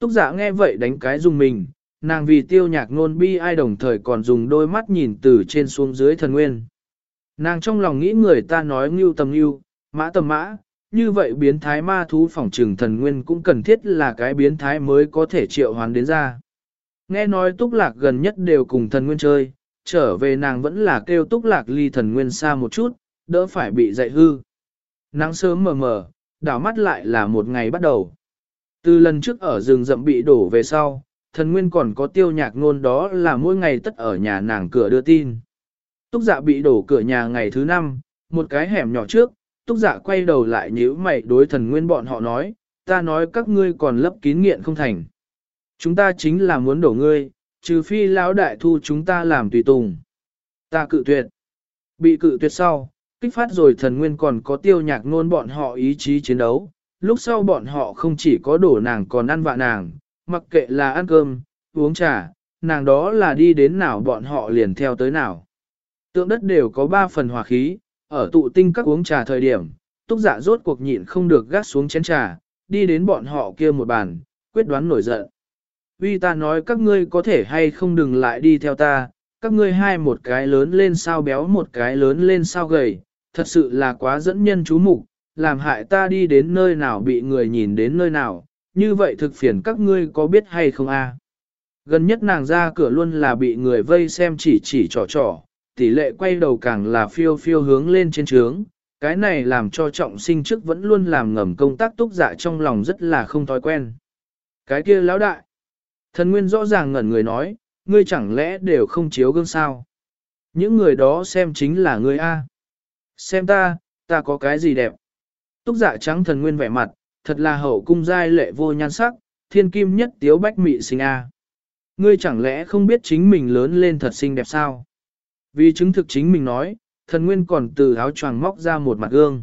Túc giả nghe vậy đánh cái dùng mình, nàng vì tiêu nhạc nôn bi ai đồng thời còn dùng đôi mắt nhìn từ trên xuống dưới thần nguyên. Nàng trong lòng nghĩ người ta nói ngưu tầm ngưu, mã tầm mã, như vậy biến thái ma thú phỏng trừng thần nguyên cũng cần thiết là cái biến thái mới có thể triệu hoàn đến ra. Nghe nói túc lạc gần nhất đều cùng thần nguyên chơi, trở về nàng vẫn là kêu túc lạc ly thần nguyên xa một chút, đỡ phải bị dậy hư. Nắng sớm mờ mờ, đảo mắt lại là một ngày bắt đầu. Từ lần trước ở rừng rậm bị đổ về sau, thần nguyên còn có tiêu nhạc ngôn đó là mỗi ngày tất ở nhà nàng cửa đưa tin. Túc dạ bị đổ cửa nhà ngày thứ năm, một cái hẻm nhỏ trước, túc dạ quay đầu lại nhíu mày đối thần nguyên bọn họ nói, ta nói các ngươi còn lấp kín nghiện không thành. Chúng ta chính là muốn đổ ngươi, trừ phi lão đại thu chúng ta làm tùy tùng. Ta cự tuyệt. Bị cự tuyệt sau, kích phát rồi thần nguyên còn có tiêu nhạc nôn bọn họ ý chí chiến đấu. Lúc sau bọn họ không chỉ có đổ nàng còn ăn vạ nàng, mặc kệ là ăn cơm, uống trà, nàng đó là đi đến nào bọn họ liền theo tới nào. Tượng đất đều có ba phần hòa khí, ở tụ tinh các uống trà thời điểm, túc dạ rốt cuộc nhịn không được gác xuống chén trà, đi đến bọn họ kia một bàn, quyết đoán nổi giận. Vì ta nói các ngươi có thể hay không đừng lại đi theo ta, các ngươi hai một cái lớn lên sao béo một cái lớn lên sao gầy, thật sự là quá dẫn nhân chú mục, làm hại ta đi đến nơi nào bị người nhìn đến nơi nào, như vậy thực phiền các ngươi có biết hay không a? Gần nhất nàng ra cửa luôn là bị người vây xem chỉ chỉ trò trò, tỷ lệ quay đầu càng là phiêu phiêu hướng lên trên trướng, cái này làm cho trọng sinh trước vẫn luôn làm ngầm công tác túc dạ trong lòng rất là không thói quen. Cái kia lão đại, thần nguyên rõ ràng ngẩn người nói, ngươi chẳng lẽ đều không chiếu gương sao? Những người đó xem chính là ngươi A. Xem ta, ta có cái gì đẹp? Túc dạ trắng thần nguyên vẻ mặt, thật là hậu cung giai lệ vô nhan sắc, thiên kim nhất tiếu bách mị sinh A. Ngươi chẳng lẽ không biết chính mình lớn lên thật xinh đẹp sao? Vì chứng thực chính mình nói, thần nguyên còn từ áo choàng móc ra một mặt gương.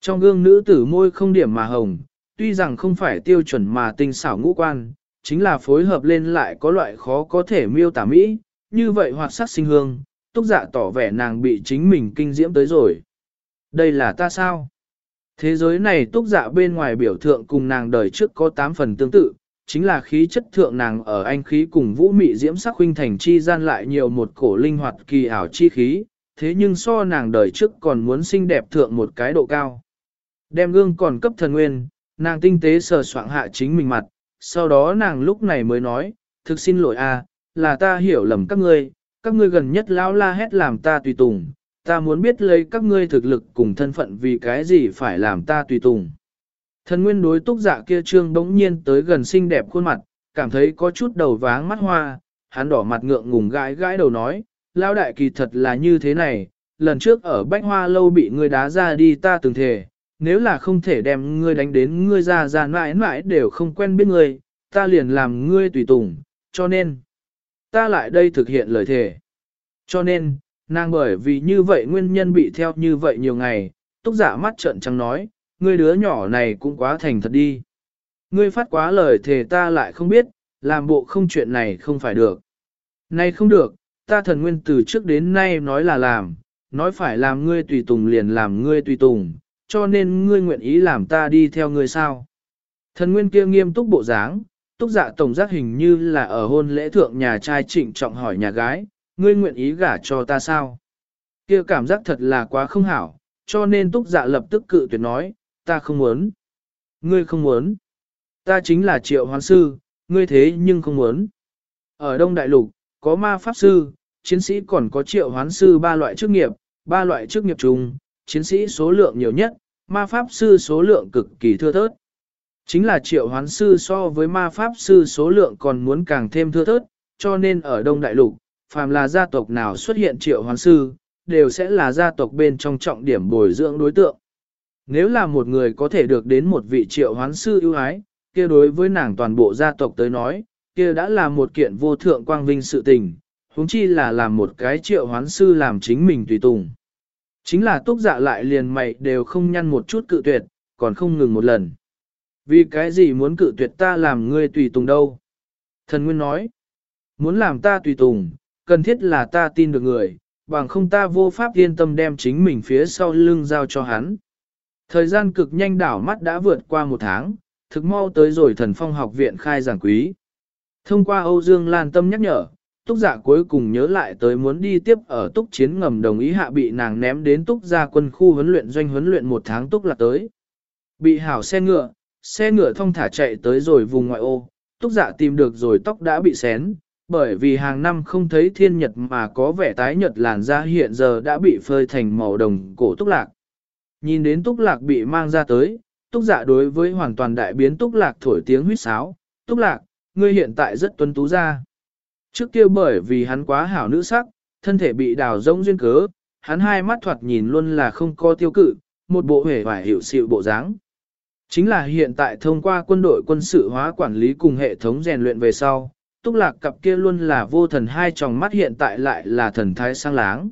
Trong gương nữ tử môi không điểm mà hồng, tuy rằng không phải tiêu chuẩn mà tinh xảo ngũ quan, chính là phối hợp lên lại có loại khó có thể miêu tả mỹ, như vậy hoạt sắc sinh hương, túc dạ tỏ vẻ nàng bị chính mình kinh diễm tới rồi. Đây là ta sao? Thế giới này túc dạ bên ngoài biểu thượng cùng nàng đời trước có 8 phần tương tự, chính là khí chất thượng nàng ở anh khí cùng vũ mị diễm sắc huynh thành chi gian lại nhiều một cổ linh hoạt kỳ ảo chi khí, thế nhưng so nàng đời trước còn muốn xinh đẹp thượng một cái độ cao. Đem gương còn cấp thần nguyên, nàng tinh tế sờ soạng hạ chính mình mặt, sau đó nàng lúc này mới nói, thực xin lỗi a, là ta hiểu lầm các ngươi, các ngươi gần nhất lão la hét làm ta tùy tùng, ta muốn biết lấy các ngươi thực lực cùng thân phận vì cái gì phải làm ta tùy tùng. Thần nguyên đối túc dạ kia trương đống nhiên tới gần xinh đẹp khuôn mặt, cảm thấy có chút đầu váng mắt hoa, hắn đỏ mặt ngượng ngùng gãi gãi đầu nói, lao đại kỳ thật là như thế này, lần trước ở bách hoa lâu bị ngươi đá ra đi ta từng thề, nếu là không thể đem ngươi đánh đến ngươi ra ra mãi mãi đều không quen biết ngươi, ta liền làm ngươi tùy tùng, cho nên, ta lại đây thực hiện lời thề. Cho nên, nàng bởi vì như vậy nguyên nhân bị theo như vậy nhiều ngày, túc giả mắt trợn trắng nói, ngươi đứa nhỏ này cũng quá thành thật đi. Ngươi phát quá lời thề ta lại không biết, làm bộ không chuyện này không phải được. Này không được, ta thần nguyên từ trước đến nay nói là làm, nói phải làm ngươi tùy tùng liền làm ngươi tùy tùng, cho nên ngươi nguyện ý làm ta đi theo ngươi sao. Thần nguyên kia nghiêm túc bộ dáng, túc dạ tổng giác hình như là ở hôn lễ thượng nhà trai trịnh trọng hỏi nhà gái, ngươi nguyện ý gả cho ta sao? Kia cảm giác thật là quá không hảo, cho nên túc dạ lập tức cự tuyệt nói, ta không muốn. Ngươi không muốn. Ta chính là triệu hoán sư, ngươi thế nhưng không muốn. Ở Đông Đại Lục, có ma pháp sư, chiến sĩ còn có triệu hoán sư ba loại chức nghiệp, ba loại chức nghiệp chung, chiến sĩ số lượng nhiều nhất, ma pháp sư số lượng cực kỳ thưa thớt. Chính là triệu hoán sư so với ma pháp sư số lượng còn muốn càng thêm thưa thớt, cho nên ở Đông Đại Lục, phàm là gia tộc nào xuất hiện triệu hoán sư, đều sẽ là gia tộc bên trong trọng điểm bồi dưỡng đối tượng. Nếu là một người có thể được đến một vị triệu hoán sư ưu ái, kia đối với nàng toàn bộ gia tộc tới nói, kia đã là một kiện vô thượng quang vinh sự tình, huống chi là làm một cái triệu hoán sư làm chính mình tùy tùng. Chính là túc dạ lại liền mày đều không nhăn một chút cự tuyệt, còn không ngừng một lần. Vì cái gì muốn cự tuyệt ta làm ngươi tùy tùng đâu? Thần Nguyên nói, muốn làm ta tùy tùng, cần thiết là ta tin được người, bằng không ta vô pháp yên tâm đem chính mình phía sau lưng giao cho hắn. Thời gian cực nhanh đảo mắt đã vượt qua một tháng, thực mau tới rồi thần phong học viện khai giảng quý. Thông qua Âu Dương Lan Tâm nhắc nhở, Túc giả cuối cùng nhớ lại tới muốn đi tiếp ở Túc Chiến ngầm đồng ý hạ bị nàng ném đến Túc Gia quân khu huấn luyện doanh huấn luyện một tháng Túc là tới. Bị hảo xe ngựa, xe ngựa thông thả chạy tới rồi vùng ngoại ô, Túc giả tìm được rồi tóc đã bị xén, bởi vì hàng năm không thấy thiên nhật mà có vẻ tái nhật làn da hiện giờ đã bị phơi thành màu đồng cổ Túc Lạc. Nhìn đến Túc Lạc bị mang ra tới, Túc Dạ đối với hoàn toàn đại biến Túc Lạc thổi tiếng huýt sáo, Túc Lạc, ngươi hiện tại rất tuấn tú ra. Trước kia bởi vì hắn quá hảo nữ sắc, thân thể bị đào rông duyên cớ, hắn hai mắt thoạt nhìn luôn là không có tiêu cự, một bộ hề vải hiệu xịu bộ dáng. Chính là hiện tại thông qua quân đội quân sự hóa quản lý cùng hệ thống rèn luyện về sau, túc lạc cặp kia luôn là vô thần hai tròng mắt hiện tại lại là thần thái sang láng.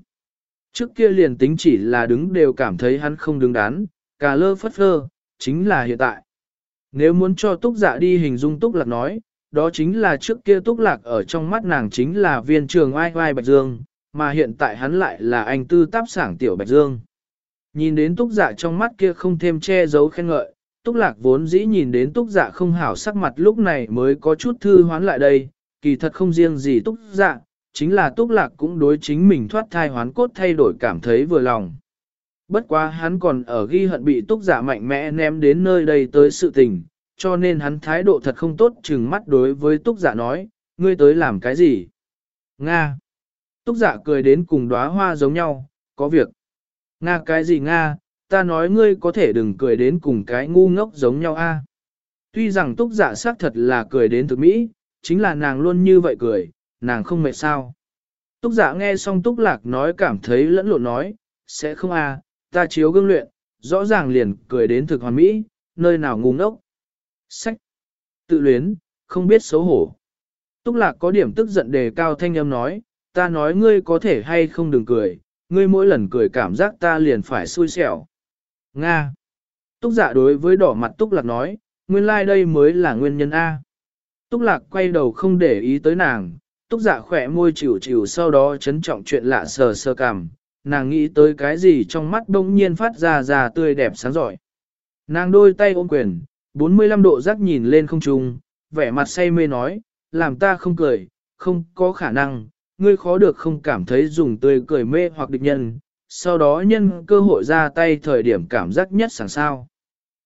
Trước kia liền tính chỉ là đứng đều cảm thấy hắn không đứng đắn, cả lơ phất phơ, chính là hiện tại. Nếu muốn cho túc dạ đi hình dung túc lạc nói, đó chính là trước kia túc lạc ở trong mắt nàng chính là viên trường ai oai Bạch Dương, mà hiện tại hắn lại là anh tư táp sảng tiểu Bạch Dương. Nhìn đến túc dạ trong mắt kia không thêm che giấu khen ngợi, túc lạc vốn dĩ nhìn đến túc dạ không hảo sắc mặt lúc này mới có chút thư hoán lại đây, kỳ thật không riêng gì túc dạ, chính là túc lạc cũng đối chính mình thoát thai hoán cốt thay đổi cảm thấy vừa lòng. Bất quá hắn còn ở ghi hận bị túc dạ mạnh mẽ ném đến nơi đây tới sự tình, cho nên hắn thái độ thật không tốt chừng mắt đối với túc dạ nói, ngươi tới làm cái gì? Nga. Túc dạ cười đến cùng đóa hoa giống nhau, có việc. Nga cái gì Nga, ta nói ngươi có thể đừng cười đến cùng cái ngu ngốc giống nhau a. Tuy rằng túc dạ xác thật là cười đến thực mỹ, chính là nàng luôn như vậy cười, nàng không mệt sao. Túc dạ nghe xong túc lạc nói cảm thấy lẫn lộn nói, sẽ không a, ta chiếu gương luyện, rõ ràng liền cười đến thực hoàn mỹ, nơi nào ngu ngốc. Sách. Tự luyến, không biết xấu hổ. Túc lạc có điểm tức giận đề cao thanh âm nói, ta nói ngươi có thể hay không đừng cười, ngươi mỗi lần cười cảm giác ta liền phải xui xẻo. Nga. Túc dạ đối với đỏ mặt Túc lạc nói, nguyên lai like đây mới là nguyên nhân A. Túc lạc quay đầu không để ý tới nàng, Túc dạ khỏe môi chịu chịu sau đó chấn trọng chuyện lạ sờ sờ cảm, nàng nghĩ tới cái gì trong mắt đông nhiên phát ra ra tươi đẹp sáng giỏi. Nàng đôi tay ôm quyền, 45 độ giác nhìn lên không trung, vẻ mặt say mê nói, làm ta không cười, không có khả năng, ngươi khó được không cảm thấy dùng tươi cười mê hoặc địch nhân, sau đó nhân cơ hội ra tay thời điểm cảm giác nhất sẵn sao.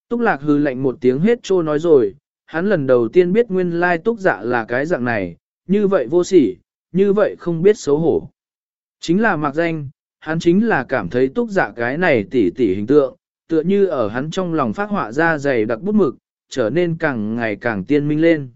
Túc lạc hư lạnh một tiếng hết trô nói rồi, hắn lần đầu tiên biết nguyên lai túc dạ là cái dạng này, như vậy vô sỉ, như vậy không biết xấu hổ. Chính là mặc danh, hắn chính là cảm thấy túc dạ cái này tỉ tỉ hình tượng, tựa như ở hắn trong lòng phát họa ra dày đặc bút mực, trở nên càng ngày càng tiên minh lên.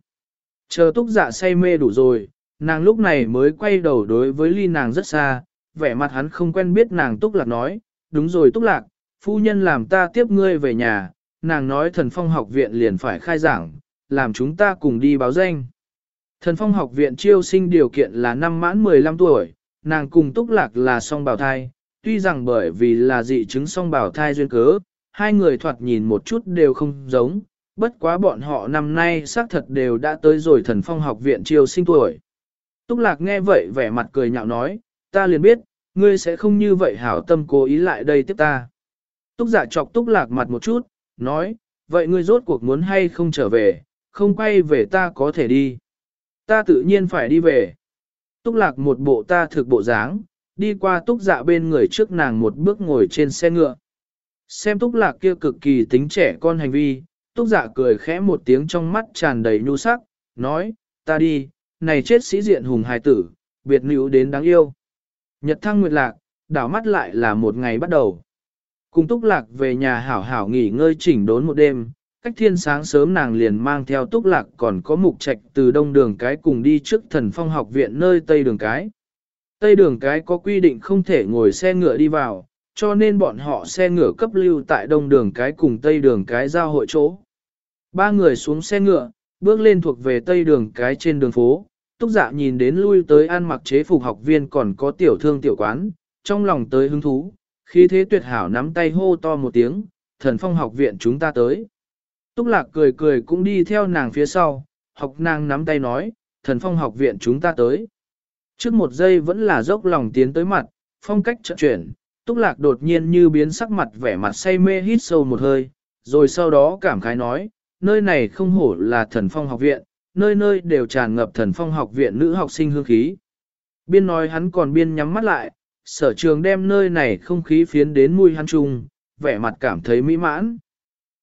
Chờ túc dạ say mê đủ rồi, nàng lúc này mới quay đầu đối với ly nàng rất xa, vẻ mặt hắn không quen biết nàng túc lạc nói, đúng rồi túc lạc, phu nhân làm ta tiếp ngươi về nhà, nàng nói thần phong học viện liền phải khai giảng, làm chúng ta cùng đi báo danh. Thần phong học viện chiêu sinh điều kiện là năm mãn 15 tuổi, nàng cùng túc lạc là song bào thai, tuy rằng bởi vì là dị chứng song bào thai duyên cớ, hai người thoạt nhìn một chút đều không giống, bất quá bọn họ năm nay xác thật đều đã tới rồi thần phong học viện chiêu sinh tuổi. Túc lạc nghe vậy vẻ mặt cười nhạo nói, ta liền biết, ngươi sẽ không như vậy hảo tâm cố ý lại đây tiếp ta. Túc giả chọc túc lạc mặt một chút, nói, vậy ngươi rốt cuộc muốn hay không trở về, không quay về ta có thể đi. Ta tự nhiên phải đi về. Túc lạc một bộ ta thực bộ dáng, đi qua túc dạ bên người trước nàng một bước ngồi trên xe ngựa. Xem túc lạc kia cực kỳ tính trẻ con hành vi, túc dạ cười khẽ một tiếng trong mắt tràn đầy nhu sắc, nói, ta đi, này chết sĩ diện hùng hài tử, biệt nữ đến đáng yêu. Nhật thăng nguyệt lạc, đảo mắt lại là một ngày bắt đầu. Cùng túc lạc về nhà hảo hảo nghỉ ngơi chỉnh đốn một đêm, cách thiên sáng sớm nàng liền mang theo túc lạc còn có mục trạch từ đông đường cái cùng đi trước thần phong học viện nơi tây đường cái. Tây đường cái có quy định không thể ngồi xe ngựa đi vào, cho nên bọn họ xe ngựa cấp lưu tại đông đường cái cùng tây đường cái giao hội chỗ. Ba người xuống xe ngựa, bước lên thuộc về tây đường cái trên đường phố, túc dạ nhìn đến lui tới ăn mặc chế phục học viên còn có tiểu thương tiểu quán, trong lòng tới hứng thú, khi thế tuyệt hảo nắm tay hô to một tiếng, thần phong học viện chúng ta tới. Túc lạc cười cười cũng đi theo nàng phía sau, học nàng nắm tay nói, thần phong học viện chúng ta tới. Trước một giây vẫn là dốc lòng tiến tới mặt, phong cách trận chuyển, túc lạc đột nhiên như biến sắc mặt vẻ mặt say mê hít sâu một hơi, rồi sau đó cảm khái nói, nơi này không hổ là thần phong học viện, nơi nơi đều tràn ngập thần phong học viện nữ học sinh hương khí. Biên nói hắn còn biên nhắm mắt lại, sở trường đem nơi này không khí phiến đến mùi hắn trùng, vẻ mặt cảm thấy mỹ mãn.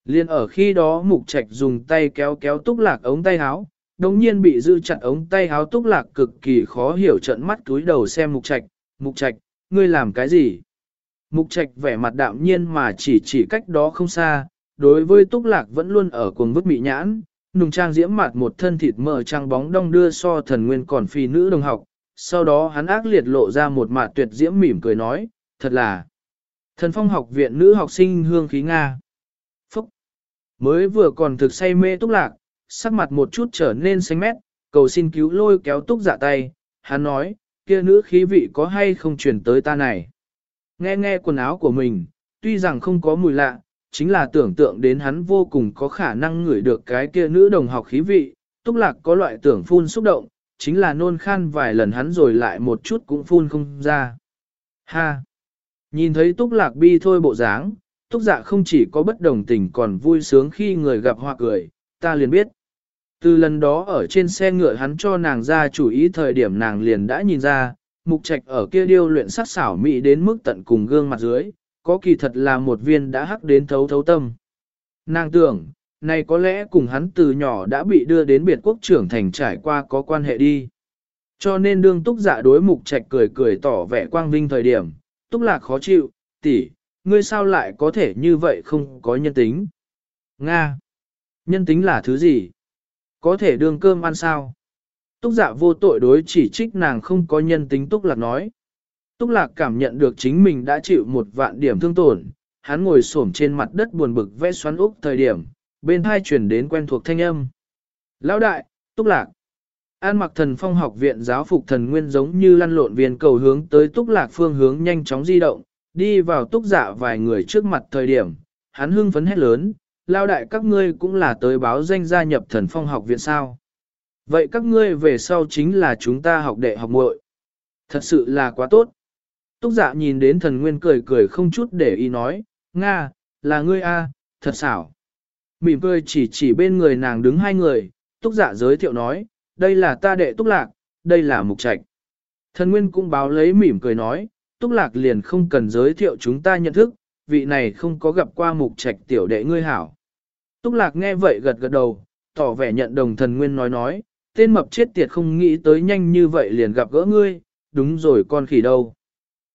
Liên ở khi đó mục trạch dùng tay kéo kéo túc lạc ống tay háo, đồng nhiên bị dư chặt ống tay háo túc lạc cực kỳ khó hiểu trận mắt túi đầu xem mục trạch, mục trạch, ngươi làm cái gì? Mục trạch vẻ mặt đạm nhiên mà chỉ chỉ cách đó không xa, đối với túc lạc vẫn luôn ở cuồng vứt mị nhãn, nùng trang diễm mặt một thân thịt mỡ trang bóng đông đưa so thần nguyên còn phi nữ đồng học, sau đó hắn ác liệt lộ ra một mặt tuyệt diễm mỉm cười nói, thật là thần phong học viện nữ học sinh hương khí Nga. Mới vừa còn thực say mê túc lạc, sắc mặt một chút trở nên xanh mét, cầu xin cứu lôi kéo túc dạ tay, hắn nói, kia nữ khí vị có hay không chuyển tới ta này. Nghe nghe quần áo của mình, tuy rằng không có mùi lạ, chính là tưởng tượng đến hắn vô cùng có khả năng ngửi được cái kia nữ đồng học khí vị, túc lạc có loại tưởng phun xúc động, chính là nôn khan vài lần hắn rồi lại một chút cũng phun không ra. Ha! Nhìn thấy túc lạc bi thôi bộ dáng, túc dạ không chỉ có bất đồng tình còn vui sướng khi người gặp hoa cười, ta liền biết. Từ lần đó ở trên xe ngựa hắn cho nàng ra chủ ý thời điểm nàng liền đã nhìn ra, mục trạch ở kia điêu luyện sắc xảo mỹ đến mức tận cùng gương mặt dưới, có kỳ thật là một viên đã hắc đến thấu thấu tâm. Nàng tưởng, này có lẽ cùng hắn từ nhỏ đã bị đưa đến biệt quốc trưởng thành trải qua có quan hệ đi. Cho nên đương túc dạ đối mục trạch cười cười tỏ vẻ quang vinh thời điểm, túc lạc khó chịu, tỷ, ngươi sao lại có thể như vậy không có nhân tính. Nga! Nhân tính là thứ gì? Có thể đương cơm ăn sao? Túc dạ vô tội đối chỉ trích nàng không có nhân tính túc lạc nói. Túc lạc cảm nhận được chính mình đã chịu một vạn điểm thương tổn, hắn ngồi xổm trên mặt đất buồn bực vẽ xoắn úc thời điểm, bên hai chuyển đến quen thuộc thanh âm. Lão đại, Túc lạc. An mặc thần phong học viện giáo phục thần nguyên giống như lăn lộn viên cầu hướng tới Túc lạc phương hướng nhanh chóng di động, đi vào Túc dạ vài người trước mặt thời điểm, hắn hưng phấn hét lớn, lao đại các ngươi cũng là tới báo danh gia nhập thần phong học viện sao. Vậy các ngươi về sau chính là chúng ta học đệ học muội. Thật sự là quá tốt. Túc dạ nhìn đến thần nguyên cười cười không chút để ý nói, Nga, là ngươi a, thật xảo. Mỉm cười chỉ chỉ bên người nàng đứng hai người, túc dạ giới thiệu nói, đây là ta đệ túc lạc, đây là mục trạch. Thần nguyên cũng báo lấy mỉm cười nói, túc lạc liền không cần giới thiệu chúng ta nhận thức, vị này không có gặp qua mục trạch tiểu đệ ngươi hảo. Túc lạc nghe vậy gật gật đầu, tỏ vẻ nhận đồng thần nguyên nói nói, tên mập chết tiệt không nghĩ tới nhanh như vậy liền gặp gỡ ngươi, đúng rồi con khỉ đâu.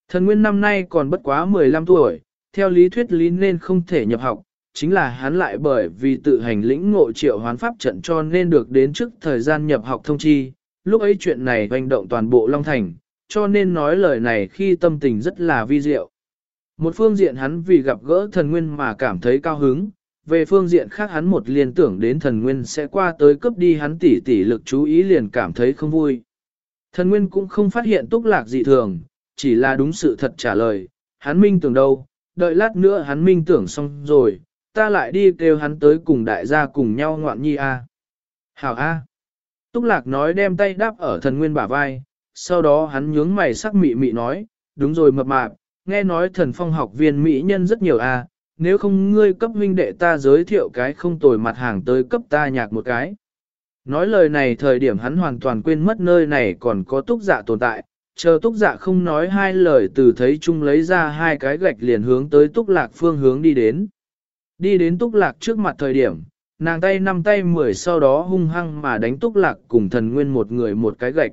Thần nguyên năm nay còn bất quá 15 tuổi, theo lý thuyết lý nên không thể nhập học, chính là hắn lại bởi vì tự hành lĩnh ngộ triệu hoán pháp trận cho nên được đến trước thời gian nhập học thông chi, lúc ấy chuyện này hoành động toàn bộ Long Thành, cho nên nói lời này khi tâm tình rất là vi diệu. Một phương diện hắn vì gặp gỡ thần nguyên mà cảm thấy cao hứng, về phương diện khác hắn một liên tưởng đến thần nguyên sẽ qua tới cấp đi hắn tỉ tỉ lực chú ý liền cảm thấy không vui. Thần nguyên cũng không phát hiện túc lạc dị thường, chỉ là đúng sự thật trả lời, hắn minh tưởng đâu, đợi lát nữa hắn minh tưởng xong rồi, ta lại đi kêu hắn tới cùng đại gia cùng nhau ngoạn nhi a. Hảo a. Túc lạc nói đem tay đáp ở thần nguyên bả vai, sau đó hắn nhướng mày sắc mị mị nói, đúng rồi mập mạp, nghe nói thần phong học viên mỹ nhân rất nhiều à nếu không ngươi cấp huynh đệ ta giới thiệu cái không tồi mặt hàng tới cấp ta nhạc một cái. Nói lời này thời điểm hắn hoàn toàn quên mất nơi này còn có túc dạ tồn tại, chờ túc dạ không nói hai lời từ thấy chung lấy ra hai cái gạch liền hướng tới túc lạc phương hướng đi đến. Đi đến túc lạc trước mặt thời điểm, nàng tay năm tay mười sau đó hung hăng mà đánh túc lạc cùng thần nguyên một người một cái gạch.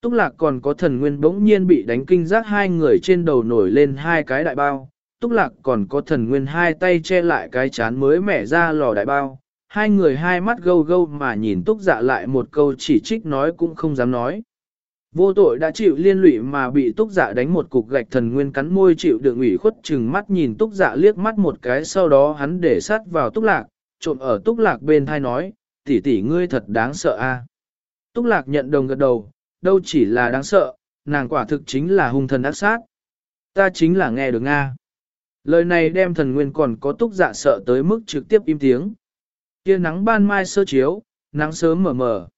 Túc lạc còn có thần nguyên bỗng nhiên bị đánh kinh giác hai người trên đầu nổi lên hai cái đại bao. Túc lạc còn có thần nguyên hai tay che lại cái chán mới mẻ ra lò đại bao. Hai người hai mắt gâu gâu mà nhìn túc dạ lại một câu chỉ trích nói cũng không dám nói. Vô tội đã chịu liên lụy mà bị túc dạ đánh một cục gạch thần nguyên cắn môi chịu đựng ủy khuất chừng mắt nhìn túc dạ liếc mắt một cái sau đó hắn để sát vào túc lạc, trộn ở túc lạc bên thai nói, tỷ tỷ ngươi thật đáng sợ a. Túc lạc nhận đồng gật đầu, đâu chỉ là đáng sợ, nàng quả thực chính là hung thần ác sát. Ta chính là nghe được Nga. Lời này đem thần nguyên còn có túc dạ sợ tới mức trực tiếp im tiếng. Kia nắng ban mai sơ chiếu, nắng sớm mờ mờ.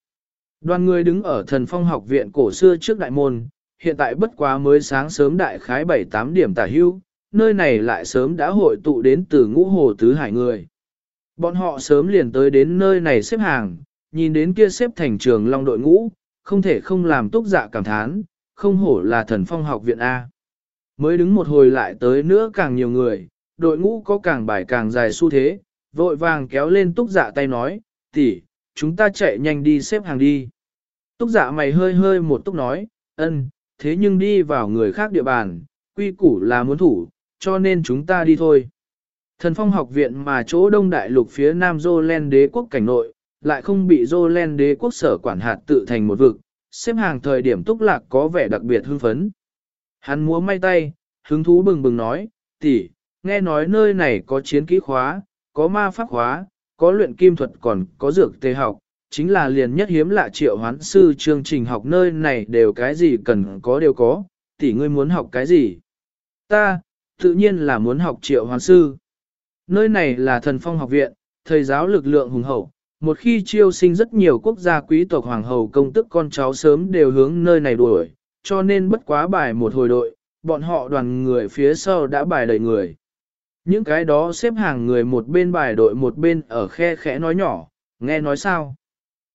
Đoàn người đứng ở thần phong học viện cổ xưa trước đại môn, hiện tại bất quá mới sáng sớm đại khái 7-8 điểm tả hưu, nơi này lại sớm đã hội tụ đến từ ngũ hồ tứ hải người. Bọn họ sớm liền tới đến nơi này xếp hàng, nhìn đến kia xếp thành trường long đội ngũ, không thể không làm túc dạ cảm thán, không hổ là thần phong học viện A. Mới đứng một hồi lại tới nữa càng nhiều người, đội ngũ có càng bài càng dài xu thế, vội vàng kéo lên túc dạ tay nói, tỷ, chúng ta chạy nhanh đi xếp hàng đi. Túc dạ mày hơi hơi một túc nói, ân, thế nhưng đi vào người khác địa bàn, quy củ là muốn thủ, cho nên chúng ta đi thôi. Thần phong học viện mà chỗ đông đại lục phía nam Jolen đế quốc cảnh nội, lại không bị Jolen đế quốc sở quản hạt tự thành một vực, xếp hàng thời điểm túc lạc có vẻ đặc biệt hưng phấn. Hắn múa may tay, hứng thú bừng bừng nói, tỷ, nghe nói nơi này có chiến kỹ khóa, có ma pháp khóa, có luyện kim thuật còn có dược tê học, chính là liền nhất hiếm lạ triệu hoán sư chương trình học nơi này đều cái gì cần có đều có, tỷ ngươi muốn học cái gì? Ta, tự nhiên là muốn học triệu hoán sư. Nơi này là thần phong học viện, thầy giáo lực lượng hùng hậu, một khi chiêu sinh rất nhiều quốc gia quý tộc hoàng hậu công tức con cháu sớm đều hướng nơi này đuổi, cho nên bất quá bài một hồi đội, bọn họ đoàn người phía sau đã bài đầy người. Những cái đó xếp hàng người một bên bài đội một bên ở khe khẽ nói nhỏ, nghe nói sao?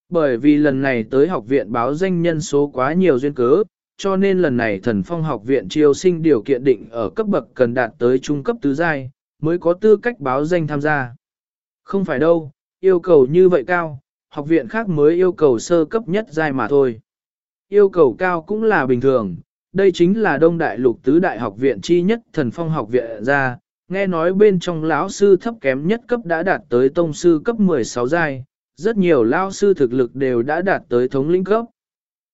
Bởi vì lần này tới học viện báo danh nhân số quá nhiều duyên cớ, cho nên lần này thần phong học viện chiêu sinh điều kiện định ở cấp bậc cần đạt tới trung cấp tứ giai, mới có tư cách báo danh tham gia. Không phải đâu, yêu cầu như vậy cao, học viện khác mới yêu cầu sơ cấp nhất giai mà thôi. Yêu cầu cao cũng là bình thường, đây chính là đông đại lục tứ đại học viện chi nhất thần phong học viện ra, nghe nói bên trong lão sư thấp kém nhất cấp đã đạt tới tông sư cấp 16 giai, rất nhiều lão sư thực lực đều đã đạt tới thống lĩnh cấp.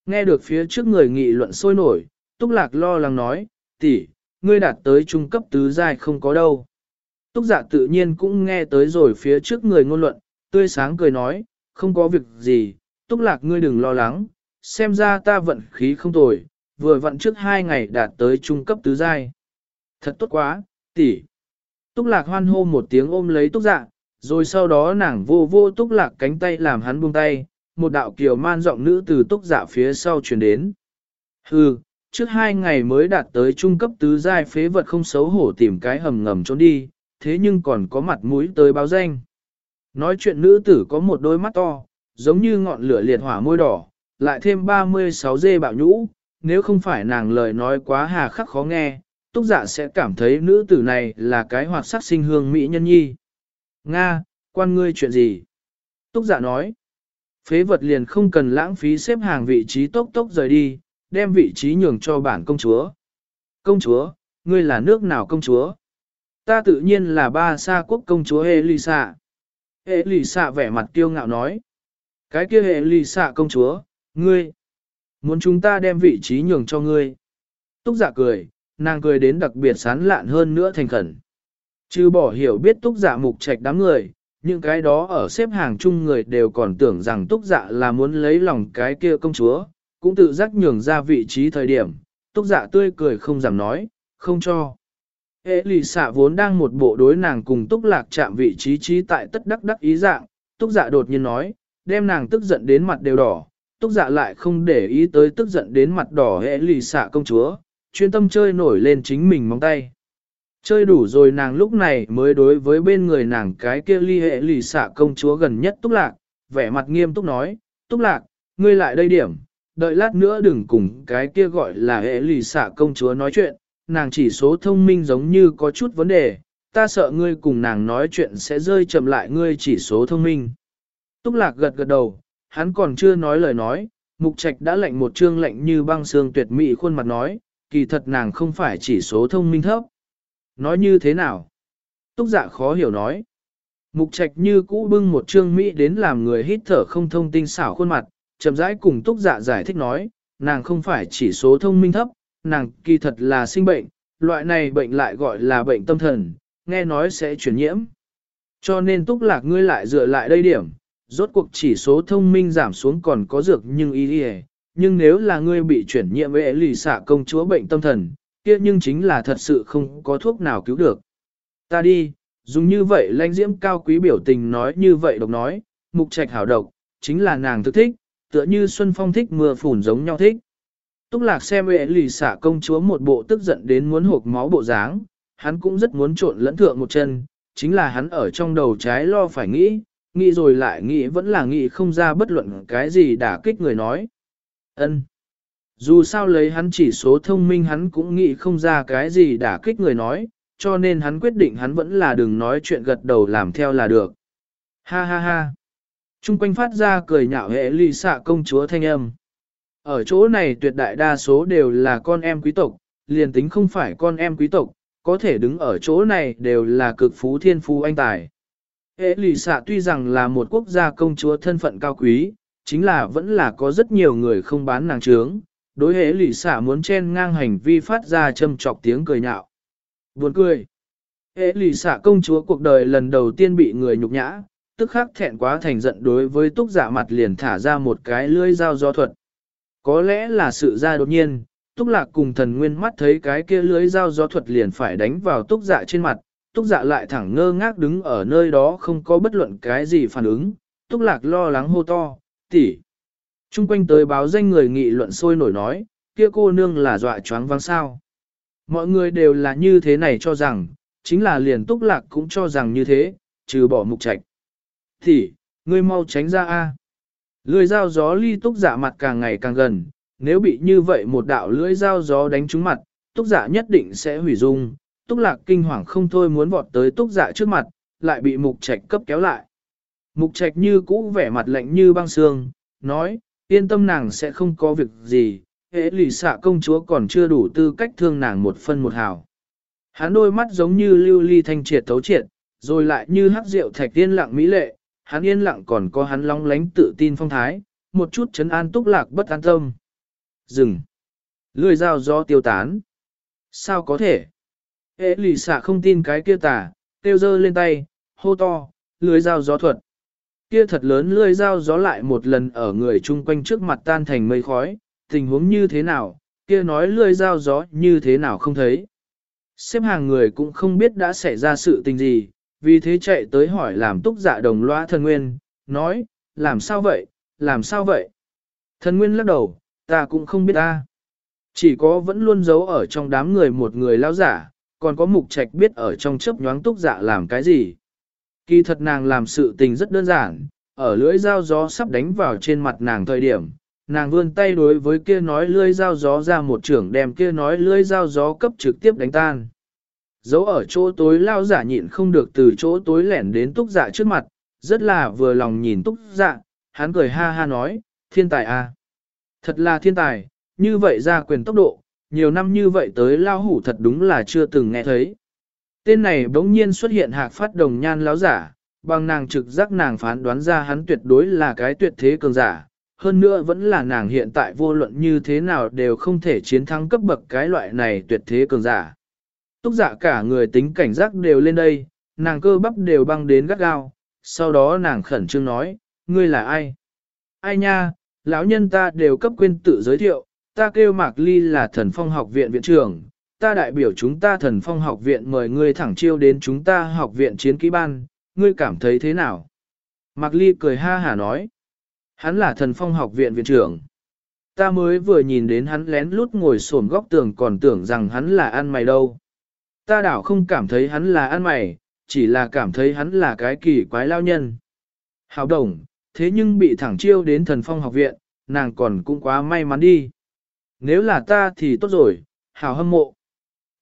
Nghe được phía trước người nghị luận sôi nổi, Túc Lạc lo lắng nói, tỷ, ngươi đạt tới trung cấp tứ giai không có đâu. Túc Dạ tự nhiên cũng nghe tới rồi phía trước người ngôn luận, tươi sáng cười nói, không có việc gì, Túc Lạc ngươi đừng lo lắng, xem ra ta vận khí không tồi, vừa vận trước hai ngày đạt tới trung cấp tứ giai. Thật tốt quá, tỷ. Túc Lạc hoan hô một tiếng ôm lấy Túc Dạ, rồi sau đó nàng vô vô Túc Lạc cánh tay làm hắn buông tay, một đạo kiều man giọng nữ từ Túc Dạ phía sau truyền đến. Hừ, trước hai ngày mới đạt tới trung cấp tứ giai phế vật không xấu hổ tìm cái hầm ngầm trốn đi, thế nhưng còn có mặt mũi tới báo danh. Nói chuyện nữ tử có một đôi mắt to, giống như ngọn lửa liệt hỏa môi đỏ, lại thêm 36 dê bạo nhũ, nếu không phải nàng lời nói quá hà khắc khó nghe, túc dạ sẽ cảm thấy nữ tử này là cái hoạt sắc sinh hương mỹ nhân nhi. Nga, quan ngươi chuyện gì? Túc dạ nói, phế vật liền không cần lãng phí xếp hàng vị trí tốc tốc rời đi, đem vị trí nhường cho bản công chúa. Công chúa, ngươi là nước nào công chúa? Ta tự nhiên là ba sa quốc công chúa Elisa. Hệ lì xạ vẻ mặt kiêu ngạo nói. Cái kia hệ lì xạ công chúa, ngươi. Muốn chúng ta đem vị trí nhường cho ngươi. Túc giả cười, nàng cười đến đặc biệt sán lạn hơn nữa thành khẩn. Chứ bỏ hiểu biết túc giả mục trạch đám người, những cái đó ở xếp hàng chung người đều còn tưởng rằng túc dạ là muốn lấy lòng cái kia công chúa, cũng tự giác nhường ra vị trí thời điểm, túc dạ tươi cười không giảm nói, không cho. Hệ lì xạ vốn đang một bộ đối nàng cùng túc lạc chạm vị trí trí tại tất đắc đắc ý dạng, túc dạ đột nhiên nói, đem nàng tức giận đến mặt đều đỏ, túc dạ lại không để ý tới tức giận đến mặt đỏ hệ lì xạ công chúa, chuyên tâm chơi nổi lên chính mình móng tay. Chơi đủ rồi nàng lúc này mới đối với bên người nàng cái kia ly hệ lì xạ công chúa gần nhất túc lạc, vẻ mặt nghiêm túc nói, túc lạc, ngươi lại đây điểm, đợi lát nữa đừng cùng cái kia gọi là hệ lì xạ công chúa nói chuyện, nàng chỉ số thông minh giống như có chút vấn đề, ta sợ ngươi cùng nàng nói chuyện sẽ rơi chậm lại ngươi chỉ số thông minh. Túc lạc gật gật đầu, hắn còn chưa nói lời nói, mục trạch đã lệnh một trương lệnh như băng xương tuyệt mỹ khuôn mặt nói, kỳ thật nàng không phải chỉ số thông minh thấp. Nói như thế nào? Túc dạ khó hiểu nói. Mục trạch như cũ bưng một trương mỹ đến làm người hít thở không thông tinh xảo khuôn mặt, chậm rãi cùng túc dạ giải thích nói, nàng không phải chỉ số thông minh thấp, nàng kỳ thật là sinh bệnh, loại này bệnh lại gọi là bệnh tâm thần, nghe nói sẽ chuyển nhiễm. Cho nên túc lạc ngươi lại dựa lại đây điểm, rốt cuộc chỉ số thông minh giảm xuống còn có dược nhưng ý đi nhưng nếu là ngươi bị chuyển nhiễm với lì xạ công chúa bệnh tâm thần, kia nhưng chính là thật sự không có thuốc nào cứu được. Ta đi, dùng như vậy lãnh diễm cao quý biểu tình nói như vậy độc nói, mục trạch hảo độc, chính là nàng thức thích, tựa như Xuân Phong thích mưa phùn giống nhau thích. Túc lạc xem vệ lì xả công chúa một bộ tức giận đến muốn hộp máu bộ dáng, hắn cũng rất muốn trộn lẫn thượng một chân, chính là hắn ở trong đầu trái lo phải nghĩ, nghĩ rồi lại nghĩ vẫn là nghĩ không ra bất luận cái gì đả kích người nói. ân Dù sao lấy hắn chỉ số thông minh hắn cũng nghĩ không ra cái gì đả kích người nói, cho nên hắn quyết định hắn vẫn là đừng nói chuyện gật đầu làm theo là được. Ha ha ha. Trung quanh phát ra cười nhạo hệ lì xạ công chúa thanh âm. Ở chỗ này tuyệt đại đa số đều là con em quý tộc, liền tính không phải con em quý tộc, có thể đứng ở chỗ này đều là cực phú thiên phú anh tài. Hệ lì xạ tuy rằng là một quốc gia công chúa thân phận cao quý, chính là vẫn là có rất nhiều người không bán nàng trướng. Đối hệ lì xạ muốn chen ngang hành vi phát ra châm trọc tiếng cười nhạo. Buồn cười. Hệ lì xạ công chúa cuộc đời lần đầu tiên bị người nhục nhã, tức khắc thẹn quá thành giận đối với túc giả mặt liền thả ra một cái lưỡi dao do thuật. Có lẽ là sự ra đột nhiên, túc lạc cùng thần nguyên mắt thấy cái kia lưới dao gió thuật liền phải đánh vào túc dạ trên mặt, túc dạ lại thẳng ngơ ngác đứng ở nơi đó không có bất luận cái gì phản ứng, túc lạc lo lắng hô to, tỷ. Trung quanh tới báo danh người nghị luận sôi nổi nói, kia cô nương là dọa choáng váng sao. Mọi người đều là như thế này cho rằng, chính là liền túc lạc cũng cho rằng như thế, trừ bỏ mục trạch. Tỷ, ngươi mau tránh ra a. Lưỡi dao gió ly túc dạ mặt càng ngày càng gần, nếu bị như vậy một đạo lưỡi dao gió đánh trúng mặt, túc dạ nhất định sẽ hủy dung. Túc lạc kinh hoàng không thôi muốn vọt tới túc dạ trước mặt, lại bị mục trạch cấp kéo lại. Mục trạch như cũ vẻ mặt lạnh như băng xương, nói, yên tâm nàng sẽ không có việc gì, hệ lì xạ công chúa còn chưa đủ tư cách thương nàng một phân một hào. Hắn đôi mắt giống như lưu ly thanh triệt thấu triệt, rồi lại như hắc rượu thạch tiên lặng mỹ lệ, hắn yên lặng còn có hắn long lánh tự tin phong thái, một chút chấn an túc lạc bất an tâm. Dừng. Lười dao gió tiêu tán. Sao có thể? Ế lì xạ không tin cái kia tả, tiêu dơ lên tay, hô to, lưới dao gió thuật. Kia thật lớn lưới dao gió lại một lần ở người chung quanh trước mặt tan thành mây khói, tình huống như thế nào, kia nói lưới dao gió như thế nào không thấy. Xếp hàng người cũng không biết đã xảy ra sự tình gì, vì thế chạy tới hỏi làm túc dạ đồng loa thần nguyên, nói, làm sao vậy, làm sao vậy? Thần nguyên lắc đầu, ta cũng không biết ta. Chỉ có vẫn luôn giấu ở trong đám người một người lao giả, còn có mục trạch biết ở trong chớp nhoáng túc dạ làm cái gì. Kỳ thật nàng làm sự tình rất đơn giản, ở lưỡi dao gió sắp đánh vào trên mặt nàng thời điểm, nàng vươn tay đối với kia nói lưỡi dao gió ra một trưởng đem kia nói lưỡi dao gió cấp trực tiếp đánh tan. Giấu ở chỗ tối lao giả nhịn không được từ chỗ tối lẻn đến túc dạ trước mặt, rất là vừa lòng nhìn túc dạ, hắn cười ha ha nói, thiên tài à. Thật là thiên tài, như vậy ra quyền tốc độ, nhiều năm như vậy tới lao hủ thật đúng là chưa từng nghe thấy. Tên này bỗng nhiên xuất hiện hạc phát đồng nhan láo giả, bằng nàng trực giác nàng phán đoán ra hắn tuyệt đối là cái tuyệt thế cường giả. Hơn nữa vẫn là nàng hiện tại vô luận như thế nào đều không thể chiến thắng cấp bậc cái loại này tuyệt thế cường giả. Túc dạ cả người tính cảnh giác đều lên đây, nàng cơ bắp đều băng đến gắt gao, sau đó nàng khẩn trương nói, ngươi là ai? Ai nha, lão nhân ta đều cấp quên tự giới thiệu, ta kêu Mạc Ly là thần phong học viện viện trưởng, ta đại biểu chúng ta thần phong học viện mời ngươi thẳng chiêu đến chúng ta học viện chiến kỹ ban, ngươi cảm thấy thế nào? Mạc Ly cười ha hả nói, hắn là thần phong học viện viện trưởng. Ta mới vừa nhìn đến hắn lén lút ngồi xổm góc tường còn tưởng rằng hắn là ăn mày đâu. Ta đảo không cảm thấy hắn là ăn mày, chỉ là cảm thấy hắn là cái kỳ quái lao nhân. Hào đồng, thế nhưng bị thẳng chiêu đến thần phong học viện, nàng còn cũng quá may mắn đi. Nếu là ta thì tốt rồi, hào hâm mộ.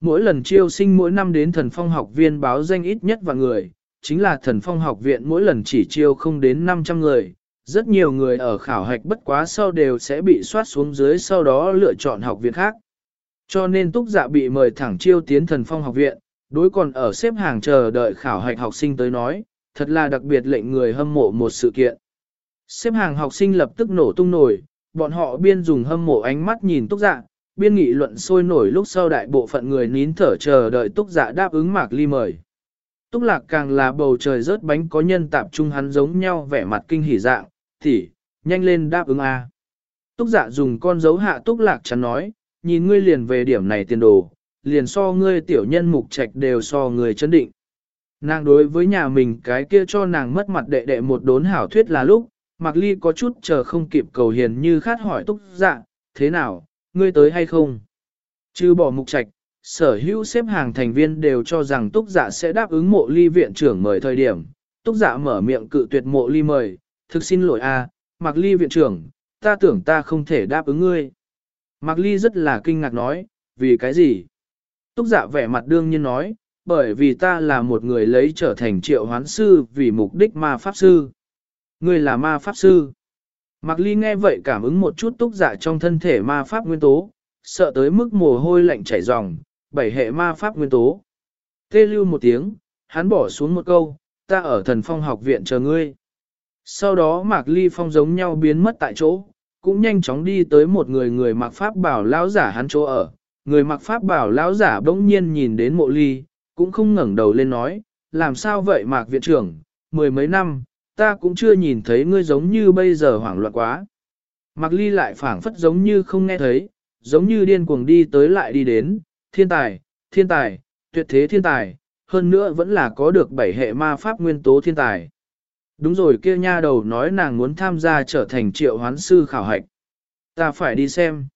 Mỗi lần chiêu sinh mỗi năm đến thần phong học viên báo danh ít nhất và người, chính là thần phong học viện mỗi lần chỉ chiêu không đến 500 người. Rất nhiều người ở khảo hạch bất quá sau đều sẽ bị soát xuống dưới sau đó lựa chọn học viện khác. Cho nên túc dạ bị mời thẳng chiêu tiến thần phong học viện, đối còn ở xếp hàng chờ đợi khảo hạch học sinh tới nói, thật là đặc biệt lệnh người hâm mộ một sự kiện. Xếp hàng học sinh lập tức nổ tung nổi, bọn họ biên dùng hâm mộ ánh mắt nhìn túc dạ, biên nghị luận sôi nổi lúc sau đại bộ phận người nín thở chờ đợi túc dạ đáp ứng mạc ly mời. Túc lạc càng là bầu trời rớt bánh có nhân tạp trung hắn giống nhau vẻ mặt kinh hỉ dạng, thì, nhanh lên đáp ứng A. Túc dạ dùng con dấu hạ túc lạc chắn nói, nhìn ngươi liền về điểm này tiền đồ, liền so ngươi tiểu nhân mục trạch đều so người chấn định. Nàng đối với nhà mình cái kia cho nàng mất mặt đệ đệ một đốn hảo thuyết là lúc, Mạc Ly có chút chờ không kịp cầu hiền như khát hỏi túc dạ, thế nào, ngươi tới hay không? Chứ bỏ mục trạch, sở hữu xếp hàng thành viên đều cho rằng túc dạ sẽ đáp ứng mộ ly viện trưởng mời thời điểm. Túc dạ mở miệng cự tuyệt mộ ly mời, thực xin lỗi a, à, Mạc Ly viện trưởng, ta tưởng ta không thể đáp ứng ngươi. Mạc Ly rất là kinh ngạc nói, vì cái gì? Túc dạ vẻ mặt đương nhiên nói, bởi vì ta là một người lấy trở thành triệu hoán sư vì mục đích ma pháp sư. Ngươi là ma pháp sư. Mạc Ly nghe vậy cảm ứng một chút túc dạ trong thân thể ma pháp nguyên tố, sợ tới mức mồ hôi lạnh chảy ròng, bảy hệ ma pháp nguyên tố. Tê lưu một tiếng, hắn bỏ xuống một câu, ta ở thần phong học viện chờ ngươi. Sau đó Mạc Ly Phong giống nhau biến mất tại chỗ, cũng nhanh chóng đi tới một người người mặc pháp bảo lão giả hắn chỗ ở. Người mặc pháp bảo lão giả bỗng nhiên nhìn đến mộ ly, cũng không ngẩng đầu lên nói, làm sao vậy Mạc viện trưởng, mười mấy năm, ta cũng chưa nhìn thấy ngươi giống như bây giờ hoảng loạn quá. Mạc ly lại phảng phất giống như không nghe thấy, giống như điên cuồng đi tới lại đi đến, thiên tài, thiên tài, tuyệt thế thiên tài, hơn nữa vẫn là có được bảy hệ ma pháp nguyên tố thiên tài. Đúng rồi kia nha đầu nói nàng muốn tham gia trở thành triệu hoán sư khảo hạch. Ta phải đi xem.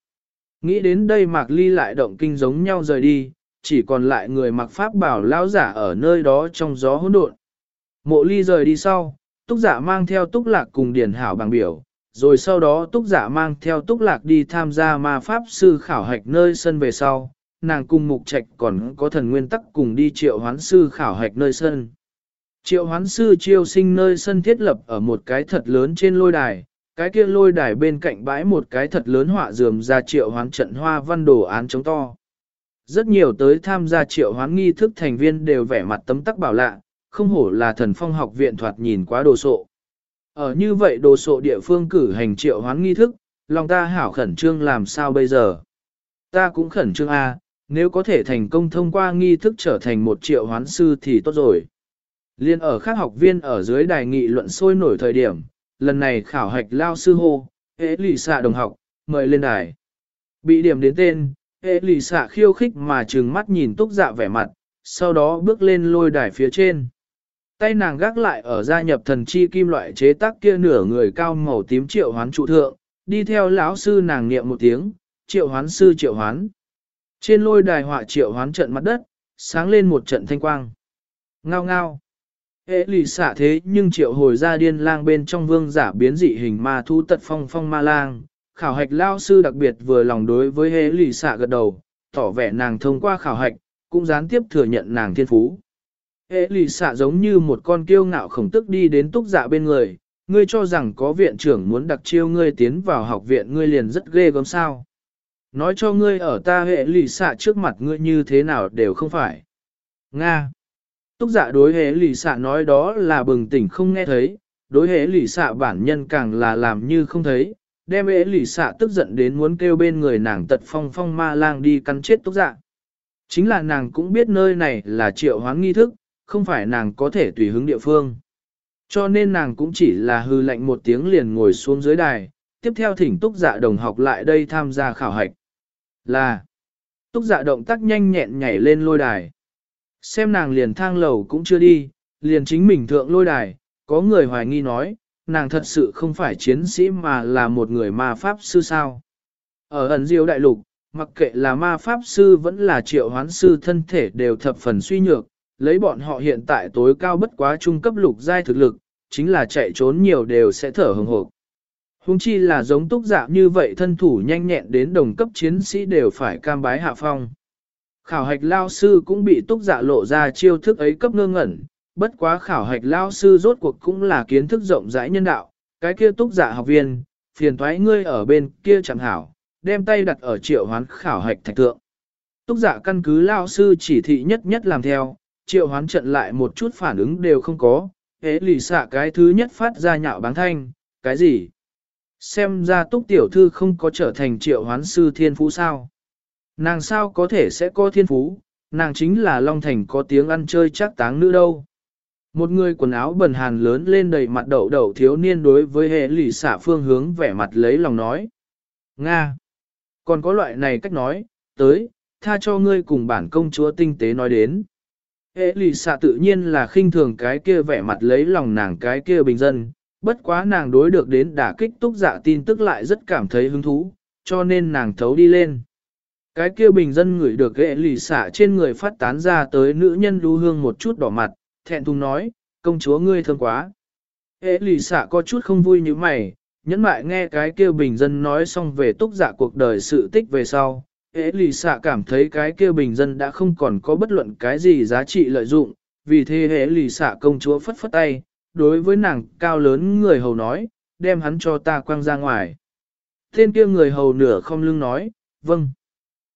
Nghĩ đến đây Mạc Ly lại động kinh giống nhau rời đi, chỉ còn lại người mặc pháp bảo lão giả ở nơi đó trong gió hỗn độn. Mộ Ly rời đi sau, Túc Giả mang theo Túc Lạc cùng Điển Hảo bằng biểu, rồi sau đó Túc Giả mang theo Túc Lạc đi tham gia ma pháp sư khảo hạch nơi sân về sau, nàng cùng Mục Trạch còn có thần nguyên tắc cùng đi triệu hoán sư khảo hạch nơi sân. Triệu hoán sư chiêu sinh nơi sân thiết lập ở một cái thật lớn trên lôi đài, cái kia lôi đài bên cạnh bãi một cái thật lớn họa dườm ra triệu hoán trận hoa văn đồ án chống to. Rất nhiều tới tham gia triệu hoán nghi thức thành viên đều vẻ mặt tấm tắc bảo lạ, không hổ là thần phong học viện thoạt nhìn quá đồ sộ. Ở như vậy đồ sộ địa phương cử hành triệu hoán nghi thức, lòng ta hảo khẩn trương làm sao bây giờ? Ta cũng khẩn trương a, nếu có thể thành công thông qua nghi thức trở thành một triệu hoán sư thì tốt rồi. Liên ở các học viên ở dưới đài nghị luận sôi nổi thời điểm, lần này khảo hạch lao sư hô, hệ lì xạ đồng học, mời lên đài. Bị điểm đến tên, hệ lì xạ khiêu khích mà trừng mắt nhìn túc dạ vẻ mặt, sau đó bước lên lôi đài phía trên. Tay nàng gác lại ở gia nhập thần chi kim loại chế tác kia nửa người cao màu tím triệu hoán trụ thượng, đi theo lão sư nàng niệm một tiếng, triệu hoán sư triệu hoán. Trên lôi đài họa triệu hoán trận mặt đất, sáng lên một trận thanh quang. Ngao ngao. Hệ lì xả thế nhưng triệu hồi ra điên lang bên trong vương giả biến dị hình ma thu tật phong phong ma lang. Khảo hạch lao sư đặc biệt vừa lòng đối với hệ lì xả gật đầu, tỏ vẻ nàng thông qua khảo hạch, cũng gián tiếp thừa nhận nàng thiên phú. Hệ lì xả giống như một con kiêu ngạo khổng tức đi đến túc dạ bên người, ngươi cho rằng có viện trưởng muốn đặc chiêu ngươi tiến vào học viện ngươi liền rất ghê gớm sao. Nói cho ngươi ở ta hệ lì xạ trước mặt ngươi như thế nào đều không phải. Nga Túc dạ đối hệ lì xạ nói đó là bừng tỉnh không nghe thấy, đối hệ lì xạ bản nhân càng là làm như không thấy, đem hệ lì xạ tức giận đến muốn kêu bên người nàng tật phong phong ma lang đi cắn chết túc dạ. Chính là nàng cũng biết nơi này là triệu hoán nghi thức, không phải nàng có thể tùy hứng địa phương. Cho nên nàng cũng chỉ là hư lạnh một tiếng liền ngồi xuống dưới đài, tiếp theo thỉnh túc dạ đồng học lại đây tham gia khảo hạch. Là, túc dạ động tác nhanh nhẹn nhảy lên lôi đài. Xem nàng liền thang lầu cũng chưa đi, liền chính mình thượng lôi đài, có người hoài nghi nói, nàng thật sự không phải chiến sĩ mà là một người ma pháp sư sao. Ở ẩn diêu đại lục, mặc kệ là ma pháp sư vẫn là triệu hoán sư thân thể đều thập phần suy nhược, lấy bọn họ hiện tại tối cao bất quá trung cấp lục giai thực lực, chính là chạy trốn nhiều đều sẽ thở hừng hộp. Hùng chi là giống túc dạ như vậy thân thủ nhanh nhẹn đến đồng cấp chiến sĩ đều phải cam bái hạ phong. Khảo hạch lao sư cũng bị túc dạ lộ ra chiêu thức ấy cấp ngơ ngẩn, bất quá khảo hạch lao sư rốt cuộc cũng là kiến thức rộng rãi nhân đạo, cái kia túc dạ học viên, phiền thoái ngươi ở bên kia chẳng hảo, đem tay đặt ở triệu hoán khảo hạch thạch tượng. Túc dạ căn cứ lao sư chỉ thị nhất nhất làm theo, triệu hoán trận lại một chút phản ứng đều không có, hế lì xạ cái thứ nhất phát ra nhạo báng thanh, cái gì? Xem ra túc tiểu thư không có trở thành triệu hoán sư thiên phú sao? Nàng sao có thể sẽ có thiên phú, nàng chính là Long Thành có tiếng ăn chơi chắc táng nữ đâu. Một người quần áo bẩn hàn lớn lên đầy mặt đậu đậu thiếu niên đối với hệ lì xả phương hướng vẻ mặt lấy lòng nói. Nga! Còn có loại này cách nói, tới, tha cho ngươi cùng bản công chúa tinh tế nói đến. Hệ lì xạ tự nhiên là khinh thường cái kia vẻ mặt lấy lòng nàng cái kia bình dân, bất quá nàng đối được đến đả kích túc dạ tin tức lại rất cảm thấy hứng thú, cho nên nàng thấu đi lên. Cái kia bình dân ngửi được ghệ lì xả trên người phát tán ra tới nữ nhân lưu hương một chút đỏ mặt, thẹn thùng nói, công chúa ngươi thương quá. Ghệ lì xả có chút không vui như mày, nhẫn mại nghe cái kia bình dân nói xong về túc dạ cuộc đời sự tích về sau. Ế lì xạ cảm thấy cái kia bình dân đã không còn có bất luận cái gì giá trị lợi dụng, vì thế ế lì xạ công chúa phất phất tay, đối với nàng cao lớn người hầu nói, đem hắn cho ta quăng ra ngoài. Tên kia người hầu nửa không lưng nói, vâng.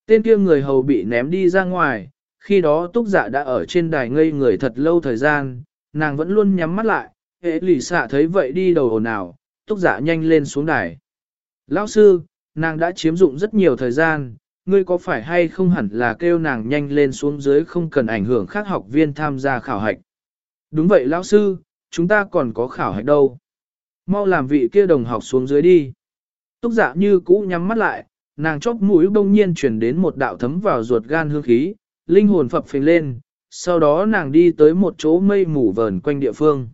Tên kia người hầu bị ném đi ra ngoài, khi đó túc giả đã ở trên đài ngây người thật lâu thời gian, nàng vẫn luôn nhắm mắt lại, hệ lì xạ thấy vậy đi đầu ồn ào, túc giả nhanh lên xuống đài. Lão sư, nàng đã chiếm dụng rất nhiều thời gian, ngươi có phải hay không hẳn là kêu nàng nhanh lên xuống dưới không cần ảnh hưởng khác học viên tham gia khảo hạch. Đúng vậy lão sư, chúng ta còn có khảo hạch đâu. Mau làm vị kia đồng học xuống dưới đi. Túc giả như cũ nhắm mắt lại, nàng chóp mũi bỗng nhiên chuyển đến một đạo thấm vào ruột gan hương khí, linh hồn phập phình lên, sau đó nàng đi tới một chỗ mây mù vờn quanh địa phương.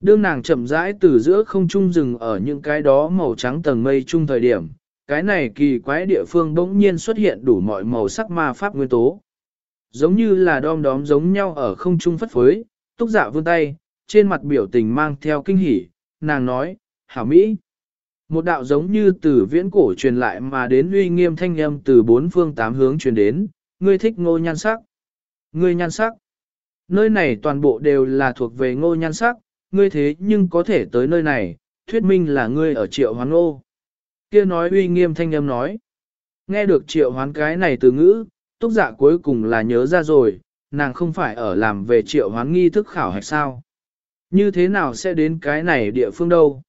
Đương nàng chậm rãi từ giữa không trung rừng ở những cái đó màu trắng tầng mây chung thời điểm, cái này kỳ quái địa phương bỗng nhiên xuất hiện đủ mọi màu sắc ma pháp nguyên tố. Giống như là đom đóm giống nhau ở không trung phất phới, túc dạ vươn tay, trên mặt biểu tình mang theo kinh hỉ, nàng nói, hảo Mỹ. Một đạo giống như từ viễn cổ truyền lại mà đến uy nghiêm thanh âm từ bốn phương tám hướng truyền đến, ngươi thích ngô nhan sắc. Ngươi nhan sắc. Nơi này toàn bộ đều là thuộc về ngô nhan sắc, ngươi thế nhưng có thể tới nơi này, thuyết minh là ngươi ở triệu hoán ngô. Kia nói uy nghiêm thanh âm nói. Nghe được triệu hoán cái này từ ngữ, túc giả cuối cùng là nhớ ra rồi, nàng không phải ở làm về triệu hoán nghi thức khảo hạch sao. Như thế nào sẽ đến cái này địa phương đâu?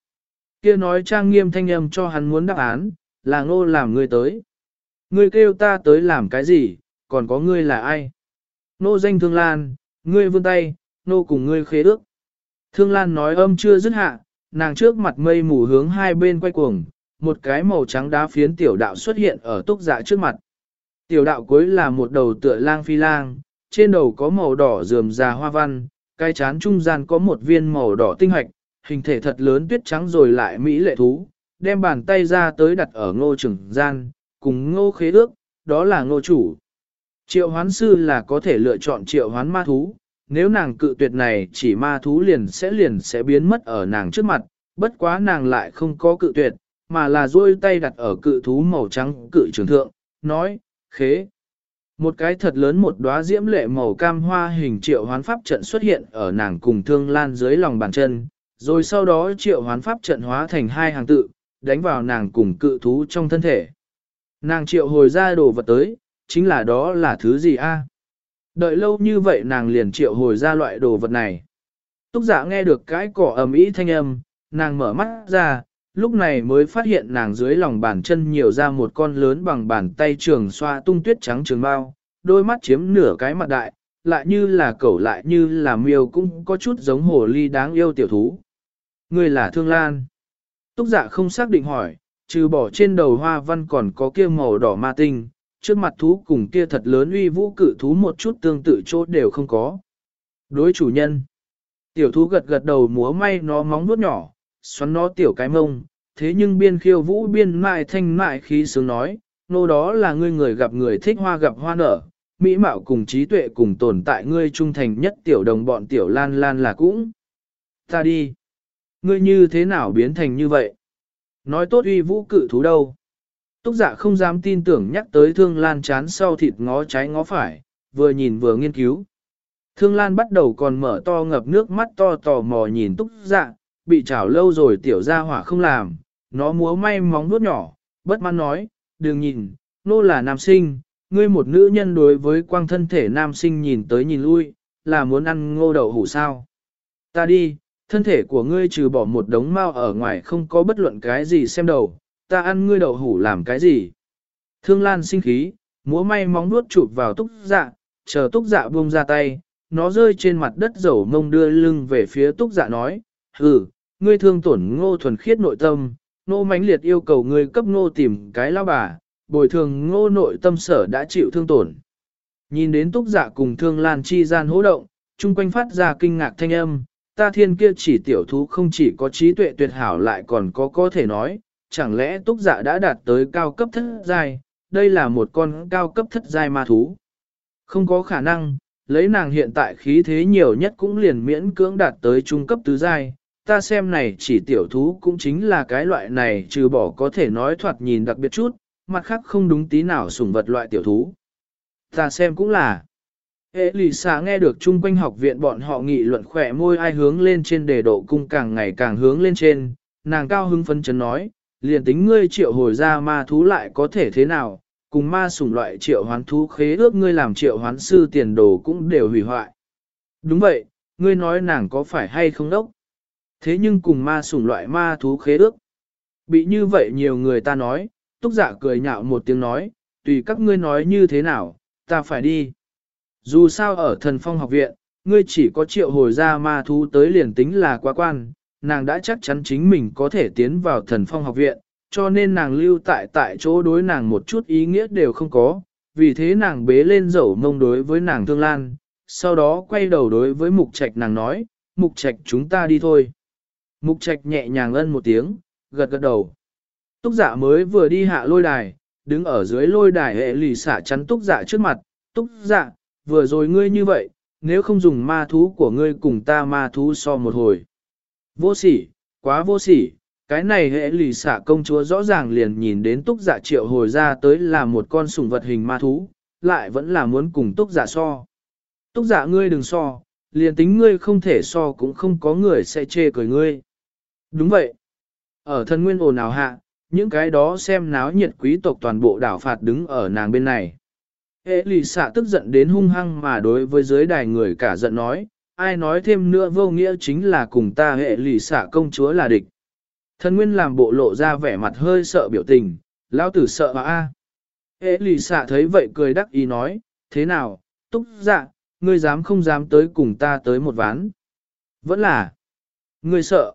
Kia nói trang nghiêm thanh âm cho hắn muốn đáp án, là ngô làm ngươi tới. Ngươi kêu ta tới làm cái gì, còn có ngươi là ai? Nô danh thương lan, ngươi vươn tay, nô cùng ngươi khế ước. Thương lan nói âm chưa dứt hạ, nàng trước mặt mây mù hướng hai bên quay cuồng, một cái màu trắng đá phiến tiểu đạo xuất hiện ở túc dạ trước mặt. Tiểu đạo cuối là một đầu tựa lang phi lang, trên đầu có màu đỏ rườm rà hoa văn, cái chán trung gian có một viên màu đỏ tinh hoạch, hình thể thật lớn tuyết trắng rồi lại mỹ lệ thú, đem bàn tay ra tới đặt ở ngô trưởng gian, cùng ngô khế ước, đó là ngô chủ. Triệu hoán sư là có thể lựa chọn triệu hoán ma thú, nếu nàng cự tuyệt này chỉ ma thú liền sẽ liền sẽ biến mất ở nàng trước mặt, bất quá nàng lại không có cự tuyệt, mà là duỗi tay đặt ở cự thú màu trắng cự trường thượng, nói, khế. Một cái thật lớn một đóa diễm lệ màu cam hoa hình triệu hoán pháp trận xuất hiện ở nàng cùng thương lan dưới lòng bàn chân, rồi sau đó triệu hoán pháp trận hóa thành hai hàng tự, đánh vào nàng cùng cự thú trong thân thể. Nàng triệu hồi ra đồ vật tới, chính là đó là thứ gì a? Đợi lâu như vậy nàng liền triệu hồi ra loại đồ vật này. Túc giả nghe được cái cỏ ầm ĩ thanh âm, nàng mở mắt ra, lúc này mới phát hiện nàng dưới lòng bàn chân nhiều ra một con lớn bằng bàn tay trường xoa tung tuyết trắng trường bao, đôi mắt chiếm nửa cái mặt đại, lại như là cẩu lại như là miêu cũng có chút giống hồ ly đáng yêu tiểu thú. Ngươi là Thương Lan. Túc dạ không xác định hỏi, trừ bỏ trên đầu hoa văn còn có kia màu đỏ ma tinh, trước mặt thú cùng kia thật lớn uy vũ cự thú một chút tương tự chỗ đều không có. Đối chủ nhân. Tiểu thú gật gật đầu múa may nó móng vuốt nhỏ, xoắn nó tiểu cái mông, thế nhưng biên khiêu vũ biên mại thanh mại khí sướng nói, nô đó là ngươi người gặp người thích hoa gặp hoa nở, mỹ mạo cùng trí tuệ cùng tồn tại ngươi trung thành nhất tiểu đồng bọn tiểu lan lan là cũng. Ta đi. Ngươi như thế nào biến thành như vậy? Nói tốt uy vũ cự thú đâu? Túc dạ không dám tin tưởng nhắc tới thương lan chán sau thịt ngó trái ngó phải, vừa nhìn vừa nghiên cứu. Thương lan bắt đầu còn mở to ngập nước mắt to tò mò nhìn túc dạ, bị chảo lâu rồi tiểu ra hỏa không làm, nó múa may móng nuốt nhỏ, bất mãn nói, đừng nhìn, nô là nam sinh, ngươi một nữ nhân đối với quang thân thể nam sinh nhìn tới nhìn lui, là muốn ăn ngô đậu hủ sao. Ta đi, thân thể của ngươi trừ bỏ một đống mao ở ngoài không có bất luận cái gì xem đầu, ta ăn ngươi đậu hủ làm cái gì. Thương Lan sinh khí, múa may móng nuốt chụp vào túc dạ, chờ túc dạ buông ra tay, nó rơi trên mặt đất dầu mông đưa lưng về phía túc dạ nói, hừ, ngươi thương tổn ngô thuần khiết nội tâm, ngô mãnh liệt yêu cầu ngươi cấp ngô tìm cái lao bà, bồi thường ngô nội tâm sở đã chịu thương tổn. Nhìn đến túc dạ cùng thương lan chi gian hỗ động, chung quanh phát ra kinh ngạc thanh âm, ta thiên kia chỉ tiểu thú không chỉ có trí tuệ tuyệt hảo lại còn có có thể nói, chẳng lẽ túc dạ đã đạt tới cao cấp thất giai, đây là một con cao cấp thất giai ma thú. Không có khả năng, lấy nàng hiện tại khí thế nhiều nhất cũng liền miễn cưỡng đạt tới trung cấp tứ giai. Ta xem này chỉ tiểu thú cũng chính là cái loại này trừ bỏ có thể nói thoạt nhìn đặc biệt chút, mặt khác không đúng tí nào sủng vật loại tiểu thú. Ta xem cũng là. Hệ lì xà nghe được chung quanh học viện bọn họ nghị luận khỏe môi ai hướng lên trên để độ cung càng ngày càng hướng lên trên, nàng cao hứng phấn chấn nói, liền tính ngươi triệu hồi ra ma thú lại có thể thế nào, cùng ma sủng loại triệu hoán thú khế ước ngươi làm triệu hoán sư tiền đồ cũng đều hủy hoại. Đúng vậy, ngươi nói nàng có phải hay không đốc? Thế nhưng cùng ma sủng loại ma thú khế ước. Bị như vậy nhiều người ta nói, túc giả dạ cười nhạo một tiếng nói, tùy các ngươi nói như thế nào, ta phải đi. Dù sao ở thần phong học viện, ngươi chỉ có triệu hồi ra ma thú tới liền tính là quá quan, nàng đã chắc chắn chính mình có thể tiến vào thần phong học viện, cho nên nàng lưu tại tại chỗ đối nàng một chút ý nghĩa đều không có, vì thế nàng bế lên dẫu mông đối với nàng thương lan, sau đó quay đầu đối với mục trạch nàng nói, mục trạch chúng ta đi thôi. Mục trạch nhẹ nhàng ân một tiếng, gật gật đầu. Túc giả dạ mới vừa đi hạ lôi đài, đứng ở dưới lôi đài hệ lì xả chắn túc giả dạ trước mặt, túc giả, dạ, vừa rồi ngươi như vậy, nếu không dùng ma thú của ngươi cùng ta ma thú so một hồi. Vô sỉ, quá vô sỉ, cái này hệ lì xả công chúa rõ ràng liền nhìn đến túc giả triệu hồi ra tới là một con sủng vật hình ma thú, lại vẫn là muốn cùng túc giả so. Túc giả ngươi đừng so, liền tính ngươi không thể so cũng không có người sẽ chê cười ngươi. Đúng vậy. Ở thân nguyên ồn nào hạ, những cái đó xem náo nhiệt quý tộc toàn bộ đảo phạt đứng ở nàng bên này. Hệ lì xạ tức giận đến hung hăng mà đối với dưới đài người cả giận nói, ai nói thêm nữa vô nghĩa chính là cùng ta hệ lì xạ công chúa là địch. Thần nguyên làm bộ lộ ra vẻ mặt hơi sợ biểu tình, lão tử sợ mà a. Hệ lì xạ thấy vậy cười đắc ý nói, thế nào, túc dạ, ngươi dám không dám tới cùng ta tới một ván. Vẫn là, ngươi sợ.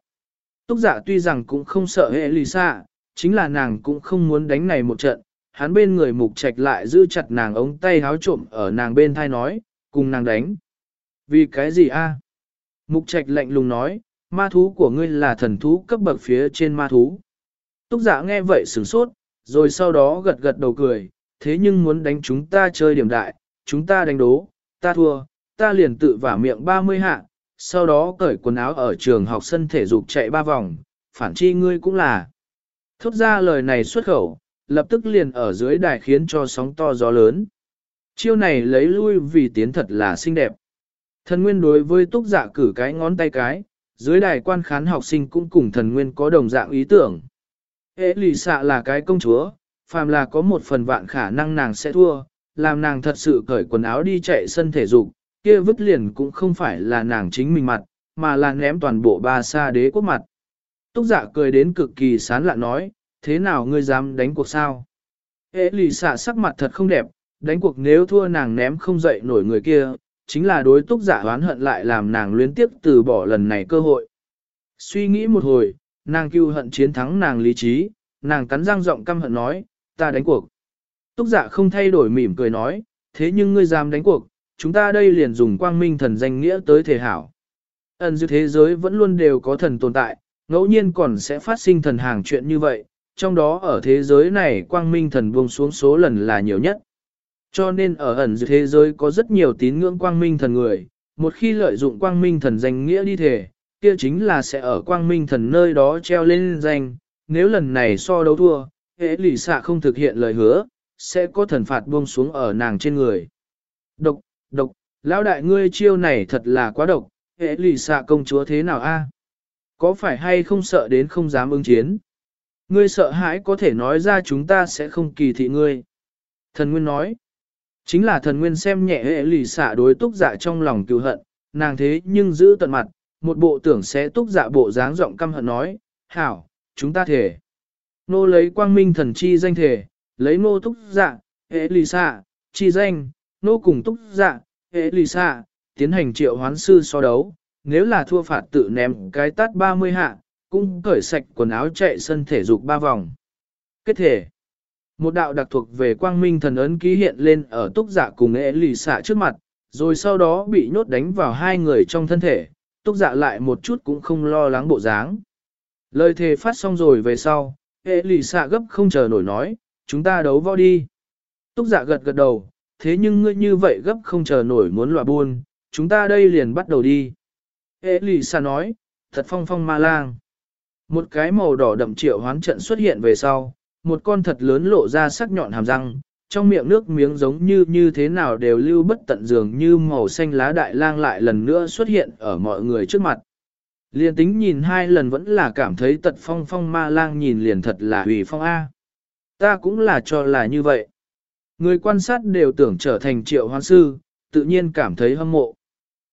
Túc dạ tuy rằng cũng không sợ hệ lì xạ, chính là nàng cũng không muốn đánh này một trận, hắn bên người mục trạch lại giữ chặt nàng ống tay háo trộm ở nàng bên thai nói, cùng nàng đánh. Vì cái gì a? Mục trạch lạnh lùng nói, ma thú của ngươi là thần thú cấp bậc phía trên ma thú. Túc giả nghe vậy sửng sốt, rồi sau đó gật gật đầu cười, thế nhưng muốn đánh chúng ta chơi điểm đại, chúng ta đánh đố, ta thua, ta liền tự vả miệng 30 hạ, sau đó cởi quần áo ở trường học sân thể dục chạy ba vòng, phản chi ngươi cũng là. Thốt ra lời này xuất khẩu, lập tức liền ở dưới đài khiến cho sóng to gió lớn. Chiêu này lấy lui vì tiến thật là xinh đẹp. Thần nguyên đối với túc dạ cử cái ngón tay cái, dưới đài quan khán học sinh cũng cùng thần nguyên có đồng dạng ý tưởng. Hệ lì xạ là cái công chúa, phàm là có một phần vạn khả năng nàng sẽ thua, làm nàng thật sự cởi quần áo đi chạy sân thể dục, kia vứt liền cũng không phải là nàng chính mình mặt, mà là ném toàn bộ ba sa đế quốc mặt. Túc dạ cười đến cực kỳ sán lạ nói, thế nào ngươi dám đánh cuộc sao? Ế lì xạ sắc mặt thật không đẹp, đánh cuộc nếu thua nàng ném không dậy nổi người kia, chính là đối túc giả oán hận lại làm nàng luyến tiếp từ bỏ lần này cơ hội. Suy nghĩ một hồi, nàng cưu hận chiến thắng nàng lý trí, nàng cắn răng giọng căm hận nói, ta đánh cuộc. Túc giả không thay đổi mỉm cười nói, thế nhưng ngươi dám đánh cuộc, chúng ta đây liền dùng quang minh thần danh nghĩa tới thể hảo. Ẩn dư thế giới vẫn luôn đều có thần tồn tại, ngẫu nhiên còn sẽ phát sinh thần hàng chuyện như vậy, trong đó ở thế giới này quang minh thần buông xuống số lần là nhiều nhất. Cho nên ở ẩn dự thế giới có rất nhiều tín ngưỡng quang minh thần người, một khi lợi dụng quang minh thần danh nghĩa đi thể, kia chính là sẽ ở quang minh thần nơi đó treo lên danh, nếu lần này so đấu thua, hệ lì xạ không thực hiện lời hứa, sẽ có thần phạt buông xuống ở nàng trên người. Độc, độc, lão đại ngươi chiêu này thật là quá độc, hệ lì xạ công chúa thế nào a? Có phải hay không sợ đến không dám ứng chiến? Ngươi sợ hãi có thể nói ra chúng ta sẽ không kỳ thị ngươi. Thần Nguyên nói, chính là thần Nguyên xem nhẹ hệ lì xả đối túc giả trong lòng cựu hận, nàng thế nhưng giữ tận mặt, một bộ tưởng sẽ túc giả bộ dáng giọng căm hận nói, hảo, chúng ta thể. Nô lấy quang minh thần chi danh thể, lấy nô túc giả hệ lì xả chi danh, nô cùng túc giả hệ lì xả tiến hành triệu hoán sư so đấu, nếu là thua phạt tự ném cái tát 30 hạ, cũng cởi sạch quần áo chạy sân thể dục ba vòng. Kết thể Một đạo đặc thuộc về quang minh thần ấn ký hiện lên ở túc dạ cùng ế lì xạ trước mặt, rồi sau đó bị nhốt đánh vào hai người trong thân thể, túc dạ lại một chút cũng không lo lắng bộ dáng. Lời thề phát xong rồi về sau, ế lì xạ gấp không chờ nổi nói, chúng ta đấu võ đi. Túc dạ gật gật đầu, thế nhưng ngươi như vậy gấp không chờ nổi muốn loại buôn, chúng ta đây liền bắt đầu đi. Ế lì xạ nói, thật phong phong ma lang. Một cái màu đỏ đậm triệu hoán trận xuất hiện về sau, một con thật lớn lộ ra sắc nhọn hàm răng, trong miệng nước miếng giống như như thế nào đều lưu bất tận dường như màu xanh lá đại lang lại lần nữa xuất hiện ở mọi người trước mặt. Liên tính nhìn hai lần vẫn là cảm thấy tật phong phong ma lang nhìn liền thật là hủy phong A. Ta cũng là cho là như vậy. Người quan sát đều tưởng trở thành triệu hoan sư, tự nhiên cảm thấy hâm mộ.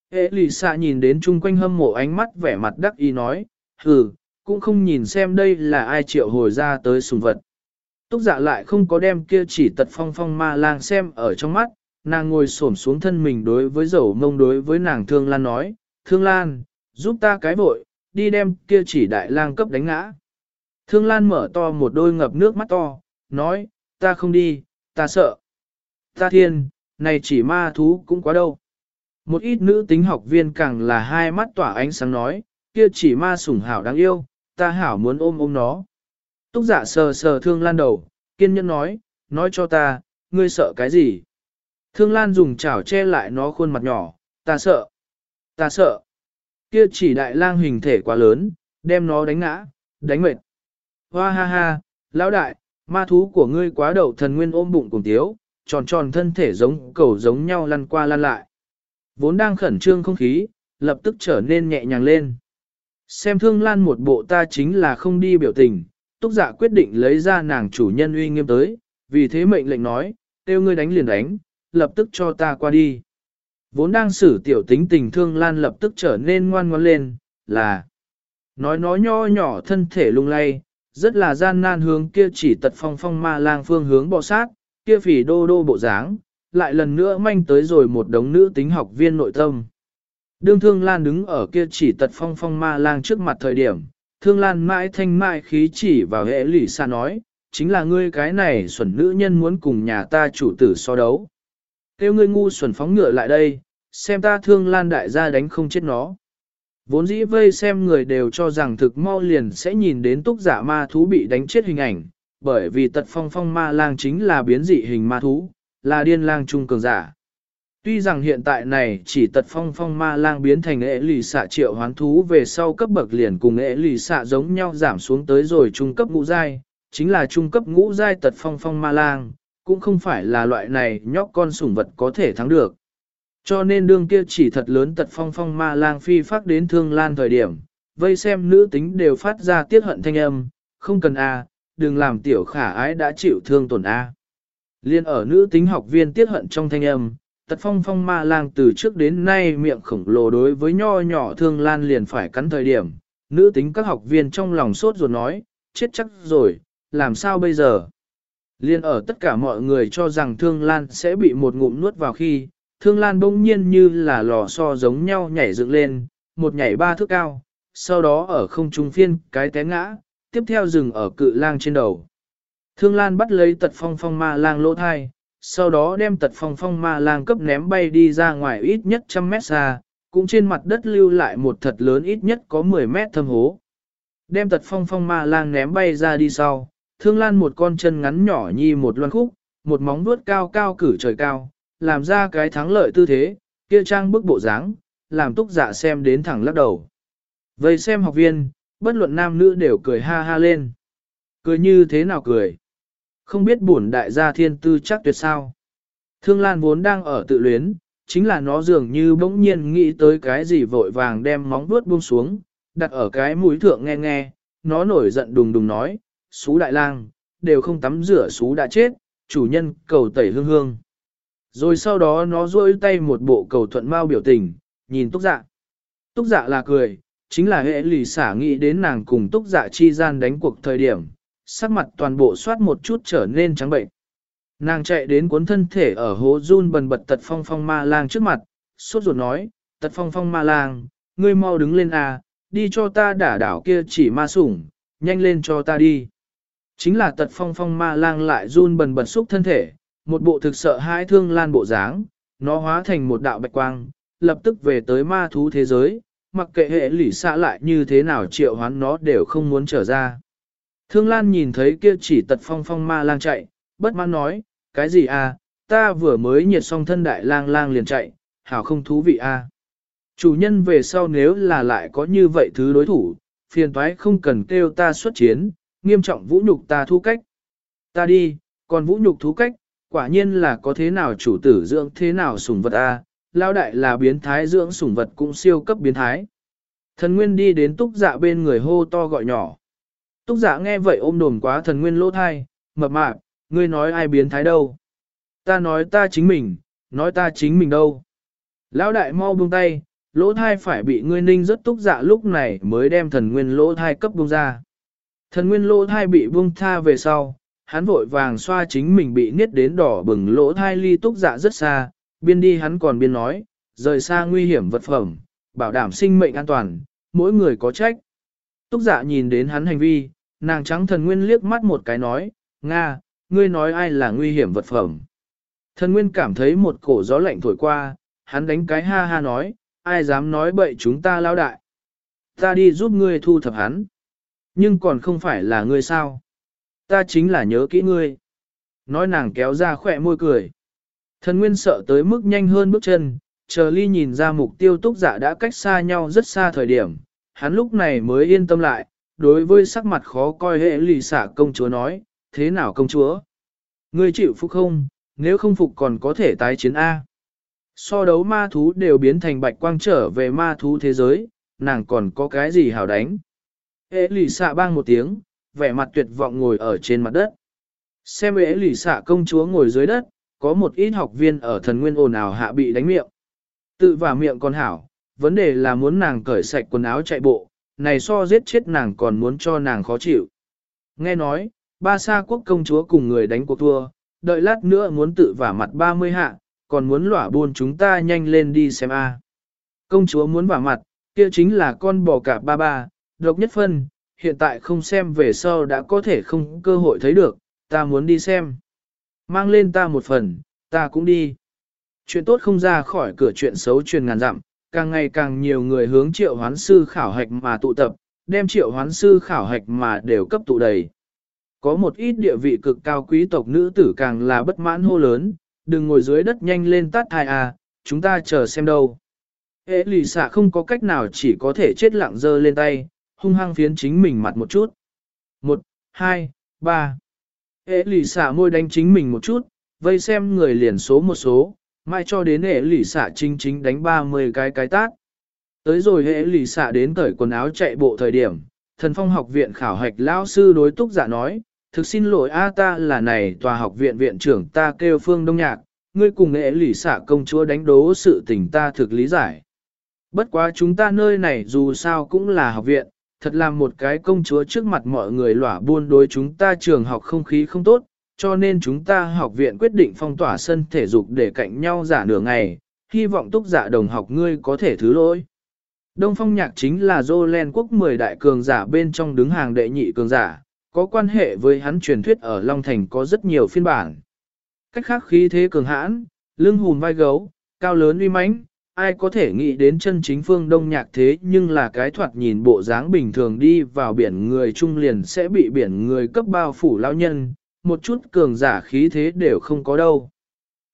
Ê lì xạ nhìn đến chung quanh hâm mộ ánh mắt vẻ mặt đắc ý nói, hừ, cũng không nhìn xem đây là ai triệu hồi ra tới sùng vật. Túc dạ lại không có đem kia chỉ tật phong phong ma lang xem ở trong mắt, nàng ngồi xổm xuống thân mình đối với dầu mông đối với nàng Thương Lan nói, Thương Lan, giúp ta cái vội, đi đem kia chỉ đại lang cấp đánh ngã. Thương Lan mở to một đôi ngập nước mắt to, nói, ta không đi, ta sợ. Ta thiên, này chỉ ma thú cũng quá đâu. Một ít nữ tính học viên càng là hai mắt tỏa ánh sáng nói, kia chỉ ma sủng hảo đáng yêu, ta hảo muốn ôm ôm nó. Túc giả sờ sờ thương lan đầu, kiên nhẫn nói, nói cho ta, ngươi sợ cái gì? Thương lan dùng chảo che lại nó khuôn mặt nhỏ, ta sợ, ta sợ. Kia chỉ đại lang hình thể quá lớn, đem nó đánh ngã, đánh mệt. Hoa ha ha, lão đại, ma thú của ngươi quá đầu thần nguyên ôm bụng cùng tiếu, tròn tròn thân thể giống cầu giống nhau lăn qua lăn lại. Vốn đang khẩn trương không khí, lập tức trở nên nhẹ nhàng lên. Xem thương lan một bộ ta chính là không đi biểu tình, túc giả quyết định lấy ra nàng chủ nhân uy nghiêm tới, vì thế mệnh lệnh nói, tiêu ngươi đánh liền đánh, lập tức cho ta qua đi. Vốn đang xử tiểu tính tình thương lan lập tức trở nên ngoan ngoan lên, là nói nói nho nhỏ thân thể lung lay, rất là gian nan hướng kia chỉ tật phong phong ma lang phương hướng bò sát, kia phỉ đô đô bộ dáng, lại lần nữa manh tới rồi một đống nữ tính học viên nội tâm. Đương Thương Lan đứng ở kia chỉ tật phong phong ma lang trước mặt thời điểm, Thương Lan mãi thanh mãi khí chỉ vào hệ lỷ xa nói, chính là ngươi cái này xuẩn nữ nhân muốn cùng nhà ta chủ tử so đấu. Kêu ngươi ngu xuẩn phóng ngựa lại đây, xem ta Thương Lan đại gia đánh không chết nó. Vốn dĩ vây xem người đều cho rằng thực mau liền sẽ nhìn đến túc giả ma thú bị đánh chết hình ảnh, bởi vì tật phong phong ma lang chính là biến dị hình ma thú, là điên lang trung cường giả. Tuy rằng hiện tại này chỉ tật phong phong ma lang biến thành ế lì xạ triệu hoán thú về sau cấp bậc liền cùng ế lì xạ giống nhau giảm xuống tới rồi trung cấp ngũ giai, chính là trung cấp ngũ giai tật phong phong ma lang, cũng không phải là loại này nhóc con sủng vật có thể thắng được. Cho nên đương kia chỉ thật lớn tật phong phong ma lang phi phát đến thương lan thời điểm, vây xem nữ tính đều phát ra tiết hận thanh âm, không cần a, đừng làm tiểu khả ái đã chịu thương tổn a. Liên ở nữ tính học viên tiết hận trong thanh âm, tật phong phong ma lang từ trước đến nay miệng khổng lồ đối với nho nhỏ thương lan liền phải cắn thời điểm. Nữ tính các học viên trong lòng sốt ruột nói, chết chắc rồi, làm sao bây giờ? Liên ở tất cả mọi người cho rằng thương lan sẽ bị một ngụm nuốt vào khi, thương lan bỗng nhiên như là lò xo giống nhau nhảy dựng lên, một nhảy ba thước cao, sau đó ở không trung phiên cái té ngã, tiếp theo dừng ở cự lang trên đầu. Thương lan bắt lấy tật phong phong ma lang lỗ thai, sau đó đem tật phong phong ma lang cấp ném bay đi ra ngoài ít nhất trăm mét xa, cũng trên mặt đất lưu lại một thật lớn ít nhất có 10 mét thâm hố. Đem tật phong phong ma lang ném bay ra đi sau, thương lan một con chân ngắn nhỏ nhi một loan khúc, một móng vuốt cao cao cử trời cao, làm ra cái thắng lợi tư thế, kia trang bức bộ dáng, làm túc dạ xem đến thẳng lắc đầu. Vậy xem học viên, bất luận nam nữ đều cười ha ha lên. Cười như thế nào cười? Không biết bổn đại gia thiên tư chắc tuyệt sao. Thương Lan vốn đang ở tự luyến, chính là nó dường như bỗng nhiên nghĩ tới cái gì vội vàng đem móng vuốt buông xuống, đặt ở cái mũi thượng nghe nghe, nó nổi giận đùng đùng nói, xú đại lang, đều không tắm rửa xú đã chết, chủ nhân cầu tẩy hương hương. Rồi sau đó nó rôi tay một bộ cầu thuận mau biểu tình, nhìn túc dạ. Túc dạ là cười, chính là hệ lì xả nghĩ đến nàng cùng túc dạ chi gian đánh cuộc thời điểm, sắc mặt toàn bộ soát một chút trở nên trắng bệnh. Nàng chạy đến cuốn thân thể ở hố run bần bật tật phong phong ma lang trước mặt, sốt ruột nói, tật phong phong ma lang, ngươi mau đứng lên à, đi cho ta đả đảo kia chỉ ma sủng, nhanh lên cho ta đi. Chính là tật phong phong ma lang lại run bần bật xúc thân thể, một bộ thực sợ hãi thương lan bộ dáng, nó hóa thành một đạo bạch quang, lập tức về tới ma thú thế giới, mặc kệ hệ lỷ xạ lại như thế nào triệu hoán nó đều không muốn trở ra. Thương Lan nhìn thấy kia chỉ tật phong phong ma lang chạy, bất mãn nói, Cái gì à? ta vừa mới nhiệt xong thân đại lang lang liền chạy, hảo không thú vị à? Chủ nhân về sau nếu là lại có như vậy thứ đối thủ, phiền toái không cần kêu ta xuất chiến, nghiêm trọng vũ nhục ta thu cách. Ta đi, còn vũ nhục thú cách, quả nhiên là có thế nào chủ tử dưỡng thế nào sủng vật à? a, lao đại là biến thái dưỡng sủng vật cũng siêu cấp biến thái. Thần Nguyên đi đến túc dạ bên người hô to gọi nhỏ. Túc dạ nghe vậy ôm đồm quá thần Nguyên lỗ thai, mập mạp, ngươi nói ai biến thái đâu. Ta nói ta chính mình, nói ta chính mình đâu. Lão đại mau buông tay, lỗ thai phải bị ngươi ninh rất túc dạ lúc này mới đem thần Nguyên lỗ thai cấp buông ra. Thần Nguyên lỗ thai bị buông tha về sau, hắn vội vàng xoa chính mình bị niết đến đỏ bừng lỗ thai ly túc dạ rất xa, biên đi hắn còn biên nói, rời xa nguy hiểm vật phẩm, bảo đảm sinh mệnh an toàn, mỗi người có trách. Túc dạ nhìn đến hắn hành vi, nàng trắng thần nguyên liếc mắt một cái nói, Nga, ngươi nói ai là nguy hiểm vật phẩm. Thần nguyên cảm thấy một cổ gió lạnh thổi qua, hắn đánh cái ha ha nói, ai dám nói bậy chúng ta lao đại. Ta đi giúp ngươi thu thập hắn. Nhưng còn không phải là ngươi sao. Ta chính là nhớ kỹ ngươi. Nói nàng kéo ra khỏe môi cười. Thần nguyên sợ tới mức nhanh hơn bước chân, chờ ly nhìn ra mục tiêu túc giả đã cách xa nhau rất xa thời điểm, hắn lúc này mới yên tâm lại, đối với sắc mặt khó coi hệ lì xả công chúa nói, thế nào công chúa? Ngươi chịu phục không, nếu không phục còn có thể tái chiến A. So đấu ma thú đều biến thành bạch quang trở về ma thú thế giới, nàng còn có cái gì hảo đánh. Hệ lì xạ bang một tiếng, vẻ mặt tuyệt vọng ngồi ở trên mặt đất. Xem ế lì xạ công chúa ngồi dưới đất, có một ít học viên ở thần nguyên ồn ào hạ bị đánh miệng. Tự vào miệng con hảo, vấn đề là muốn nàng cởi sạch quần áo chạy bộ, này so giết chết nàng còn muốn cho nàng khó chịu. Nghe nói, ba sa quốc công chúa cùng người đánh cuộc thua, đợi lát nữa muốn tự vả mặt 30 hạ, còn muốn lỏa buôn chúng ta nhanh lên đi xem a. Công chúa muốn vả mặt, kia chính là con bò cả ba ba, độc nhất phân, hiện tại không xem về sau đã có thể không cơ hội thấy được, ta muốn đi xem. Mang lên ta một phần, ta cũng đi. Chuyện tốt không ra khỏi cửa chuyện xấu truyền ngàn dặm, càng ngày càng nhiều người hướng triệu hoán sư khảo hạch mà tụ tập, đem triệu hoán sư khảo hạch mà đều cấp tụ đầy. Có một ít địa vị cực cao quý tộc nữ tử càng là bất mãn hô lớn, đừng ngồi dưới đất nhanh lên tắt thai à, chúng ta chờ xem đâu. Ế lì xạ không có cách nào chỉ có thể chết lặng dơ lên tay, hung hăng phiến chính mình mặt một chút. Một, hai, ba. Ế lì xả môi đánh chính mình một chút, vây xem người liền số một số, mai cho đến hệ lì xả chính chính đánh 30 cái cái tát. Tới rồi hệ lì xả đến cởi quần áo chạy bộ thời điểm, thần phong học viện khảo hạch lão sư đối túc giả nói, thực xin lỗi a ta là này tòa học viện viện trưởng ta kêu phương đông nhạc, ngươi cùng hệ lì xả công chúa đánh đố sự tình ta thực lý giải. Bất quá chúng ta nơi này dù sao cũng là học viện, thật là một cái công chúa trước mặt mọi người lỏa buôn đối chúng ta trường học không khí không tốt, cho nên chúng ta học viện quyết định phong tỏa sân thể dục để cạnh nhau giả nửa ngày, hy vọng túc giả đồng học ngươi có thể thứ lỗi. Đông phong nhạc chính là Jolen quốc 10 đại cường giả bên trong đứng hàng đệ nhị cường giả, có quan hệ với hắn truyền thuyết ở Long Thành có rất nhiều phiên bản. Cách khác khí thế cường hãn, lưng hùn vai gấu, cao lớn uy mãnh, ai có thể nghĩ đến chân chính phương đông nhạc thế nhưng là cái thoạt nhìn bộ dáng bình thường đi vào biển người trung liền sẽ bị biển người cấp bao phủ lao nhân, một chút cường giả khí thế đều không có đâu.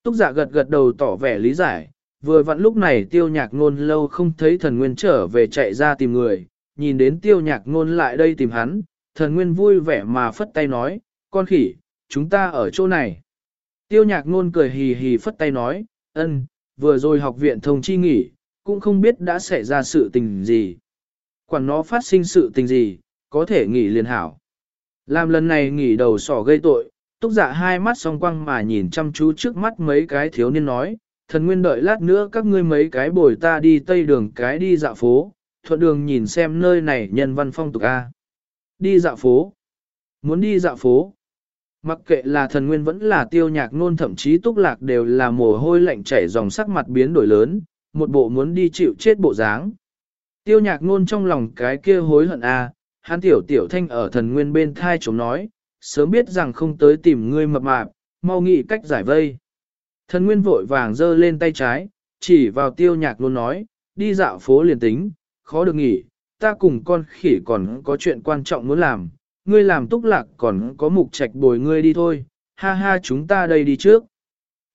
Túc giả gật gật đầu tỏ vẻ lý giải, vừa vặn lúc này tiêu nhạc ngôn lâu không thấy thần nguyên trở về chạy ra tìm người, nhìn đến tiêu nhạc ngôn lại đây tìm hắn, thần nguyên vui vẻ mà phất tay nói, con khỉ, chúng ta ở chỗ này. Tiêu nhạc ngôn cười hì hì phất tay nói, ân, vừa rồi học viện thông chi nghỉ, cũng không biết đã xảy ra sự tình gì. Quản nó phát sinh sự tình gì, có thể nghỉ liền hảo. Làm lần này nghỉ đầu sỏ gây tội, túc dạ hai mắt song quăng mà nhìn chăm chú trước mắt mấy cái thiếu niên nói, thần nguyên đợi lát nữa các ngươi mấy cái bồi ta đi tây đường cái đi dạo phố, thuận đường nhìn xem nơi này nhân văn phong tục A. Đi dạo phố. Muốn đi dạo phố. Mặc kệ là thần nguyên vẫn là tiêu nhạc nôn thậm chí túc lạc đều là mồ hôi lạnh chảy dòng sắc mặt biến đổi lớn, một bộ muốn đi chịu chết bộ dáng. Tiêu nhạc nôn trong lòng cái kia hối hận a, à, hắn tiểu tiểu thanh ở thần nguyên bên thai chống nói, sớm biết rằng không tới tìm ngươi mập mạp, mau nghĩ cách giải vây. Thần nguyên vội vàng giơ lên tay trái, chỉ vào tiêu nhạc nôn nói, đi dạo phố liền tính, khó được nghỉ, ta cùng con khỉ còn có chuyện quan trọng muốn làm, ngươi làm túc lạc còn có mục trạch bồi ngươi đi thôi, ha ha chúng ta đây đi trước.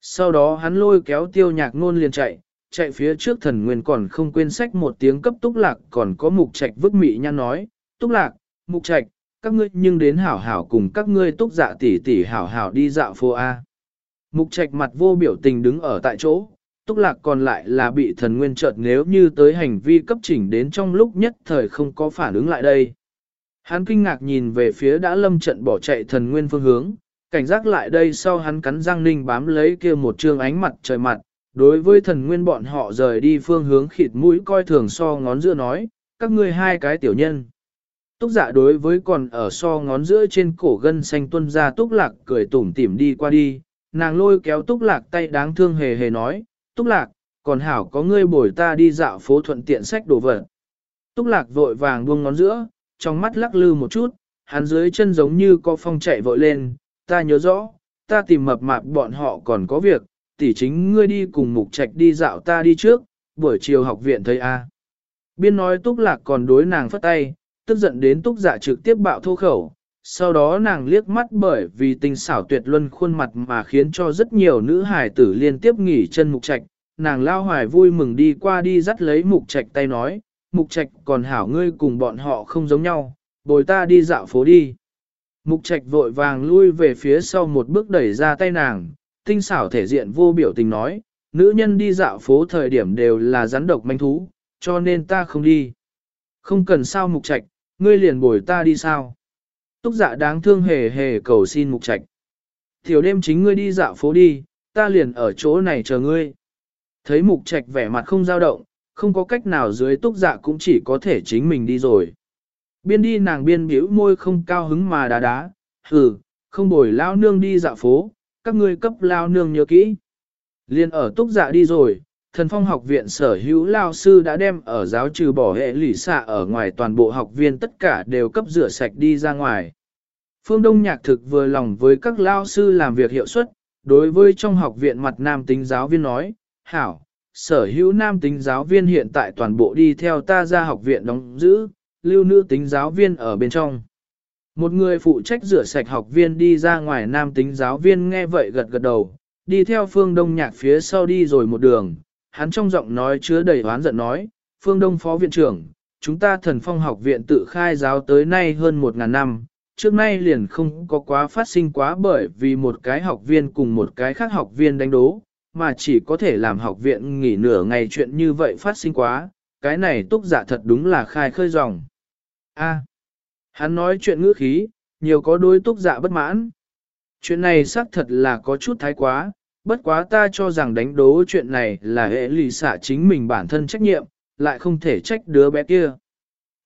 Sau đó hắn lôi kéo tiêu nhạc ngôn liền chạy, chạy phía trước thần nguyên còn không quên sách một tiếng cấp túc lạc còn có mục trạch vứt mị nhăn nói, túc lạc, mục trạch, các ngươi nhưng đến hảo hảo cùng các ngươi túc dạ tỷ tỷ hảo hảo đi dạo phố A. Mục trạch mặt vô biểu tình đứng ở tại chỗ, túc lạc còn lại là bị thần nguyên chợt nếu như tới hành vi cấp chỉnh đến trong lúc nhất thời không có phản ứng lại đây. Hắn kinh ngạc nhìn về phía đã lâm trận bỏ chạy thần nguyên phương hướng, cảnh giác lại đây sau hắn cắn răng ninh bám lấy kia một trương ánh mặt trời mặt, đối với thần nguyên bọn họ rời đi phương hướng khịt mũi coi thường so ngón giữa nói, các ngươi hai cái tiểu nhân. Túc dạ đối với còn ở so ngón giữa trên cổ gân xanh tuân ra túc lạc cười tủm tỉm đi qua đi, nàng lôi kéo túc lạc tay đáng thương hề hề nói, túc lạc, còn hảo có ngươi bồi ta đi dạo phố thuận tiện sách đồ vật. Túc lạc vội vàng buông ngón giữa, trong mắt lắc lư một chút, hắn dưới chân giống như có phong chạy vội lên, ta nhớ rõ, ta tìm mập mạp bọn họ còn có việc, tỷ chính ngươi đi cùng mục trạch đi dạo ta đi trước, buổi chiều học viện thấy a. Biên nói túc lạc còn đối nàng phất tay, tức giận đến túc dạ trực tiếp bạo thô khẩu. Sau đó nàng liếc mắt bởi vì tình xảo tuyệt luân khuôn mặt mà khiến cho rất nhiều nữ hài tử liên tiếp nghỉ chân mục trạch. Nàng lao hoài vui mừng đi qua đi dắt lấy mục trạch tay nói, mục trạch còn hảo ngươi cùng bọn họ không giống nhau, bồi ta đi dạo phố đi. Mục trạch vội vàng lui về phía sau một bước đẩy ra tay nàng, tinh xảo thể diện vô biểu tình nói, nữ nhân đi dạo phố thời điểm đều là rắn độc manh thú, cho nên ta không đi. Không cần sao mục trạch, ngươi liền bồi ta đi sao. Túc dạ đáng thương hề hề cầu xin mục trạch. Tiểu đêm chính ngươi đi dạo phố đi, ta liền ở chỗ này chờ ngươi. Thấy mục trạch vẻ mặt không dao động, không có cách nào dưới túc dạ cũng chỉ có thể chính mình đi rồi. Biên đi nàng biên biểu môi không cao hứng mà đá đá, hừ, không bồi lao nương đi dạo phố, các ngươi cấp lao nương nhớ kỹ. Liên ở túc dạ đi rồi, thần phong học viện sở hữu lao sư đã đem ở giáo trừ bỏ hệ lỷ xạ ở ngoài toàn bộ học viên tất cả đều cấp rửa sạch đi ra ngoài. Phương Đông Nhạc thực vừa lòng với các lao sư làm việc hiệu suất, đối với trong học viện mặt nam tính giáo viên nói, hảo, sở hữu nam tính giáo viên hiện tại toàn bộ đi theo ta ra học viện đóng giữ, lưu nữ tính giáo viên ở bên trong. Một người phụ trách rửa sạch học viên đi ra ngoài nam tính giáo viên nghe vậy gật gật đầu, đi theo phương đông nhạc phía sau đi rồi một đường, hắn trong giọng nói chứa đầy oán giận nói, phương đông phó viện trưởng, chúng ta thần phong học viện tự khai giáo tới nay hơn một ngàn năm, trước nay liền không có quá phát sinh quá bởi vì một cái học viên cùng một cái khác học viên đánh đố, mà chỉ có thể làm học viện nghỉ nửa ngày chuyện như vậy phát sinh quá, cái này túc giả thật đúng là khai khơi dòng. A. hắn nói chuyện ngữ khí, nhiều có đối túc dạ bất mãn. Chuyện này xác thật là có chút thái quá, bất quá ta cho rằng đánh đố chuyện này là hệ lì xả chính mình bản thân trách nhiệm, lại không thể trách đứa bé kia.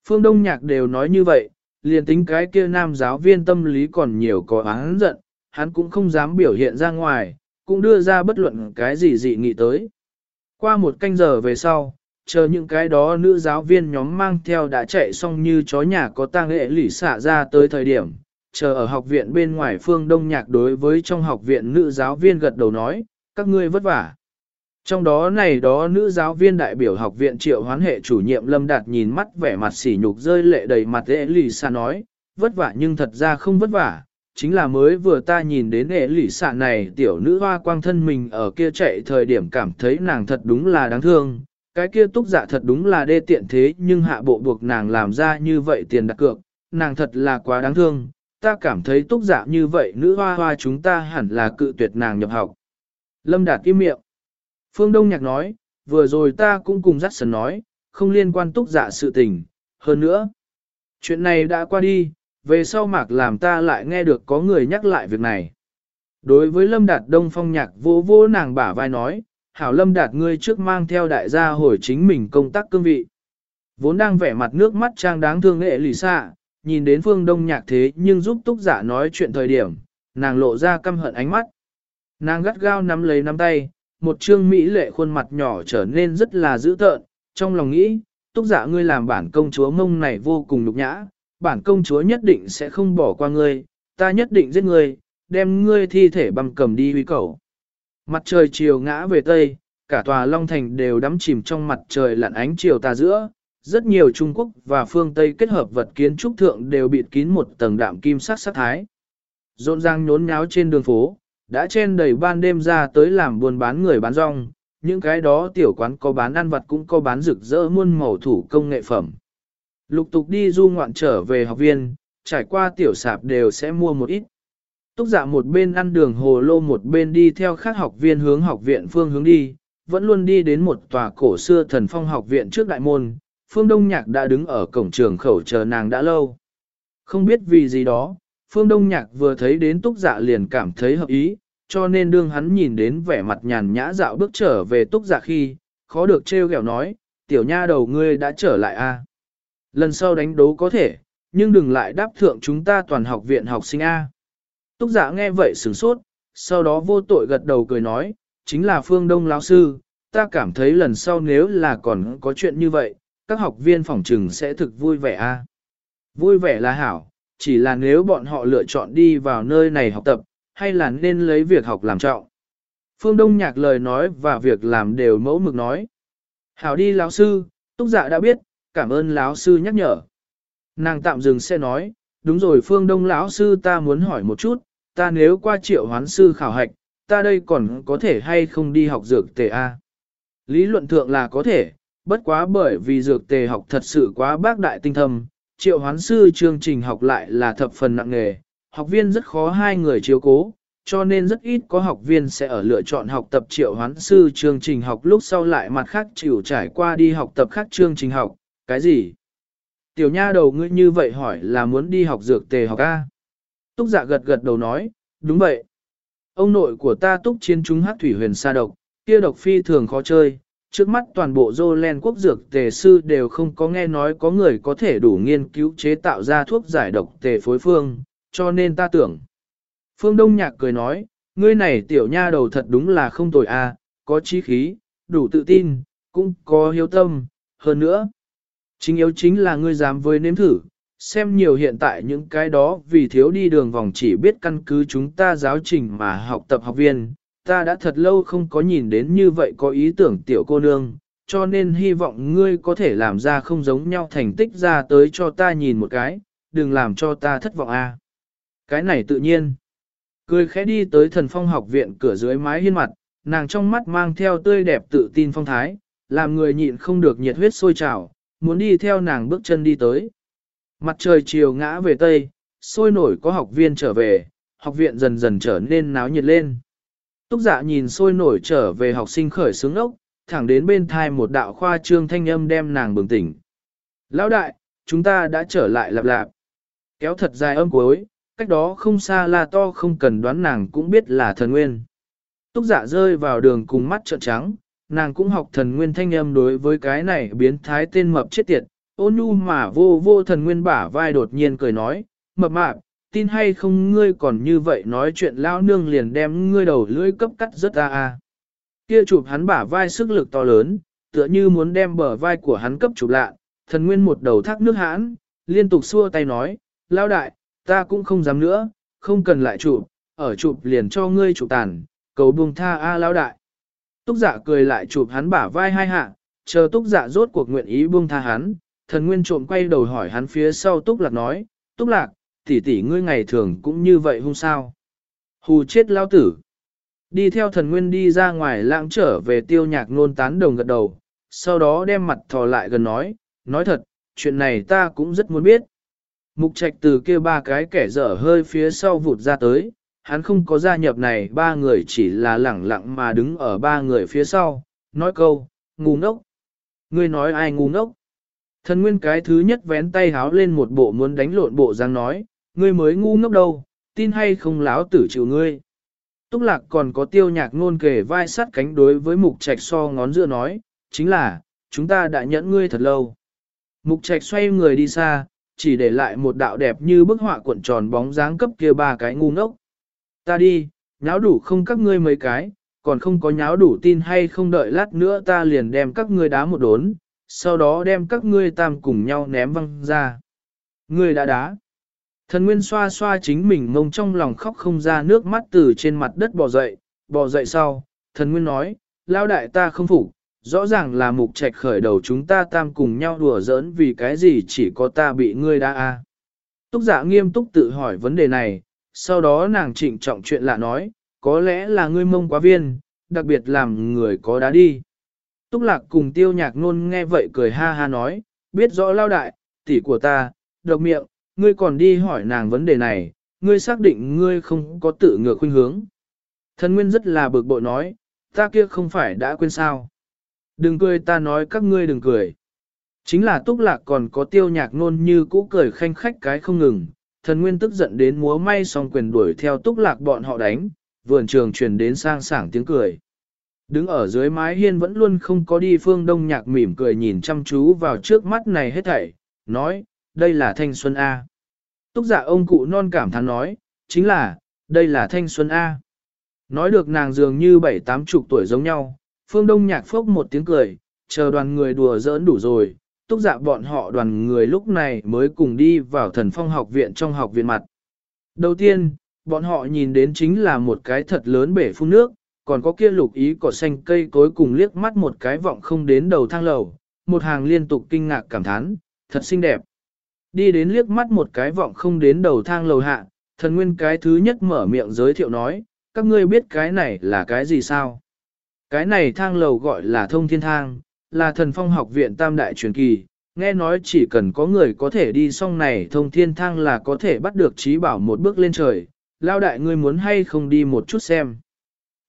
Phương Đông Nhạc đều nói như vậy, liền tính cái kia nam giáo viên tâm lý còn nhiều có án giận, hắn cũng không dám biểu hiện ra ngoài, cũng đưa ra bất luận cái gì dị nghị tới. Qua một canh giờ về sau, chờ những cái đó nữ giáo viên nhóm mang theo đã chạy xong như chó nhà có tang hệ lỉ xả ra tới thời điểm, chờ ở học viện bên ngoài phương đông nhạc đối với trong học viện nữ giáo viên gật đầu nói, các ngươi vất vả. Trong đó này đó nữ giáo viên đại biểu học viện triệu hoán hệ chủ nhiệm Lâm Đạt nhìn mắt vẻ mặt sỉ nhục rơi lệ đầy mặt ế lì xa nói, vất vả nhưng thật ra không vất vả, chính là mới vừa ta nhìn đến ế lì xạ này tiểu nữ hoa quang thân mình ở kia chạy thời điểm cảm thấy nàng thật đúng là đáng thương, cái kia túc dạ thật đúng là đê tiện thế nhưng hạ bộ buộc nàng làm ra như vậy tiền đặt cược, nàng thật là quá đáng thương, ta cảm thấy túc dạ như vậy nữ hoa hoa chúng ta hẳn là cự tuyệt nàng nhập học. Lâm Đạt im miệng. Phương Đông Nhạc nói, vừa rồi ta cũng cùng dắt sần nói, không liên quan túc dạ sự tình, hơn nữa. Chuyện này đã qua đi, về sau mạc làm ta lại nghe được có người nhắc lại việc này. Đối với Lâm Đạt Đông Phong Nhạc vô vô nàng bả vai nói, hảo lâm đạt ngươi trước mang theo đại gia hồi chính mình công tác cương vị. Vốn đang vẻ mặt nước mắt trang đáng thương nghệ lì xạ, nhìn đến phương đông nhạc thế nhưng giúp túc giả nói chuyện thời điểm, nàng lộ ra căm hận ánh mắt. Nàng gắt gao nắm lấy nắm tay, một trương mỹ lệ khuôn mặt nhỏ trở nên rất là dữ tợn, trong lòng nghĩ, túc giả ngươi làm bản công chúa mông này vô cùng nhục nhã, bản công chúa nhất định sẽ không bỏ qua ngươi, ta nhất định giết ngươi, đem ngươi thi thể bằng cầm đi huy cầu. Mặt trời chiều ngã về Tây, cả tòa Long Thành đều đắm chìm trong mặt trời lặn ánh chiều tà giữa. Rất nhiều Trung Quốc và phương Tây kết hợp vật kiến trúc thượng đều bịt kín một tầng đạm kim sắc sắc thái. rộn ràng nhốn nháo trên đường phố, đã chen đầy ban đêm ra tới làm buôn bán người bán rong, những cái đó tiểu quán có bán ăn vặt cũng có bán rực rỡ muôn màu thủ công nghệ phẩm. Lục tục đi du ngoạn trở về học viên, trải qua tiểu sạp đều sẽ mua một ít. Túc giả một bên ăn đường hồ lô một bên đi theo các học viên hướng học viện phương hướng đi, vẫn luôn đi đến một tòa cổ xưa thần phong học viện trước đại môn, Phương Đông Nhạc đã đứng ở cổng trường khẩu chờ nàng đã lâu. Không biết vì gì đó, Phương Đông Nhạc vừa thấy đến túc dạ liền cảm thấy hợp ý, cho nên đương hắn nhìn đến vẻ mặt nhàn nhã dạo bước trở về túc dạ khi, khó được trêu ghẹo nói, tiểu nha đầu ngươi đã trở lại a. Lần sau đánh đấu có thể, nhưng đừng lại đáp thượng chúng ta toàn học viện học sinh A. Túc giả nghe vậy sửng sốt, sau đó vô tội gật đầu cười nói, chính là phương đông lão sư, ta cảm thấy lần sau nếu là còn có chuyện như vậy, các học viên phòng trừng sẽ thực vui vẻ A. Vui vẻ là hảo, chỉ là nếu bọn họ lựa chọn đi vào nơi này học tập, hay là nên lấy việc học làm trọng. Phương Đông nhạc lời nói và việc làm đều mẫu mực nói. Hảo đi lão sư, túc dạ đã biết, cảm ơn lão sư nhắc nhở. Nàng tạm dừng sẽ nói, đúng rồi phương đông lão sư ta muốn hỏi một chút, ta nếu qua triệu hoán sư khảo hạch, ta đây còn có thể hay không đi học dược tề A. Lý luận thượng là có thể, bất quá bởi vì dược tề học thật sự quá bác đại tinh thâm, triệu hoán sư chương trình học lại là thập phần nặng nghề, học viên rất khó hai người chiếu cố, cho nên rất ít có học viên sẽ ở lựa chọn học tập triệu hoán sư chương trình học lúc sau lại mặt khác chịu trải qua đi học tập khác chương trình học, cái gì? Tiểu nha đầu ngươi như vậy hỏi là muốn đi học dược tề học A. Túc giả gật gật đầu nói, đúng vậy. Ông nội của ta túc chiến chúng hát thủy huyền sa độc, kia độc phi thường khó chơi. Trước mắt toàn bộ dô len quốc dược tề sư đều không có nghe nói có người có thể đủ nghiên cứu chế tạo ra thuốc giải độc tề phối phương, cho nên ta tưởng. Phương Đông Nhạc cười nói, ngươi này tiểu nha đầu thật đúng là không tồi a, có trí khí, đủ tự tin, cũng có hiếu tâm, hơn nữa. Chính yếu chính là ngươi dám với nếm thử, xem nhiều hiện tại những cái đó vì thiếu đi đường vòng chỉ biết căn cứ chúng ta giáo trình mà học tập học viên, ta đã thật lâu không có nhìn đến như vậy có ý tưởng tiểu cô nương, cho nên hy vọng ngươi có thể làm ra không giống nhau thành tích ra tới cho ta nhìn một cái, đừng làm cho ta thất vọng a. Cái này tự nhiên. Cười khẽ đi tới thần phong học viện cửa dưới mái hiên mặt, nàng trong mắt mang theo tươi đẹp tự tin phong thái, làm người nhịn không được nhiệt huyết sôi trào, muốn đi theo nàng bước chân đi tới. Mặt trời chiều ngã về Tây, sôi nổi có học viên trở về, học viện dần dần trở nên náo nhiệt lên. Túc dạ nhìn sôi nổi trở về học sinh khởi sướng ốc, thẳng đến bên thai một đạo khoa trương thanh âm đem nàng bừng tỉnh. Lão đại, chúng ta đã trở lại lạp lạp. Kéo thật dài âm cuối, cách đó không xa là to không cần đoán nàng cũng biết là thần nguyên. Túc dạ rơi vào đường cùng mắt trợn trắng, nàng cũng học thần nguyên thanh âm đối với cái này biến thái tên mập chết tiệt, ôn nhu mà vô vô thần nguyên bả vai đột nhiên cười nói, mập mạp, tin hay không ngươi còn như vậy nói chuyện lao nương liền đem ngươi đầu lưỡi cấp cắt rất ra a. Kia chụp hắn bả vai sức lực to lớn, tựa như muốn đem bờ vai của hắn cấp chụp lạ, thần nguyên một đầu thác nước hãn, liên tục xua tay nói, lao đại, ta cũng không dám nữa, không cần lại chụp, ở chụp liền cho ngươi chụp tàn, cầu buông tha a lao đại. Túc giả cười lại chụp hắn bả vai hai hạ, chờ túc giả rốt cuộc nguyện ý buông tha hắn, thần nguyên trộm quay đầu hỏi hắn phía sau túc lạc nói, túc lạc, tỷ tỷ ngươi ngày thường cũng như vậy hung sao. Hù chết lao tử. Đi theo thần nguyên đi ra ngoài lãng trở về tiêu nhạc nôn tán đồng gật đầu, sau đó đem mặt thò lại gần nói, nói thật, chuyện này ta cũng rất muốn biết. Mục trạch từ kia ba cái kẻ dở hơi phía sau vụt ra tới, hắn không có gia nhập này ba người chỉ là lẳng lặng mà đứng ở ba người phía sau, nói câu, ngu ngốc. Ngươi nói ai ngu ngốc? Thần nguyên cái thứ nhất vén tay háo lên một bộ muốn đánh lộn bộ dáng nói, ngươi mới ngu ngốc đâu, tin hay không láo tử chịu ngươi. Túc lạc còn có tiêu nhạc ngôn kề vai sắt cánh đối với mục trạch so ngón giữa nói, chính là, chúng ta đã nhẫn ngươi thật lâu. Mục trạch xoay người đi xa, chỉ để lại một đạo đẹp như bức họa cuộn tròn bóng dáng cấp kia ba cái ngu ngốc. Ta đi, nháo đủ không các ngươi mấy cái, còn không có nháo đủ tin hay không đợi lát nữa ta liền đem các ngươi đá một đốn, sau đó đem các ngươi tam cùng nhau ném văng ra. Ngươi đã đá. Thần Nguyên xoa xoa chính mình mông trong lòng khóc không ra nước mắt từ trên mặt đất bò dậy, bò dậy sau, thần Nguyên nói, lao đại ta không phục, rõ ràng là mục trạch khởi đầu chúng ta tam cùng nhau đùa giỡn vì cái gì chỉ có ta bị ngươi đá a. Túc giả nghiêm túc tự hỏi vấn đề này, Sau đó nàng trịnh trọng chuyện lạ nói, có lẽ là ngươi mông quá viên, đặc biệt làm người có đá đi. Túc lạc cùng tiêu nhạc nôn nghe vậy cười ha ha nói, biết rõ lao đại, tỷ của ta, độc miệng, ngươi còn đi hỏi nàng vấn đề này, ngươi xác định ngươi không có tự ngược khuynh hướng. Thần Nguyên rất là bực bội nói, ta kia không phải đã quên sao. Đừng cười ta nói các ngươi đừng cười. Chính là túc lạc còn có tiêu nhạc nôn như cũ cười khanh khách cái không ngừng, thần nguyên tức giận đến múa may song quyền đuổi theo túc lạc bọn họ đánh, vườn trường truyền đến sang sảng tiếng cười. Đứng ở dưới mái hiên vẫn luôn không có đi phương đông nhạc mỉm cười nhìn chăm chú vào trước mắt này hết thảy, nói, đây là thanh xuân A. Túc giả ông cụ non cảm thán nói, chính là, đây là thanh xuân A. Nói được nàng dường như bảy tám chục tuổi giống nhau, phương đông nhạc phốc một tiếng cười, chờ đoàn người đùa giỡn đủ rồi, túc dạ bọn họ đoàn người lúc này mới cùng đi vào thần phong học viện trong học viện mặt. Đầu tiên, bọn họ nhìn đến chính là một cái thật lớn bể phun nước, còn có kia lục ý cỏ xanh cây cối cùng liếc mắt một cái vọng không đến đầu thang lầu, một hàng liên tục kinh ngạc cảm thán, thật xinh đẹp. Đi đến liếc mắt một cái vọng không đến đầu thang lầu hạ, thần nguyên cái thứ nhất mở miệng giới thiệu nói, các ngươi biết cái này là cái gì sao? Cái này thang lầu gọi là thông thiên thang, là thần phong học viện tam đại truyền kỳ, nghe nói chỉ cần có người có thể đi xong này thông thiên thang là có thể bắt được trí bảo một bước lên trời, lao đại ngươi muốn hay không đi một chút xem.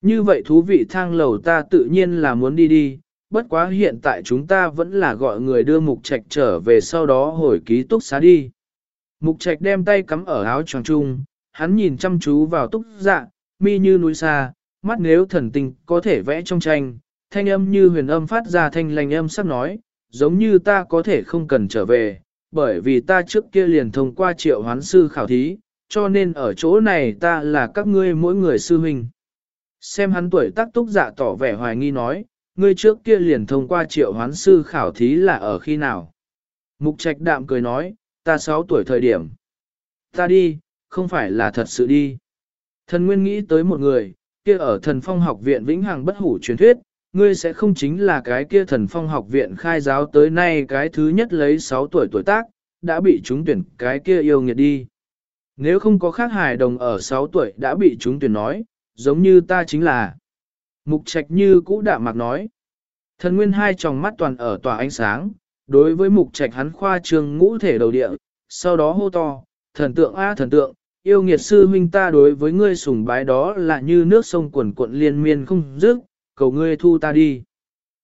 Như vậy thú vị thang lầu ta tự nhiên là muốn đi đi, bất quá hiện tại chúng ta vẫn là gọi người đưa mục trạch trở về sau đó hồi ký túc xá đi. Mục trạch đem tay cắm ở áo tròn trung, hắn nhìn chăm chú vào túc dạ, mi như núi xa, mắt nếu thần tình có thể vẽ trong tranh, thanh âm như huyền âm phát ra thanh lành âm sắp nói, giống như ta có thể không cần trở về, bởi vì ta trước kia liền thông qua triệu hoán sư khảo thí, cho nên ở chỗ này ta là các ngươi mỗi người sư huynh. Xem hắn tuổi tác túc dạ tỏ vẻ hoài nghi nói, ngươi trước kia liền thông qua triệu hoán sư khảo thí là ở khi nào? Mục trạch đạm cười nói, ta 6 tuổi thời điểm. Ta đi, không phải là thật sự đi. Thần Nguyên nghĩ tới một người, kia ở thần phong học viện vĩnh hằng bất hủ truyền thuyết, ngươi sẽ không chính là cái kia thần phong học viện khai giáo tới nay cái thứ nhất lấy 6 tuổi tuổi tác, đã bị chúng tuyển cái kia yêu nghiệt đi. Nếu không có khác hài đồng ở 6 tuổi đã bị chúng tuyển nói, giống như ta chính là. Mục trạch như cũ đạm mạc nói. Thần nguyên hai tròng mắt toàn ở tòa ánh sáng, đối với mục trạch hắn khoa trương ngũ thể đầu địa, sau đó hô to, thần tượng a thần tượng, yêu nghiệt sư huynh ta đối với ngươi sùng bái đó là như nước sông quần cuộn liên miên không dứt, cầu ngươi thu ta đi.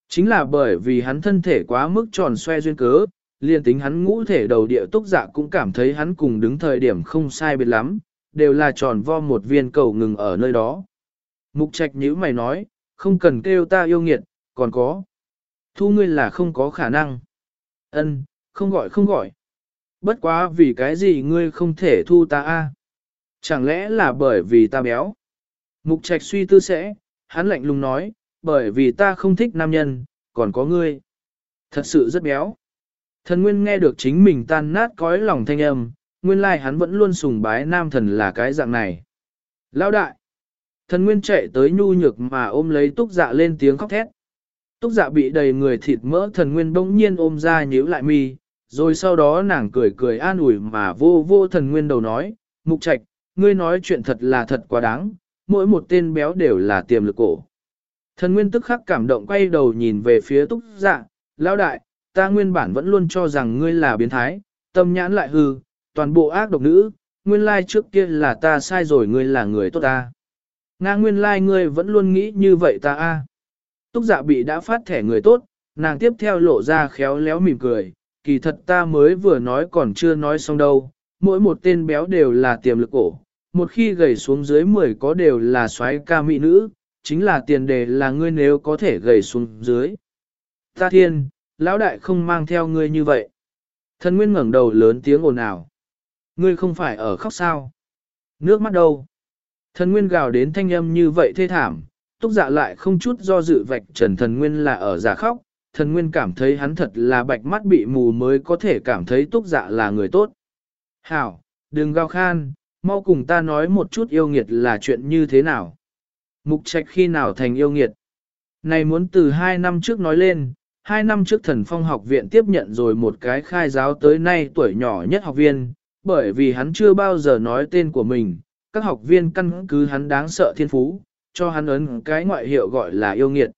Chính là bởi vì hắn thân thể quá mức tròn xoe duyên cớ, liền tính hắn ngũ thể đầu địa túc dạ cũng cảm thấy hắn cùng đứng thời điểm không sai biệt lắm, đều là tròn vo một viên cầu ngừng ở nơi đó. Mục trạch nhữ mày nói, không cần kêu ta yêu nghiệt, còn có. Thu ngươi là không có khả năng. Ân, không gọi không gọi. Bất quá vì cái gì ngươi không thể thu ta a? Chẳng lẽ là bởi vì ta béo? Mục trạch suy tư sẽ, hắn lạnh lùng nói, bởi vì ta không thích nam nhân, còn có ngươi. Thật sự rất béo. Thần Nguyên nghe được chính mình tan nát cõi lòng thanh âm, nguyên lai hắn vẫn luôn sùng bái nam thần là cái dạng này. Lão đại! Thần Nguyên chạy tới nhu nhược mà ôm lấy túc dạ lên tiếng khóc thét. Túc dạ bị đầy người thịt mỡ thần Nguyên bỗng nhiên ôm ra nhíu lại mi, rồi sau đó nàng cười cười an ủi mà vô vô thần Nguyên đầu nói, mục trạch, ngươi nói chuyện thật là thật quá đáng, mỗi một tên béo đều là tiềm lực cổ. Thần Nguyên tức khắc cảm động quay đầu nhìn về phía túc dạ, lão đại, ta nguyên bản vẫn luôn cho rằng ngươi là biến thái, tâm nhãn lại hư, toàn bộ ác độc nữ, nguyên lai trước kia là ta sai rồi ngươi là người tốt ta. Nga nguyên lai ngươi vẫn luôn nghĩ như vậy ta a. Túc dạ bị đã phát thẻ người tốt, nàng tiếp theo lộ ra khéo léo mỉm cười, kỳ thật ta mới vừa nói còn chưa nói xong đâu, mỗi một tên béo đều là tiềm lực cổ, một khi gầy xuống dưới 10 có đều là xoáy ca mỹ nữ, chính là tiền đề là ngươi nếu có thể gầy xuống dưới. Ta thiên, lão đại không mang theo ngươi như vậy. Thần Nguyên ngẩng đầu lớn tiếng ồn ào. Ngươi không phải ở khóc sao? Nước mắt đâu? Thần Nguyên gào đến thanh âm như vậy thê thảm, túc dạ lại không chút do dự vạch trần thần Nguyên là ở giả khóc. Thần Nguyên cảm thấy hắn thật là bạch mắt bị mù mới có thể cảm thấy túc dạ là người tốt. Hảo, đừng gào khan, mau cùng ta nói một chút yêu nghiệt là chuyện như thế nào. Mục trạch khi nào thành yêu nghiệt? Này muốn từ hai năm trước nói lên, hai năm trước thần phong học viện tiếp nhận rồi một cái khai giáo tới nay tuổi nhỏ nhất học viên, bởi vì hắn chưa bao giờ nói tên của mình, các học viên căn cứ hắn đáng sợ thiên phú, cho hắn ấn cái ngoại hiệu gọi là yêu nghiệt.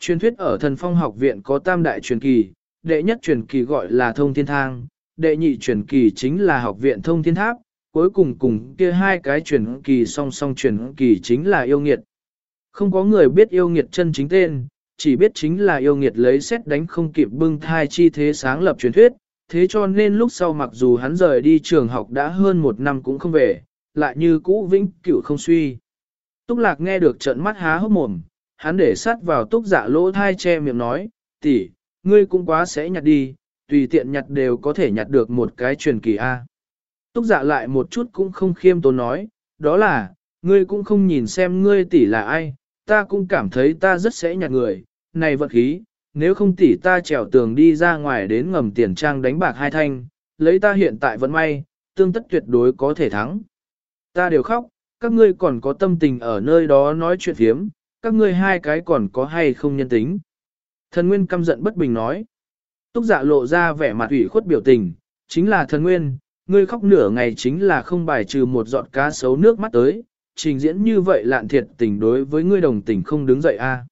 Truyền thuyết ở thần phong học viện có tam đại truyền kỳ, đệ nhất truyền kỳ gọi là thông thiên thang, đệ nhị truyền kỳ chính là học viện thông thiên tháp, cuối cùng cùng kia hai cái truyền kỳ song song truyền kỳ chính là yêu nghiệt. Không có người biết yêu nghiệt chân chính tên, chỉ biết chính là yêu nghiệt lấy xét đánh không kịp bưng thai chi thế sáng lập truyền thuyết, thế cho nên lúc sau mặc dù hắn rời đi trường học đã hơn một năm cũng không về, lại như cũ vĩnh cửu không suy. Túc lạc nghe được trận mắt há hốc mồm, hắn để sát vào túc dạ lỗ thai che miệng nói, tỷ, ngươi cũng quá sẽ nhặt đi, tùy tiện nhặt đều có thể nhặt được một cái truyền kỳ A. Túc dạ lại một chút cũng không khiêm tốn nói, đó là, ngươi cũng không nhìn xem ngươi tỷ là ai, ta cũng cảm thấy ta rất sẽ nhặt người, này vật khí, nếu không tỷ ta trèo tường đi ra ngoài đến ngầm tiền trang đánh bạc hai thanh, lấy ta hiện tại vẫn may, tương tất tuyệt đối có thể thắng. Ta đều khóc, các ngươi còn có tâm tình ở nơi đó nói chuyện phiếm, các ngươi hai cái còn có hay không nhân tính. Thần Nguyên căm giận bất bình nói. Túc dạ lộ ra vẻ mặt ủy khuất biểu tình, chính là thần Nguyên, ngươi khóc nửa ngày chính là không bài trừ một giọt cá sấu nước mắt tới, trình diễn như vậy lạn thiệt tình đối với ngươi đồng tình không đứng dậy a.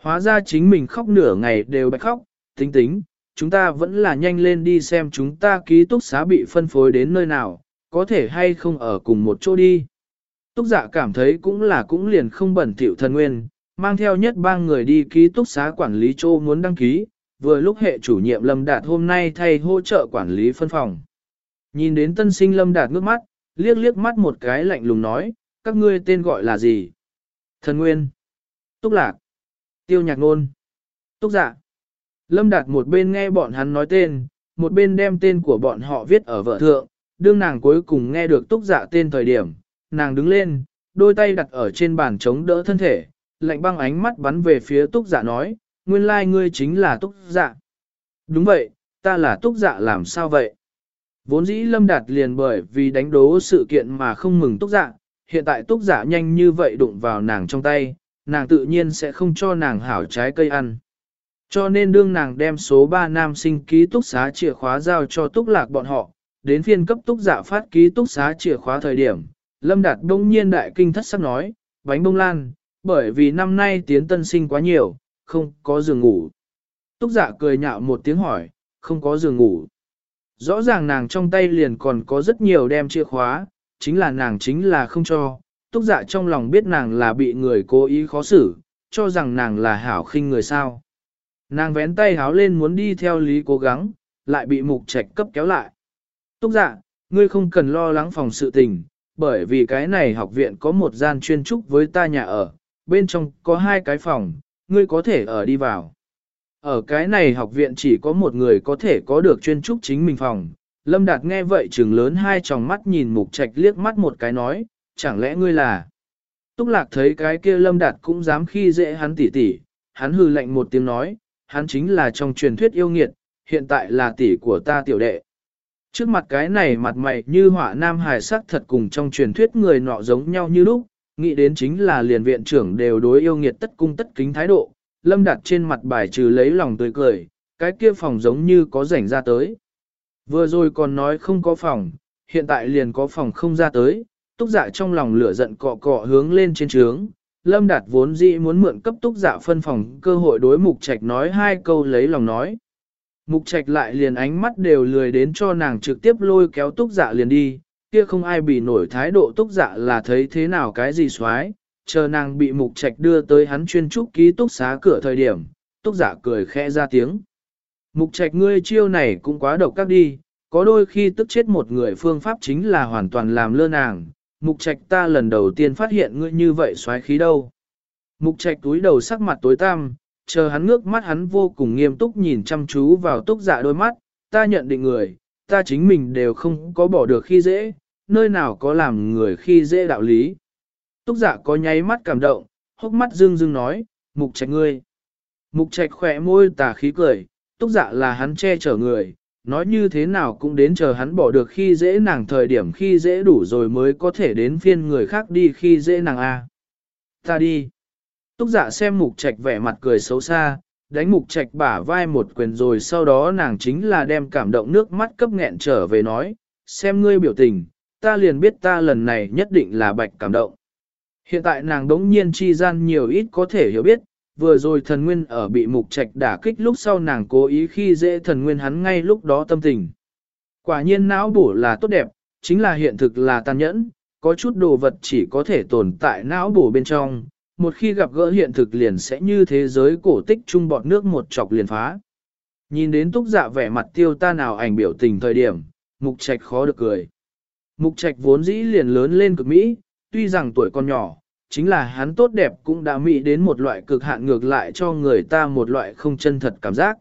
Hóa ra chính mình khóc nửa ngày đều bạch khóc, tính tính, chúng ta vẫn là nhanh lên đi xem chúng ta ký túc xá bị phân phối đến nơi nào, có thể hay không ở cùng một chỗ đi. Túc dạ cảm thấy cũng là cũng liền không bẩn thỉu thần nguyên, mang theo nhất ba người đi ký túc xá quản lý chỗ muốn đăng ký, vừa lúc hệ chủ nhiệm Lâm Đạt hôm nay thay hỗ trợ quản lý phân phòng. Nhìn đến tân sinh Lâm Đạt ngước mắt, liếc liếc mắt một cái lạnh lùng nói, các ngươi tên gọi là gì? Thần Nguyên, Túc Lạc, Tiêu Nhạc Nôn, Túc Dạ. Lâm Đạt một bên nghe bọn hắn nói tên, một bên đem tên của bọn họ viết ở vợ thượng, đương nàng cuối cùng nghe được Túc Dạ tên thời điểm, nàng đứng lên, đôi tay đặt ở trên bàn chống đỡ thân thể, lạnh băng ánh mắt bắn về phía Túc Dạ nói, nguyên lai ngươi chính là Túc Dạ. Đúng vậy, ta là Túc Dạ làm sao vậy? Vốn dĩ Lâm Đạt liền bởi vì đánh đố sự kiện mà không mừng Túc Dạ, hiện tại Túc Dạ nhanh như vậy đụng vào nàng trong tay, nàng tự nhiên sẽ không cho nàng hảo trái cây ăn. Cho nên đương nàng đem số 3 nam sinh ký túc xá chìa khóa giao cho túc lạc bọn họ, đến phiên cấp túc giả phát ký túc xá chìa khóa thời điểm, Lâm Đạt đông nhiên đại kinh thất sắc nói, bánh bông lan, bởi vì năm nay tiến tân sinh quá nhiều, không có giường ngủ. Túc giả cười nhạo một tiếng hỏi, không có giường ngủ. Rõ ràng nàng trong tay liền còn có rất nhiều đem chìa khóa, chính là nàng chính là không cho. Túc dạ trong lòng biết nàng là bị người cố ý khó xử, cho rằng nàng là hảo khinh người sao. Nàng vén tay háo lên muốn đi theo lý cố gắng, lại bị mục trạch cấp kéo lại. Túc dạ, ngươi không cần lo lắng phòng sự tình, bởi vì cái này học viện có một gian chuyên trúc với ta nhà ở, bên trong có hai cái phòng, ngươi có thể ở đi vào. Ở cái này học viện chỉ có một người có thể có được chuyên trúc chính mình phòng. Lâm Đạt nghe vậy trừng lớn hai tròng mắt nhìn mục trạch liếc mắt một cái nói, chẳng lẽ ngươi là... Túc lạc thấy cái kia Lâm Đạt cũng dám khi dễ hắn tỉ tỉ, hắn hư lạnh một tiếng nói, hắn chính là trong truyền thuyết yêu nghiệt, hiện tại là tỷ của ta tiểu đệ. Trước mặt cái này mặt mày như họa nam hài sắc thật cùng trong truyền thuyết người nọ giống nhau như lúc, nghĩ đến chính là liền viện trưởng đều đối yêu nghiệt tất cung tất kính thái độ, lâm đặt trên mặt bài trừ lấy lòng tươi cười, cái kia phòng giống như có rảnh ra tới. Vừa rồi còn nói không có phòng, hiện tại liền có phòng không ra tới, túc dạ trong lòng lửa giận cọ cọ hướng lên trên trướng. Lâm Đạt vốn dĩ muốn mượn cấp túc dạ phân phòng cơ hội đối mục trạch nói hai câu lấy lòng nói. Mục trạch lại liền ánh mắt đều lười đến cho nàng trực tiếp lôi kéo túc dạ liền đi, kia không ai bị nổi thái độ túc dạ là thấy thế nào cái gì xoái, chờ nàng bị mục trạch đưa tới hắn chuyên trúc ký túc xá cửa thời điểm, túc dạ cười khẽ ra tiếng. Mục trạch ngươi chiêu này cũng quá độc các đi, có đôi khi tức chết một người phương pháp chính là hoàn toàn làm lơ nàng, mục trạch ta lần đầu tiên phát hiện ngươi như vậy xoái khí đâu. Mục trạch túi đầu sắc mặt tối tăm, chờ hắn ngước mắt hắn vô cùng nghiêm túc nhìn chăm chú vào túc dạ đôi mắt, ta nhận định người, ta chính mình đều không có bỏ được khi dễ, nơi nào có làm người khi dễ đạo lý. Túc dạ có nháy mắt cảm động, hốc mắt dương dương nói, mục trạch ngươi. Mục trạch khỏe môi tà khí cười, túc dạ là hắn che chở người, nói như thế nào cũng đến chờ hắn bỏ được khi dễ nàng thời điểm khi dễ đủ rồi mới có thể đến phiên người khác đi khi dễ nàng A. Ta đi. Túc dạ xem mục trạch vẻ mặt cười xấu xa, đánh mục trạch bả vai một quyền rồi sau đó nàng chính là đem cảm động nước mắt cấp nghẹn trở về nói, xem ngươi biểu tình, ta liền biết ta lần này nhất định là bạch cảm động. Hiện tại nàng đống nhiên chi gian nhiều ít có thể hiểu biết, vừa rồi thần nguyên ở bị mục trạch đả kích lúc sau nàng cố ý khi dễ thần nguyên hắn ngay lúc đó tâm tình. Quả nhiên não bổ là tốt đẹp, chính là hiện thực là tàn nhẫn, có chút đồ vật chỉ có thể tồn tại não bổ bên trong, một khi gặp gỡ hiện thực liền sẽ như thế giới cổ tích trung bọt nước một chọc liền phá. Nhìn đến túc dạ vẻ mặt tiêu ta nào ảnh biểu tình thời điểm, mục trạch khó được cười. Mục trạch vốn dĩ liền lớn lên cực Mỹ, tuy rằng tuổi còn nhỏ, chính là hắn tốt đẹp cũng đã mỹ đến một loại cực hạn ngược lại cho người ta một loại không chân thật cảm giác.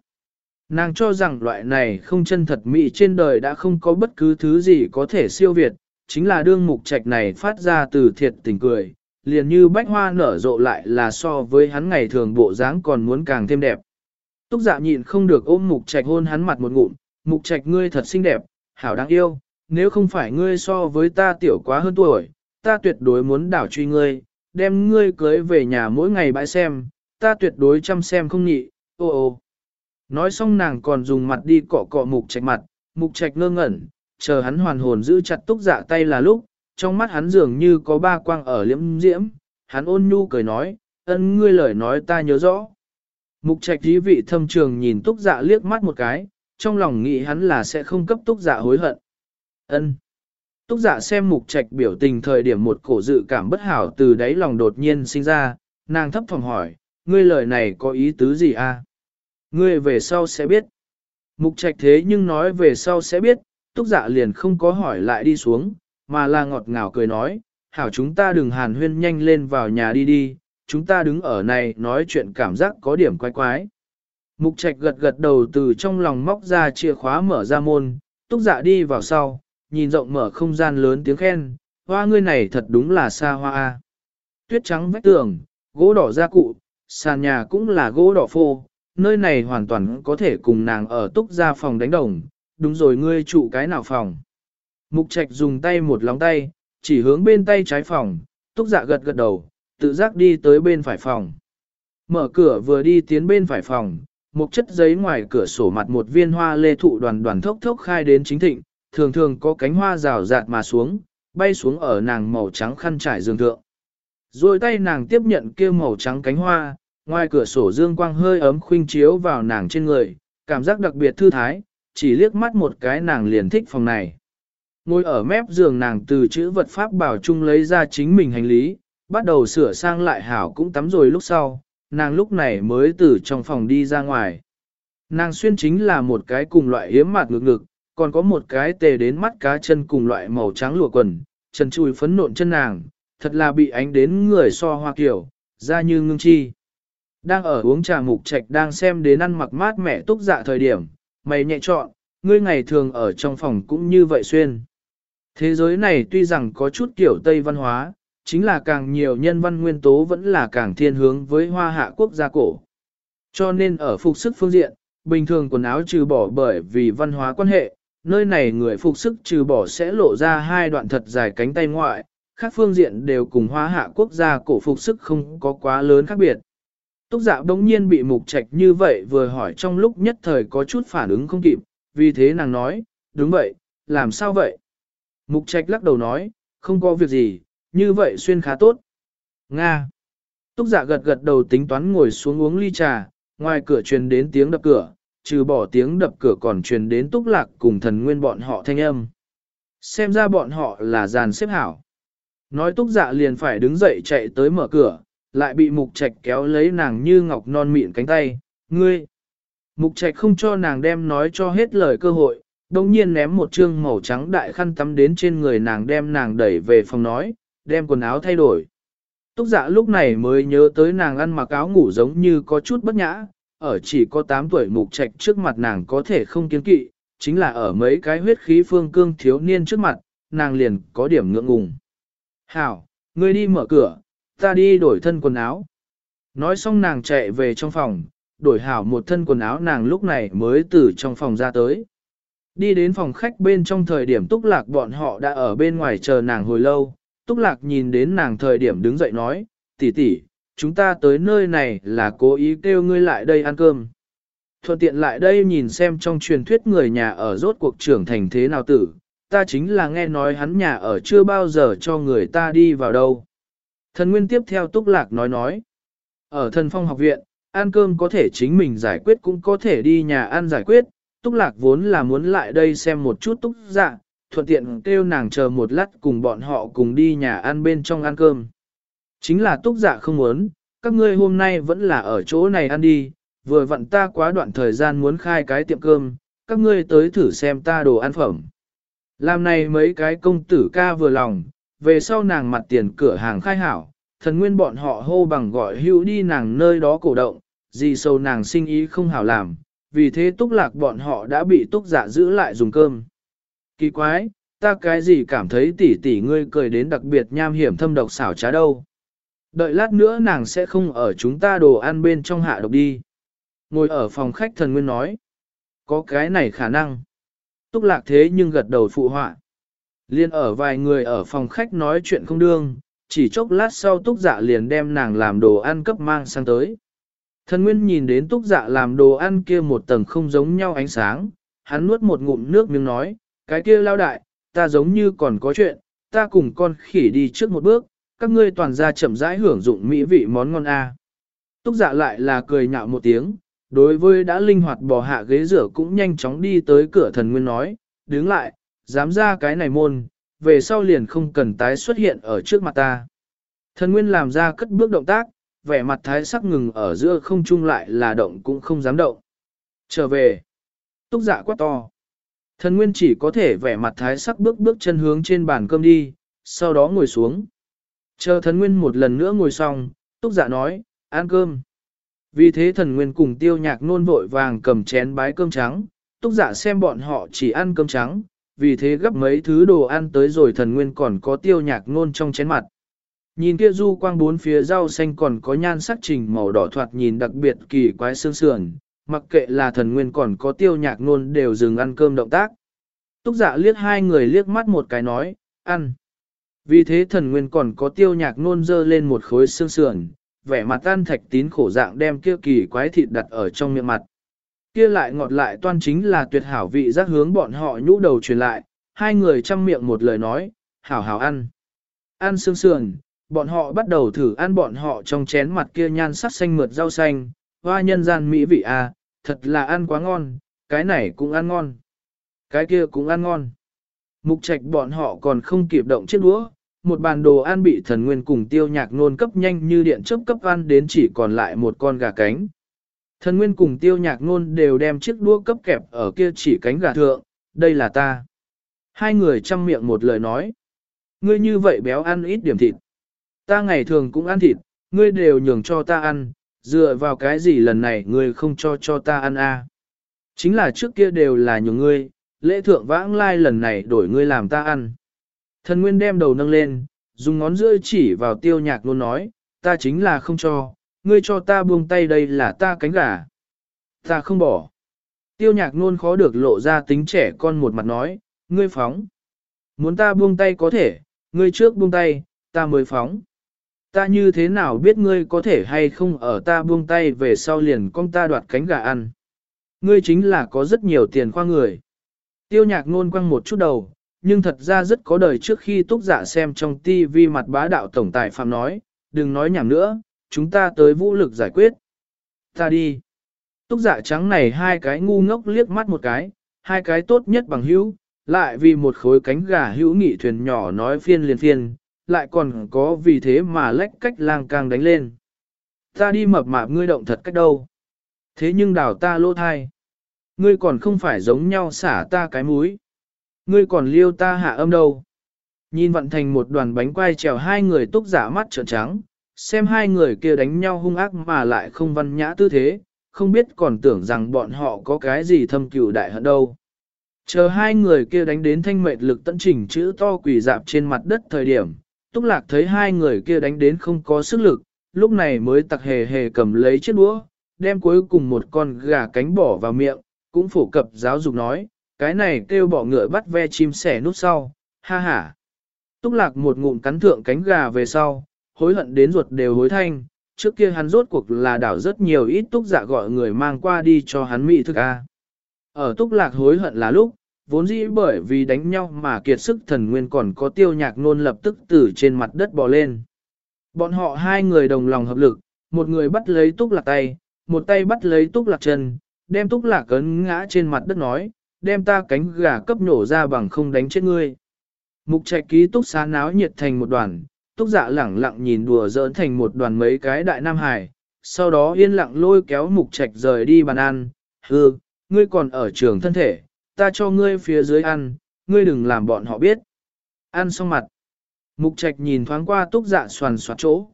Nàng cho rằng loại này không chân thật mỹ trên đời đã không có bất cứ thứ gì có thể siêu việt, chính là đương mục trạch này phát ra từ thiệt tình cười, liền như bách hoa nở rộ lại là so với hắn ngày thường bộ dáng còn muốn càng thêm đẹp. Túc dạ nhịn không được ôm mục trạch hôn hắn mặt một ngụm, mục trạch ngươi thật xinh đẹp, hảo đáng yêu, nếu không phải ngươi so với ta tiểu quá hơn tuổi, ta tuyệt đối muốn đảo truy ngươi, đem ngươi cưới về nhà mỗi ngày bãi xem, ta tuyệt đối chăm xem không nhị, ô ô. Nói xong nàng còn dùng mặt đi cọ cọ mục trạch mặt, mục trạch ngơ ngẩn, chờ hắn hoàn hồn giữ chặt túc dạ tay là lúc, trong mắt hắn dường như có ba quang ở liễm diễm, hắn ôn nhu cười nói, ân ngươi lời nói ta nhớ rõ. Mục trạch dí vị thâm trường nhìn túc dạ liếc mắt một cái, trong lòng nghĩ hắn là sẽ không cấp túc dạ hối hận. ân Túc dạ xem mục trạch biểu tình thời điểm một cổ dự cảm bất hảo từ đáy lòng đột nhiên sinh ra, nàng thấp phòng hỏi, ngươi lời này có ý tứ gì a? À? Ngươi về sau sẽ biết. Mục trạch thế nhưng nói về sau sẽ biết, túc dạ liền không có hỏi lại đi xuống, mà là ngọt ngào cười nói, hảo chúng ta đừng hàn huyên nhanh lên vào nhà đi đi, chúng ta đứng ở này nói chuyện cảm giác có điểm quái quái. Mục trạch gật gật đầu từ trong lòng móc ra chìa khóa mở ra môn, túc dạ đi vào sau, nhìn rộng mở không gian lớn tiếng khen, hoa ngươi này thật đúng là xa hoa. Tuyết trắng vách tường, gỗ đỏ gia cụ, sàn nhà cũng là gỗ đỏ phô, nơi này hoàn toàn có thể cùng nàng ở túc gia phòng đánh đồng, đúng rồi ngươi trụ cái nào phòng. Mục trạch dùng tay một lóng tay, chỉ hướng bên tay trái phòng, túc dạ gật gật đầu, tự giác đi tới bên phải phòng. Mở cửa vừa đi tiến bên phải phòng, một chất giấy ngoài cửa sổ mặt một viên hoa lê thụ đoàn đoàn thốc thốc khai đến chính thịnh, thường thường có cánh hoa rào rạt mà xuống, bay xuống ở nàng màu trắng khăn trải giường thượng. Rồi tay nàng tiếp nhận kia màu trắng cánh hoa, ngoài cửa sổ dương quang hơi ấm khuynh chiếu vào nàng trên người, cảm giác đặc biệt thư thái, chỉ liếc mắt một cái nàng liền thích phòng này. Ngồi ở mép giường nàng từ chữ vật pháp bảo chung lấy ra chính mình hành lý, bắt đầu sửa sang lại hảo cũng tắm rồi lúc sau, nàng lúc này mới từ trong phòng đi ra ngoài. Nàng xuyên chính là một cái cùng loại hiếm mặt ngực ngực, còn có một cái tề đến mắt cá chân cùng loại màu trắng lụa quần, chân chui phấn nộn chân nàng, thật là bị ánh đến người so hoa kiểu, ra như ngưng chi. Đang ở uống trà mục trạch đang xem đến ăn mặc mát mẻ túc dạ thời điểm, mày nhẹ chọn, ngươi ngày thường ở trong phòng cũng như vậy xuyên. Thế giới này tuy rằng có chút kiểu Tây văn hóa, chính là càng nhiều nhân văn nguyên tố vẫn là càng thiên hướng với hoa hạ quốc gia cổ. Cho nên ở phục sức phương diện, bình thường quần áo trừ bỏ bởi vì văn hóa quan hệ, nơi này người phục sức trừ bỏ sẽ lộ ra hai đoạn thật dài cánh tay ngoại, khác phương diện đều cùng hoa hạ quốc gia cổ phục sức không có quá lớn khác biệt. Túc dạ đống nhiên bị mục trạch như vậy vừa hỏi trong lúc nhất thời có chút phản ứng không kịp, vì thế nàng nói, đúng vậy, làm sao vậy? Mục trạch lắc đầu nói, không có việc gì, như vậy xuyên khá tốt. Nga. Túc giả gật gật đầu tính toán ngồi xuống uống ly trà, ngoài cửa truyền đến tiếng đập cửa, trừ bỏ tiếng đập cửa còn truyền đến túc lạc cùng thần nguyên bọn họ thanh âm. Xem ra bọn họ là giàn xếp hảo. Nói túc dạ liền phải đứng dậy chạy tới mở cửa, lại bị mục trạch kéo lấy nàng như ngọc non mịn cánh tay, ngươi. Mục trạch không cho nàng đem nói cho hết lời cơ hội, đồng nhiên ném một trương màu trắng đại khăn tắm đến trên người nàng đem nàng đẩy về phòng nói, đem quần áo thay đổi. Túc dạ lúc này mới nhớ tới nàng ăn mặc áo ngủ giống như có chút bất nhã, ở chỉ có 8 tuổi mục trạch trước mặt nàng có thể không kiên kỵ, chính là ở mấy cái huyết khí phương cương thiếu niên trước mặt, nàng liền có điểm ngượng ngùng. Hảo, ngươi đi mở cửa, ta đi đổi thân quần áo. Nói xong nàng chạy về trong phòng, đổi hảo một thân quần áo nàng lúc này mới từ trong phòng ra tới. Đi đến phòng khách bên trong thời điểm túc lạc bọn họ đã ở bên ngoài chờ nàng hồi lâu, túc lạc nhìn đến nàng thời điểm đứng dậy nói, tỷ tỷ, chúng ta tới nơi này là cố ý kêu ngươi lại đây ăn cơm. Thuận tiện lại đây nhìn xem trong truyền thuyết người nhà ở rốt cuộc trưởng thành thế nào tử, ta chính là nghe nói hắn nhà ở chưa bao giờ cho người ta đi vào đâu. Thần Nguyên tiếp theo Túc Lạc nói nói. Ở thần phong học viện, ăn cơm có thể chính mình giải quyết cũng có thể đi nhà ăn giải quyết. Túc Lạc vốn là muốn lại đây xem một chút Túc Dạ, thuận tiện kêu nàng chờ một lát cùng bọn họ cùng đi nhà ăn bên trong ăn cơm. Chính là Túc Dạ không muốn, các ngươi hôm nay vẫn là ở chỗ này ăn đi, vừa vặn ta quá đoạn thời gian muốn khai cái tiệm cơm, các ngươi tới thử xem ta đồ ăn phẩm. Làm này mấy cái công tử ca vừa lòng, về sau nàng mặt tiền cửa hàng khai hảo, thần nguyên bọn họ hô bằng gọi hữu đi nàng nơi đó cổ động, gì sâu nàng sinh ý không hảo làm, vì thế túc lạc bọn họ đã bị túc giả dạ giữ lại dùng cơm. Kỳ quái, ta cái gì cảm thấy tỷ tỷ ngươi cười đến đặc biệt nham hiểm thâm độc xảo trá đâu. Đợi lát nữa nàng sẽ không ở chúng ta đồ ăn bên trong hạ độc đi. Ngồi ở phòng khách thần nguyên nói. Có cái này khả năng. Túc lạc thế nhưng gật đầu phụ họa. Liên ở vài người ở phòng khách nói chuyện không đương, chỉ chốc lát sau túc dạ liền đem nàng làm đồ ăn cấp mang sang tới. Thần Nguyên nhìn đến túc dạ làm đồ ăn kia một tầng không giống nhau ánh sáng, hắn nuốt một ngụm nước miếng nói, cái kia lao đại, ta giống như còn có chuyện, ta cùng con khỉ đi trước một bước, các ngươi toàn ra chậm rãi hưởng dụng mỹ vị món ngon A. Túc dạ lại là cười nhạo một tiếng, đối với đã linh hoạt bỏ hạ ghế rửa cũng nhanh chóng đi tới cửa thần nguyên nói, đứng lại, dám ra cái này môn, về sau liền không cần tái xuất hiện ở trước mặt ta. Thần nguyên làm ra cất bước động tác, vẻ mặt thái sắc ngừng ở giữa không trung lại là động cũng không dám động. Trở về, túc dạ quá to. Thần nguyên chỉ có thể vẻ mặt thái sắc bước bước chân hướng trên bàn cơm đi, sau đó ngồi xuống. Chờ thần nguyên một lần nữa ngồi xong, túc dạ nói, ăn cơm. Vì thế thần nguyên cùng tiêu nhạc nôn vội vàng cầm chén bái cơm trắng, túc dạ xem bọn họ chỉ ăn cơm trắng, vì thế gấp mấy thứ đồ ăn tới rồi thần nguyên còn có tiêu nhạc nôn trong chén mặt. Nhìn kia du quang bốn phía rau xanh còn có nhan sắc trình màu đỏ thoạt nhìn đặc biệt kỳ quái xương sườn, mặc kệ là thần nguyên còn có tiêu nhạc nôn đều dừng ăn cơm động tác. Túc dạ liếc hai người liếc mắt một cái nói, ăn. Vì thế thần nguyên còn có tiêu nhạc nôn dơ lên một khối xương sườn, vẻ mặt tan thạch tín khổ dạng đem kia kỳ quái thịt đặt ở trong miệng mặt. Kia lại ngọt lại toan chính là tuyệt hảo vị giác hướng bọn họ nhũ đầu truyền lại, hai người chăm miệng một lời nói, hảo hảo ăn. Ăn xương sườn, bọn họ bắt đầu thử ăn bọn họ trong chén mặt kia nhan sắc xanh mượt rau xanh, hoa nhân gian mỹ vị à, thật là ăn quá ngon, cái này cũng ăn ngon, cái kia cũng ăn ngon. Mục trạch bọn họ còn không kịp động chiếc đũa, một bàn đồ ăn bị thần nguyên cùng tiêu nhạc nôn cấp nhanh như điện chớp cấp ăn đến chỉ còn lại một con gà cánh. Thần nguyên cùng tiêu nhạc nôn đều đem chiếc đũa cấp kẹp ở kia chỉ cánh gà thượng, đây là ta. Hai người chăm miệng một lời nói. Ngươi như vậy béo ăn ít điểm thịt. Ta ngày thường cũng ăn thịt, ngươi đều nhường cho ta ăn, dựa vào cái gì lần này ngươi không cho cho ta ăn a? À? Chính là trước kia đều là nhường ngươi, lễ thượng vãng lai lần này đổi ngươi làm ta ăn. Thần Nguyên đem đầu nâng lên, dùng ngón giữa chỉ vào tiêu nhạc luôn nói, ta chính là không cho, ngươi cho ta buông tay đây là ta cánh gà. Ta không bỏ. Tiêu nhạc nôn khó được lộ ra tính trẻ con một mặt nói, ngươi phóng. Muốn ta buông tay có thể, ngươi trước buông tay, ta mới phóng. Ta như thế nào biết ngươi có thể hay không ở ta buông tay về sau liền con ta đoạt cánh gà ăn. Ngươi chính là có rất nhiều tiền khoa người. Tiêu nhạc nôn quăng một chút đầu, nhưng thật ra rất có đời trước khi túc giả xem trong TV mặt bá đạo tổng tài phạm nói, đừng nói nhảm nữa, chúng ta tới vũ lực giải quyết. Ta đi. Túc giả trắng này hai cái ngu ngốc liếc mắt một cái, hai cái tốt nhất bằng hữu, lại vì một khối cánh gà hữu nghị thuyền nhỏ nói phiên liền phiên, lại còn có vì thế mà lách cách lang càng đánh lên. Ta đi mập mạp ngươi động thật cách đâu. Thế nhưng đào ta lỗ thai. Ngươi còn không phải giống nhau xả ta cái múi. Ngươi còn liêu ta hạ âm đâu. Nhìn vận thành một đoàn bánh quai trèo hai người túc giả mắt trợn trắng, xem hai người kia đánh nhau hung ác mà lại không văn nhã tư thế, không biết còn tưởng rằng bọn họ có cái gì thâm cừu đại hận đâu. Chờ hai người kia đánh đến thanh mệt lực tận chỉnh chữ to quỷ dạp trên mặt đất thời điểm, túc lạc thấy hai người kia đánh đến không có sức lực, lúc này mới tặc hề hề cầm lấy chiếc đũa, đem cuối cùng một con gà cánh bỏ vào miệng, cũng phổ cập giáo dục nói, cái này kêu bỏ ngựa bắt ve chim sẻ nút sau, ha ha. Túc lạc một ngụm cắn thượng cánh gà về sau, hối hận đến ruột đều hối thanh, trước kia hắn rốt cuộc là đảo rất nhiều ít túc dạ gọi người mang qua đi cho hắn mỹ thức a. Ở túc lạc hối hận là lúc, vốn dĩ bởi vì đánh nhau mà kiệt sức thần nguyên còn có tiêu nhạc nôn lập tức từ trên mặt đất bò lên. Bọn họ hai người đồng lòng hợp lực, một người bắt lấy túc lạc tay, một tay bắt lấy túc lạc chân, đem túc lạc cấn ngã trên mặt đất nói, đem ta cánh gà cấp nổ ra bằng không đánh chết ngươi. Mục trạch ký túc xá náo nhiệt thành một đoàn, túc dạ lẳng lặng nhìn đùa giỡn thành một đoàn mấy cái đại nam hải, sau đó yên lặng lôi kéo mục trạch rời đi bàn ăn, hư, ngươi còn ở trường thân thể, ta cho ngươi phía dưới ăn, ngươi đừng làm bọn họ biết. Ăn xong mặt. Mục trạch nhìn thoáng qua túc dạ soàn soạt chỗ.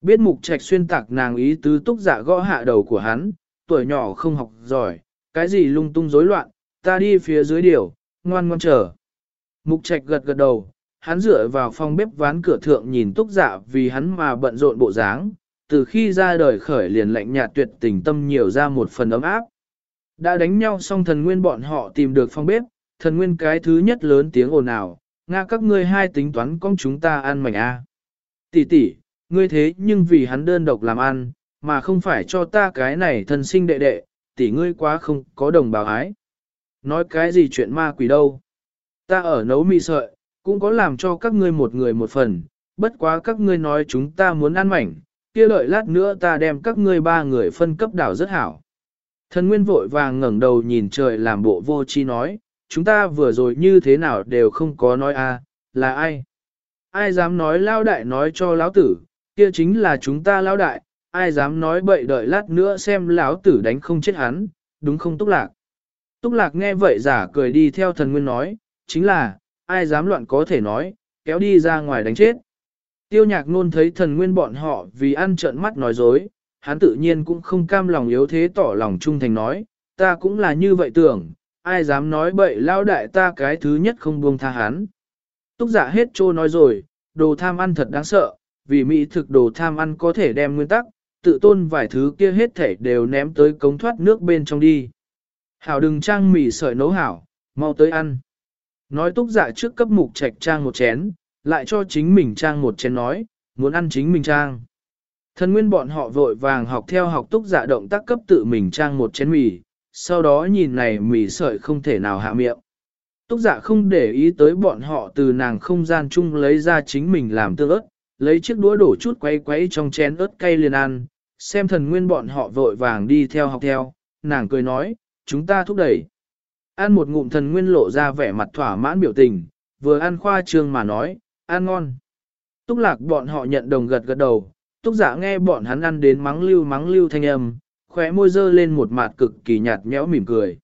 Biết mục trạch xuyên tạc nàng ý tứ túc dạ gõ hạ đầu của hắn, tuổi nhỏ không học giỏi, cái gì lung tung rối loạn, ta đi phía dưới điều, ngoan ngoan chờ. Mục trạch gật gật đầu, hắn dựa vào phòng bếp ván cửa thượng nhìn túc dạ vì hắn mà bận rộn bộ dáng, từ khi ra đời khởi liền lạnh nhạt tuyệt tình tâm nhiều ra một phần ấm áp. Đã đánh nhau xong thần nguyên bọn họ tìm được phòng bếp, thần nguyên cái thứ nhất lớn tiếng ồn ào, Nga các ngươi hai tính toán con chúng ta ăn mảnh A. Tỷ tỷ, ngươi thế nhưng vì hắn đơn độc làm ăn, mà không phải cho ta cái này thần sinh đệ đệ, tỷ ngươi quá không có đồng bào ái. Nói cái gì chuyện ma quỷ đâu. Ta ở nấu mì sợi, cũng có làm cho các ngươi một người một phần, bất quá các ngươi nói chúng ta muốn ăn mảnh, kia đợi lát nữa ta đem các ngươi ba người phân cấp đảo rất hảo. Thần Nguyên vội vàng ngẩng đầu nhìn trời làm bộ vô chi nói, chúng ta vừa rồi như thế nào đều không có nói a, là ai? Ai dám nói lao đại nói cho lão tử, kia chính là chúng ta lao đại, ai dám nói bậy đợi lát nữa xem lão tử đánh không chết hắn, đúng không Túc Lạc? Túc Lạc nghe vậy giả cười đi theo thần Nguyên nói, chính là, ai dám loạn có thể nói, kéo đi ra ngoài đánh chết. Tiêu nhạc nôn thấy thần Nguyên bọn họ vì ăn trợn mắt nói dối, hắn tự nhiên cũng không cam lòng yếu thế tỏ lòng trung thành nói, ta cũng là như vậy tưởng, ai dám nói bậy lao đại ta cái thứ nhất không buông tha hắn. Túc giả hết trô nói rồi, đồ tham ăn thật đáng sợ, vì mỹ thực đồ tham ăn có thể đem nguyên tắc, tự tôn vài thứ kia hết thể đều ném tới cống thoát nước bên trong đi. Hảo đừng trang mì sợi nấu hảo, mau tới ăn. Nói túc giả trước cấp mục trạch trang một chén, lại cho chính mình trang một chén nói, muốn ăn chính mình trang. Thần nguyên bọn họ vội vàng học theo học túc dạ động tác cấp tự mình trang một chén mì, sau đó nhìn này mì sợi không thể nào hạ miệng. Túc dạ không để ý tới bọn họ từ nàng không gian chung lấy ra chính mình làm tương ớt, lấy chiếc đũa đổ chút quay quấy trong chén ớt cay liền ăn, xem thần nguyên bọn họ vội vàng đi theo học theo, nàng cười nói, chúng ta thúc đẩy. Ăn một ngụm thần nguyên lộ ra vẻ mặt thỏa mãn biểu tình, vừa ăn khoa trương mà nói, ăn ngon. Túc lạc bọn họ nhận đồng gật gật đầu, Túc giả nghe bọn hắn ăn đến mắng lưu mắng lưu thanh âm, khóe môi dơ lên một mặt cực kỳ nhạt nhẽo mỉm cười.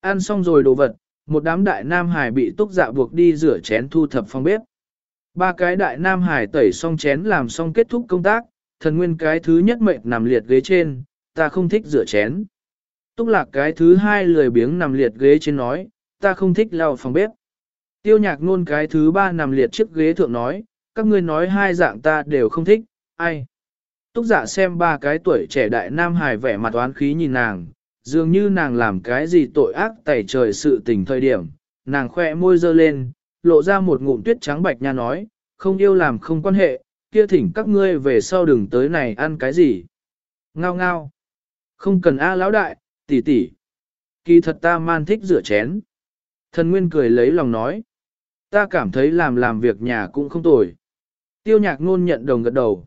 Ăn xong rồi đồ vật, một đám đại nam hải bị túc dạ buộc đi rửa chén thu thập phòng bếp. Ba cái đại nam hải tẩy xong chén làm xong kết thúc công tác, thần nguyên cái thứ nhất mệnh nằm liệt ghế trên, ta không thích rửa chén. Túc lạc cái thứ hai lười biếng nằm liệt ghế trên nói, ta không thích lau phòng bếp. Tiêu nhạc nôn cái thứ ba nằm liệt chiếc ghế thượng nói, các ngươi nói hai dạng ta đều không thích, ai. Túc giả dạ xem ba cái tuổi trẻ đại nam hài vẻ mặt oán khí nhìn nàng, dường như nàng làm cái gì tội ác tẩy trời sự tình thời điểm, nàng khoe môi dơ lên, lộ ra một ngụm tuyết trắng bạch nha nói, không yêu làm không quan hệ, kia thỉnh các ngươi về sau đừng tới này ăn cái gì. Ngao ngao. Không cần a lão đại, tỷ tỷ. Kỳ thật ta man thích rửa chén. Thần Nguyên cười lấy lòng nói. Ta cảm thấy làm làm việc nhà cũng không tồi. Tiêu nhạc ngôn nhận đồng gật đầu.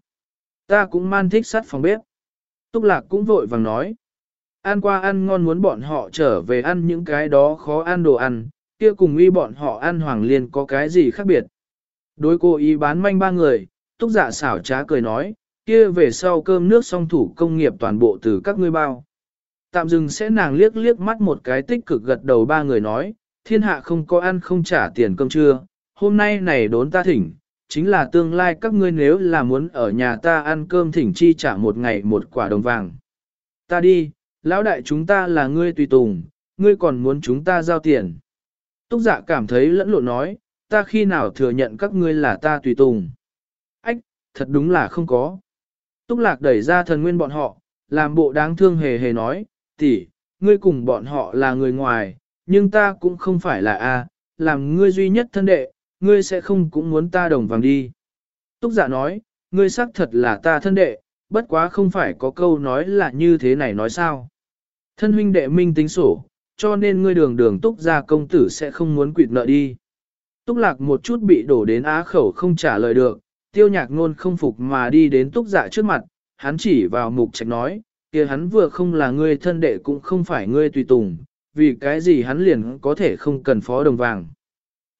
Ta cũng man thích sát phòng bếp. Túc lạc cũng vội vàng nói. Ăn qua ăn ngon muốn bọn họ trở về ăn những cái đó khó ăn đồ ăn, kia cùng y bọn họ ăn hoàng liên có cái gì khác biệt. Đối cô ý bán manh ba người, túc dạ xảo trá cười nói, kia về sau cơm nước song thủ công nghiệp toàn bộ từ các ngươi bao. Tạm dừng sẽ nàng liếc liếc mắt một cái tích cực gật đầu ba người nói, thiên hạ không có ăn không trả tiền cơm trưa, hôm nay này đốn ta thỉnh, chính là tương lai các ngươi nếu là muốn ở nhà ta ăn cơm thỉnh chi trả một ngày một quả đồng vàng. Ta đi, lão đại chúng ta là ngươi tùy tùng, ngươi còn muốn chúng ta giao tiền. Túc giả cảm thấy lẫn lộn nói, ta khi nào thừa nhận các ngươi là ta tùy tùng. Ách, thật đúng là không có. Túc lạc đẩy ra thần nguyên bọn họ, làm bộ đáng thương hề hề nói, tỷ, ngươi cùng bọn họ là người ngoài, nhưng ta cũng không phải là A, làm ngươi duy nhất thân đệ, ngươi sẽ không cũng muốn ta đồng vàng đi. Túc giả nói, ngươi xác thật là ta thân đệ, bất quá không phải có câu nói là như thế này nói sao. Thân huynh đệ minh tính sổ, cho nên ngươi đường đường túc gia công tử sẽ không muốn quỵt nợ đi. Túc lạc một chút bị đổ đến á khẩu không trả lời được, tiêu nhạc ngôn không phục mà đi đến túc dạ trước mặt, hắn chỉ vào mục trạch nói, kia hắn vừa không là ngươi thân đệ cũng không phải ngươi tùy tùng, vì cái gì hắn liền có thể không cần phó đồng vàng.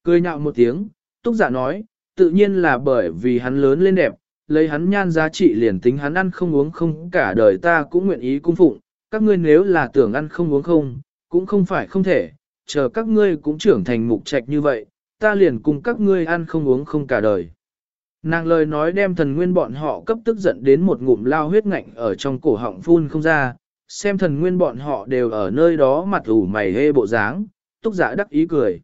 Cười nhạo một tiếng, túc giả nói, tự nhiên là bởi vì hắn lớn lên đẹp, lấy hắn nhan giá trị liền tính hắn ăn không uống không cả đời ta cũng nguyện ý cung phụng, các ngươi nếu là tưởng ăn không uống không, cũng không phải không thể, chờ các ngươi cũng trưởng thành mục trạch như vậy, ta liền cùng các ngươi ăn không uống không cả đời. Nàng lời nói đem thần nguyên bọn họ cấp tức giận đến một ngụm lao huyết ngạnh ở trong cổ họng phun không ra, xem thần nguyên bọn họ đều ở nơi đó mặt ủ mày hê bộ dáng, túc giả đắc ý cười.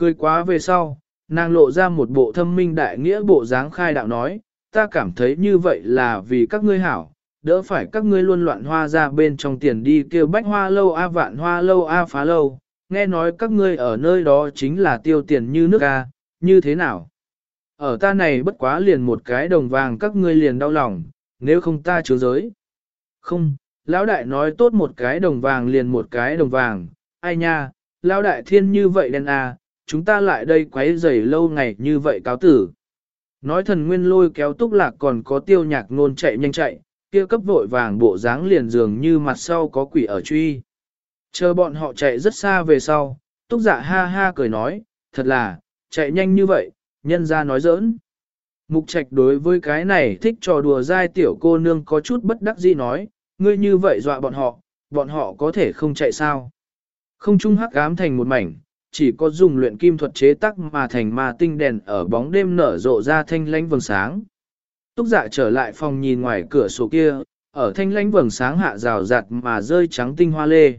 Cười quá về sau, nàng lộ ra một bộ thâm minh đại nghĩa bộ dáng khai đạo nói, ta cảm thấy như vậy là vì các ngươi hảo, đỡ phải các ngươi luôn loạn hoa ra bên trong tiền đi kêu bách hoa lâu a vạn hoa lâu a phá lâu, nghe nói các ngươi ở nơi đó chính là tiêu tiền như nước a, như thế nào? Ở ta này bất quá liền một cái đồng vàng các ngươi liền đau lòng, nếu không ta chứa giới. Không, lão đại nói tốt một cái đồng vàng liền một cái đồng vàng, ai nha, lão đại thiên như vậy đen a, chúng ta lại đây quấy rầy lâu ngày như vậy cáo tử. Nói thần nguyên lôi kéo túc lạc còn có tiêu nhạc nôn chạy nhanh chạy, kia cấp vội vàng bộ dáng liền dường như mặt sau có quỷ ở truy. Chờ bọn họ chạy rất xa về sau, túc dạ ha ha cười nói, thật là, chạy nhanh như vậy, nhân ra nói giỡn. Mục trạch đối với cái này thích trò đùa dai tiểu cô nương có chút bất đắc dĩ nói, ngươi như vậy dọa bọn họ, bọn họ có thể không chạy sao. Không trung hắc ám thành một mảnh, chỉ có dùng luyện kim thuật chế tắc mà thành ma tinh đèn ở bóng đêm nở rộ ra thanh lánh vầng sáng. Túc dạ trở lại phòng nhìn ngoài cửa sổ kia, ở thanh lánh vầng sáng hạ rào rạt mà rơi trắng tinh hoa lê.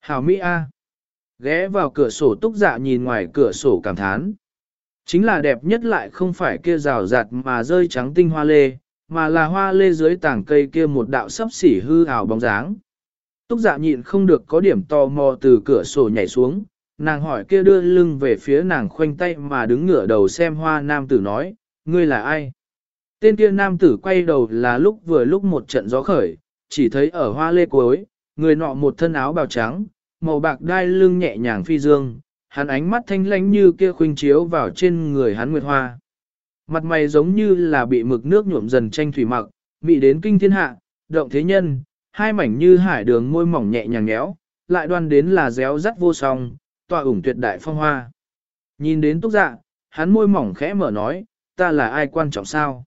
Hảo Mỹ A. Ghé vào cửa sổ túc dạ nhìn ngoài cửa sổ cảm thán. Chính là đẹp nhất lại không phải kia rào rạt mà rơi trắng tinh hoa lê, mà là hoa lê dưới tảng cây kia một đạo sấp xỉ hư ảo bóng dáng. Túc dạ nhịn không được có điểm tò mò từ cửa sổ nhảy xuống, nàng hỏi kia đưa lưng về phía nàng khoanh tay mà đứng ngửa đầu xem hoa nam tử nói, ngươi là ai? Tên kia nam tử quay đầu là lúc vừa lúc một trận gió khởi, chỉ thấy ở hoa lê cuối, người nọ một thân áo bào trắng, màu bạc đai lưng nhẹ nhàng phi dương, hắn ánh mắt thanh lánh như kia khuynh chiếu vào trên người hắn nguyệt hoa. Mặt mày giống như là bị mực nước nhuộm dần tranh thủy mặc, bị đến kinh thiên hạ, động thế nhân, hai mảnh như hải đường môi mỏng nhẹ nhàng nhéo, lại đoan đến là réo rắt vô song, tọa ủng tuyệt đại phong hoa. Nhìn đến túc dạ, hắn môi mỏng khẽ mở nói, ta là ai quan trọng sao?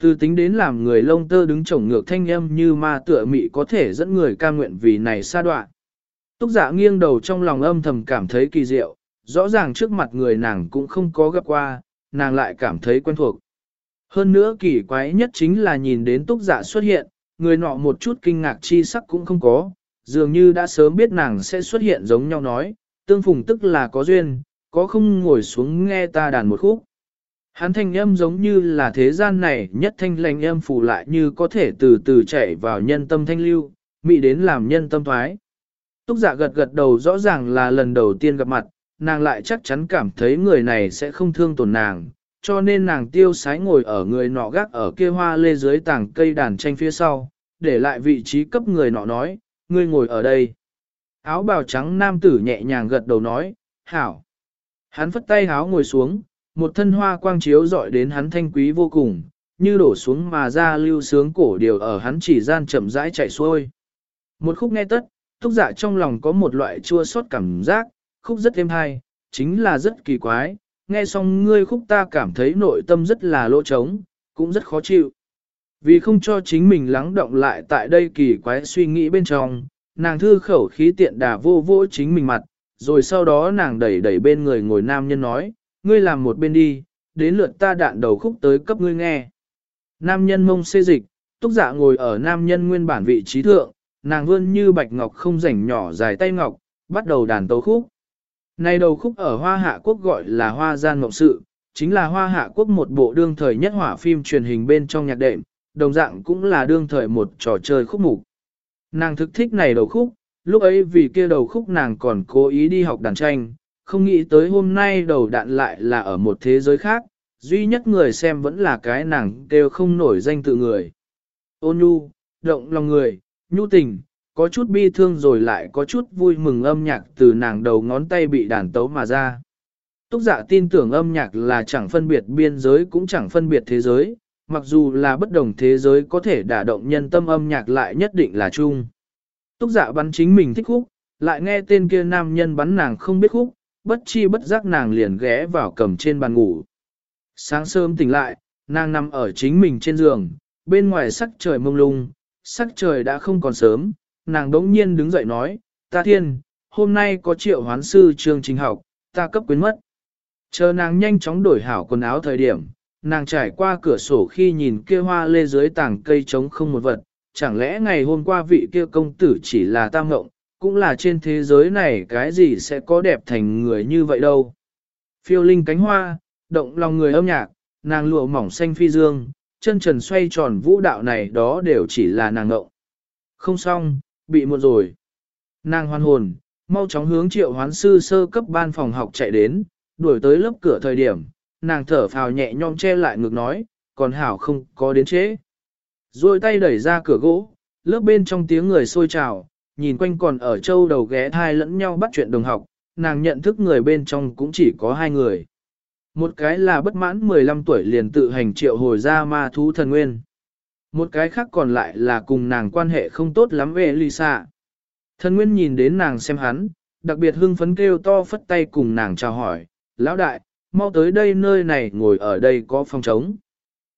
Từ tính đến làm người lông tơ đứng chổng ngược thanh âm như ma tựa mị có thể dẫn người ca nguyện vì này xa đoạn. Túc giả dạ nghiêng đầu trong lòng âm thầm cảm thấy kỳ diệu, rõ ràng trước mặt người nàng cũng không có gặp qua, nàng lại cảm thấy quen thuộc. Hơn nữa kỳ quái nhất chính là nhìn đến túc giả dạ xuất hiện, người nọ một chút kinh ngạc chi sắc cũng không có, dường như đã sớm biết nàng sẽ xuất hiện giống nhau nói, tương phùng tức là có duyên, có không ngồi xuống nghe ta đàn một khúc. Hắn thanh âm giống như là thế gian này nhất thanh lành âm phủ lại như có thể từ từ chạy vào nhân tâm thanh lưu, mị đến làm nhân tâm thoái. Túc giả dạ gật gật đầu rõ ràng là lần đầu tiên gặp mặt, nàng lại chắc chắn cảm thấy người này sẽ không thương tổn nàng, cho nên nàng tiêu sái ngồi ở người nọ gác ở kia hoa lê dưới tảng cây đàn tranh phía sau, để lại vị trí cấp người nọ nói, ngươi ngồi ở đây. Áo bào trắng nam tử nhẹ nhàng gật đầu nói, hảo. Hắn phất tay áo ngồi xuống, một thân hoa quang chiếu dọi đến hắn thanh quý vô cùng, như đổ xuống mà ra lưu sướng cổ điều ở hắn chỉ gian chậm rãi chạy xuôi. Một khúc nghe tất, thúc dạ trong lòng có một loại chua xót cảm giác, khúc rất êm hay, chính là rất kỳ quái, nghe xong ngươi khúc ta cảm thấy nội tâm rất là lỗ trống, cũng rất khó chịu. Vì không cho chính mình lắng động lại tại đây kỳ quái suy nghĩ bên trong, nàng thư khẩu khí tiện đà vô vô chính mình mặt, rồi sau đó nàng đẩy đẩy bên người ngồi nam nhân nói, ngươi làm một bên đi, đến lượt ta đạn đầu khúc tới cấp ngươi nghe. Nam nhân mông xê dịch, túc dạ ngồi ở nam nhân nguyên bản vị trí thượng, nàng vươn như bạch ngọc không rảnh nhỏ dài tay ngọc, bắt đầu đàn tấu khúc. Này đầu khúc ở Hoa Hạ Quốc gọi là Hoa Gian Mộng Sự, chính là Hoa Hạ Quốc một bộ đương thời nhất hỏa phim truyền hình bên trong nhạc đệm, đồng dạng cũng là đương thời một trò chơi khúc mục. Nàng thực thích này đầu khúc, lúc ấy vì kia đầu khúc nàng còn cố ý đi học đàn tranh, không nghĩ tới hôm nay đầu đạn lại là ở một thế giới khác, duy nhất người xem vẫn là cái nàng đều không nổi danh tự người. Ôn nhu, động lòng người, nhu tình, có chút bi thương rồi lại có chút vui mừng âm nhạc từ nàng đầu ngón tay bị đàn tấu mà ra. Túc giả dạ tin tưởng âm nhạc là chẳng phân biệt biên giới cũng chẳng phân biệt thế giới, mặc dù là bất đồng thế giới có thể đả động nhân tâm âm nhạc lại nhất định là chung. Túc giả dạ bắn chính mình thích khúc, lại nghe tên kia nam nhân bắn nàng không biết khúc, bất chi bất giác nàng liền ghé vào cầm trên bàn ngủ. Sáng sớm tỉnh lại, nàng nằm ở chính mình trên giường, bên ngoài sắc trời mông lung, sắc trời đã không còn sớm, nàng đống nhiên đứng dậy nói, ta thiên, hôm nay có triệu hoán sư trường trình học, ta cấp quyến mất. Chờ nàng nhanh chóng đổi hảo quần áo thời điểm, nàng trải qua cửa sổ khi nhìn kia hoa lê dưới tảng cây trống không một vật, chẳng lẽ ngày hôm qua vị kia công tử chỉ là tam ngộng, cũng là trên thế giới này cái gì sẽ có đẹp thành người như vậy đâu. Phiêu linh cánh hoa, động lòng người âm nhạc, nàng lụa mỏng xanh phi dương, chân trần xoay tròn vũ đạo này đó đều chỉ là nàng ngộng. Không xong, bị muộn rồi. Nàng hoan hồn, mau chóng hướng triệu hoán sư sơ cấp ban phòng học chạy đến, đuổi tới lớp cửa thời điểm, nàng thở phào nhẹ nhõm che lại ngực nói, còn hảo không có đến chế. Rồi tay đẩy ra cửa gỗ, lớp bên trong tiếng người sôi trào, nhìn quanh còn ở châu đầu ghé thai lẫn nhau bắt chuyện đồng học, nàng nhận thức người bên trong cũng chỉ có hai người. Một cái là bất mãn 15 tuổi liền tự hành triệu hồi ra ma thú thần nguyên. Một cái khác còn lại là cùng nàng quan hệ không tốt lắm về Lisa. Thần nguyên nhìn đến nàng xem hắn, đặc biệt hưng phấn kêu to phất tay cùng nàng chào hỏi, lão đại, mau tới đây nơi này ngồi ở đây có phòng trống.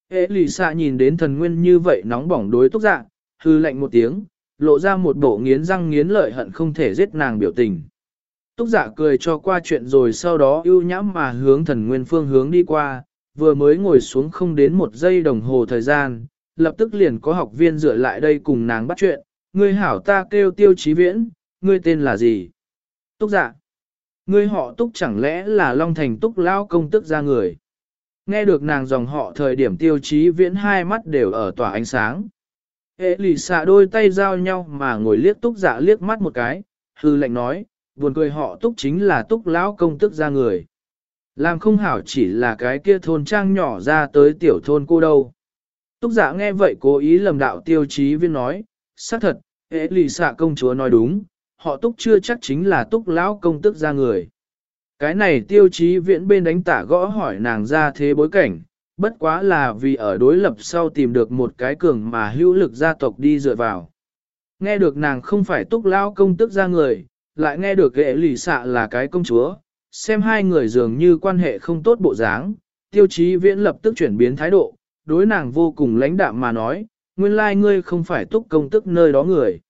Ế Lisa nhìn đến thần nguyên như vậy nóng bỏng đối túc dạ, hư lạnh một tiếng, lộ ra một bộ nghiến răng nghiến lợi hận không thể giết nàng biểu tình. Túc giả dạ cười cho qua chuyện rồi sau đó ưu nhãm mà hướng thần nguyên phương hướng đi qua, vừa mới ngồi xuống không đến một giây đồng hồ thời gian, lập tức liền có học viên dựa lại đây cùng nàng bắt chuyện, ngươi hảo ta kêu tiêu chí viễn, ngươi tên là gì? Túc giả. Ngươi họ túc chẳng lẽ là Long Thành túc lao công tức ra người? Nghe được nàng dòng họ thời điểm tiêu chí viễn hai mắt đều ở tỏa ánh sáng. Hệ lì xạ đôi tay giao nhau mà ngồi liếc túc dạ liếc mắt một cái, hư lệnh nói, buồn cười họ túc chính là túc lão công tức ra người. Làm không hảo chỉ là cái kia thôn trang nhỏ ra tới tiểu thôn cô đâu. Túc giả dạ nghe vậy cố ý lầm đạo tiêu chí viên nói, xác thật, hệ lì xạ công chúa nói đúng, họ túc chưa chắc chính là túc lão công tức ra người. Cái này tiêu chí viễn bên đánh tả gõ hỏi nàng ra thế bối cảnh, bất quá là vì ở đối lập sau tìm được một cái cường mà hữu lực gia tộc đi dựa vào. Nghe được nàng không phải túc lão công tức ra người, lại nghe được ghệ lì xạ là cái công chúa, xem hai người dường như quan hệ không tốt bộ dáng, tiêu chí viễn lập tức chuyển biến thái độ, đối nàng vô cùng lãnh đạm mà nói, nguyên lai ngươi không phải túc công tức nơi đó người.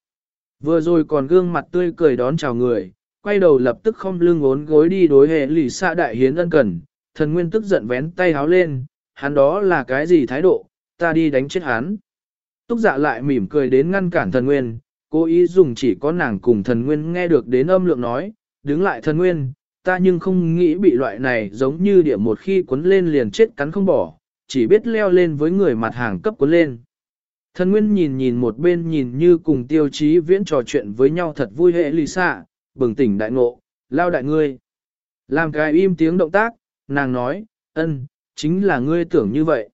Vừa rồi còn gương mặt tươi cười đón chào người, quay đầu lập tức không lưng ốn gối đi đối hệ lì xạ đại hiến ân cần, thần nguyên tức giận vén tay háo lên, hắn đó là cái gì thái độ, ta đi đánh chết hắn. Túc dạ lại mỉm cười đến ngăn cản thần nguyên, cố ý dùng chỉ có nàng cùng thần nguyên nghe được đến âm lượng nói, đứng lại thần nguyên, ta nhưng không nghĩ bị loại này giống như địa một khi cuốn lên liền chết cắn không bỏ, chỉ biết leo lên với người mặt hàng cấp cuốn lên. Thần nguyên nhìn nhìn một bên nhìn như cùng tiêu chí viễn trò chuyện với nhau thật vui hệ lì xạ, bừng tỉnh đại ngộ, lao đại ngươi. Làm cái im tiếng động tác, nàng nói, ân, chính là ngươi tưởng như vậy.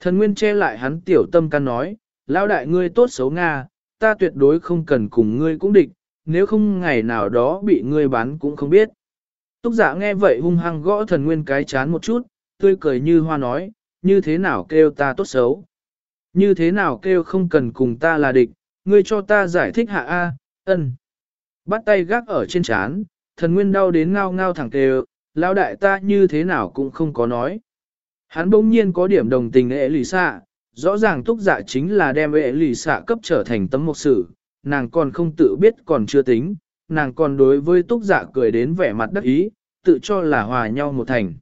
Thần Nguyên che lại hắn tiểu tâm can nói, lao đại ngươi tốt xấu Nga, ta tuyệt đối không cần cùng ngươi cũng địch, nếu không ngày nào đó bị ngươi bán cũng không biết. Túc giả nghe vậy hung hăng gõ thần Nguyên cái chán một chút, tươi cười như hoa nói, như thế nào kêu ta tốt xấu. Như thế nào kêu không cần cùng ta là địch, ngươi cho ta giải thích hạ A, ân. Bắt tay gác ở trên chán, thần Nguyên đau đến ngao ngao thẳng kêu, lão đại ta như thế nào cũng không có nói. Hắn bỗng nhiên có điểm đồng tình ệ lì xạ, rõ ràng túc dạ chính là đem ệ lì xạ cấp trở thành tấm mộc sử, nàng còn không tự biết còn chưa tính, nàng còn đối với túc dạ cười đến vẻ mặt đắc ý, tự cho là hòa nhau một thành.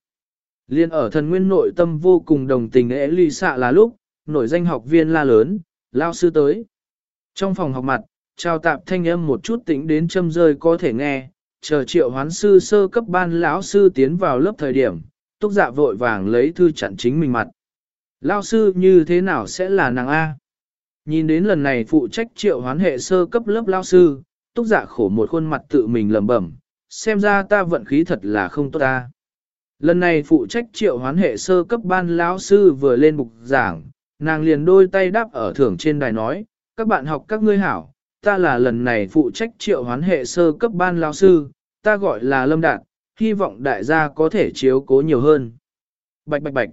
Liên ở thần nguyên nội tâm vô cùng đồng tình ệ lì xạ là lúc, nổi danh học viên la lớn, lao sư tới. Trong phòng học mặt, trao tạp thanh âm một chút tính đến châm rơi có thể nghe, chờ triệu hoán sư sơ cấp ban lão sư tiến vào lớp thời điểm, túc dạ vội vàng lấy thư chặn chính mình mặt. Lao sư như thế nào sẽ là nàng A? Nhìn đến lần này phụ trách triệu hoán hệ sơ cấp lớp lao sư, túc dạ khổ một khuôn mặt tự mình lẩm bẩm, xem ra ta vận khí thật là không tốt ta. Lần này phụ trách triệu hoán hệ sơ cấp ban lão sư vừa lên bục giảng, nàng liền đôi tay đáp ở thưởng trên đài nói, các bạn học các ngươi hảo, ta là lần này phụ trách triệu hoán hệ sơ cấp ban lao sư, ta gọi là Lâm Đạt, hy vọng đại gia có thể chiếu cố nhiều hơn. Bạch bạch bạch.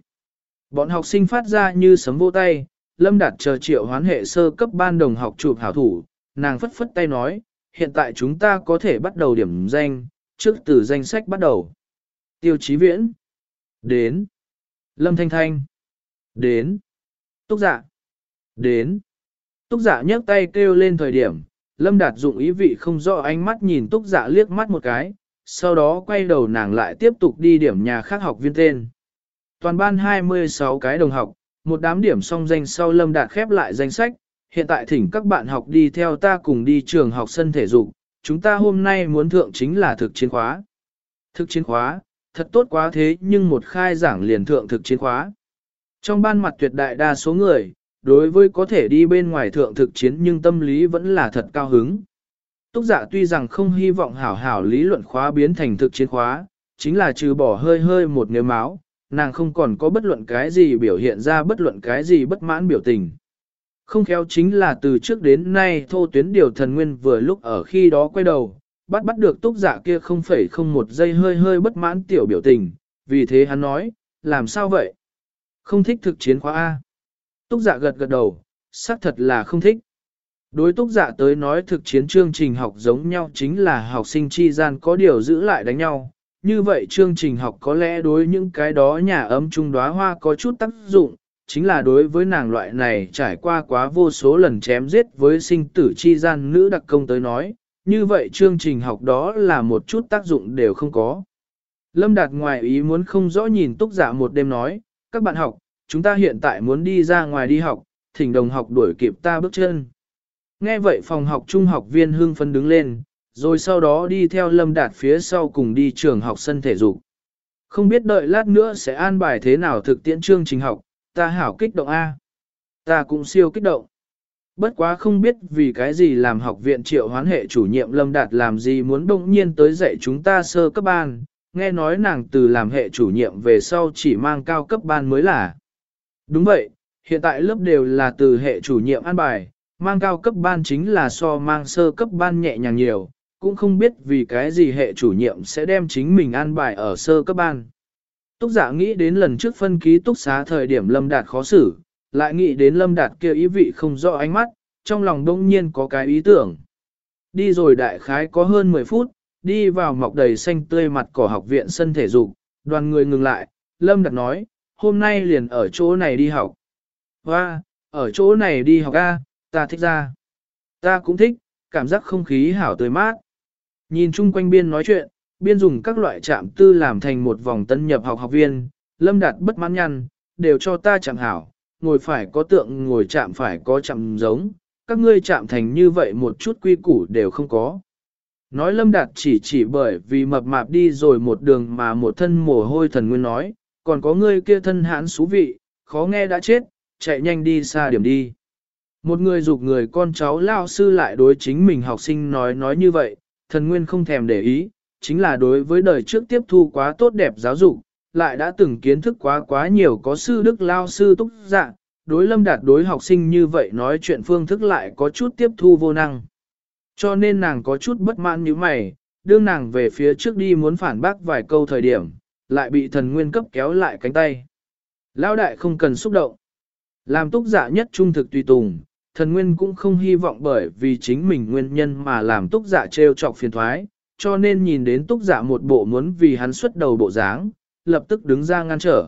Bọn học sinh phát ra như sấm vô tay, Lâm Đạt chờ triệu hoán hệ sơ cấp ban đồng học chụp hảo thủ, nàng phất phất tay nói, hiện tại chúng ta có thể bắt đầu điểm danh, trước từ danh sách bắt đầu. Tiêu chí viễn. Đến. Lâm Thanh Thanh. Đến. Túc dạ. Đến. Túc dạ nhấc tay kêu lên thời điểm, Lâm Đạt dụng ý vị không rõ ánh mắt nhìn Túc dạ liếc mắt một cái, sau đó quay đầu nàng lại tiếp tục đi điểm nhà khác học viên tên. Toàn ban 26 cái đồng học, một đám điểm song danh sau Lâm Đạt khép lại danh sách, hiện tại thỉnh các bạn học đi theo ta cùng đi trường học sân thể dục, chúng ta hôm nay muốn thượng chính là thực chiến khóa. Thực chiến khóa, thật tốt quá thế nhưng một khai giảng liền thượng thực chiến khóa. Trong ban mặt tuyệt đại đa số người, đối với có thể đi bên ngoài thượng thực chiến nhưng tâm lý vẫn là thật cao hứng. Túc giả tuy rằng không hy vọng hảo hảo lý luận khóa biến thành thực chiến khóa, chính là trừ bỏ hơi hơi một nếu máu, nàng không còn có bất luận cái gì biểu hiện ra bất luận cái gì bất mãn biểu tình. Không khéo chính là từ trước đến nay thô tuyến điều thần nguyên vừa lúc ở khi đó quay đầu, bắt bắt được túc giả kia không phải không một giây hơi hơi bất mãn tiểu biểu tình, vì thế hắn nói, làm sao vậy? Không thích thực chiến khóa A. Túc giả gật gật đầu, xác thật là không thích. Đối túc giả tới nói thực chiến chương trình học giống nhau chính là học sinh chi gian có điều giữ lại đánh nhau. Như vậy chương trình học có lẽ đối những cái đó nhà ấm trung đóa hoa có chút tác dụng, chính là đối với nàng loại này trải qua quá vô số lần chém giết với sinh tử chi gian nữ đặc công tới nói, như vậy chương trình học đó là một chút tác dụng đều không có. Lâm Đạt ngoài ý muốn không rõ nhìn túc giả một đêm nói, các bạn học, chúng ta hiện tại muốn đi ra ngoài đi học, thỉnh đồng học đuổi kịp ta bước chân. Nghe vậy phòng học trung học viên hưng phấn đứng lên, rồi sau đó đi theo Lâm Đạt phía sau cùng đi trường học sân thể dục. Không biết đợi lát nữa sẽ an bài thế nào thực tiễn chương trình học, ta hảo kích động A. Ta cũng siêu kích động. Bất quá không biết vì cái gì làm học viện triệu hoán hệ chủ nhiệm Lâm Đạt làm gì muốn đông nhiên tới dạy chúng ta sơ cấp an, nghe nói nàng từ làm hệ chủ nhiệm về sau chỉ mang cao cấp ban mới là. Đúng vậy, hiện tại lớp đều là từ hệ chủ nhiệm an bài, mang cao cấp ban chính là so mang sơ cấp ban nhẹ nhàng nhiều, cũng không biết vì cái gì hệ chủ nhiệm sẽ đem chính mình an bài ở sơ cấp ban. Túc giả nghĩ đến lần trước phân ký túc xá thời điểm Lâm Đạt khó xử, lại nghĩ đến Lâm Đạt kia ý vị không rõ ánh mắt, trong lòng đông nhiên có cái ý tưởng. Đi rồi đại khái có hơn 10 phút, đi vào mọc đầy xanh tươi mặt cỏ học viện sân thể dục, đoàn người ngừng lại, Lâm Đạt nói, hôm nay liền ở chỗ này đi học. Và, ở chỗ này đi học A, ta thích ra. Ta cũng thích, cảm giác không khí hảo tươi mát. Nhìn chung quanh biên nói chuyện, biên dùng các loại chạm tư làm thành một vòng tân nhập học học viên, lâm đạt bất mãn nhăn, đều cho ta chạm hảo, ngồi phải có tượng ngồi chạm phải có chạm giống, các ngươi chạm thành như vậy một chút quy củ đều không có. Nói lâm đạt chỉ chỉ bởi vì mập mạp đi rồi một đường mà một thân mồ hôi thần nguyên nói, còn có ngươi kia thân hãn xú vị, khó nghe đã chết, chạy nhanh đi xa điểm đi. Một người dục người con cháu lao sư lại đối chính mình học sinh nói nói như vậy, thần nguyên không thèm để ý, chính là đối với đời trước tiếp thu quá tốt đẹp giáo dục, lại đã từng kiến thức quá quá nhiều có sư đức lao sư túc dạng, đối lâm đạt đối học sinh như vậy nói chuyện phương thức lại có chút tiếp thu vô năng. Cho nên nàng có chút bất mãn như mày, đương nàng về phía trước đi muốn phản bác vài câu thời điểm, lại bị thần nguyên cấp kéo lại cánh tay. Lão đại không cần xúc động. Làm túc giả nhất trung thực tùy tùng, thần nguyên cũng không hy vọng bởi vì chính mình nguyên nhân mà làm túc giả trêu chọc phiền thoái, cho nên nhìn đến túc giả một bộ muốn vì hắn xuất đầu bộ dáng, lập tức đứng ra ngăn trở.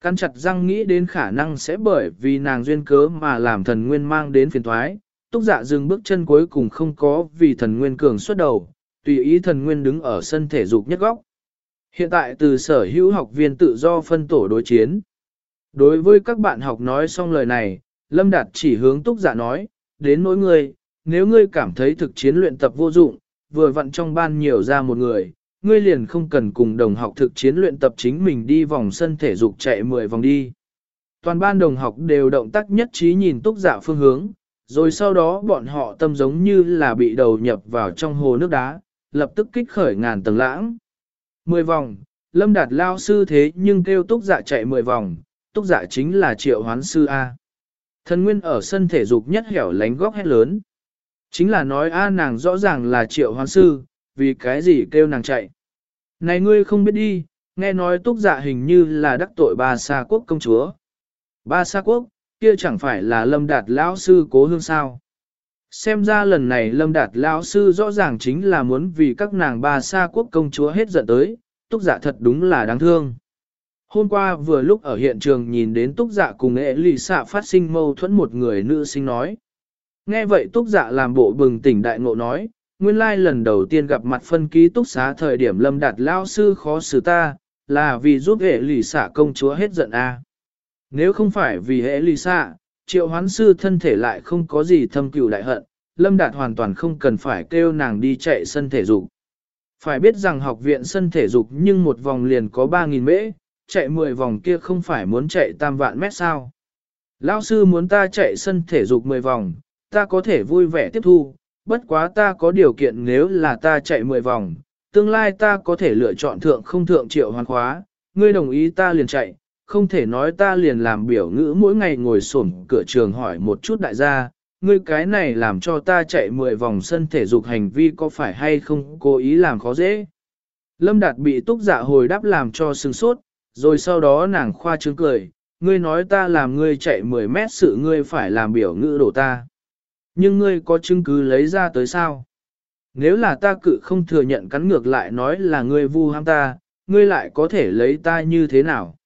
Căn chặt răng nghĩ đến khả năng sẽ bởi vì nàng duyên cớ mà làm thần nguyên mang đến phiền thoái, túc Dạ dừng bước chân cuối cùng không có vì thần nguyên cường xuất đầu, tùy ý thần nguyên đứng ở sân thể dục nhất góc. Hiện tại từ sở hữu học viên tự do phân tổ đối chiến. Đối với các bạn học nói xong lời này, Lâm Đạt chỉ hướng túc giả nói, đến nỗi ngươi, nếu ngươi cảm thấy thực chiến luyện tập vô dụng, vừa vặn trong ban nhiều ra một người, ngươi liền không cần cùng đồng học thực chiến luyện tập chính mình đi vòng sân thể dục chạy 10 vòng đi. Toàn ban đồng học đều động tác nhất trí nhìn túc giả phương hướng, rồi sau đó bọn họ tâm giống như là bị đầu nhập vào trong hồ nước đá, lập tức kích khởi ngàn tầng lãng. 10 vòng, Lâm Đạt lao sư thế nhưng kêu túc dạ chạy 10 vòng, túc dạ chính là triệu hoán sư A. Thần Nguyên ở sân thể dục nhất hẻo lánh góc hét lớn. Chính là nói a nàng rõ ràng là triệu hoán sư, vì cái gì kêu nàng chạy. Này ngươi không biết đi, nghe nói túc dạ hình như là đắc tội ba sa quốc công chúa. Ba sa quốc, kia chẳng phải là lâm đạt lão sư cố hương sao. Xem ra lần này lâm đạt lão sư rõ ràng chính là muốn vì các nàng ba sa quốc công chúa hết giận tới, túc dạ thật đúng là đáng thương. Hôm qua vừa lúc ở hiện trường nhìn đến túc dạ cùng ế lì xạ phát sinh mâu thuẫn một người nữ sinh nói. Nghe vậy túc dạ làm bộ bừng tỉnh đại ngộ nói, nguyên lai lần đầu tiên gặp mặt phân ký túc xá thời điểm lâm đạt lao sư khó xử ta, là vì giúp hệ lì xạ công chúa hết giận a. Nếu không phải vì hệ lì xạ, triệu hoán sư thân thể lại không có gì thâm cừu đại hận, lâm đạt hoàn toàn không cần phải kêu nàng đi chạy sân thể dục. Phải biết rằng học viện sân thể dục nhưng một vòng liền có 3.000 mễ, chạy 10 vòng kia không phải muốn chạy tam vạn mét sao. Lão sư muốn ta chạy sân thể dục 10 vòng, ta có thể vui vẻ tiếp thu, bất quá ta có điều kiện nếu là ta chạy 10 vòng, tương lai ta có thể lựa chọn thượng không thượng triệu hoàn khóa, ngươi đồng ý ta liền chạy, không thể nói ta liền làm biểu ngữ mỗi ngày ngồi xổm cửa trường hỏi một chút đại gia, ngươi cái này làm cho ta chạy 10 vòng sân thể dục hành vi có phải hay không cố ý làm khó dễ. Lâm Đạt bị túc dạ hồi đáp làm cho sừng sốt, rồi sau đó nàng khoa trương cười, ngươi nói ta làm ngươi chạy 10 mét sự ngươi phải làm biểu ngữ đổ ta. Nhưng ngươi có chứng cứ lấy ra tới sao? Nếu là ta cự không thừa nhận cắn ngược lại nói là ngươi vu ham ta, ngươi lại có thể lấy ta như thế nào?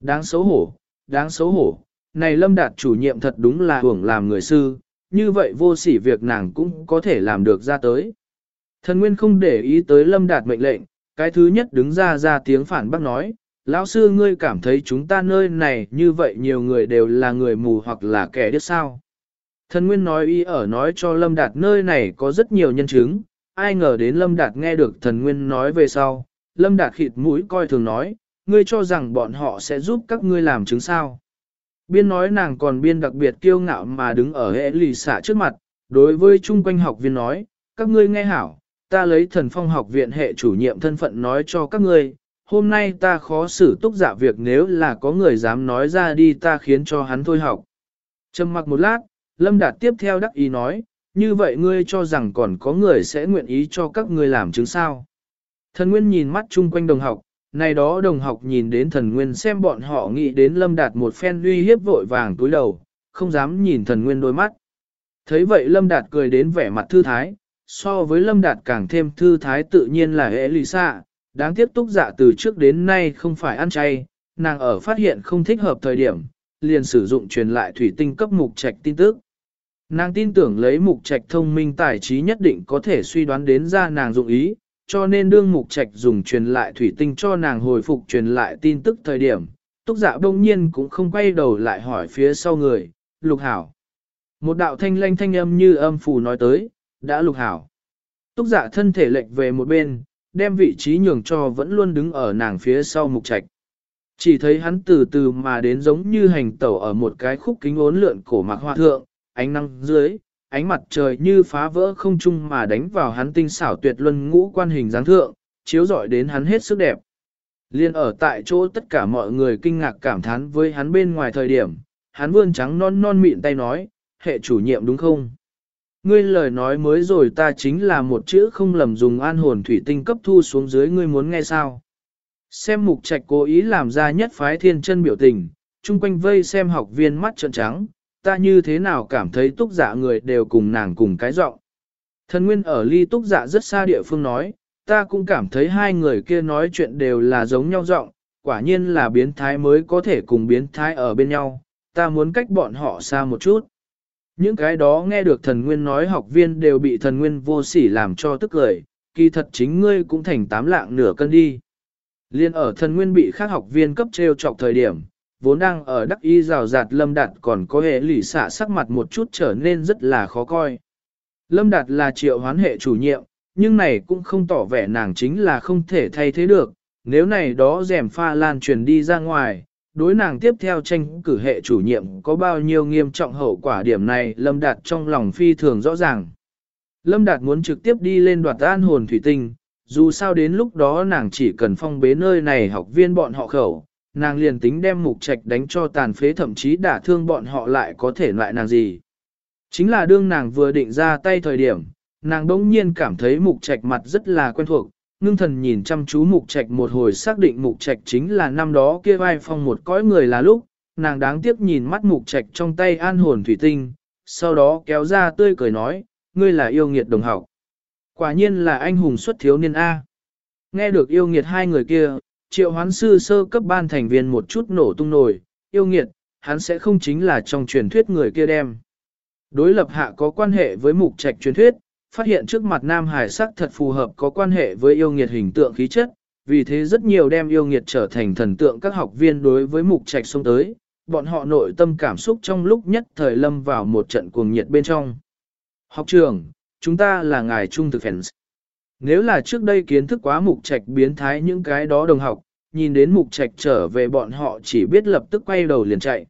Đáng xấu hổ, đáng xấu hổ, này lâm đạt chủ nhiệm thật đúng là hưởng làm người sư, như vậy vô sỉ việc nàng cũng có thể làm được ra tới. Thần Nguyên không để ý tới lâm đạt mệnh lệnh, cái thứ nhất đứng ra ra tiếng phản bác nói, lão sư ngươi cảm thấy chúng ta nơi này như vậy nhiều người đều là người mù hoặc là kẻ điếc sao. Thần Nguyên nói ý ở nói cho Lâm Đạt nơi này có rất nhiều nhân chứng, ai ngờ đến Lâm Đạt nghe được thần Nguyên nói về sau, Lâm Đạt khịt mũi coi thường nói, ngươi cho rằng bọn họ sẽ giúp các ngươi làm chứng sao. Biên nói nàng còn biên đặc biệt kiêu ngạo mà đứng ở hệ lì xạ trước mặt, đối với chung quanh học viên nói, các ngươi nghe hảo, ta lấy thần phong học viện hệ chủ nhiệm thân phận nói cho các ngươi, hôm nay ta khó xử túc giả việc nếu là có người dám nói ra đi ta khiến cho hắn thôi học. Trầm mặc một lát, Lâm Đạt tiếp theo đắc ý nói, như vậy ngươi cho rằng còn có người sẽ nguyện ý cho các ngươi làm chứng sao. Thần Nguyên nhìn mắt chung quanh đồng học, này đó đồng học nhìn đến thần Nguyên xem bọn họ nghĩ đến Lâm Đạt một phen uy hiếp vội vàng túi đầu, không dám nhìn thần Nguyên đôi mắt. Thấy vậy Lâm Đạt cười đến vẻ mặt thư thái, so với Lâm Đạt càng thêm thư thái tự nhiên là hệ lì xạ, đáng tiếc túc dạ từ trước đến nay không phải ăn chay, nàng ở phát hiện không thích hợp thời điểm, liền sử dụng truyền lại thủy tinh cấp mục trạch tin tức. Nàng tin tưởng lấy mục trạch thông minh tài trí nhất định có thể suy đoán đến ra nàng dụng ý, cho nên đương mục trạch dùng truyền lại thủy tinh cho nàng hồi phục truyền lại tin tức thời điểm, túc dạ đông nhiên cũng không quay đầu lại hỏi phía sau người, lục hảo. Một đạo thanh lanh thanh âm như âm phù nói tới, đã lục hảo. Túc dạ thân thể lệch về một bên, đem vị trí nhường cho vẫn luôn đứng ở nàng phía sau mục trạch. Chỉ thấy hắn từ từ mà đến giống như hành tẩu ở một cái khúc kính ốn lượn cổ mạc hoa thượng, ánh nắng dưới, ánh mặt trời như phá vỡ không trung mà đánh vào hắn tinh xảo tuyệt luân ngũ quan hình dáng thượng, chiếu rọi đến hắn hết sức đẹp. Liên ở tại chỗ tất cả mọi người kinh ngạc cảm thán với hắn bên ngoài thời điểm, hắn vươn trắng non non mịn tay nói, hệ chủ nhiệm đúng không? Ngươi lời nói mới rồi ta chính là một chữ không lầm dùng an hồn thủy tinh cấp thu xuống dưới ngươi muốn nghe sao? Xem mục trạch cố ý làm ra nhất phái thiên chân biểu tình, chung quanh vây xem học viên mắt trợn trắng, ta như thế nào cảm thấy túc dạ người đều cùng nàng cùng cái giọng. Thần Nguyên ở ly túc dạ rất xa địa phương nói, ta cũng cảm thấy hai người kia nói chuyện đều là giống nhau giọng, quả nhiên là biến thái mới có thể cùng biến thái ở bên nhau, ta muốn cách bọn họ xa một chút. Những cái đó nghe được thần Nguyên nói học viên đều bị thần Nguyên vô sỉ làm cho tức cười, kỳ thật chính ngươi cũng thành tám lạng nửa cân đi. Liên ở thần Nguyên bị khác học viên cấp treo chọc thời điểm, vốn đang ở đắc y rào rạt Lâm Đạt còn có hệ lì xả sắc mặt một chút trở nên rất là khó coi. Lâm Đạt là triệu hoán hệ chủ nhiệm, nhưng này cũng không tỏ vẻ nàng chính là không thể thay thế được, nếu này đó rèm pha lan truyền đi ra ngoài, đối nàng tiếp theo tranh cử hệ chủ nhiệm có bao nhiêu nghiêm trọng hậu quả điểm này Lâm Đạt trong lòng phi thường rõ ràng. Lâm Đạt muốn trực tiếp đi lên đoạt an hồn thủy tinh, dù sao đến lúc đó nàng chỉ cần phong bế nơi này học viên bọn họ khẩu, nàng liền tính đem mục trạch đánh cho tàn phế thậm chí đả thương bọn họ lại có thể loại nàng gì. Chính là đương nàng vừa định ra tay thời điểm, nàng đỗng nhiên cảm thấy mục trạch mặt rất là quen thuộc, ngưng thần nhìn chăm chú mục trạch một hồi xác định mục trạch chính là năm đó kia vai phong một cõi người là lúc, nàng đáng tiếc nhìn mắt mục trạch trong tay an hồn thủy tinh, sau đó kéo ra tươi cười nói, ngươi là yêu nghiệt đồng học. Quả nhiên là anh hùng xuất thiếu niên A. Nghe được yêu nghiệt hai người kia, triệu hoán sư sơ cấp ban thành viên một chút nổ tung nổi, yêu nghiệt, hắn sẽ không chính là trong truyền thuyết người kia đem. Đối lập hạ có quan hệ với mục trạch truyền thuyết, phát hiện trước mặt Nam Hải sắc thật phù hợp có quan hệ với yêu nghiệt hình tượng khí chất, vì thế rất nhiều đem yêu nghiệt trở thành thần tượng các học viên đối với mục trạch xông tới, bọn họ nội tâm cảm xúc trong lúc nhất thời lâm vào một trận cuồng nhiệt bên trong. Học trường, chúng ta là ngài trung thực fans. Nếu là trước đây kiến thức quá mục trạch biến thái những cái đó đồng học, nhìn đến mục trạch trở về bọn họ chỉ biết lập tức quay đầu liền chạy.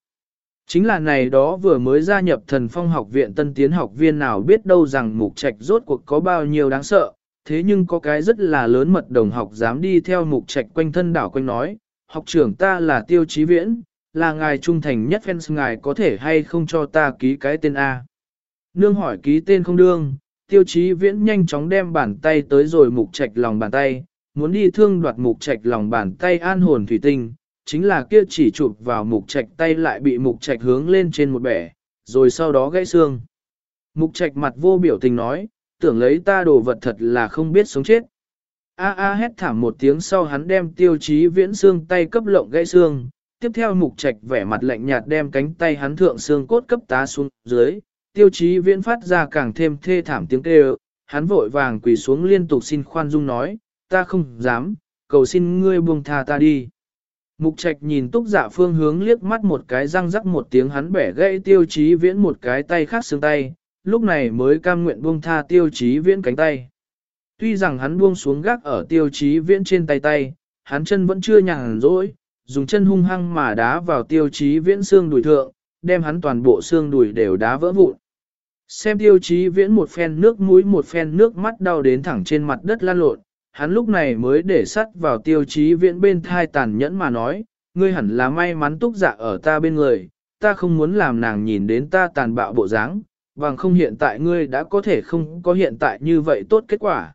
Chính là này đó vừa mới gia nhập thần phong học viện tân tiến học viên nào biết đâu rằng mục trạch rốt cuộc có bao nhiêu đáng sợ, thế nhưng có cái rất là lớn mật đồng học dám đi theo mục trạch quanh thân đảo quanh nói, học trưởng ta là tiêu chí viễn, là ngài trung thành nhất fans ngài có thể hay không cho ta ký cái tên A. Nương hỏi ký tên không đương, tiêu chí viễn nhanh chóng đem bàn tay tới rồi mục trạch lòng bàn tay, muốn đi thương đoạt mục trạch lòng bàn tay an hồn thủy tinh, chính là kia chỉ chụp vào mục trạch tay lại bị mục trạch hướng lên trên một bẻ, rồi sau đó gãy xương. Mục trạch mặt vô biểu tình nói, tưởng lấy ta đồ vật thật là không biết sống chết. A a hét thảm một tiếng sau hắn đem tiêu chí viễn xương tay cấp lộng gãy xương, tiếp theo mục trạch vẻ mặt lạnh nhạt đem cánh tay hắn thượng xương cốt cấp tá xuống dưới, tiêu chí viễn phát ra càng thêm thê thảm tiếng kêu, hắn vội vàng quỳ xuống liên tục xin khoan dung nói, ta không dám, cầu xin ngươi buông tha ta đi. Mục trạch nhìn túc giả phương hướng liếc mắt một cái răng rắc một tiếng hắn bẻ gãy tiêu chí viễn một cái tay khác xương tay, lúc này mới cam nguyện buông tha tiêu chí viễn cánh tay. Tuy rằng hắn buông xuống gác ở tiêu chí viễn trên tay tay, hắn chân vẫn chưa nhàn rỗi, dùng chân hung hăng mà đá vào tiêu chí viễn xương đùi thượng, đem hắn toàn bộ xương đùi đều đá vỡ vụn. Xem tiêu chí viễn một phen nước mũi một phen nước mắt đau đến thẳng trên mặt đất lan lộn, hắn lúc này mới để sắt vào tiêu chí viễn bên thai tàn nhẫn mà nói, ngươi hẳn là may mắn túc dạ ở ta bên người, ta không muốn làm nàng nhìn đến ta tàn bạo bộ dáng, bằng không hiện tại ngươi đã có thể không có hiện tại như vậy tốt kết quả.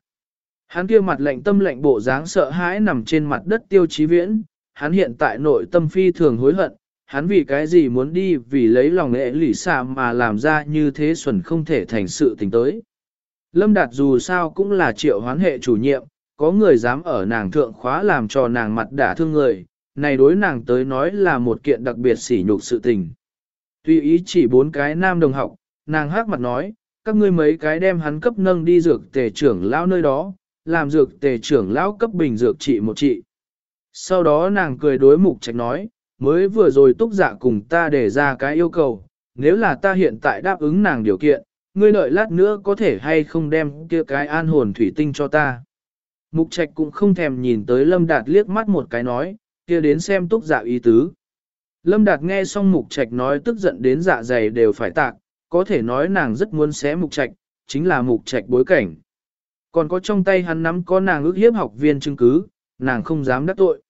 Hắn kia mặt lạnh tâm lạnh bộ dáng sợ hãi nằm trên mặt đất tiêu chí viễn, hắn hiện tại nội tâm phi thường hối hận, hắn vì cái gì muốn đi vì lấy lòng lệ lỷ xạ mà làm ra như thế xuẩn không thể thành sự tình tới. Lâm Đạt dù sao cũng là triệu hoán hệ chủ nhiệm, có người dám ở nàng thượng khóa làm cho nàng mặt đả thương người, này đối nàng tới nói là một kiện đặc biệt sỉ nhục sự tình. Tuy ý chỉ bốn cái nam đồng học, nàng hát mặt nói, các ngươi mấy cái đem hắn cấp nâng đi dược tề trưởng lão nơi đó, làm dược tề trưởng lão cấp bình dược trị một trị. Sau đó nàng cười đối mục trạch nói, mới vừa rồi túc dạ cùng ta để ra cái yêu cầu, nếu là ta hiện tại đáp ứng nàng điều kiện, ngươi đợi lát nữa có thể hay không đem kia cái an hồn thủy tinh cho ta. Mục trạch cũng không thèm nhìn tới Lâm Đạt liếc mắt một cái nói, kia đến xem túc dạ ý tứ. Lâm Đạt nghe xong mục trạch nói tức giận đến dạ dày đều phải tạc, có thể nói nàng rất muốn xé mục trạch, chính là mục trạch bối cảnh. Còn có trong tay hắn nắm có nàng ước hiếp học viên chứng cứ, nàng không dám đắc tội.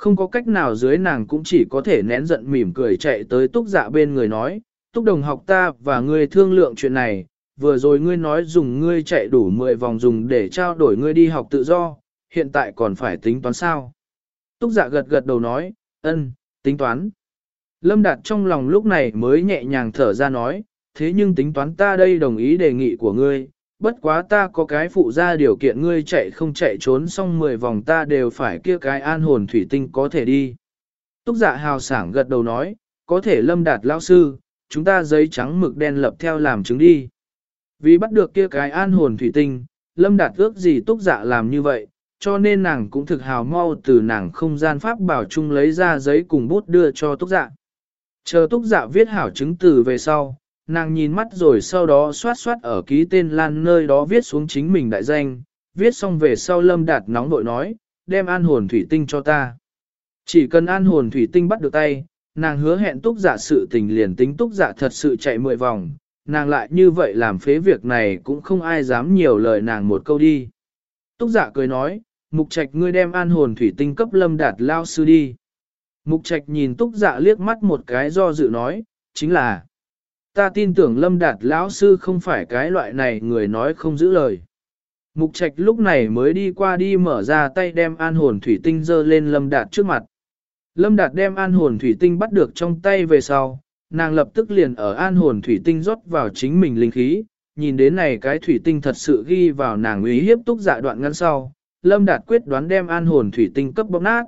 Không có cách nào dưới nàng cũng chỉ có thể nén giận mỉm cười chạy tới túc dạ bên người nói, túc đồng học ta và ngươi thương lượng chuyện này, vừa rồi ngươi nói dùng ngươi chạy đủ 10 vòng dùng để trao đổi ngươi đi học tự do, hiện tại còn phải tính toán sao. Túc dạ gật gật đầu nói, ân, tính toán. Lâm Đạt trong lòng lúc này mới nhẹ nhàng thở ra nói, thế nhưng tính toán ta đây đồng ý đề nghị của ngươi, bất quá ta có cái phụ ra điều kiện ngươi chạy không chạy trốn xong 10 vòng ta đều phải kia cái an hồn thủy tinh có thể đi. Túc dạ hào sảng gật đầu nói, có thể lâm đạt lao sư, chúng ta giấy trắng mực đen lập theo làm chứng đi. Vì bắt được kia cái an hồn thủy tinh, lâm đạt ước gì túc dạ làm như vậy, cho nên nàng cũng thực hào mau từ nàng không gian pháp bảo chung lấy ra giấy cùng bút đưa cho túc dạ. Chờ túc dạ viết hảo chứng từ về sau, Nàng nhìn mắt rồi sau đó xoát xoát ở ký tên lan nơi đó viết xuống chính mình đại danh, viết xong về sau lâm đạt nóng nội nói, đem an hồn thủy tinh cho ta. Chỉ cần an hồn thủy tinh bắt được tay, nàng hứa hẹn túc giả sự tình liền tính túc giả thật sự chạy mười vòng, nàng lại như vậy làm phế việc này cũng không ai dám nhiều lời nàng một câu đi. Túc giả cười nói, mục trạch ngươi đem an hồn thủy tinh cấp lâm đạt lao sư đi. Mục trạch nhìn túc giả liếc mắt một cái do dự nói, chính là Ta tin tưởng Lâm Đạt lão sư không phải cái loại này người nói không giữ lời. Mục Trạch lúc này mới đi qua đi mở ra tay đem an hồn thủy tinh dơ lên Lâm Đạt trước mặt. Lâm Đạt đem an hồn thủy tinh bắt được trong tay về sau, nàng lập tức liền ở an hồn thủy tinh rót vào chính mình linh khí, nhìn đến này cái thủy tinh thật sự ghi vào nàng ý hiếp túc dạ đoạn ngắn sau, Lâm Đạt quyết đoán đem an hồn thủy tinh cấp bóp nát.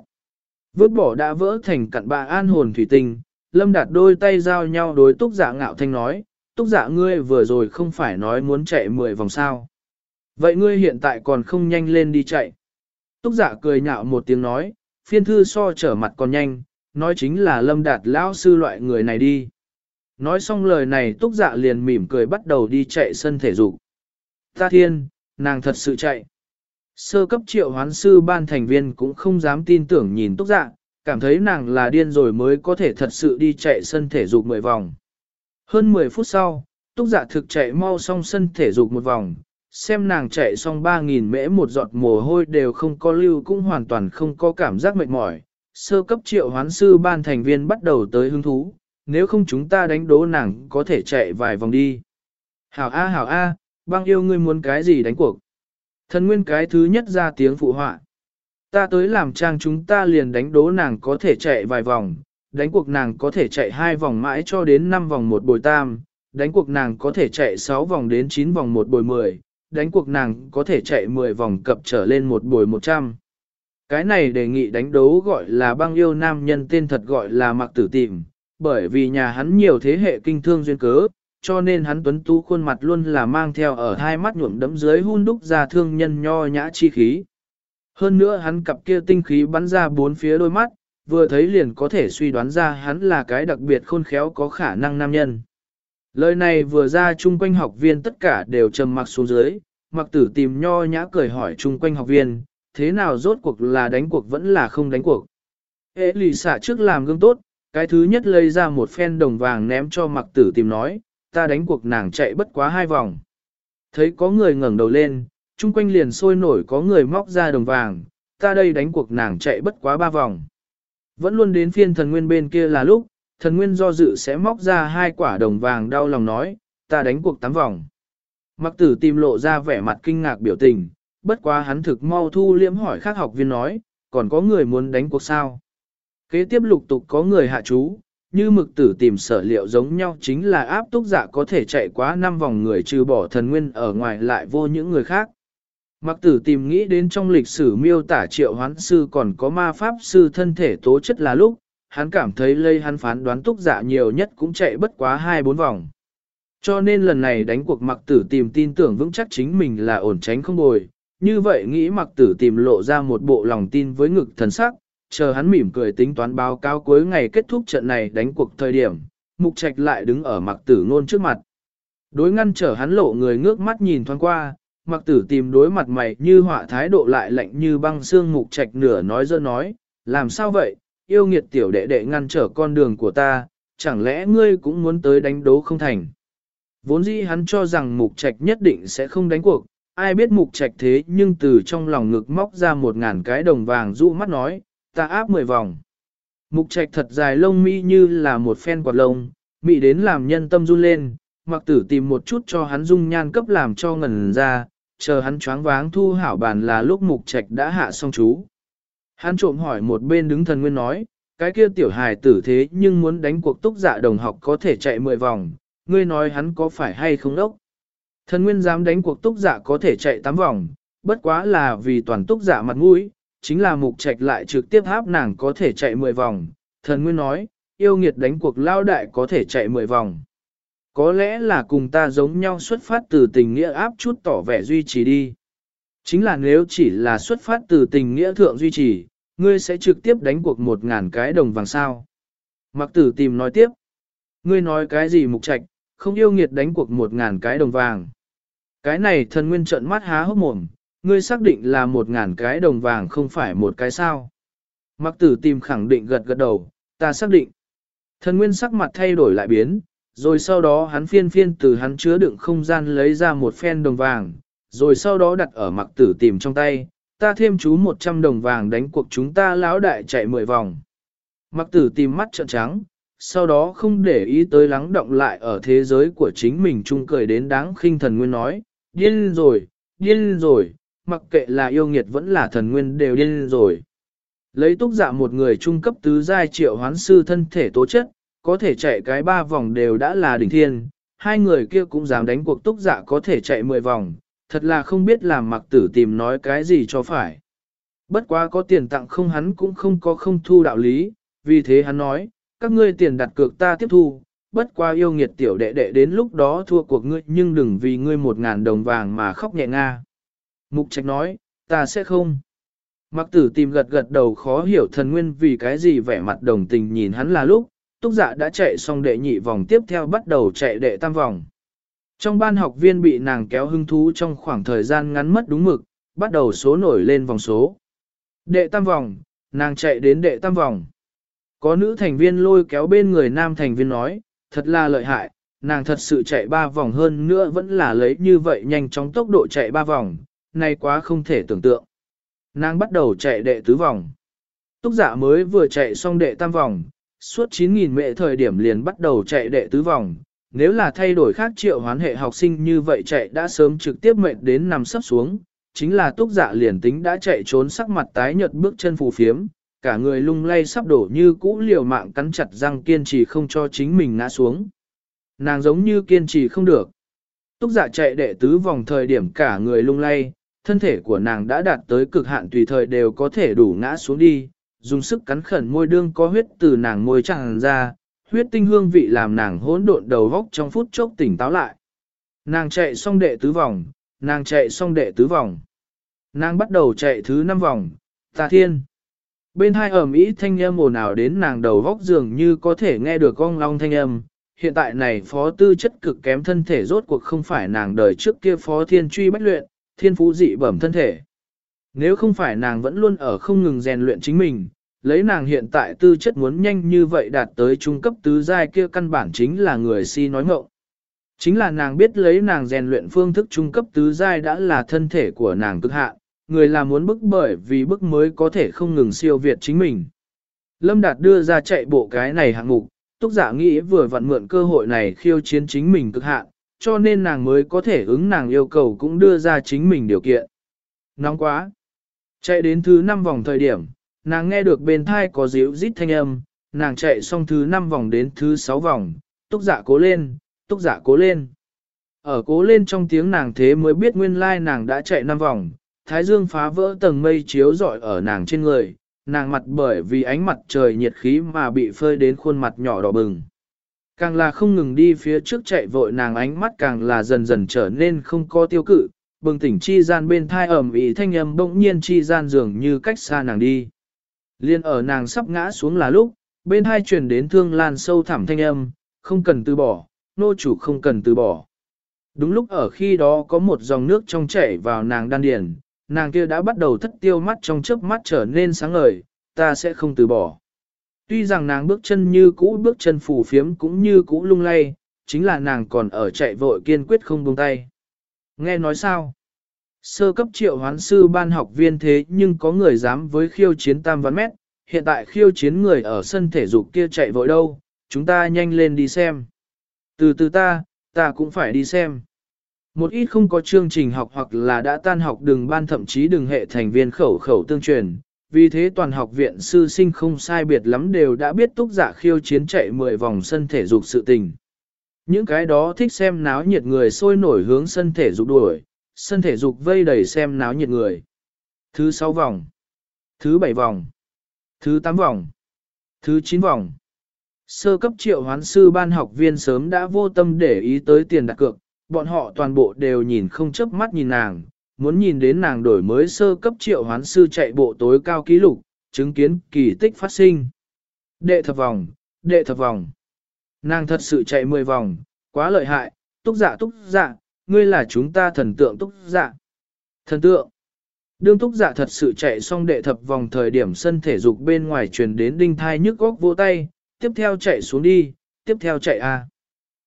Vứt bỏ đã vỡ thành cặn bạ an hồn thủy tinh, Lâm Đạt đôi tay giao nhau đối túc dạ ngạo thanh nói, túc dạ ngươi vừa rồi không phải nói muốn chạy 10 vòng sao. Vậy ngươi hiện tại còn không nhanh lên đi chạy. Túc dạ cười nhạo một tiếng nói, phiên thư so trở mặt còn nhanh, nói chính là Lâm Đạt lão sư loại người này đi. Nói xong lời này túc dạ liền mỉm cười bắt đầu đi chạy sân thể dục. Ta thiên, nàng thật sự chạy. Sơ cấp triệu hoán sư ban thành viên cũng không dám tin tưởng nhìn túc dạ, cảm thấy nàng là điên rồi mới có thể thật sự đi chạy sân thể dục 10 vòng. Hơn 10 phút sau, túc dạ thực chạy mau xong sân thể dục một vòng, xem nàng chạy xong 3.000 mễ một giọt mồ hôi đều không có lưu cũng hoàn toàn không có cảm giác mệt mỏi. Sơ cấp triệu hoán sư ban thành viên bắt đầu tới hứng thú, nếu không chúng ta đánh đố nàng có thể chạy vài vòng đi. Hảo A hảo A, băng yêu ngươi muốn cái gì đánh cuộc. Thần nguyên cái thứ nhất ra tiếng phụ họa. Ta tới làm trang chúng ta liền đánh đố nàng có thể chạy vài vòng, đánh cuộc nàng có thể chạy hai vòng mãi cho đến 5 vòng một bồi tam, đánh cuộc nàng có thể chạy 6 vòng đến 9 vòng một bồi 10, đánh cuộc nàng có thể chạy 10 vòng cập trở lên một bồi 100. Cái này đề nghị đánh đấu gọi là băng yêu nam nhân tên thật gọi là mặc tử tìm, bởi vì nhà hắn nhiều thế hệ kinh thương duyên cớ, cho nên hắn tuấn tú khuôn mặt luôn là mang theo ở hai mắt nhuộm đẫm dưới hun đúc ra thương nhân nho nhã chi khí. Hơn nữa hắn cặp kia tinh khí bắn ra bốn phía đôi mắt, vừa thấy liền có thể suy đoán ra hắn là cái đặc biệt khôn khéo có khả năng nam nhân. Lời này vừa ra chung quanh học viên tất cả đều trầm mặc xuống dưới, mặc tử tìm nho nhã cười hỏi chung quanh học viên, thế nào rốt cuộc là đánh cuộc vẫn là không đánh cuộc. Ế lì xả trước làm gương tốt, cái thứ nhất lấy ra một phen đồng vàng ném cho mặc tử tìm nói, ta đánh cuộc nàng chạy bất quá hai vòng. Thấy có người ngẩng đầu lên, chung quanh liền sôi nổi có người móc ra đồng vàng, ta đây đánh cuộc nàng chạy bất quá ba vòng. Vẫn luôn đến phiên thần nguyên bên kia là lúc, thần nguyên do dự sẽ móc ra hai quả đồng vàng đau lòng nói, ta đánh cuộc tám vòng. Mặc tử tìm lộ ra vẻ mặt kinh ngạc biểu tình, bất quá hắn thực mau thu liễm hỏi khác học viên nói, còn có người muốn đánh cuộc sao? Kế tiếp lục tục có người hạ chú, như mực tử tìm sở liệu giống nhau chính là áp túc giả có thể chạy quá năm vòng người trừ bỏ thần nguyên ở ngoài lại vô những người khác. Mặc tử tìm nghĩ đến trong lịch sử miêu tả triệu hoán sư còn có ma pháp sư thân thể tố chất là lúc, hắn cảm thấy lây hắn phán đoán túc giả nhiều nhất cũng chạy bất quá hai bốn vòng. Cho nên lần này đánh cuộc mặc tử tìm tin tưởng vững chắc chính mình là ổn tránh không bồi, như vậy nghĩ mặc tử tìm lộ ra một bộ lòng tin với ngực thần sắc, chờ hắn mỉm cười tính toán báo cáo cuối ngày kết thúc trận này đánh cuộc thời điểm, mục trạch lại đứng ở mặc tử ngôn trước mặt. Đối ngăn trở hắn lộ người ngước mắt nhìn thoáng qua, mặc tử tìm đối mặt mày như họa thái độ lại lạnh như băng xương mục trạch nửa nói dơ nói, làm sao vậy, yêu nghiệt tiểu đệ đệ ngăn trở con đường của ta, chẳng lẽ ngươi cũng muốn tới đánh đấu không thành. Vốn dĩ hắn cho rằng mục trạch nhất định sẽ không đánh cuộc, ai biết mục trạch thế nhưng từ trong lòng ngực móc ra một ngàn cái đồng vàng dụ mắt nói, ta áp mười vòng. Mục trạch thật dài lông mi như là một phen quạt lông, mị đến làm nhân tâm run lên, mặc tử tìm một chút cho hắn dung nhan cấp làm cho ngẩn ra, chờ hắn choáng váng thu hảo bàn là lúc mục trạch đã hạ xong chú. Hắn trộm hỏi một bên đứng thần nguyên nói, cái kia tiểu hài tử thế nhưng muốn đánh cuộc túc dạ đồng học có thể chạy 10 vòng, ngươi nói hắn có phải hay không đốc. Thần nguyên dám đánh cuộc túc dạ có thể chạy 8 vòng, bất quá là vì toàn túc dạ mặt mũi, chính là mục trạch lại trực tiếp háp nàng có thể chạy 10 vòng. Thần nguyên nói, yêu nghiệt đánh cuộc lao đại có thể chạy 10 vòng. Có lẽ là cùng ta giống nhau xuất phát từ tình nghĩa áp chút tỏ vẻ duy trì đi. Chính là nếu chỉ là xuất phát từ tình nghĩa thượng duy trì, ngươi sẽ trực tiếp đánh cuộc một ngàn cái đồng vàng sao. Mặc tử tìm nói tiếp. Ngươi nói cái gì mục trạch, không yêu nghiệt đánh cuộc một ngàn cái đồng vàng. Cái này thần nguyên trận mắt há hốc mồm, ngươi xác định là một ngàn cái đồng vàng không phải một cái sao. Mặc tử tìm khẳng định gật gật đầu, ta xác định. Thần nguyên sắc mặt thay đổi lại biến, rồi sau đó hắn phiên phiên từ hắn chứa đựng không gian lấy ra một phen đồng vàng, rồi sau đó đặt ở mặc tử tìm trong tay, ta thêm chú 100 đồng vàng đánh cuộc chúng ta lão đại chạy 10 vòng. Mặc tử tìm mắt trợn trắng, sau đó không để ý tới lắng động lại ở thế giới của chính mình chung cười đến đáng khinh thần nguyên nói, điên rồi, điên rồi, mặc kệ là yêu nghiệt vẫn là thần nguyên đều điên rồi. Lấy túc dạ một người trung cấp tứ giai triệu hoán sư thân thể tố chất, có thể chạy cái ba vòng đều đã là đỉnh thiên, hai người kia cũng dám đánh cuộc túc giả có thể chạy mười vòng, thật là không biết làm mặc tử tìm nói cái gì cho phải. Bất quá có tiền tặng không hắn cũng không có không thu đạo lý, vì thế hắn nói, các ngươi tiền đặt cược ta tiếp thu, bất quá yêu nghiệt tiểu đệ đệ đến lúc đó thua cuộc ngươi nhưng đừng vì ngươi một ngàn đồng vàng mà khóc nhẹ nga. Mục trạch nói, ta sẽ không. Mặc tử tìm gật gật đầu khó hiểu thần nguyên vì cái gì vẻ mặt đồng tình nhìn hắn là lúc, túc dạ đã chạy xong đệ nhị vòng tiếp theo bắt đầu chạy đệ tam vòng. Trong ban học viên bị nàng kéo hưng thú trong khoảng thời gian ngắn mất đúng mực, bắt đầu số nổi lên vòng số. Đệ tam vòng, nàng chạy đến đệ tam vòng. Có nữ thành viên lôi kéo bên người nam thành viên nói, thật là lợi hại, nàng thật sự chạy ba vòng hơn nữa vẫn là lấy như vậy nhanh chóng tốc độ chạy ba vòng, này quá không thể tưởng tượng. Nàng bắt đầu chạy đệ tứ vòng. Túc giả mới vừa chạy xong đệ tam vòng, suốt 9.000 mệ thời điểm liền bắt đầu chạy đệ tứ vòng. Nếu là thay đổi khác triệu hoán hệ học sinh như vậy chạy đã sớm trực tiếp mệnh đến nằm sắp xuống, chính là túc giả liền tính đã chạy trốn sắc mặt tái nhợt bước chân phù phiếm, cả người lung lay sắp đổ như cũ liều mạng cắn chặt răng kiên trì không cho chính mình ngã xuống. Nàng giống như kiên trì không được. Túc giả chạy đệ tứ vòng thời điểm cả người lung lay, thân thể của nàng đã đạt tới cực hạn tùy thời đều có thể đủ ngã xuống đi, dùng sức cắn khẩn môi đương có huyết từ nàng môi tràn ra, huyết tinh hương vị làm nàng hỗn độn đầu góc trong phút chốc tỉnh táo lại. Nàng chạy xong đệ tứ vòng, nàng chạy xong đệ tứ vòng. Nàng bắt đầu chạy thứ năm vòng, tà thiên. Bên hai ẩm ý thanh âm ồn ào đến nàng đầu góc dường như có thể nghe được con long thanh âm. Hiện tại này phó tư chất cực kém thân thể rốt cuộc không phải nàng đời trước kia phó thiên truy bách luyện, thiên phú dị bẩm thân thể. Nếu không phải nàng vẫn luôn ở không ngừng rèn luyện chính mình, lấy nàng hiện tại tư chất muốn nhanh như vậy đạt tới trung cấp tứ giai kia căn bản chính là người si nói ngộng. Chính là nàng biết lấy nàng rèn luyện phương thức trung cấp tứ giai đã là thân thể của nàng cực hạn, người là muốn bức bởi vì bức mới có thể không ngừng siêu việt chính mình. Lâm Đạt đưa ra chạy bộ cái này hạng mục, túc giả nghĩ vừa vặn mượn cơ hội này khiêu chiến chính mình cực hạn, cho nên nàng mới có thể ứng nàng yêu cầu cũng đưa ra chính mình điều kiện. Nóng quá! Chạy đến thứ 5 vòng thời điểm, nàng nghe được bên thai có díu rít thanh âm, nàng chạy xong thứ 5 vòng đến thứ 6 vòng, túc giả cố lên, túc giả cố lên. Ở cố lên trong tiếng nàng thế mới biết nguyên lai nàng đã chạy 5 vòng, thái dương phá vỡ tầng mây chiếu rọi ở nàng trên người, nàng mặt bởi vì ánh mặt trời nhiệt khí mà bị phơi đến khuôn mặt nhỏ đỏ bừng. Càng là không ngừng đi phía trước chạy vội nàng ánh mắt càng là dần dần trở nên không có tiêu cự, bừng tỉnh chi gian bên thai ẩm ý thanh âm bỗng nhiên chi gian dường như cách xa nàng đi. Liên ở nàng sắp ngã xuống là lúc, bên hai truyền đến thương lan sâu thẳm thanh âm, không cần từ bỏ, nô chủ không cần từ bỏ. Đúng lúc ở khi đó có một dòng nước trong chảy vào nàng đan điền, nàng kia đã bắt đầu thất tiêu mắt trong chớp mắt trở nên sáng ngời, ta sẽ không từ bỏ. Tuy rằng nàng bước chân như cũ bước chân phù phiếm cũng như cũ lung lay, chính là nàng còn ở chạy vội kiên quyết không buông tay. Nghe nói sao? Sơ cấp triệu hoán sư ban học viên thế nhưng có người dám với khiêu chiến tam văn mét, hiện tại khiêu chiến người ở sân thể dục kia chạy vội đâu, chúng ta nhanh lên đi xem. Từ từ ta, ta cũng phải đi xem. Một ít không có chương trình học hoặc là đã tan học đường ban thậm chí đường hệ thành viên khẩu khẩu tương truyền, vì thế toàn học viện sư sinh không sai biệt lắm đều đã biết túc giả khiêu chiến chạy 10 vòng sân thể dục sự tình. Những cái đó thích xem náo nhiệt người sôi nổi hướng sân thể dục đuổi, sân thể dục vây đầy xem náo nhiệt người. Thứ 6 vòng, thứ 7 vòng, thứ 8 vòng, thứ 9 vòng. Sơ cấp triệu hoán sư ban học viên sớm đã vô tâm để ý tới tiền đặt cược, bọn họ toàn bộ đều nhìn không chớp mắt nhìn nàng, muốn nhìn đến nàng đổi mới sơ cấp triệu hoán sư chạy bộ tối cao kỷ lục, chứng kiến kỳ tích phát sinh. Đệ thập vòng, đệ thập vòng. Nàng thật sự chạy 10 vòng, quá lợi hại, túc dạ túc dạ, ngươi là chúng ta thần tượng túc dạ. Thần tượng. Đương túc dạ thật sự chạy xong đệ thập vòng thời điểm sân thể dục bên ngoài truyền đến đinh thai nhức góc vỗ tay, tiếp theo chạy xuống đi, tiếp theo chạy a.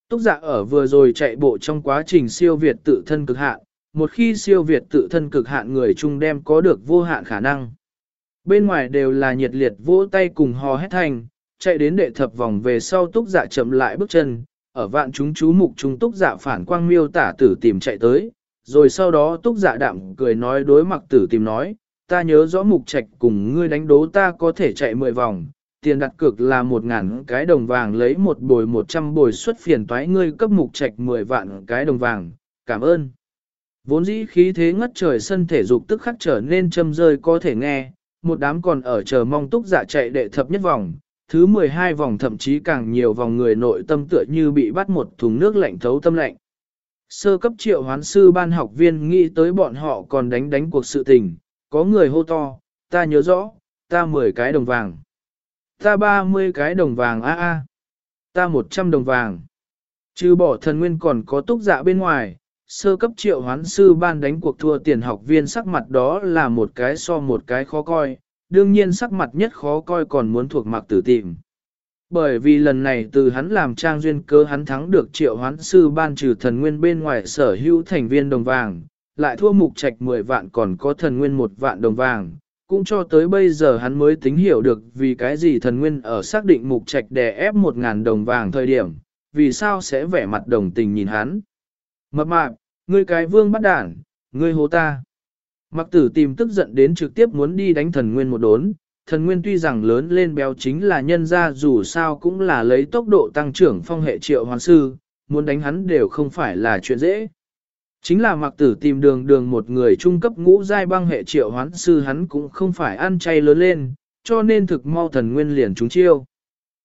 Túc dạ ở vừa rồi chạy bộ trong quá trình siêu việt tự thân cực hạn, một khi siêu việt tự thân cực hạn người chung đem có được vô hạn khả năng. Bên ngoài đều là nhiệt liệt vỗ tay cùng hò hét thành, chạy đến đệ thập vòng về sau túc giả chậm lại bước chân, ở vạn chúng chú mục chúng túc giả phản quang miêu tả tử tìm chạy tới, rồi sau đó túc giả đạm cười nói đối mặc tử tìm nói, ta nhớ rõ mục trạch cùng ngươi đánh đố ta có thể chạy 10 vòng, tiền đặt cược là một ngàn cái đồng vàng lấy một bồi 100 bồi xuất phiền toái ngươi cấp mục trạch 10 vạn cái đồng vàng, cảm ơn. Vốn dĩ khí thế ngất trời sân thể dục tức khắc trở nên châm rơi có thể nghe, một đám còn ở chờ mong túc giả chạy đệ thập nhất vòng, thứ 12 vòng thậm chí càng nhiều vòng người nội tâm tựa như bị bắt một thùng nước lạnh thấu tâm lạnh. Sơ cấp triệu hoán sư ban học viên nghĩ tới bọn họ còn đánh đánh cuộc sự tình, có người hô to, ta nhớ rõ, ta 10 cái đồng vàng, ta 30 cái đồng vàng a a, ta 100 đồng vàng. Trừ bỏ thần nguyên còn có túc dạ bên ngoài, sơ cấp triệu hoán sư ban đánh cuộc thua tiền học viên sắc mặt đó là một cái so một cái khó coi, đương nhiên sắc mặt nhất khó coi còn muốn thuộc mặc tử tìm. Bởi vì lần này từ hắn làm trang duyên cơ hắn thắng được triệu hoán sư ban trừ thần nguyên bên ngoài sở hữu thành viên đồng vàng, lại thua mục trạch 10 vạn còn có thần nguyên một vạn đồng vàng. Cũng cho tới bây giờ hắn mới tính hiểu được vì cái gì thần nguyên ở xác định mục trạch đè ép 1.000 đồng vàng thời điểm, vì sao sẽ vẻ mặt đồng tình nhìn hắn. Mập mạp, ngươi cái vương bắt đản, ngươi hố ta. Mặc tử tìm tức giận đến trực tiếp muốn đi đánh thần nguyên một đốn, thần nguyên tuy rằng lớn lên béo chính là nhân ra dù sao cũng là lấy tốc độ tăng trưởng phong hệ triệu hoàn sư, muốn đánh hắn đều không phải là chuyện dễ. Chính là mặc tử tìm đường đường một người trung cấp ngũ giai băng hệ triệu hoán sư hắn cũng không phải ăn chay lớn lên, cho nên thực mau thần nguyên liền trúng chiêu.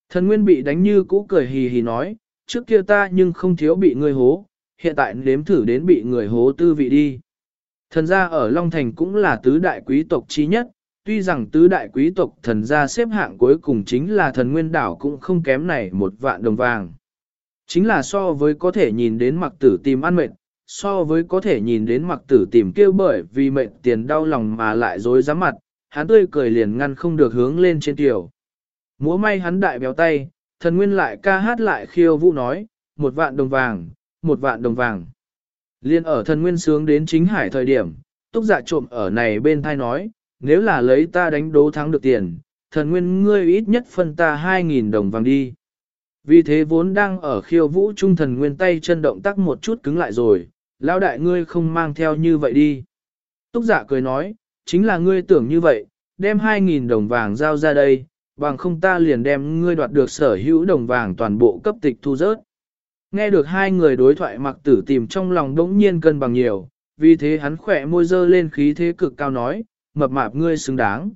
Thần nguyên bị đánh như cũ cười hì hì nói, trước kia ta nhưng không thiếu bị người hố, hiện tại nếm thử đến bị người hố tư vị đi. Thần gia ở Long Thành cũng là tứ đại quý tộc trí nhất, tuy rằng tứ đại quý tộc thần gia xếp hạng cuối cùng chính là thần nguyên đảo cũng không kém này một vạn đồng vàng. Chính là so với có thể nhìn đến mặc tử tìm ăn mệt, so với có thể nhìn đến mặc tử tìm kêu bởi vì mệt tiền đau lòng mà lại dối giá mặt, hắn tươi cười liền ngăn không được hướng lên trên tiểu. Múa may hắn đại béo tay, thần nguyên lại ca hát lại khiêu vũ nói, một vạn đồng vàng, một vạn đồng vàng. Liên ở thần nguyên sướng đến chính hải thời điểm, túc dạ trộm ở này bên thai nói, nếu là lấy ta đánh đố thắng được tiền, thần nguyên ngươi ít nhất phân ta 2.000 đồng vàng đi. Vì thế vốn đang ở khiêu vũ trung thần nguyên tay chân động tác một chút cứng lại rồi, lão đại ngươi không mang theo như vậy đi. Túc giả cười nói, chính là ngươi tưởng như vậy, đem 2.000 đồng vàng giao ra đây, bằng không ta liền đem ngươi đoạt được sở hữu đồng vàng toàn bộ cấp tịch thu rớt. Nghe được hai người đối thoại mặc tử tìm trong lòng đống nhiên cân bằng nhiều, vì thế hắn khỏe môi dơ lên khí thế cực cao nói, mập mạp ngươi xứng đáng.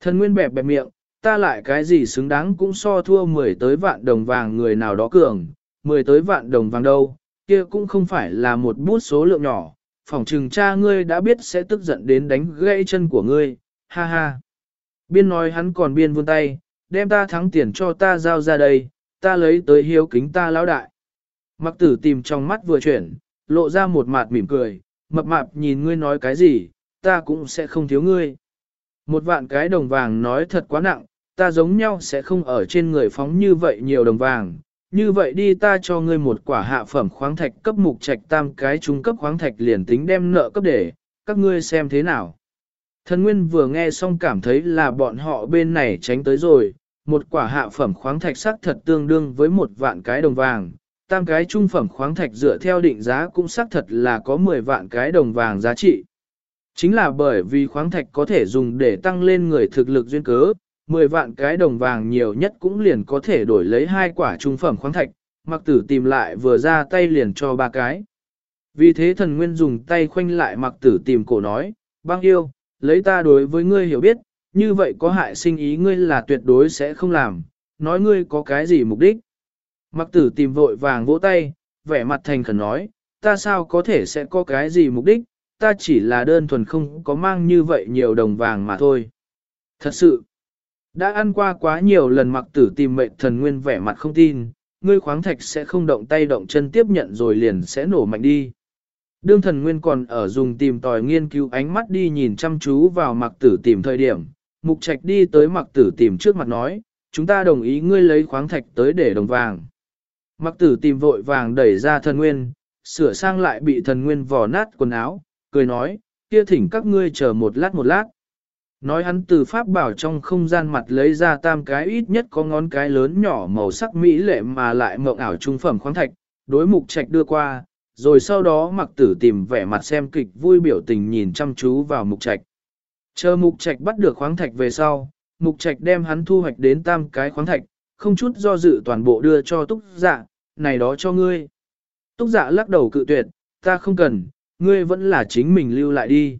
Thần nguyên bẹp bẹp miệng, ta lại cái gì xứng đáng cũng so thua 10 tới vạn đồng vàng người nào đó cường, 10 tới vạn đồng vàng đâu, kia cũng không phải là một bút số lượng nhỏ, phỏng trừng cha ngươi đã biết sẽ tức giận đến đánh gãy chân của ngươi, ha ha. Biên nói hắn còn biên vươn tay, đem ta thắng tiền cho ta giao ra đây, ta lấy tới hiếu kính ta lão đại. Mặc tử tìm trong mắt vừa chuyển, lộ ra một mặt mỉm cười, mập mạp nhìn ngươi nói cái gì, ta cũng sẽ không thiếu ngươi. Một vạn cái đồng vàng nói thật quá nặng, ta giống nhau sẽ không ở trên người phóng như vậy nhiều đồng vàng. Như vậy đi ta cho ngươi một quả hạ phẩm khoáng thạch cấp mục trạch tam cái trung cấp khoáng thạch liền tính đem nợ cấp để, các ngươi xem thế nào. Thần Nguyên vừa nghe xong cảm thấy là bọn họ bên này tránh tới rồi, một quả hạ phẩm khoáng thạch sắc thật tương đương với một vạn cái đồng vàng, tam cái trung phẩm khoáng thạch dựa theo định giá cũng xác thật là có 10 vạn cái đồng vàng giá trị. Chính là bởi vì khoáng thạch có thể dùng để tăng lên người thực lực duyên cớ, 10 vạn cái đồng vàng nhiều nhất cũng liền có thể đổi lấy hai quả trung phẩm khoáng thạch, mặc tử tìm lại vừa ra tay liền cho ba cái. Vì thế thần nguyên dùng tay khoanh lại mặc tử tìm cổ nói, băng yêu, lấy ta đối với ngươi hiểu biết, như vậy có hại sinh ý ngươi là tuyệt đối sẽ không làm, nói ngươi có cái gì mục đích. Mặc tử tìm vội vàng vỗ tay, vẻ mặt thành khẩn nói, ta sao có thể sẽ có cái gì mục đích, ta chỉ là đơn thuần không có mang như vậy nhiều đồng vàng mà thôi. Thật sự, đã ăn qua quá nhiều lần mặc tử tìm mệnh thần nguyên vẻ mặt không tin, ngươi khoáng thạch sẽ không động tay động chân tiếp nhận rồi liền sẽ nổ mạnh đi. Đương thần nguyên còn ở dùng tìm tòi nghiên cứu ánh mắt đi nhìn chăm chú vào mặc tử tìm thời điểm, mục trạch đi tới mặc tử tìm trước mặt nói, chúng ta đồng ý ngươi lấy khoáng thạch tới để đồng vàng. Mặc tử tìm vội vàng đẩy ra thần nguyên, sửa sang lại bị thần nguyên vò nát quần áo, cười nói, kia thỉnh các ngươi chờ một lát một lát. Nói hắn từ pháp bảo trong không gian mặt lấy ra tam cái ít nhất có ngón cái lớn nhỏ màu sắc mỹ lệ mà lại mộng ảo trung phẩm khoáng thạch, đối mục trạch đưa qua, rồi sau đó mặc tử tìm vẻ mặt xem kịch vui biểu tình nhìn chăm chú vào mục trạch. Chờ mục trạch bắt được khoáng thạch về sau, mục trạch đem hắn thu hoạch đến tam cái khoáng thạch, không chút do dự toàn bộ đưa cho túc dạ, này đó cho ngươi. Túc dạ lắc đầu cự tuyệt, ta không cần, ngươi vẫn là chính mình lưu lại đi.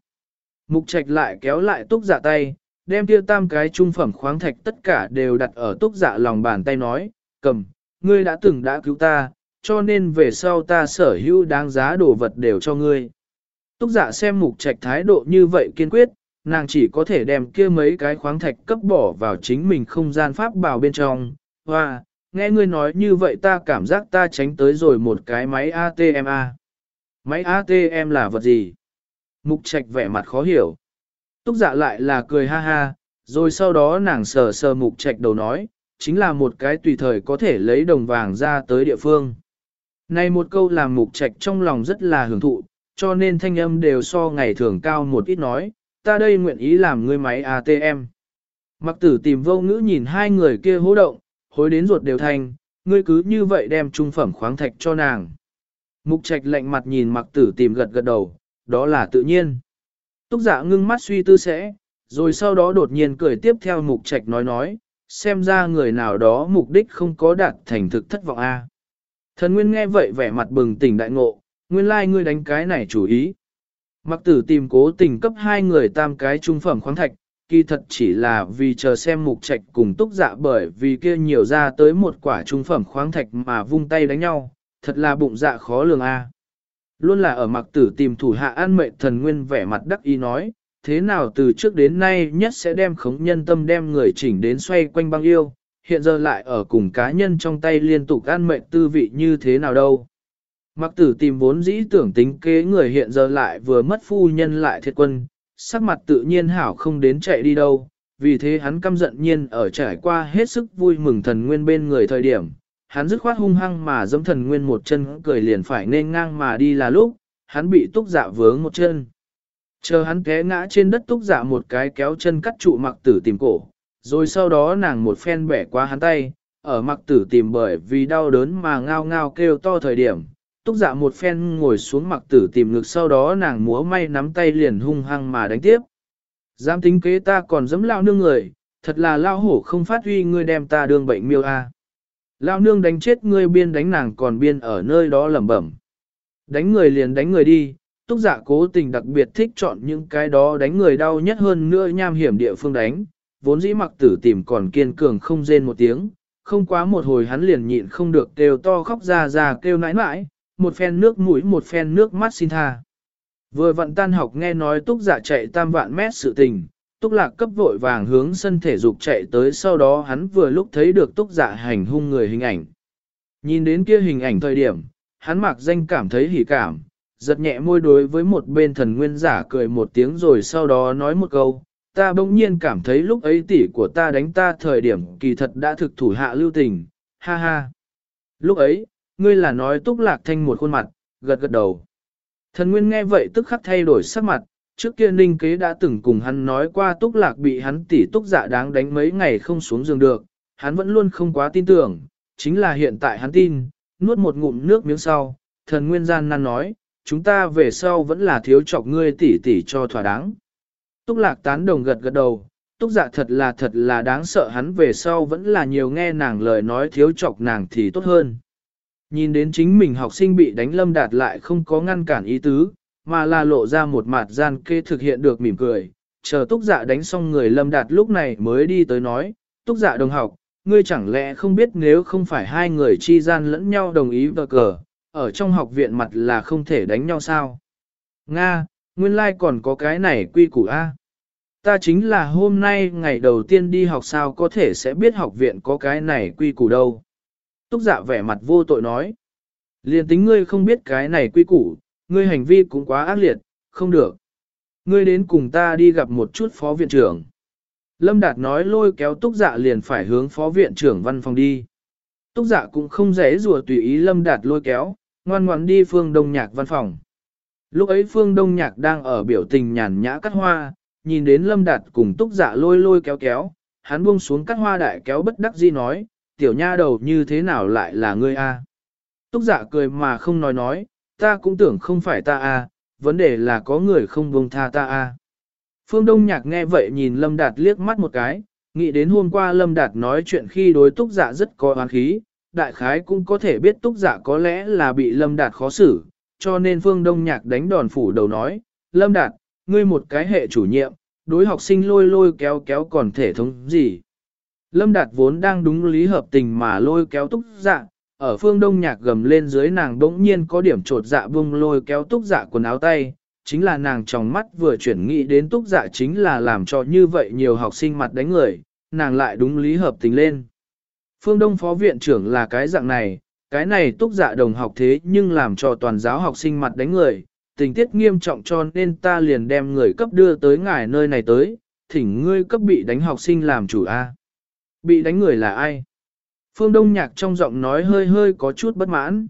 Mục trạch lại kéo lại túc dạ tay, đem tiêu tam cái trung phẩm khoáng thạch tất cả đều đặt ở túc dạ lòng bàn tay nói, cầm, ngươi đã từng đã cứu ta, cho nên về sau ta sở hữu đáng giá đồ vật đều cho ngươi. Túc dạ xem mục trạch thái độ như vậy kiên quyết, nàng chỉ có thể đem kia mấy cái khoáng thạch cấp bỏ vào chính mình không gian pháp bảo bên trong. Hoa, nghe ngươi nói như vậy ta cảm giác ta tránh tới rồi một cái máy ATM A. Máy ATM là vật gì? Mục trạch vẻ mặt khó hiểu. Túc dạ lại là cười ha ha, rồi sau đó nàng sờ sờ mục trạch đầu nói, chính là một cái tùy thời có thể lấy đồng vàng ra tới địa phương. Này một câu làm mục trạch trong lòng rất là hưởng thụ, cho nên thanh âm đều so ngày thường cao một ít nói, ta đây nguyện ý làm ngươi máy ATM. Mặc tử tìm vô ngữ nhìn hai người kia hố động, hối đến ruột đều thành, ngươi cứ như vậy đem trung phẩm khoáng thạch cho nàng. Mục trạch lạnh mặt nhìn mặc tử tìm gật gật đầu, đó là tự nhiên. Túc giả dạ ngưng mắt suy tư sẽ, rồi sau đó đột nhiên cười tiếp theo mục trạch nói nói, xem ra người nào đó mục đích không có đạt thành thực thất vọng a. Thần Nguyên nghe vậy vẻ mặt bừng tỉnh đại ngộ, nguyên lai like ngươi đánh cái này chủ ý. Mặc tử tìm cố tình cấp hai người tam cái trung phẩm khoáng thạch, kỳ thật chỉ là vì chờ xem mục trạch cùng túc dạ bởi vì kia nhiều ra tới một quả trung phẩm khoáng thạch mà vung tay đánh nhau, thật là bụng dạ khó lường a. Luôn là ở mặc tử tìm thủ hạ an mệnh thần nguyên vẻ mặt đắc ý nói, thế nào từ trước đến nay nhất sẽ đem khống nhân tâm đem người chỉnh đến xoay quanh băng yêu, hiện giờ lại ở cùng cá nhân trong tay liên tục an mệnh tư vị như thế nào đâu. Mặc tử tìm vốn dĩ tưởng tính kế người hiện giờ lại vừa mất phu nhân lại thiệt quân, sắc mặt tự nhiên hảo không đến chạy đi đâu, vì thế hắn căm giận nhiên ở trải qua hết sức vui mừng thần nguyên bên người thời điểm. Hắn dứt khoát hung hăng mà dẫm thần nguyên một chân cười liền phải nên ngang mà đi là lúc, hắn bị túc dạ vướng một chân. Chờ hắn té ngã trên đất túc dạ một cái kéo chân cắt trụ mặc tử tìm cổ, rồi sau đó nàng một phen bẻ qua hắn tay, ở mặc tử tìm bởi vì đau đớn mà ngao ngao kêu to thời điểm, túc dạ một phen ngồi xuống mặc tử tìm ngực sau đó nàng múa may nắm tay liền hung hăng mà đánh tiếp. Dám tính kế ta còn dám lao nương người, thật là lao hổ không phát huy ngươi đem ta đương bệnh miêu a. Lao nương đánh chết ngươi biên đánh nàng còn biên ở nơi đó lẩm bẩm. Đánh người liền đánh người đi, túc dạ cố tình đặc biệt thích chọn những cái đó đánh người đau nhất hơn nữa nham hiểm địa phương đánh, vốn dĩ mặc tử tìm còn kiên cường không rên một tiếng, không quá một hồi hắn liền nhịn không được kêu to khóc ra ra kêu nãi nãi, một phen nước mũi một phen nước mắt xin tha. Vừa vận tan học nghe nói túc giả chạy tam vạn mét sự tình, túc lạc cấp vội vàng hướng sân thể dục chạy tới sau đó hắn vừa lúc thấy được túc giả hành hung người hình ảnh. Nhìn đến kia hình ảnh thời điểm, hắn mặc danh cảm thấy hỉ cảm, giật nhẹ môi đối với một bên thần nguyên giả cười một tiếng rồi sau đó nói một câu, ta bỗng nhiên cảm thấy lúc ấy tỷ của ta đánh ta thời điểm kỳ thật đã thực thủ hạ lưu tình, ha ha. Lúc ấy, ngươi là nói túc lạc thanh một khuôn mặt, gật gật đầu. Thần Nguyên nghe vậy tức khắc thay đổi sắc mặt, trước kia ninh kế đã từng cùng hắn nói qua túc lạc bị hắn tỉ túc dạ đáng đánh mấy ngày không xuống giường được, hắn vẫn luôn không quá tin tưởng, chính là hiện tại hắn tin, nuốt một ngụm nước miếng sau, thần Nguyên gian nan nói, chúng ta về sau vẫn là thiếu chọc ngươi tỉ tỉ cho thỏa đáng. Túc lạc tán đồng gật gật đầu, túc dạ thật là thật là đáng sợ hắn về sau vẫn là nhiều nghe nàng lời nói thiếu chọc nàng thì tốt hơn. Nhìn đến chính mình học sinh bị đánh lâm đạt lại không có ngăn cản ý tứ, mà là lộ ra một mặt gian kê thực hiện được mỉm cười, chờ túc dạ đánh xong người lâm đạt lúc này mới đi tới nói, túc dạ đồng học, ngươi chẳng lẽ không biết nếu không phải hai người chi gian lẫn nhau đồng ý vờ cờ, ở trong học viện mặt là không thể đánh nhau sao? Nga, nguyên lai like còn có cái này quy củ A. Ta chính là hôm nay ngày đầu tiên đi học sao có thể sẽ biết học viện có cái này quy củ đâu. Túc dạ vẻ mặt vô tội nói. liền tính ngươi không biết cái này quy củ, ngươi hành vi cũng quá ác liệt, không được. Ngươi đến cùng ta đi gặp một chút phó viện trưởng. Lâm Đạt nói lôi kéo túc dạ liền phải hướng phó viện trưởng văn phòng đi. Túc dạ cũng không dễ rùa tùy ý Lâm Đạt lôi kéo, ngoan ngoãn đi phương đông nhạc văn phòng. Lúc ấy phương đông nhạc đang ở biểu tình nhàn nhã cắt hoa, nhìn đến lâm đạt cùng túc dạ lôi lôi kéo kéo, hắn buông xuống cắt hoa đại kéo bất đắc dĩ nói, tiểu nha đầu như thế nào lại là ngươi a? Túc dạ cười mà không nói nói, ta cũng tưởng không phải ta a, vấn đề là có người không buông tha ta a. Phương Đông Nhạc nghe vậy nhìn Lâm Đạt liếc mắt một cái, nghĩ đến hôm qua Lâm Đạt nói chuyện khi đối Túc Dạ rất có oán khí, đại khái cũng có thể biết Túc Dạ có lẽ là bị Lâm Đạt khó xử, cho nên Phương Đông Nhạc đánh đòn phủ đầu nói, Lâm Đạt, ngươi một cái hệ chủ nhiệm, đối học sinh lôi lôi kéo kéo còn thể thống gì. Lâm Đạt vốn đang đúng lý hợp tình mà lôi kéo Túc Dạ, ở phương đông nhạc gầm lên dưới nàng đỗng nhiên có điểm trột dạ bung lôi kéo túc dạ quần áo tay, chính là nàng trong mắt vừa chuyển nghĩ đến túc dạ chính là làm cho như vậy nhiều học sinh mặt đánh người, nàng lại đúng lý hợp tình lên. Phương Đông Phó Viện trưởng là cái dạng này, cái này túc dạ đồng học thế nhưng làm cho toàn giáo học sinh mặt đánh người, tình tiết nghiêm trọng cho nên ta liền đem người cấp đưa tới ngài nơi này tới, thỉnh ngươi cấp bị đánh học sinh làm chủ A. Bị đánh người là ai? Phương Đông Nhạc trong giọng nói hơi hơi có chút bất mãn.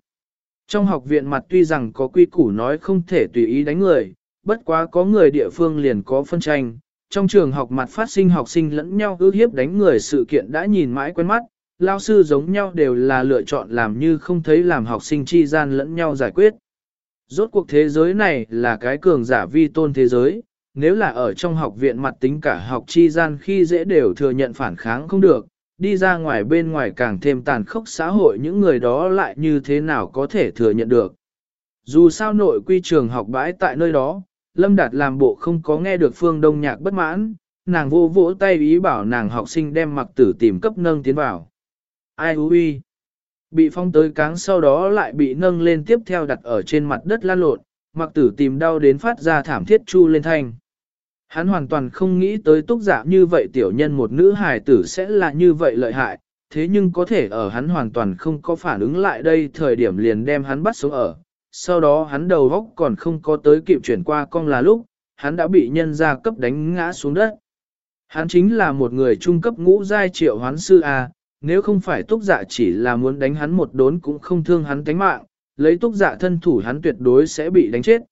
Trong học viện mặt tuy rằng có quy củ nói không thể tùy ý đánh người, bất quá có người địa phương liền có phân tranh. Trong trường học mặt phát sinh học sinh lẫn nhau ước hiếp đánh người sự kiện đã nhìn mãi quen mắt, lao sư giống nhau đều là lựa chọn làm như không thấy làm học sinh chi gian lẫn nhau giải quyết. Rốt cuộc thế giới này là cái cường giả vi tôn thế giới, nếu là ở trong học viện mặt tính cả học chi gian khi dễ đều thừa nhận phản kháng không được, đi ra ngoài bên ngoài càng thêm tàn khốc xã hội những người đó lại như thế nào có thể thừa nhận được. Dù sao nội quy trường học bãi tại nơi đó, Lâm Đạt làm bộ không có nghe được phương đông nhạc bất mãn, nàng vô vỗ tay ý bảo nàng học sinh đem mặc tử tìm cấp nâng tiến vào. Ai hú uy? Bị phong tới cáng sau đó lại bị nâng lên tiếp theo đặt ở trên mặt đất lan lộn, mặc tử tìm đau đến phát ra thảm thiết chu lên thanh. Hắn hoàn toàn không nghĩ tới túc giả như vậy tiểu nhân một nữ hài tử sẽ là như vậy lợi hại, thế nhưng có thể ở hắn hoàn toàn không có phản ứng lại đây thời điểm liền đem hắn bắt xuống ở. Sau đó hắn đầu góc còn không có tới kịp chuyển qua con là lúc, hắn đã bị nhân gia cấp đánh ngã xuống đất. Hắn chính là một người trung cấp ngũ giai triệu hoán sư A, nếu không phải túc dạ chỉ là muốn đánh hắn một đốn cũng không thương hắn tánh mạng, lấy túc dạ thân thủ hắn tuyệt đối sẽ bị đánh chết.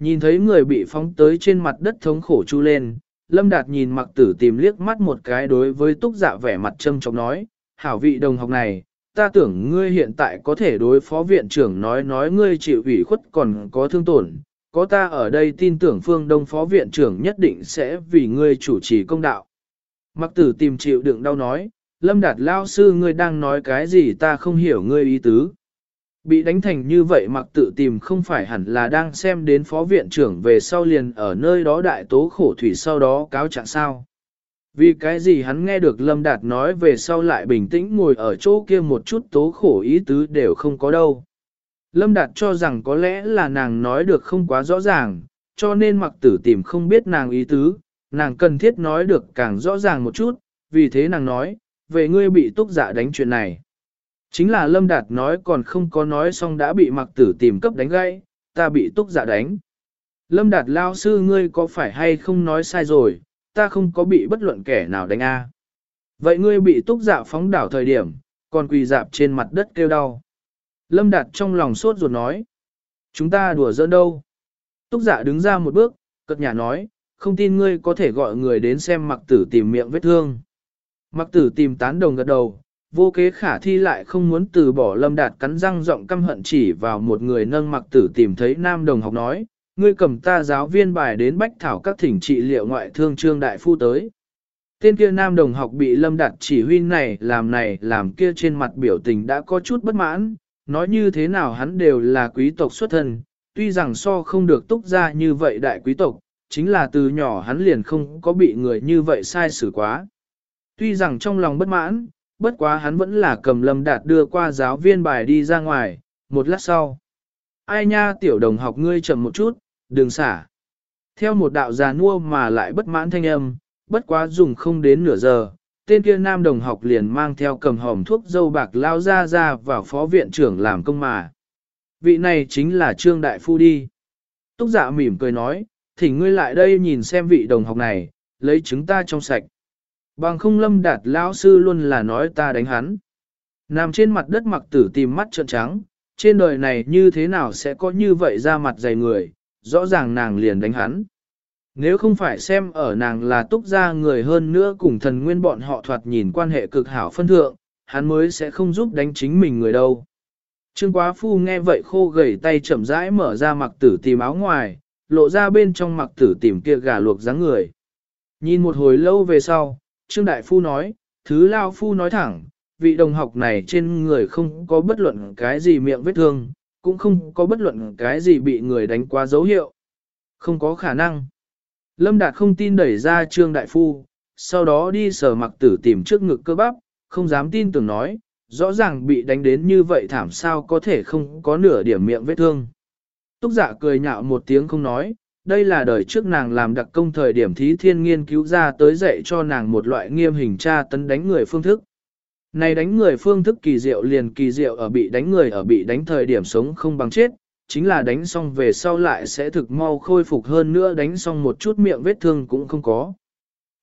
Nhìn thấy người bị phóng tới trên mặt đất thống khổ chu lên, Lâm Đạt nhìn mặc tử tìm liếc mắt một cái đối với túc dạ vẻ mặt châm trọng nói, hảo vị đồng học này, ta tưởng ngươi hiện tại có thể đối phó viện trưởng nói nói ngươi chịu ủy khuất còn có thương tổn, có ta ở đây tin tưởng phương đông phó viện trưởng nhất định sẽ vì ngươi chủ trì công đạo. Mặc tử tìm chịu đựng đau nói, Lâm Đạt lao sư ngươi đang nói cái gì ta không hiểu ngươi ý tứ. Bị đánh thành như vậy mặc tự tìm không phải hẳn là đang xem đến phó viện trưởng về sau liền ở nơi đó đại tố khổ thủy sau đó cáo trạng sao. Vì cái gì hắn nghe được Lâm Đạt nói về sau lại bình tĩnh ngồi ở chỗ kia một chút tố khổ ý tứ đều không có đâu. Lâm Đạt cho rằng có lẽ là nàng nói được không quá rõ ràng, cho nên mặc tử tìm không biết nàng ý tứ, nàng cần thiết nói được càng rõ ràng một chút, vì thế nàng nói, về ngươi bị túc dạ đánh chuyện này. Chính là Lâm Đạt nói còn không có nói xong đã bị mặc tử tìm cấp đánh gãy, ta bị túc giả đánh. Lâm Đạt lao sư ngươi có phải hay không nói sai rồi, ta không có bị bất luận kẻ nào đánh a. Vậy ngươi bị túc giả phóng đảo thời điểm, còn quỳ dạp trên mặt đất kêu đau. Lâm Đạt trong lòng sốt ruột nói. Chúng ta đùa giỡn đâu. Túc giả đứng ra một bước, cất nhà nói, không tin ngươi có thể gọi người đến xem mặc tử tìm miệng vết thương. Mặc tử tìm tán đồng gật đầu, vô kế khả thi lại không muốn từ bỏ lâm đạt cắn răng giọng căm hận chỉ vào một người nâng mặc tử tìm thấy nam đồng học nói, ngươi cầm ta giáo viên bài đến bách thảo các thỉnh trị liệu ngoại thương trương đại phu tới. Tên kia nam đồng học bị lâm đạt chỉ huy này làm này làm kia trên mặt biểu tình đã có chút bất mãn, nói như thế nào hắn đều là quý tộc xuất thân, tuy rằng so không được túc ra như vậy đại quý tộc, chính là từ nhỏ hắn liền không có bị người như vậy sai xử quá. Tuy rằng trong lòng bất mãn, bất quá hắn vẫn là cầm lâm đạt đưa qua giáo viên bài đi ra ngoài, một lát sau. Ai nha tiểu đồng học ngươi chậm một chút, đừng xả. Theo một đạo già nua mà lại bất mãn thanh âm, bất quá dùng không đến nửa giờ, tên kia nam đồng học liền mang theo cầm hòm thuốc dâu bạc lao ra ra vào phó viện trưởng làm công mà. Vị này chính là Trương Đại Phu đi. Túc giả mỉm cười nói, thỉnh ngươi lại đây nhìn xem vị đồng học này, lấy chúng ta trong sạch. Bằng không lâm đạt lão sư luôn là nói ta đánh hắn. Nằm trên mặt đất mặc tử tìm mắt trợn trắng, trên đời này như thế nào sẽ có như vậy ra mặt dày người, rõ ràng nàng liền đánh hắn. Nếu không phải xem ở nàng là túc gia người hơn nữa cùng thần nguyên bọn họ thoạt nhìn quan hệ cực hảo phân thượng, hắn mới sẽ không giúp đánh chính mình người đâu. Trương quá phu nghe vậy khô gầy tay chậm rãi mở ra mặc tử tìm áo ngoài, lộ ra bên trong mặc tử tìm kia gà luộc dáng người. Nhìn một hồi lâu về sau, Trương Đại Phu nói, thứ Lao Phu nói thẳng, vị đồng học này trên người không có bất luận cái gì miệng vết thương, cũng không có bất luận cái gì bị người đánh qua dấu hiệu. Không có khả năng. Lâm Đạt không tin đẩy ra Trương Đại Phu, sau đó đi sờ mặc tử tìm trước ngực cơ bắp, không dám tin tưởng nói, rõ ràng bị đánh đến như vậy thảm sao có thể không có nửa điểm miệng vết thương. Túc giả dạ cười nhạo một tiếng không nói, đây là đời trước nàng làm đặc công thời điểm thí thiên nghiên cứu ra tới dạy cho nàng một loại nghiêm hình tra tấn đánh người phương thức. Này đánh người phương thức kỳ diệu liền kỳ diệu ở bị đánh người ở bị đánh thời điểm sống không bằng chết, chính là đánh xong về sau lại sẽ thực mau khôi phục hơn nữa đánh xong một chút miệng vết thương cũng không có.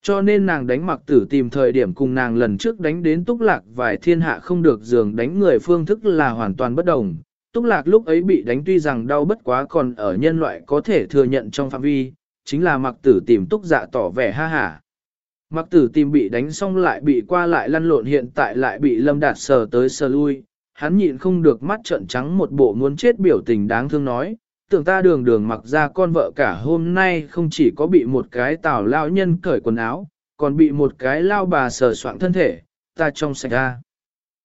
Cho nên nàng đánh mặc tử tìm thời điểm cùng nàng lần trước đánh đến túc lạc vài thiên hạ không được giường đánh người phương thức là hoàn toàn bất đồng. Túc lạc lúc ấy bị đánh tuy rằng đau bất quá còn ở nhân loại có thể thừa nhận trong phạm vi, chính là mặc tử tìm túc dạ tỏ vẻ ha hả. Mặc tử tìm bị đánh xong lại bị qua lại lăn lộn hiện tại lại bị lâm đạt sờ tới sờ lui, hắn nhịn không được mắt trợn trắng một bộ muốn chết biểu tình đáng thương nói, tưởng ta đường đường mặc ra con vợ cả hôm nay không chỉ có bị một cái tào lao nhân cởi quần áo, còn bị một cái lao bà sờ soạn thân thể, ta trong sạch ra.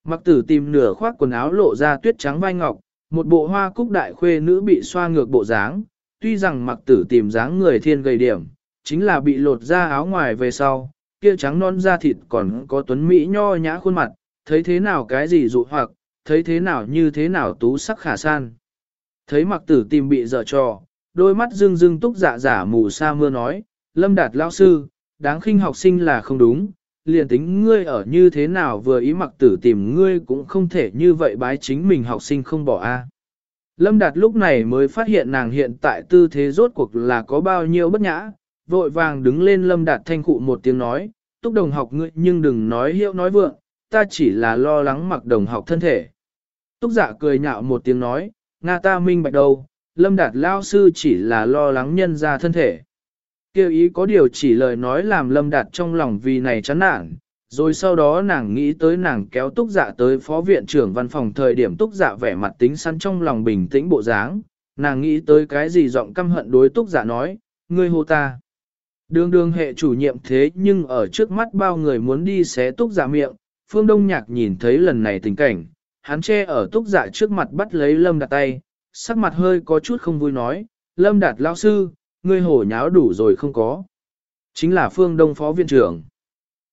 Mặc tử tìm nửa khoác quần áo lộ ra tuyết trắng vai ngọc, một bộ hoa cúc đại khuê nữ bị xoa ngược bộ dáng, tuy rằng mặc tử tìm dáng người thiên gầy điểm, chính là bị lột ra áo ngoài về sau, kia trắng non da thịt còn có tuấn mỹ nho nhã khuôn mặt, thấy thế nào cái gì dụ hoặc, thấy thế nào như thế nào tú sắc khả san. Thấy mặc tử tìm bị dở trò, đôi mắt dưng dưng túc dạ giả mù sa mưa nói, lâm đạt lão sư, đáng khinh học sinh là không đúng, liền tính ngươi ở như thế nào vừa ý mặc tử tìm ngươi cũng không thể như vậy bái chính mình học sinh không bỏ a. À. Lâm Đạt lúc này mới phát hiện nàng hiện tại tư thế rốt cuộc là có bao nhiêu bất nhã, vội vàng đứng lên Lâm Đạt thanh cụ một tiếng nói, túc đồng học ngươi nhưng đừng nói hiệu nói vượng, ta chỉ là lo lắng mặc đồng học thân thể. Túc giả cười nhạo một tiếng nói, Nga ta minh bạch đâu, Lâm Đạt lao sư chỉ là lo lắng nhân ra thân thể. Kêu ý có điều chỉ lời nói làm Lâm Đạt trong lòng vì này chán nản, rồi sau đó nàng nghĩ tới nàng kéo túc dạ tới phó viện trưởng văn phòng thời điểm túc dạ vẻ mặt tính săn trong lòng bình tĩnh bộ dáng, nàng nghĩ tới cái gì giọng căm hận đối túc dạ nói, ngươi hô ta. Đường đường hệ chủ nhiệm thế nhưng ở trước mắt bao người muốn đi xé túc dạ miệng, phương đông nhạc nhìn thấy lần này tình cảnh, hắn che ở túc dạ trước mặt bắt lấy lâm đạt tay, sắc mặt hơi có chút không vui nói, lâm đạt lao sư, ngươi hổ nháo đủ rồi không có. Chính là phương đông phó viện trưởng.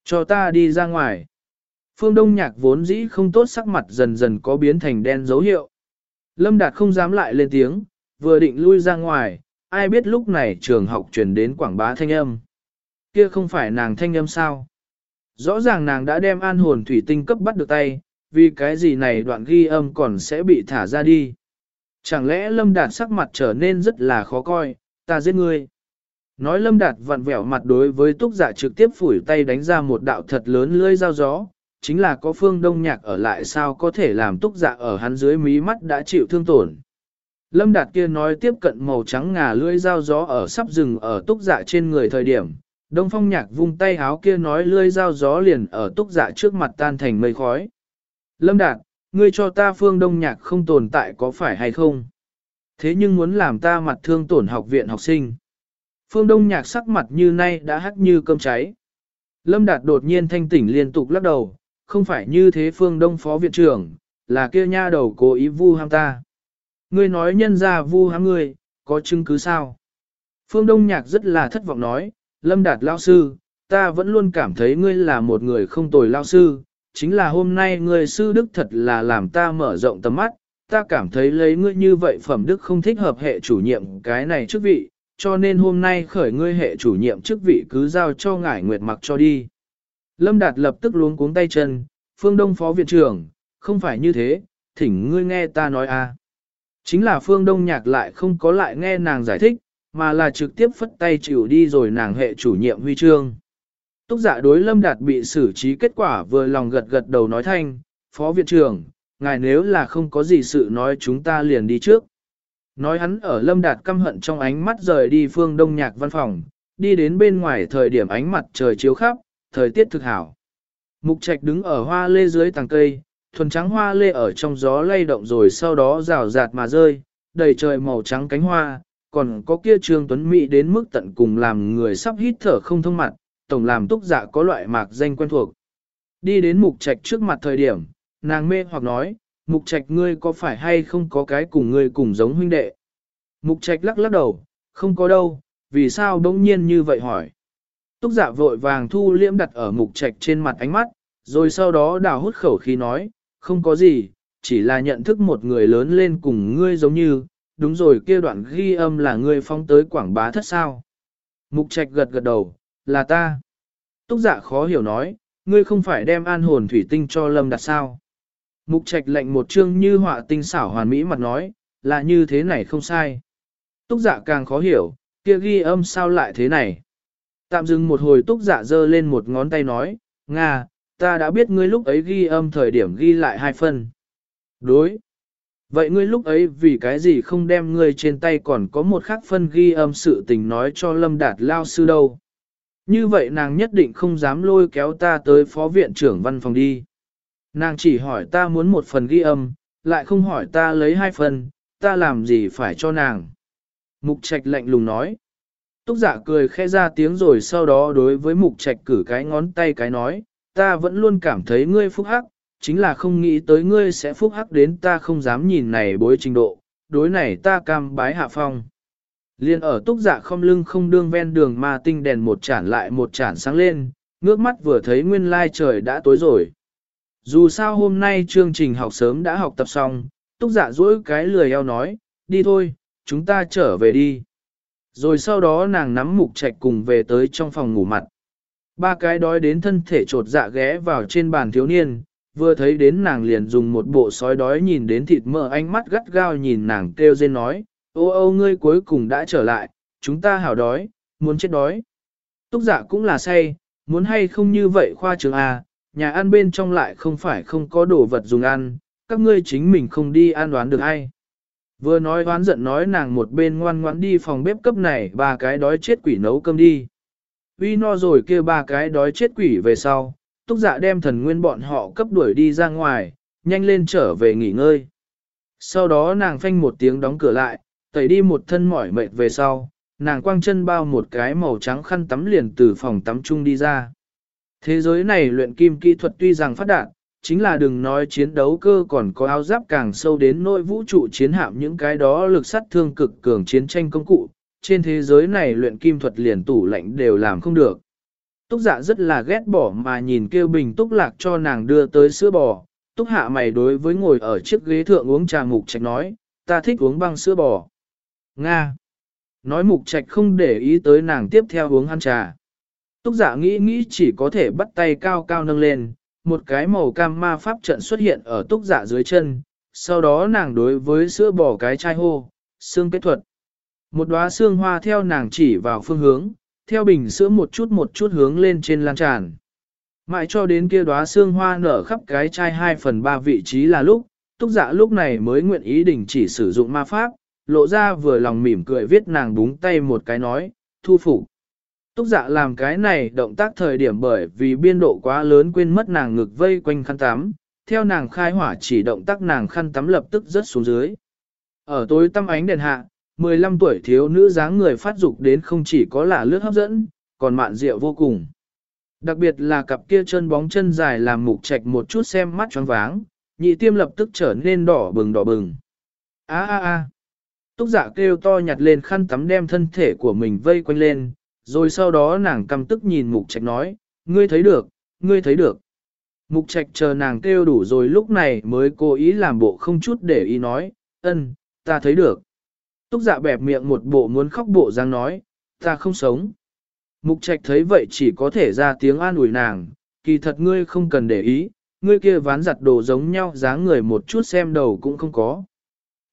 Cho ta đi ra ngoài. Phương đông nhạc vốn dĩ không tốt sắc mặt dần dần có biến thành đen dấu hiệu. Lâm đạt không dám lại lên tiếng, vừa định lui ra ngoài, ai biết lúc này trường học truyền đến quảng bá thanh âm. Kia không phải nàng thanh âm sao? Rõ ràng nàng đã đem an hồn thủy tinh cấp bắt được tay, vì cái gì này đoạn ghi âm còn sẽ bị thả ra đi. Chẳng lẽ Lâm Đạt sắc mặt trở nên rất là khó coi, ta giết ngươi. Nói Lâm Đạt vặn vẹo mặt đối với túc giả trực tiếp phủi tay đánh ra một đạo thật lớn lưỡi dao gió, chính là có phương đông nhạc ở lại sao có thể làm túc dạ ở hắn dưới mí mắt đã chịu thương tổn. Lâm Đạt kia nói tiếp cận màu trắng ngà lưỡi dao gió ở sắp rừng ở túc dạ trên người thời điểm. Đông phong nhạc vung tay háo kia nói lưỡi dao gió liền ở túc dạ trước mặt tan thành mây khói. Lâm Đạt, ngươi cho ta phương đông nhạc không tồn tại có phải hay không? Thế nhưng muốn làm ta mặt thương tổn học viện học sinh. Phương đông nhạc sắc mặt như nay đã hắt như cơm cháy. Lâm Đạt đột nhiên thanh tỉnh liên tục lắc đầu, không phải như thế phương đông phó viện trưởng, là kia nha đầu cố ý vu ham ta. Ngươi nói nhân ra vu ham ngươi, có chứng cứ sao? Phương Đông Nhạc rất là thất vọng nói, Lâm Đạt lao sư, ta vẫn luôn cảm thấy ngươi là một người không tồi lao sư, chính là hôm nay ngươi sư đức thật là làm ta mở rộng tầm mắt, ta cảm thấy lấy ngươi như vậy phẩm đức không thích hợp hệ chủ nhiệm cái này chức vị, cho nên hôm nay khởi ngươi hệ chủ nhiệm chức vị cứ giao cho ngải nguyệt mặc cho đi. Lâm Đạt lập tức luống cuống tay chân, phương đông phó viện trưởng, không phải như thế, thỉnh ngươi nghe ta nói a. À. Chính là phương đông nhạc lại không có lại nghe nàng giải thích, mà là trực tiếp phất tay chịu đi rồi nàng hệ chủ nhiệm huy chương. Túc giả dạ đối Lâm Đạt bị xử trí kết quả vừa lòng gật gật đầu nói thanh, Phó Viện trưởng, ngài nếu là không có gì sự nói chúng ta liền đi trước. Nói hắn ở Lâm Đạt căm hận trong ánh mắt rời đi phương đông nhạc văn phòng, đi đến bên ngoài thời điểm ánh mặt trời chiếu khắp, thời tiết thực hảo. Mục trạch đứng ở hoa lê dưới tàng cây, thuần trắng hoa lê ở trong gió lay động rồi sau đó rào rạt mà rơi, đầy trời màu trắng cánh hoa, còn có kia trương tuấn mỹ đến mức tận cùng làm người sắp hít thở không thông mặt, tổng làm túc dạ có loại mạc danh quen thuộc. Đi đến mục trạch trước mặt thời điểm, nàng mê hoặc nói, mục trạch ngươi có phải hay không có cái cùng ngươi cùng giống huynh đệ. Mục trạch lắc lắc đầu, không có đâu, vì sao bỗng nhiên như vậy hỏi. Túc giả vội vàng thu liễm đặt ở mục trạch trên mặt ánh mắt, rồi sau đó đào hút khẩu khí nói, không có gì, chỉ là nhận thức một người lớn lên cùng ngươi giống như, đúng rồi kia đoạn ghi âm là ngươi phong tới quảng bá thất sao. Mục trạch gật gật đầu, là ta. Túc giả khó hiểu nói, ngươi không phải đem an hồn thủy tinh cho lâm đặt sao. Mục trạch lệnh một chương như họa tinh xảo hoàn mỹ mặt nói, là như thế này không sai. Túc dạ càng khó hiểu, kia ghi âm sao lại thế này. Tạm dừng một hồi túc dạ giơ lên một ngón tay nói, Nga, ta đã biết ngươi lúc ấy ghi âm thời điểm ghi lại hai phần. Đối. Vậy ngươi lúc ấy vì cái gì không đem ngươi trên tay còn có một khắc phân ghi âm sự tình nói cho Lâm Đạt lao sư đâu? Như vậy nàng nhất định không dám lôi kéo ta tới phó viện trưởng văn phòng đi. Nàng chỉ hỏi ta muốn một phần ghi âm, lại không hỏi ta lấy hai phần, ta làm gì phải cho nàng. Mục trạch lạnh lùng nói. Túc giả dạ cười khẽ ra tiếng rồi sau đó đối với mục trạch cử cái ngón tay cái nói, ta vẫn luôn cảm thấy ngươi phúc hắc, chính là không nghĩ tới ngươi sẽ phúc hắc đến ta không dám nhìn này bối trình độ, đối này ta cam bái hạ phong. Liên ở túc dạ không lưng không đương ven đường mà tinh đèn một chản lại một chản sáng lên, ngước mắt vừa thấy nguyên lai trời đã tối rồi. Dù sao hôm nay chương trình học sớm đã học tập xong, túc dạ duỗi cái lười eo nói, đi thôi, chúng ta trở về đi. Rồi sau đó nàng nắm mục trạch cùng về tới trong phòng ngủ mặt. Ba cái đói đến thân thể trột dạ ghé vào trên bàn thiếu niên, vừa thấy đến nàng liền dùng một bộ sói đói nhìn đến thịt mỡ ánh mắt gắt gao nhìn nàng kêu dên nói, ô ô ngươi cuối cùng đã trở lại, chúng ta hảo đói, muốn chết đói. Túc giả dạ cũng là say, muốn hay không như vậy khoa trường à, nhà ăn bên trong lại không phải không có đồ vật dùng ăn, các ngươi chính mình không đi ăn đoán được ai. Vừa nói đoán giận nói nàng một bên ngoan ngoãn đi phòng bếp cấp này ba cái đói chết quỷ nấu cơm đi. Uy no rồi kia ba cái đói chết quỷ về sau, túc dạ đem thần nguyên bọn họ cấp đuổi đi ra ngoài, nhanh lên trở về nghỉ ngơi. Sau đó nàng phanh một tiếng đóng cửa lại, tẩy đi một thân mỏi mệt về sau, nàng quang chân bao một cái màu trắng khăn tắm liền từ phòng tắm chung đi ra. Thế giới này luyện kim kỹ thuật tuy rằng phát đạt, chính là đừng nói chiến đấu cơ còn có áo giáp càng sâu đến nội vũ trụ chiến hạm những cái đó lực sát thương cực cường chiến tranh công cụ, trên thế giới này luyện kim thuật liền tủ lạnh đều làm không được. Túc dạ rất là ghét bỏ mà nhìn kêu bình túc lạc cho nàng đưa tới sữa bò. Túc hạ mày đối với ngồi ở chiếc ghế thượng uống trà mục trạch nói, ta thích uống băng sữa bò. Nga. Nói mục trạch không để ý tới nàng tiếp theo uống ăn trà. Túc giả dạ nghĩ nghĩ chỉ có thể bắt tay cao cao nâng lên, một cái màu cam ma pháp trận xuất hiện ở túc giả dạ dưới chân, sau đó nàng đối với sữa bỏ cái chai hô, xương kết thuật. Một đóa xương hoa theo nàng chỉ vào phương hướng, theo bình sữa một chút một chút hướng lên trên lan tràn. Mãi cho đến kia đóa xương hoa nở khắp cái chai 2 phần 3 vị trí là lúc, túc dạ lúc này mới nguyện ý đình chỉ sử dụng ma pháp, lộ ra vừa lòng mỉm cười viết nàng búng tay một cái nói, thu phục. Túc dạ làm cái này động tác thời điểm bởi vì biên độ quá lớn quên mất nàng ngực vây quanh khăn tắm, theo nàng khai hỏa chỉ động tác nàng khăn tắm lập tức rớt xuống dưới. Ở tối tăm ánh đèn hạ, 15 tuổi thiếu nữ dáng người phát dục đến không chỉ có là lướt hấp dẫn, còn mạn rượu vô cùng. Đặc biệt là cặp kia chân bóng chân dài làm mục trạch một chút xem mắt choáng váng, nhị tiêm lập tức trở nên đỏ bừng đỏ bừng. A a a. Túc giả kêu to nhặt lên khăn tắm đem thân thể của mình vây quanh lên, rồi sau đó nàng căm tức nhìn mục trạch nói, ngươi thấy được, ngươi thấy được. Mục trạch chờ nàng kêu đủ rồi lúc này mới cố ý làm bộ không chút để ý nói, ân, ta thấy được. Túc dạ bẹp miệng một bộ muốn khóc bộ dáng nói, ta không sống. Mục trạch thấy vậy chỉ có thể ra tiếng an ủi nàng, kỳ thật ngươi không cần để ý, ngươi kia ván giặt đồ giống nhau dáng người một chút xem đầu cũng không có.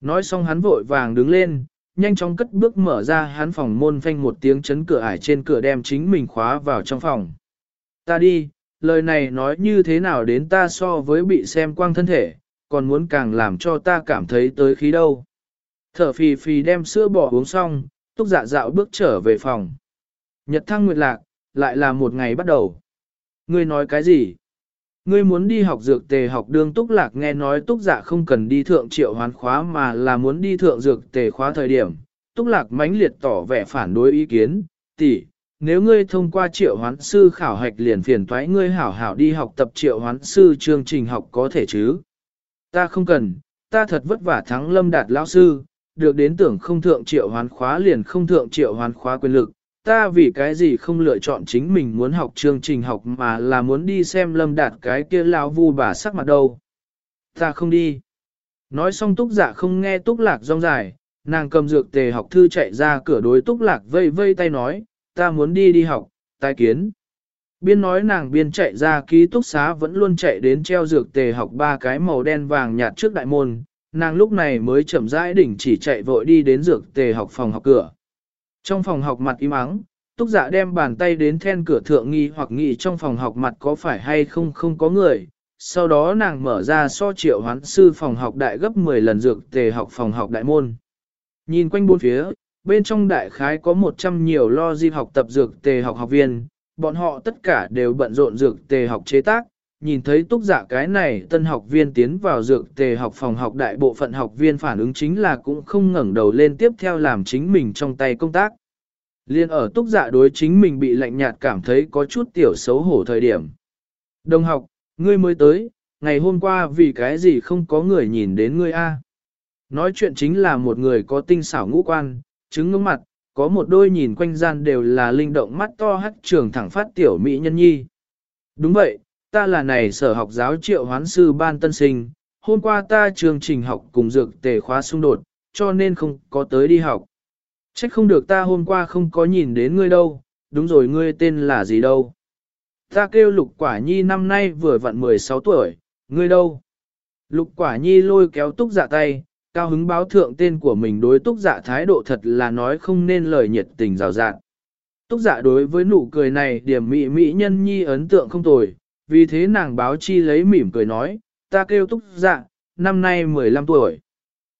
Nói xong hắn vội vàng đứng lên, nhanh chóng cất bước mở ra hắn phòng môn phanh một tiếng chấn cửa ải trên cửa đem chính mình khóa vào trong phòng. Ta đi, lời này nói như thế nào đến ta so với bị xem quang thân thể, còn muốn càng làm cho ta cảm thấy tới khí đâu. Thở phì phì đem sữa bỏ uống xong, túc dạ dạo bước trở về phòng. Nhật thăng nguyệt lạc, lại là một ngày bắt đầu. Ngươi nói cái gì? Ngươi muốn đi học dược tề học đương túc lạc nghe nói túc giả không cần đi thượng triệu hoán khóa mà là muốn đi thượng dược tề khóa thời điểm. Túc lạc mãnh liệt tỏ vẻ phản đối ý kiến, tỷ, nếu ngươi thông qua triệu hoán sư khảo hạch liền phiền toái ngươi hảo hảo đi học tập triệu hoán sư chương trình học có thể chứ. Ta không cần, ta thật vất vả thắng lâm đạt lão sư, được đến tưởng không thượng triệu hoán khóa liền không thượng triệu hoán khóa quyền lực, ta vì cái gì không lựa chọn chính mình muốn học chương trình học mà là muốn đi xem lâm đạt cái kia lão vu bà sắc mặt đâu. Ta không đi. Nói xong túc giả không nghe túc lạc rong dài, nàng cầm dược tề học thư chạy ra cửa đối túc lạc vây vây tay nói, ta muốn đi đi học, tai kiến. Biên nói nàng biên chạy ra ký túc xá vẫn luôn chạy đến treo dược tề học ba cái màu đen vàng nhạt trước đại môn, nàng lúc này mới chậm rãi đỉnh chỉ chạy vội đi đến dược tề học phòng học cửa. Trong phòng học mặt im ắng, túc dạ đem bàn tay đến then cửa thượng nghi hoặc nghi trong phòng học mặt có phải hay không không có người. Sau đó nàng mở ra so triệu hoán sư phòng học đại gấp 10 lần dược tề học phòng học đại môn. Nhìn quanh bốn phía, bên trong đại khái có 100 nhiều lo di học tập dược tề học học viên, bọn họ tất cả đều bận rộn dược tề học chế tác, nhìn thấy túc giả dạ cái này tân học viên tiến vào dược tề học phòng học đại bộ phận học viên phản ứng chính là cũng không ngẩng đầu lên tiếp theo làm chính mình trong tay công tác. Liên ở túc giả dạ đối chính mình bị lạnh nhạt cảm thấy có chút tiểu xấu hổ thời điểm. Đồng học, ngươi mới tới, ngày hôm qua vì cái gì không có người nhìn đến ngươi a? Nói chuyện chính là một người có tinh xảo ngũ quan, trứng ngưỡng mặt, có một đôi nhìn quanh gian đều là linh động mắt to hắt trường thẳng phát tiểu mỹ nhân nhi. Đúng vậy, ta là này sở học giáo triệu hoán sư ban tân sinh, hôm qua ta chương trình học cùng dược tề khóa xung đột, cho nên không có tới đi học. Trách không được ta hôm qua không có nhìn đến ngươi đâu, đúng rồi ngươi tên là gì đâu. Ta kêu lục quả nhi năm nay vừa vặn 16 tuổi, ngươi đâu? Lục quả nhi lôi kéo túc dạ tay, cao hứng báo thượng tên của mình đối túc dạ thái độ thật là nói không nên lời nhiệt tình rào rạng. Túc dạ đối với nụ cười này điểm mỹ mỹ nhân nhi ấn tượng không tồi, vì thế nàng báo chi lấy mỉm cười nói, ta kêu túc dạ, năm nay 15 tuổi.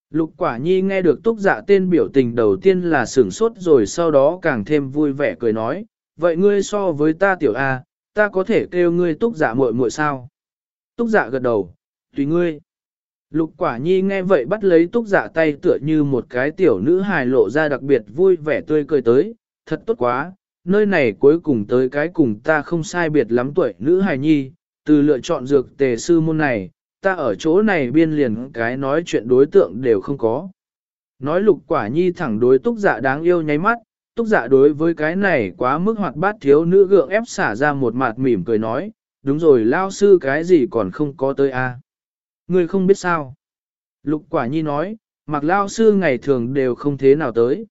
Lục quả nhi nghe được túc dạ tên biểu tình đầu tiên là sửng sốt rồi sau đó càng thêm vui vẻ cười nói, vậy ngươi so với ta tiểu A, ta có thể kêu ngươi túc dạ muội muội sao? Túc dạ gật đầu, tùy ngươi. Lục quả nhi nghe vậy bắt lấy túc dạ tay tựa như một cái tiểu nữ hài lộ ra đặc biệt vui vẻ tươi cười tới, thật tốt quá, nơi này cuối cùng tới cái cùng ta không sai biệt lắm tuổi nữ hài nhi, từ lựa chọn dược tề sư môn này, ta ở chỗ này biên liền cái nói chuyện đối tượng đều không có. Nói lục quả nhi thẳng đối túc dạ đáng yêu nháy mắt, túc dạ đối với cái này quá mức hoạt bát thiếu nữ gượng ép xả ra một mặt mỉm cười nói, đúng rồi lao sư cái gì còn không có tới à? a người không biết sao. Lục quả nhi nói, mặc lao sư ngày thường đều không thế nào tới.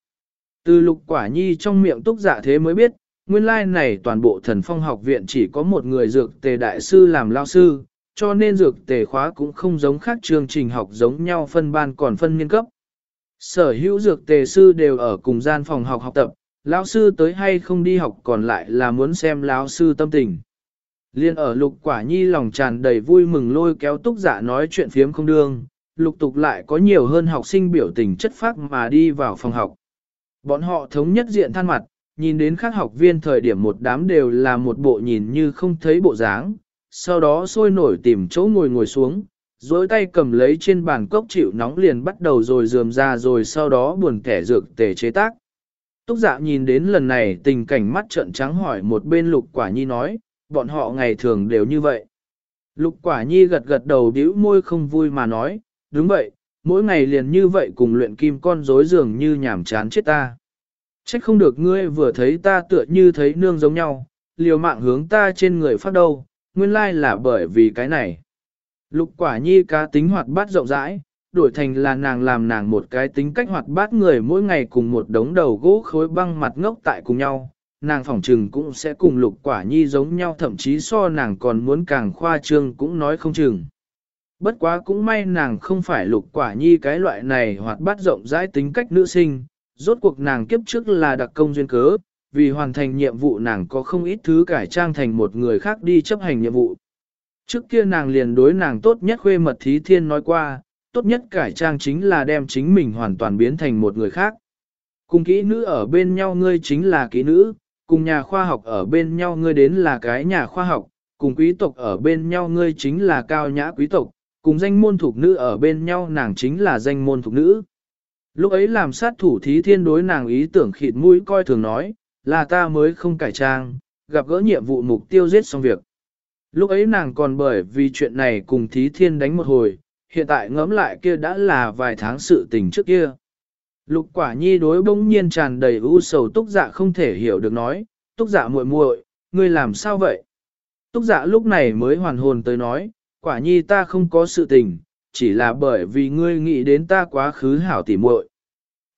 Từ lục quả nhi trong miệng túc giả thế mới biết, nguyên lai này toàn bộ thần phong học viện chỉ có một người dược tề đại sư làm lao sư, cho nên dược tề khóa cũng không giống khác chương trình học giống nhau phân ban còn phân niên cấp. Sở hữu dược tề sư đều ở cùng gian phòng học học tập, lão sư tới hay không đi học còn lại là muốn xem lão sư tâm tình. Liên ở lục quả nhi lòng tràn đầy vui mừng lôi kéo túc giả nói chuyện phiếm không đương, lục tục lại có nhiều hơn học sinh biểu tình chất phác mà đi vào phòng học. Bọn họ thống nhất diện than mặt, nhìn đến các học viên thời điểm một đám đều là một bộ nhìn như không thấy bộ dáng, sau đó sôi nổi tìm chỗ ngồi ngồi xuống, dối tay cầm lấy trên bàn cốc chịu nóng liền bắt đầu rồi dườm ra rồi sau đó buồn kẻ dược tề chế tác. Túc dạ nhìn đến lần này tình cảnh mắt trợn trắng hỏi một bên lục quả nhi nói, bọn họ ngày thường đều như vậy. Lục quả nhi gật gật đầu bĩu môi không vui mà nói, đúng vậy, mỗi ngày liền như vậy cùng luyện kim con rối dường như nhảm chán chết ta. Trách không được ngươi vừa thấy ta tựa như thấy nương giống nhau, liều mạng hướng ta trên người phát đâu, nguyên lai là bởi vì cái này. Lục quả nhi cá tính hoạt bát rộng rãi, đổi thành là nàng làm nàng một cái tính cách hoạt bát người mỗi ngày cùng một đống đầu gỗ khối băng mặt ngốc tại cùng nhau, nàng phỏng trừng cũng sẽ cùng lục quả nhi giống nhau thậm chí so nàng còn muốn càng khoa trương cũng nói không chừng. Bất quá cũng may nàng không phải lục quả nhi cái loại này hoạt bát rộng rãi tính cách nữ sinh, rốt cuộc nàng kiếp trước là đặc công duyên cớ, vì hoàn thành nhiệm vụ nàng có không ít thứ cải trang thành một người khác đi chấp hành nhiệm vụ. Trước kia nàng liền đối nàng tốt nhất khuê mật thí thiên nói qua, tốt nhất cải trang chính là đem chính mình hoàn toàn biến thành một người khác. Cùng kỹ nữ ở bên nhau ngươi chính là kỹ nữ, cùng nhà khoa học ở bên nhau ngươi đến là cái nhà khoa học, cùng quý tộc ở bên nhau ngươi chính là cao nhã quý tộc, cùng danh môn thuộc nữ ở bên nhau nàng chính là danh môn thuộc nữ. Lúc ấy làm sát thủ thí thiên đối nàng ý tưởng khịt mũi coi thường nói, là ta mới không cải trang, gặp gỡ nhiệm vụ mục tiêu giết xong việc. Lúc ấy nàng còn bởi vì chuyện này cùng thí thiên đánh một hồi, hiện tại ngẫm lại kia đã là vài tháng sự tình trước kia. Lục quả nhi đối bỗng nhiên tràn đầy u sầu túc dạ không thể hiểu được nói, túc dạ muội muội, ngươi làm sao vậy? Túc dạ lúc này mới hoàn hồn tới nói, quả nhi ta không có sự tình, chỉ là bởi vì ngươi nghĩ đến ta quá khứ hảo tỉ muội.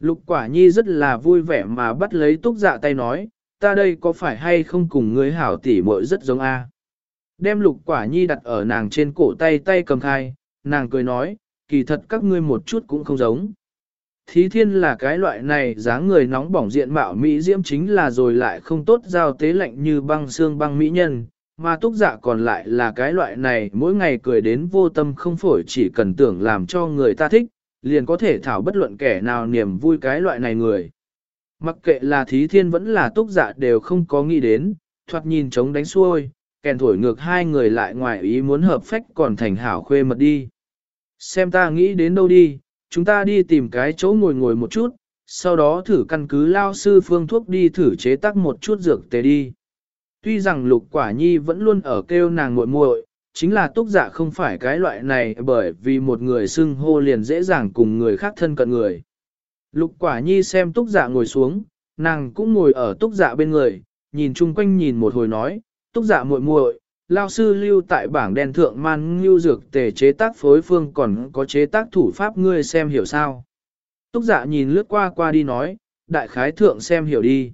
Lục quả nhi rất là vui vẻ mà bắt lấy túc dạ tay nói, ta đây có phải hay không cùng ngươi hảo tỉ muội rất giống a? Đem lục quả nhi đặt ở nàng trên cổ tay tay cầm khai, nàng cười nói, kỳ thật các ngươi một chút cũng không giống. Thí thiên là cái loại này dáng người nóng bỏng diện mạo Mỹ diễm chính là rồi lại không tốt giao tế lạnh như băng xương băng Mỹ nhân, mà túc dạ còn lại là cái loại này mỗi ngày cười đến vô tâm không phổi chỉ cần tưởng làm cho người ta thích, liền có thể thảo bất luận kẻ nào niềm vui cái loại này người. Mặc kệ là thí thiên vẫn là túc dạ đều không có nghĩ đến, thoạt nhìn trống đánh xuôi, kèn thổi ngược hai người lại ngoài ý muốn hợp phách còn thành hảo khuê mật đi. Xem ta nghĩ đến đâu đi, chúng ta đi tìm cái chỗ ngồi ngồi một chút, sau đó thử căn cứ lao sư phương thuốc đi thử chế tác một chút dược tề đi. Tuy rằng lục quả nhi vẫn luôn ở kêu nàng muội muội, chính là túc dạ không phải cái loại này bởi vì một người xưng hô liền dễ dàng cùng người khác thân cận người. Lục quả nhi xem túc dạ ngồi xuống, nàng cũng ngồi ở túc dạ bên người, nhìn chung quanh nhìn một hồi nói, túc dạ muội muội, lao sư lưu tại bảng đen thượng man ngưu dược tề chế tác phối phương còn có chế tác thủ pháp ngươi xem hiểu sao. Túc dạ nhìn lướt qua qua đi nói, đại khái thượng xem hiểu đi.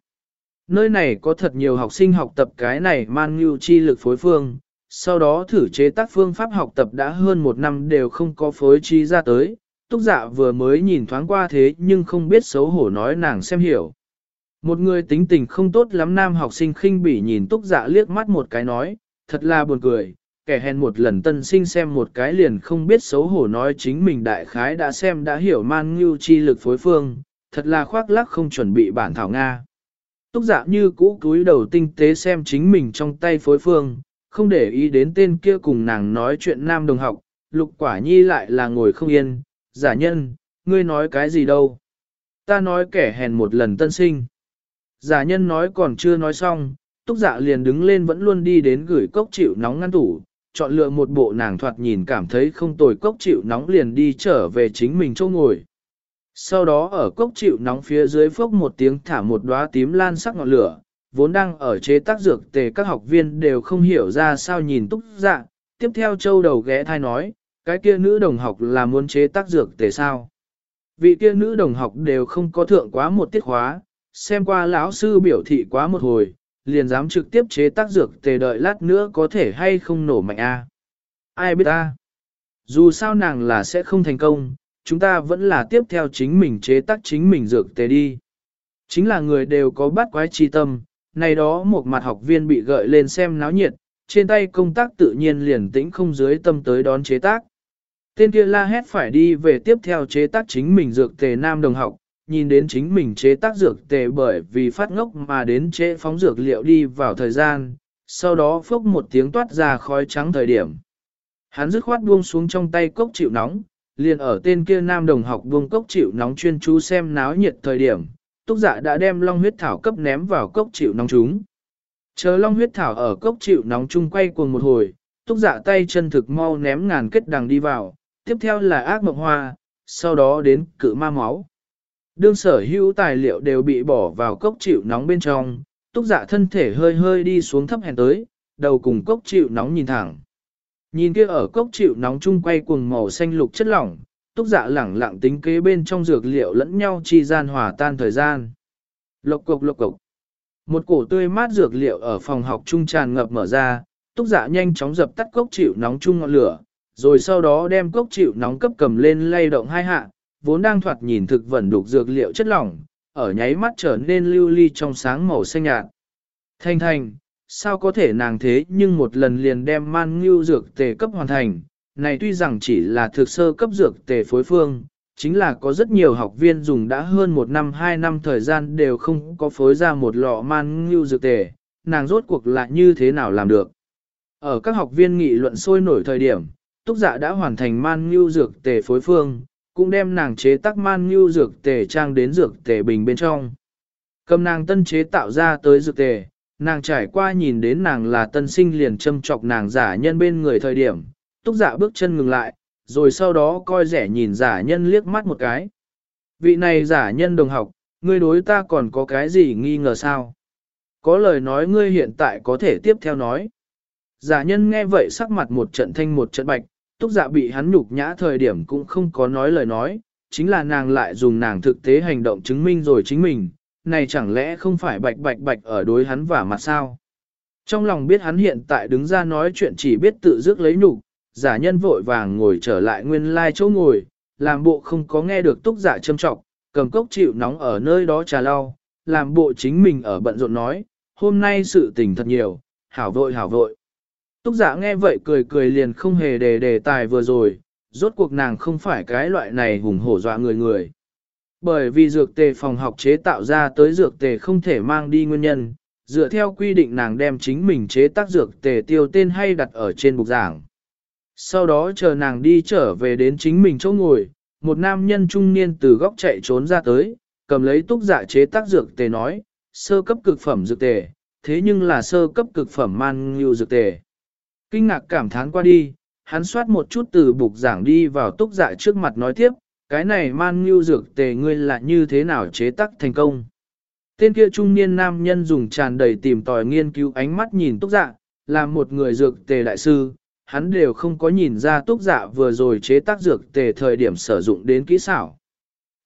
Nơi này có thật nhiều học sinh học tập cái này man ngưu chi lực phối phương, sau đó thử chế tác phương pháp học tập đã hơn một năm đều không có phối chi ra tới. Túc dạ vừa mới nhìn thoáng qua thế nhưng không biết xấu hổ nói nàng xem hiểu. Một người tính tình không tốt lắm nam học sinh khinh bỉ nhìn túc dạ liếc mắt một cái nói, thật là buồn cười, kẻ hèn một lần tân sinh xem một cái liền không biết xấu hổ nói chính mình đại khái đã xem đã hiểu man ngưu chi lực phối phương, thật là khoác lác không chuẩn bị bản thảo Nga. Túc dạ như cũ cúi đầu tinh tế xem chính mình trong tay phối phương, không để ý đến tên kia cùng nàng nói chuyện nam đồng học, lục quả nhi lại là ngồi không yên, giả nhân, ngươi nói cái gì đâu. Ta nói kẻ hèn một lần tân sinh. Giả nhân nói còn chưa nói xong, túc dạ liền đứng lên vẫn luôn đi đến gửi cốc chịu nóng ngăn tủ, chọn lựa một bộ nàng thoạt nhìn cảm thấy không tồi cốc chịu nóng liền đi trở về chính mình chỗ ngồi. Sau đó ở cốc chịu nóng phía dưới phốc một tiếng thả một đóa tím lan sắc ngọn lửa, vốn đang ở chế tác dược tề các học viên đều không hiểu ra sao nhìn túc dạ. Tiếp theo châu đầu ghé thai nói, cái kia nữ đồng học là muốn chế tác dược tề sao. Vị kia nữ đồng học đều không có thượng quá một tiết khóa, xem qua lão sư biểu thị quá một hồi, liền dám trực tiếp chế tác dược tề đợi lát nữa có thể hay không nổ mạnh a. Ai biết ta? Dù sao nàng là sẽ không thành công, chúng ta vẫn là tiếp theo chính mình chế tác chính mình dược tề đi. Chính là người đều có bắt quái chi tâm, này đó một mặt học viên bị gợi lên xem náo nhiệt, trên tay công tác tự nhiên liền tĩnh không dưới tâm tới đón chế tác. Tên kia la hét phải đi về tiếp theo chế tác chính mình dược tề nam đồng học, nhìn đến chính mình chế tác dược tề bởi vì phát ngốc mà đến chế phóng dược liệu đi vào thời gian, sau đó phốc một tiếng toát ra khói trắng thời điểm. Hắn dứt khoát buông xuống trong tay cốc chịu nóng, liền ở tên kia nam đồng học buông cốc chịu nóng chuyên chú xem náo nhiệt thời điểm, túc dạ đã đem long huyết thảo cấp ném vào cốc chịu nóng chúng. Chờ long huyết thảo ở cốc chịu nóng chung quay cuồng một hồi, túc dạ tay chân thực mau ném ngàn kết đằng đi vào, tiếp theo là ác mộng hoa, sau đó đến cự ma máu. Đương sở hữu tài liệu đều bị bỏ vào cốc chịu nóng bên trong, túc dạ thân thể hơi hơi đi xuống thấp hèn tới, đầu cùng cốc chịu nóng nhìn thẳng. Nhìn kia ở cốc chịu nóng chung quay cuồng màu xanh lục chất lỏng, túc dạ lẳng lặng tính kế bên trong dược liệu lẫn nhau chi gian hòa tan thời gian. Lộc cục lộc cục. Một cổ tươi mát dược liệu ở phòng học trung tràn ngập mở ra, túc dạ nhanh chóng dập tắt cốc chịu nóng chung ngọn lửa, rồi sau đó đem cốc chịu nóng cấp cầm lên lay động hai hạ, vốn đang thoạt nhìn thực vẩn đục dược liệu chất lỏng, ở nháy mắt trở nên lưu ly trong sáng màu xanh nhạt. Thanh thanh sao có thể nàng thế nhưng một lần liền đem man ngưu dược tề cấp hoàn thành, này tuy rằng chỉ là thực sơ cấp dược tề phối phương, chính là có rất nhiều học viên dùng đã hơn một năm hai năm thời gian đều không có phối ra một lọ man ngưu dược tề, nàng rốt cuộc lại như thế nào làm được. Ở các học viên nghị luận sôi nổi thời điểm, túc dạ đã hoàn thành man ngưu dược tề phối phương, cũng đem nàng chế tác man ngưu dược tề trang đến dược tề bình bên trong. Cầm nàng tân chế tạo ra tới dược tề, nàng trải qua nhìn đến nàng là tân sinh liền châm chọc nàng giả nhân bên người thời điểm, túc dạ bước chân ngừng lại, rồi sau đó coi rẻ nhìn giả nhân liếc mắt một cái. Vị này giả nhân đồng học, ngươi đối ta còn có cái gì nghi ngờ sao? Có lời nói ngươi hiện tại có thể tiếp theo nói. Giả nhân nghe vậy sắc mặt một trận thanh một trận bạch, túc dạ bị hắn nhục nhã thời điểm cũng không có nói lời nói, chính là nàng lại dùng nàng thực tế hành động chứng minh rồi chính mình, này chẳng lẽ không phải bạch bạch bạch ở đối hắn và mặt sao? Trong lòng biết hắn hiện tại đứng ra nói chuyện chỉ biết tự dứt lấy nhục, giả nhân vội vàng ngồi trở lại nguyên lai chỗ ngồi, làm bộ không có nghe được túc giả châm trọng, cầm cốc chịu nóng ở nơi đó trà lau, làm bộ chính mình ở bận rộn nói, hôm nay sự tình thật nhiều, hảo vội hảo vội. Túc giả nghe vậy cười cười liền không hề đề đề tài vừa rồi, rốt cuộc nàng không phải cái loại này hùng hổ dọa người người. Bởi vì dược tề phòng học chế tạo ra tới dược tề không thể mang đi nguyên nhân, dựa theo quy định nàng đem chính mình chế tác dược tề tiêu tên hay đặt ở trên bục giảng. Sau đó chờ nàng đi trở về đến chính mình chỗ ngồi, một nam nhân trung niên từ góc chạy trốn ra tới, cầm lấy túc dạ chế tác dược tề nói, sơ cấp cực phẩm dược tề, thế nhưng là sơ cấp cực phẩm man ngưu dược tề. Kinh ngạc cảm thán qua đi, hắn soát một chút từ bục giảng đi vào túc dạ trước mặt nói tiếp, cái này man ngưu dược tề ngươi là như thế nào chế tác thành công. Tên kia trung niên nam nhân dùng tràn đầy tìm tòi nghiên cứu ánh mắt nhìn túc dạ, là một người dược tề đại sư, hắn đều không có nhìn ra túc dạ vừa rồi chế tác dược tề thời điểm sử dụng đến kỹ xảo.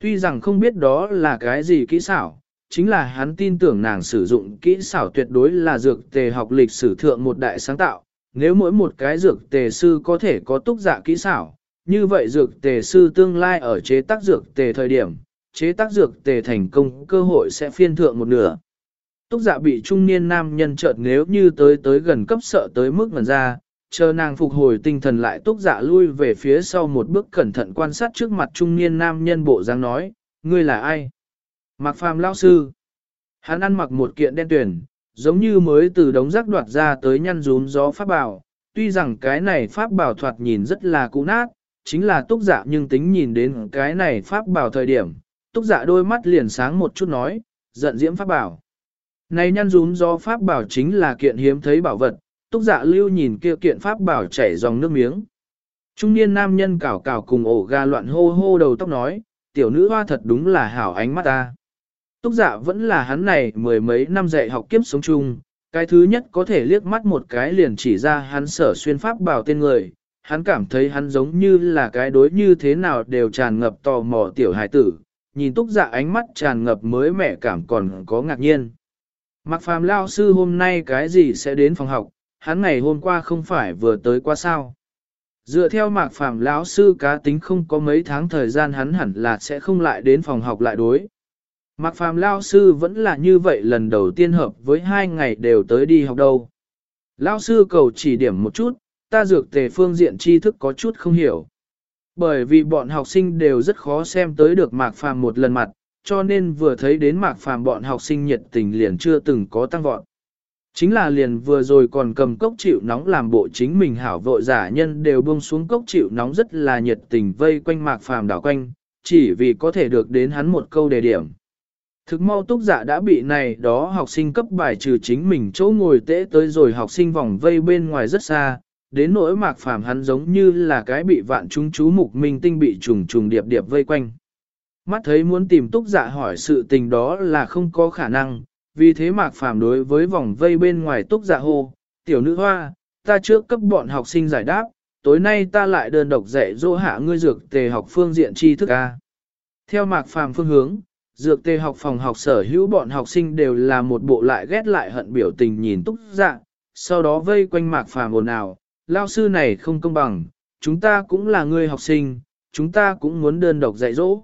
Tuy rằng không biết đó là cái gì kỹ xảo, chính là hắn tin tưởng nàng sử dụng kỹ xảo tuyệt đối là dược tề học lịch sử thượng một đại sáng tạo. Nếu mỗi một cái dược tề sư có thể có túc dạ kỹ xảo, như vậy dược tề sư tương lai ở chế tác dược tề thời điểm, chế tác dược tề thành công cơ hội sẽ phiên thượng một nửa. Túc dạ bị trung niên nam nhân chợt nếu như tới tới gần cấp sợ tới mức ngần ra, chờ nàng phục hồi tinh thần lại túc dạ lui về phía sau một bước cẩn thận quan sát trước mặt trung niên nam nhân bộ dáng nói, ngươi là ai? Mạc Phàm lao sư. Hắn ăn mặc một kiện đen tuyển, giống như mới từ đống rác đoạt ra tới nhăn rúm gió pháp bảo. Tuy rằng cái này pháp bảo thoạt nhìn rất là cũ nát, chính là túc dạ nhưng tính nhìn đến cái này pháp bảo thời điểm. Túc dạ đôi mắt liền sáng một chút nói, giận diễm pháp bảo. Này nhăn rún do pháp bảo chính là kiện hiếm thấy bảo vật, túc dạ lưu nhìn kia kiện pháp bảo chảy dòng nước miếng. Trung niên nam nhân cào cào cùng ổ ga loạn hô hô đầu tóc nói, tiểu nữ hoa thật đúng là hảo ánh mắt ta. Túc dạ vẫn là hắn này mười mấy năm dạy học kiếp sống chung, cái thứ nhất có thể liếc mắt một cái liền chỉ ra hắn sở xuyên pháp bảo tên người, hắn cảm thấy hắn giống như là cái đối như thế nào đều tràn ngập tò mò tiểu hải tử, nhìn túc dạ ánh mắt tràn ngập mới mẻ cảm còn có ngạc nhiên. Mặc phàm lao sư hôm nay cái gì sẽ đến phòng học, hắn ngày hôm qua không phải vừa tới qua sao. Dựa theo mạc phàm lão sư cá tính không có mấy tháng thời gian hắn hẳn là sẽ không lại đến phòng học lại đối. Mạc phàm lão sư vẫn là như vậy lần đầu tiên hợp với hai ngày đều tới đi học đâu. Lão sư cầu chỉ điểm một chút, ta dược tề phương diện tri thức có chút không hiểu. Bởi vì bọn học sinh đều rất khó xem tới được mạc phàm một lần mặt, cho nên vừa thấy đến mạc phàm bọn học sinh nhiệt tình liền chưa từng có tăng vọt. Chính là liền vừa rồi còn cầm cốc chịu nóng làm bộ chính mình hảo vội giả nhân đều buông xuống cốc chịu nóng rất là nhiệt tình vây quanh mạc phàm đảo quanh, chỉ vì có thể được đến hắn một câu đề điểm. Thực mau túc giả đã bị này đó học sinh cấp bài trừ chính mình chỗ ngồi tễ tới rồi học sinh vòng vây bên ngoài rất xa, đến nỗi mạc phàm hắn giống như là cái bị vạn chúng chú mục minh tinh bị trùng trùng điệp điệp vây quanh. Mắt thấy muốn tìm túc dạ hỏi sự tình đó là không có khả năng, vì thế mạc phàm đối với vòng vây bên ngoài túc dạ hô, tiểu nữ hoa, ta trước cấp bọn học sinh giải đáp, tối nay ta lại đơn độc dạy dỗ hạ ngươi dược tề học phương diện tri thức A. Theo mạc phàm phương hướng, dược tề học phòng học sở hữu bọn học sinh đều là một bộ lại ghét lại hận biểu tình nhìn túc dạ, sau đó vây quanh mạc phàm ồn ào, lao sư này không công bằng, chúng ta cũng là người học sinh, chúng ta cũng muốn đơn độc dạy dỗ.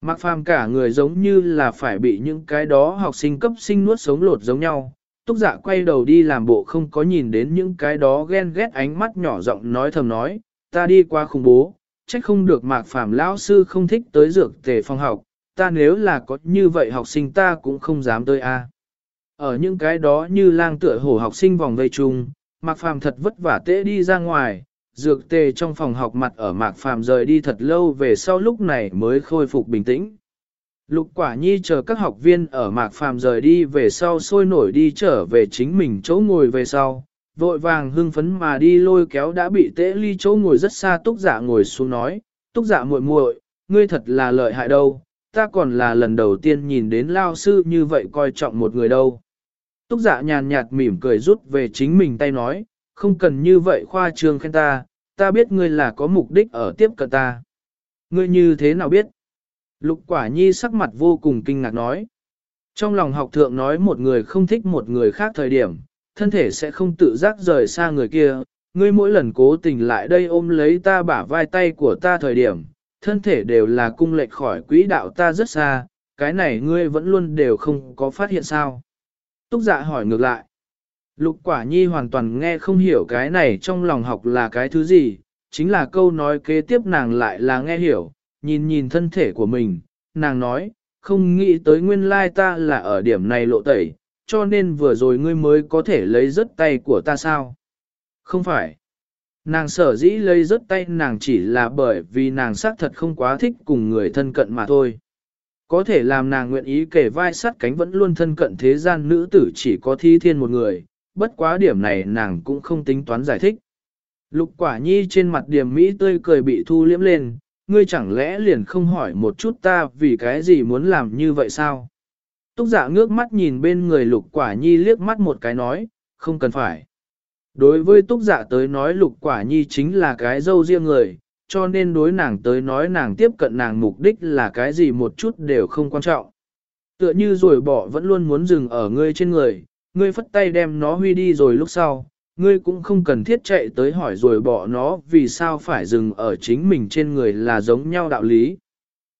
Mạc phàm cả người giống như là phải bị những cái đó học sinh cấp sinh nuốt sống lột giống nhau. Túc dạ quay đầu đi làm bộ không có nhìn đến những cái đó ghen ghét ánh mắt nhỏ giọng nói thầm nói, ta đi qua khủng bố, trách không được mạc phàm lão sư không thích tới dược tề phòng học, ta nếu là có như vậy học sinh ta cũng không dám tới a. Ở những cái đó như lang tựa hổ học sinh vòng vây chung, mạc phàm thật vất vả tễ đi ra ngoài, dược tề trong phòng học mặt ở mạc phàm rời đi thật lâu về sau lúc này mới khôi phục bình tĩnh. Lục quả nhi chờ các học viên ở mạc phàm rời đi về sau sôi nổi đi trở về chính mình chỗ ngồi về sau, vội vàng hưng phấn mà đi lôi kéo đã bị tễ ly chỗ ngồi rất xa túc dạ ngồi xuống nói, túc dạ muội muội, ngươi thật là lợi hại đâu, ta còn là lần đầu tiên nhìn đến lao sư như vậy coi trọng một người đâu. Túc dạ nhàn nhạt mỉm cười rút về chính mình tay nói, không cần như vậy khoa trương khen ta, ta biết ngươi là có mục đích ở tiếp cận ta. Ngươi như thế nào biết? Lục quả nhi sắc mặt vô cùng kinh ngạc nói. Trong lòng học thượng nói một người không thích một người khác thời điểm, thân thể sẽ không tự giác rời xa người kia. Ngươi mỗi lần cố tình lại đây ôm lấy ta bả vai tay của ta thời điểm, thân thể đều là cung lệch khỏi quỹ đạo ta rất xa, cái này ngươi vẫn luôn đều không có phát hiện sao. Túc dạ hỏi ngược lại. Lục quả nhi hoàn toàn nghe không hiểu cái này trong lòng học là cái thứ gì, chính là câu nói kế tiếp nàng lại là nghe hiểu, nhìn nhìn thân thể của mình, nàng nói, không nghĩ tới nguyên lai ta là ở điểm này lộ tẩy, cho nên vừa rồi ngươi mới có thể lấy rớt tay của ta sao? Không phải. Nàng sở dĩ lấy rớt tay nàng chỉ là bởi vì nàng xác thật không quá thích cùng người thân cận mà thôi. Có thể làm nàng nguyện ý kể vai sát cánh vẫn luôn thân cận thế gian nữ tử chỉ có thi thiên một người, bất quá điểm này nàng cũng không tính toán giải thích. Lục quả nhi trên mặt điểm Mỹ tươi cười bị thu liễm lên, ngươi chẳng lẽ liền không hỏi một chút ta vì cái gì muốn làm như vậy sao? Túc dạ ngước mắt nhìn bên người lục quả nhi liếc mắt một cái nói, không cần phải. Đối với túc dạ tới nói lục quả nhi chính là cái dâu riêng người, cho nên đối nàng tới nói nàng tiếp cận nàng mục đích là cái gì một chút đều không quan trọng. Tựa như rồi bỏ vẫn luôn muốn dừng ở ngươi trên người, ngươi phất tay đem nó huy đi rồi lúc sau, ngươi cũng không cần thiết chạy tới hỏi rồi bỏ nó vì sao phải dừng ở chính mình trên người là giống nhau đạo lý.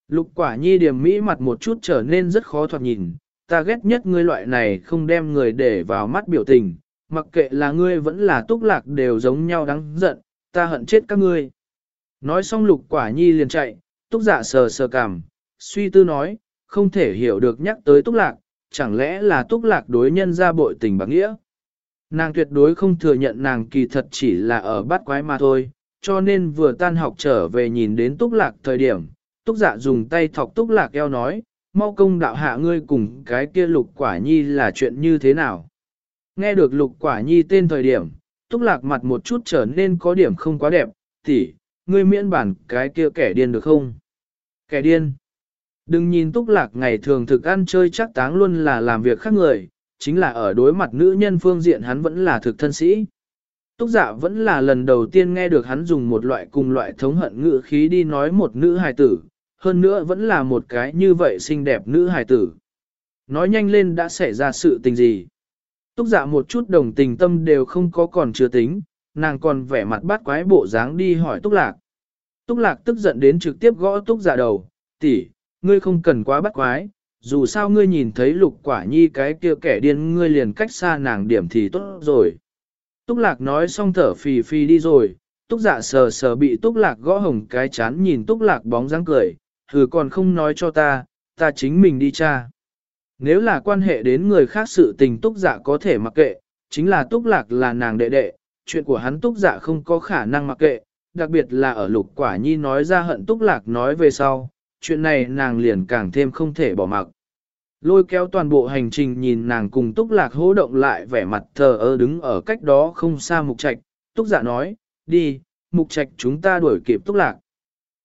Lục quả nhi điểm mỹ mặt một chút trở nên rất khó thoạt nhìn, ta ghét nhất ngươi loại này không đem người để vào mắt biểu tình, mặc kệ là ngươi vẫn là túc lạc đều giống nhau đáng giận, ta hận chết các ngươi. Nói xong lục quả nhi liền chạy, túc dạ sờ sờ cằm, suy tư nói, không thể hiểu được nhắc tới túc lạc, chẳng lẽ là túc lạc đối nhân ra bội tình bạc nghĩa. Nàng tuyệt đối không thừa nhận nàng kỳ thật chỉ là ở bát quái mà thôi, cho nên vừa tan học trở về nhìn đến túc lạc thời điểm, túc dạ dùng tay thọc túc lạc eo nói, mau công đạo hạ ngươi cùng cái kia lục quả nhi là chuyện như thế nào. Nghe được lục quả nhi tên thời điểm, túc lạc mặt một chút trở nên có điểm không quá đẹp, tỷ, ngươi miễn bản cái kia kẻ điên được không? Kẻ điên. Đừng nhìn túc lạc ngày thường thực ăn chơi chắc táng luôn là làm việc khác người, chính là ở đối mặt nữ nhân phương diện hắn vẫn là thực thân sĩ. Túc dạ vẫn là lần đầu tiên nghe được hắn dùng một loại cùng loại thống hận ngữ khí đi nói một nữ hài tử, hơn nữa vẫn là một cái như vậy xinh đẹp nữ hài tử. Nói nhanh lên đã xảy ra sự tình gì. Túc dạ một chút đồng tình tâm đều không có còn chưa tính, nàng còn vẻ mặt bát quái bộ dáng đi hỏi Túc Lạc. Túc Lạc tức giận đến trực tiếp gõ Túc giả đầu, tỷ, ngươi không cần quá bắt quái, dù sao ngươi nhìn thấy lục quả nhi cái kia kẻ điên ngươi liền cách xa nàng điểm thì tốt rồi. Túc lạc nói xong thở phì phì đi rồi, túc giả sờ sờ bị túc lạc gõ hồng cái chán nhìn túc lạc bóng dáng cười, thử còn không nói cho ta, ta chính mình đi cha. Nếu là quan hệ đến người khác sự tình túc giả có thể mặc kệ, chính là túc lạc là nàng đệ đệ, chuyện của hắn túc dạ không có khả năng mặc kệ, đặc biệt là ở lục quả nhi nói ra hận túc lạc nói về sau, chuyện này nàng liền càng thêm không thể bỏ mặc. Lôi kéo toàn bộ hành trình nhìn nàng cùng túc lạc hố động lại vẻ mặt thờ ơ đứng ở cách đó không xa mục trạch, túc dạ nói, đi, mục trạch chúng ta đuổi kịp túc lạc.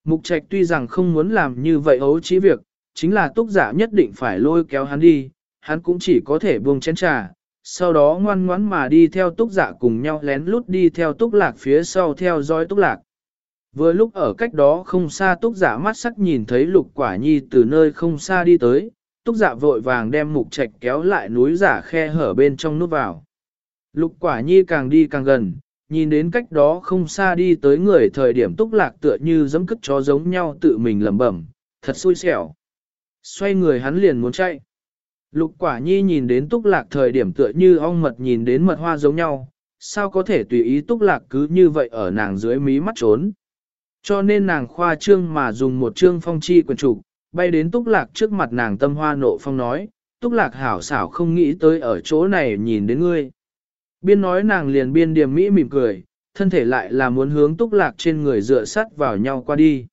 Mục trạch tuy rằng không muốn làm như vậy ấu trí việc, chính là túc giả nhất định phải lôi kéo hắn đi, hắn cũng chỉ có thể buông chén trà, sau đó ngoan ngoãn mà đi theo túc giả dạ cùng nhau lén lút đi theo túc lạc phía sau theo dõi túc lạc. Vừa lúc ở cách đó không xa túc giả mắt sắc nhìn thấy lục quả nhi từ nơi không xa đi tới, túc giả vội vàng đem mục trạch kéo lại núi giả khe hở bên trong nút vào. Lục quả nhi càng đi càng gần, nhìn đến cách đó không xa đi tới người thời điểm túc lạc tựa như giấm cất chó giống nhau tự mình lẩm bẩm, thật xui xẻo. Xoay người hắn liền muốn chạy. Lục quả nhi nhìn đến túc lạc thời điểm tựa như ong mật nhìn đến mật hoa giống nhau, sao có thể tùy ý túc lạc cứ như vậy ở nàng dưới mí mắt trốn. Cho nên nàng khoa trương mà dùng một trương phong chi quyền trục, bay đến túc lạc trước mặt nàng tâm hoa nộ phong nói, túc lạc hảo xảo không nghĩ tới ở chỗ này nhìn đến ngươi. Biên nói nàng liền biên điềm mỹ mỉm cười, thân thể lại là muốn hướng túc lạc trên người dựa sắt vào nhau qua đi.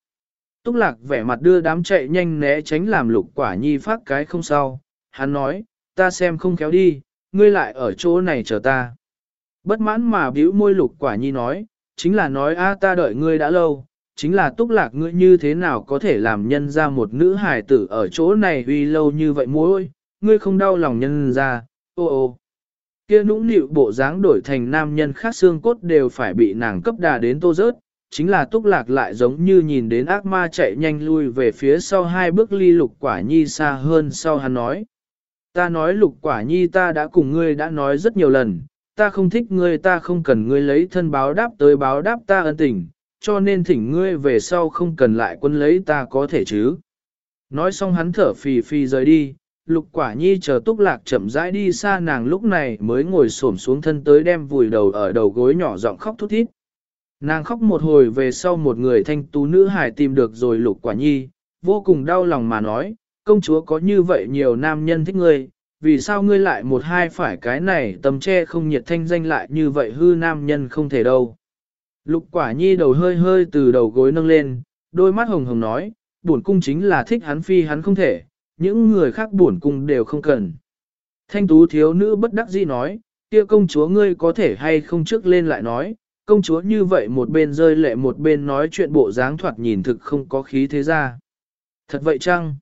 Túc lạc vẻ mặt đưa đám chạy nhanh né tránh làm lục quả nhi phát cái không sao, hắn nói, ta xem không kéo đi, ngươi lại ở chỗ này chờ ta. Bất mãn mà bĩu môi lục quả nhi nói, chính là nói a ta đợi ngươi đã lâu, chính là túc lạc ngươi như thế nào có thể làm nhân ra một nữ hài tử ở chỗ này uy lâu như vậy muội ngươi không đau lòng nhân ra, ô ô. Kia nũng nịu bộ dáng đổi thành nam nhân khác xương cốt đều phải bị nàng cấp đà đến tô rớt, chính là túc lạc lại giống như nhìn đến ác ma chạy nhanh lui về phía sau hai bước ly lục quả nhi xa hơn sau hắn nói. Ta nói lục quả nhi ta đã cùng ngươi đã nói rất nhiều lần, ta không thích ngươi ta không cần ngươi lấy thân báo đáp tới báo đáp ta ân tình, cho nên thỉnh ngươi về sau không cần lại quân lấy ta có thể chứ. Nói xong hắn thở phì phì rời đi, lục quả nhi chờ túc lạc chậm rãi đi xa nàng lúc này mới ngồi xổm xuống thân tới đem vùi đầu ở đầu gối nhỏ giọng khóc thút thít. Nàng khóc một hồi về sau một người thanh tú nữ hải tìm được rồi lục quả nhi, vô cùng đau lòng mà nói, công chúa có như vậy nhiều nam nhân thích ngươi, vì sao ngươi lại một hai phải cái này tầm che không nhiệt thanh danh lại như vậy hư nam nhân không thể đâu. Lục quả nhi đầu hơi hơi từ đầu gối nâng lên, đôi mắt hồng hồng nói, bổn cung chính là thích hắn phi hắn không thể, những người khác bổn cung đều không cần. Thanh tú thiếu nữ bất đắc dĩ nói, kia công chúa ngươi có thể hay không trước lên lại nói, công chúa như vậy một bên rơi lệ một bên nói chuyện bộ dáng thoạt nhìn thực không có khí thế ra. Thật vậy chăng?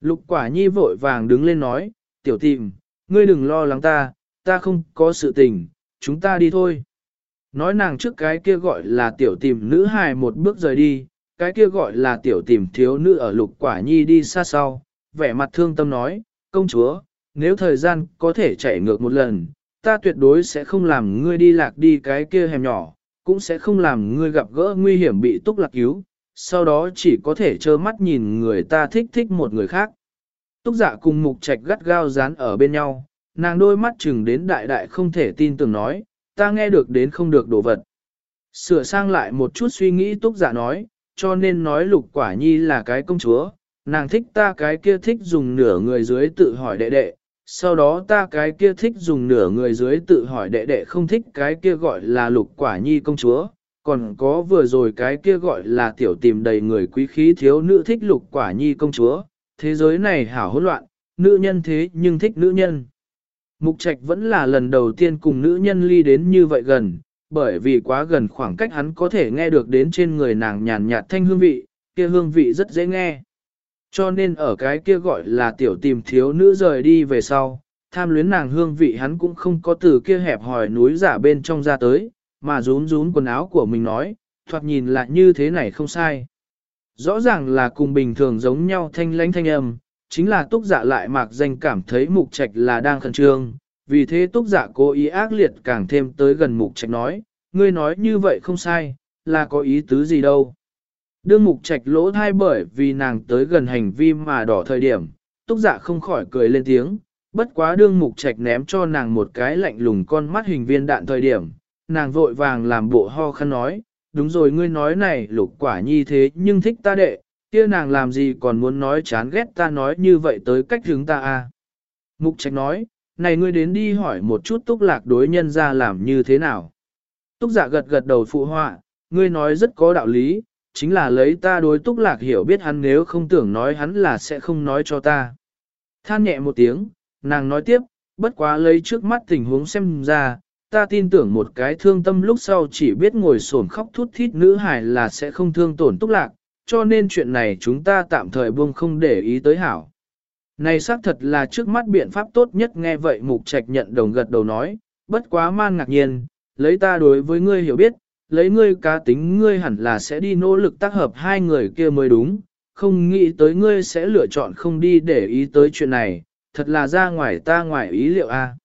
Lục quả nhi vội vàng đứng lên nói, tiểu tìm, ngươi đừng lo lắng ta, ta không có sự tình, chúng ta đi thôi. Nói nàng trước cái kia gọi là tiểu tìm nữ hài một bước rời đi, cái kia gọi là tiểu tìm thiếu nữ ở lục quả nhi đi xa sau, vẻ mặt thương tâm nói, công chúa, nếu thời gian có thể chạy ngược một lần, ta tuyệt đối sẽ không làm ngươi đi lạc đi cái kia hẻm nhỏ, cũng sẽ không làm ngươi gặp gỡ nguy hiểm bị túc lạc cứu, sau đó chỉ có thể trơ mắt nhìn người ta thích thích một người khác. Túc dạ cùng mục trạch gắt gao dán ở bên nhau, nàng đôi mắt chừng đến đại đại không thể tin tưởng nói, ta nghe được đến không được đồ vật. Sửa sang lại một chút suy nghĩ túc dạ nói, cho nên nói lục quả nhi là cái công chúa, nàng thích ta cái kia thích dùng nửa người dưới tự hỏi đệ đệ, sau đó ta cái kia thích dùng nửa người dưới tự hỏi đệ đệ không thích cái kia gọi là lục quả nhi công chúa, còn có vừa rồi cái kia gọi là tiểu tìm đầy người quý khí thiếu nữ thích lục quả nhi công chúa, thế giới này hảo hỗn loạn, nữ nhân thế nhưng thích nữ nhân. Mục trạch vẫn là lần đầu tiên cùng nữ nhân ly đến như vậy gần, bởi vì quá gần khoảng cách hắn có thể nghe được đến trên người nàng nhàn nhạt thanh hương vị, kia hương vị rất dễ nghe. Cho nên ở cái kia gọi là tiểu tìm thiếu nữ rời đi về sau, tham luyến nàng hương vị hắn cũng không có từ kia hẹp hòi núi giả bên trong ra tới, mà rún rún quần áo của mình nói, thoạt nhìn là như thế này không sai. Rõ ràng là cùng bình thường giống nhau thanh lãnh thanh âm, chính là túc giả lại mạc danh cảm thấy mục trạch là đang khẩn trương, vì thế túc giả cố ý ác liệt càng thêm tới gần mục trạch nói, ngươi nói như vậy không sai, là có ý tứ gì đâu. Đương mục trạch lỗ thai bởi vì nàng tới gần hành vi mà đỏ thời điểm, túc giả không khỏi cười lên tiếng, bất quá đương mục trạch ném cho nàng một cái lạnh lùng con mắt hình viên đạn thời điểm, nàng vội vàng làm bộ ho khăn nói, đúng rồi ngươi nói này lục quả nhi thế nhưng thích ta đệ, kia nàng làm gì còn muốn nói chán ghét ta nói như vậy tới cách hướng ta à. Mục trạch nói, này ngươi đến đi hỏi một chút túc lạc đối nhân ra làm như thế nào. Túc giả gật gật đầu phụ họa, ngươi nói rất có đạo lý, chính là lấy ta đối túc lạc hiểu biết hắn nếu không tưởng nói hắn là sẽ không nói cho ta. Than nhẹ một tiếng, nàng nói tiếp, bất quá lấy trước mắt tình huống xem ra, ta tin tưởng một cái thương tâm lúc sau chỉ biết ngồi sồn khóc thút thít nữ hài là sẽ không thương tổn túc lạc, cho nên chuyện này chúng ta tạm thời buông không để ý tới hảo. Này xác thật là trước mắt biện pháp tốt nhất nghe vậy mục trạch nhận đồng gật đầu nói, bất quá man ngạc nhiên, lấy ta đối với ngươi hiểu biết, lấy ngươi cá tính ngươi hẳn là sẽ đi nỗ lực tác hợp hai người kia mới đúng, không nghĩ tới ngươi sẽ lựa chọn không đi để ý tới chuyện này, thật là ra ngoài ta ngoài ý liệu a.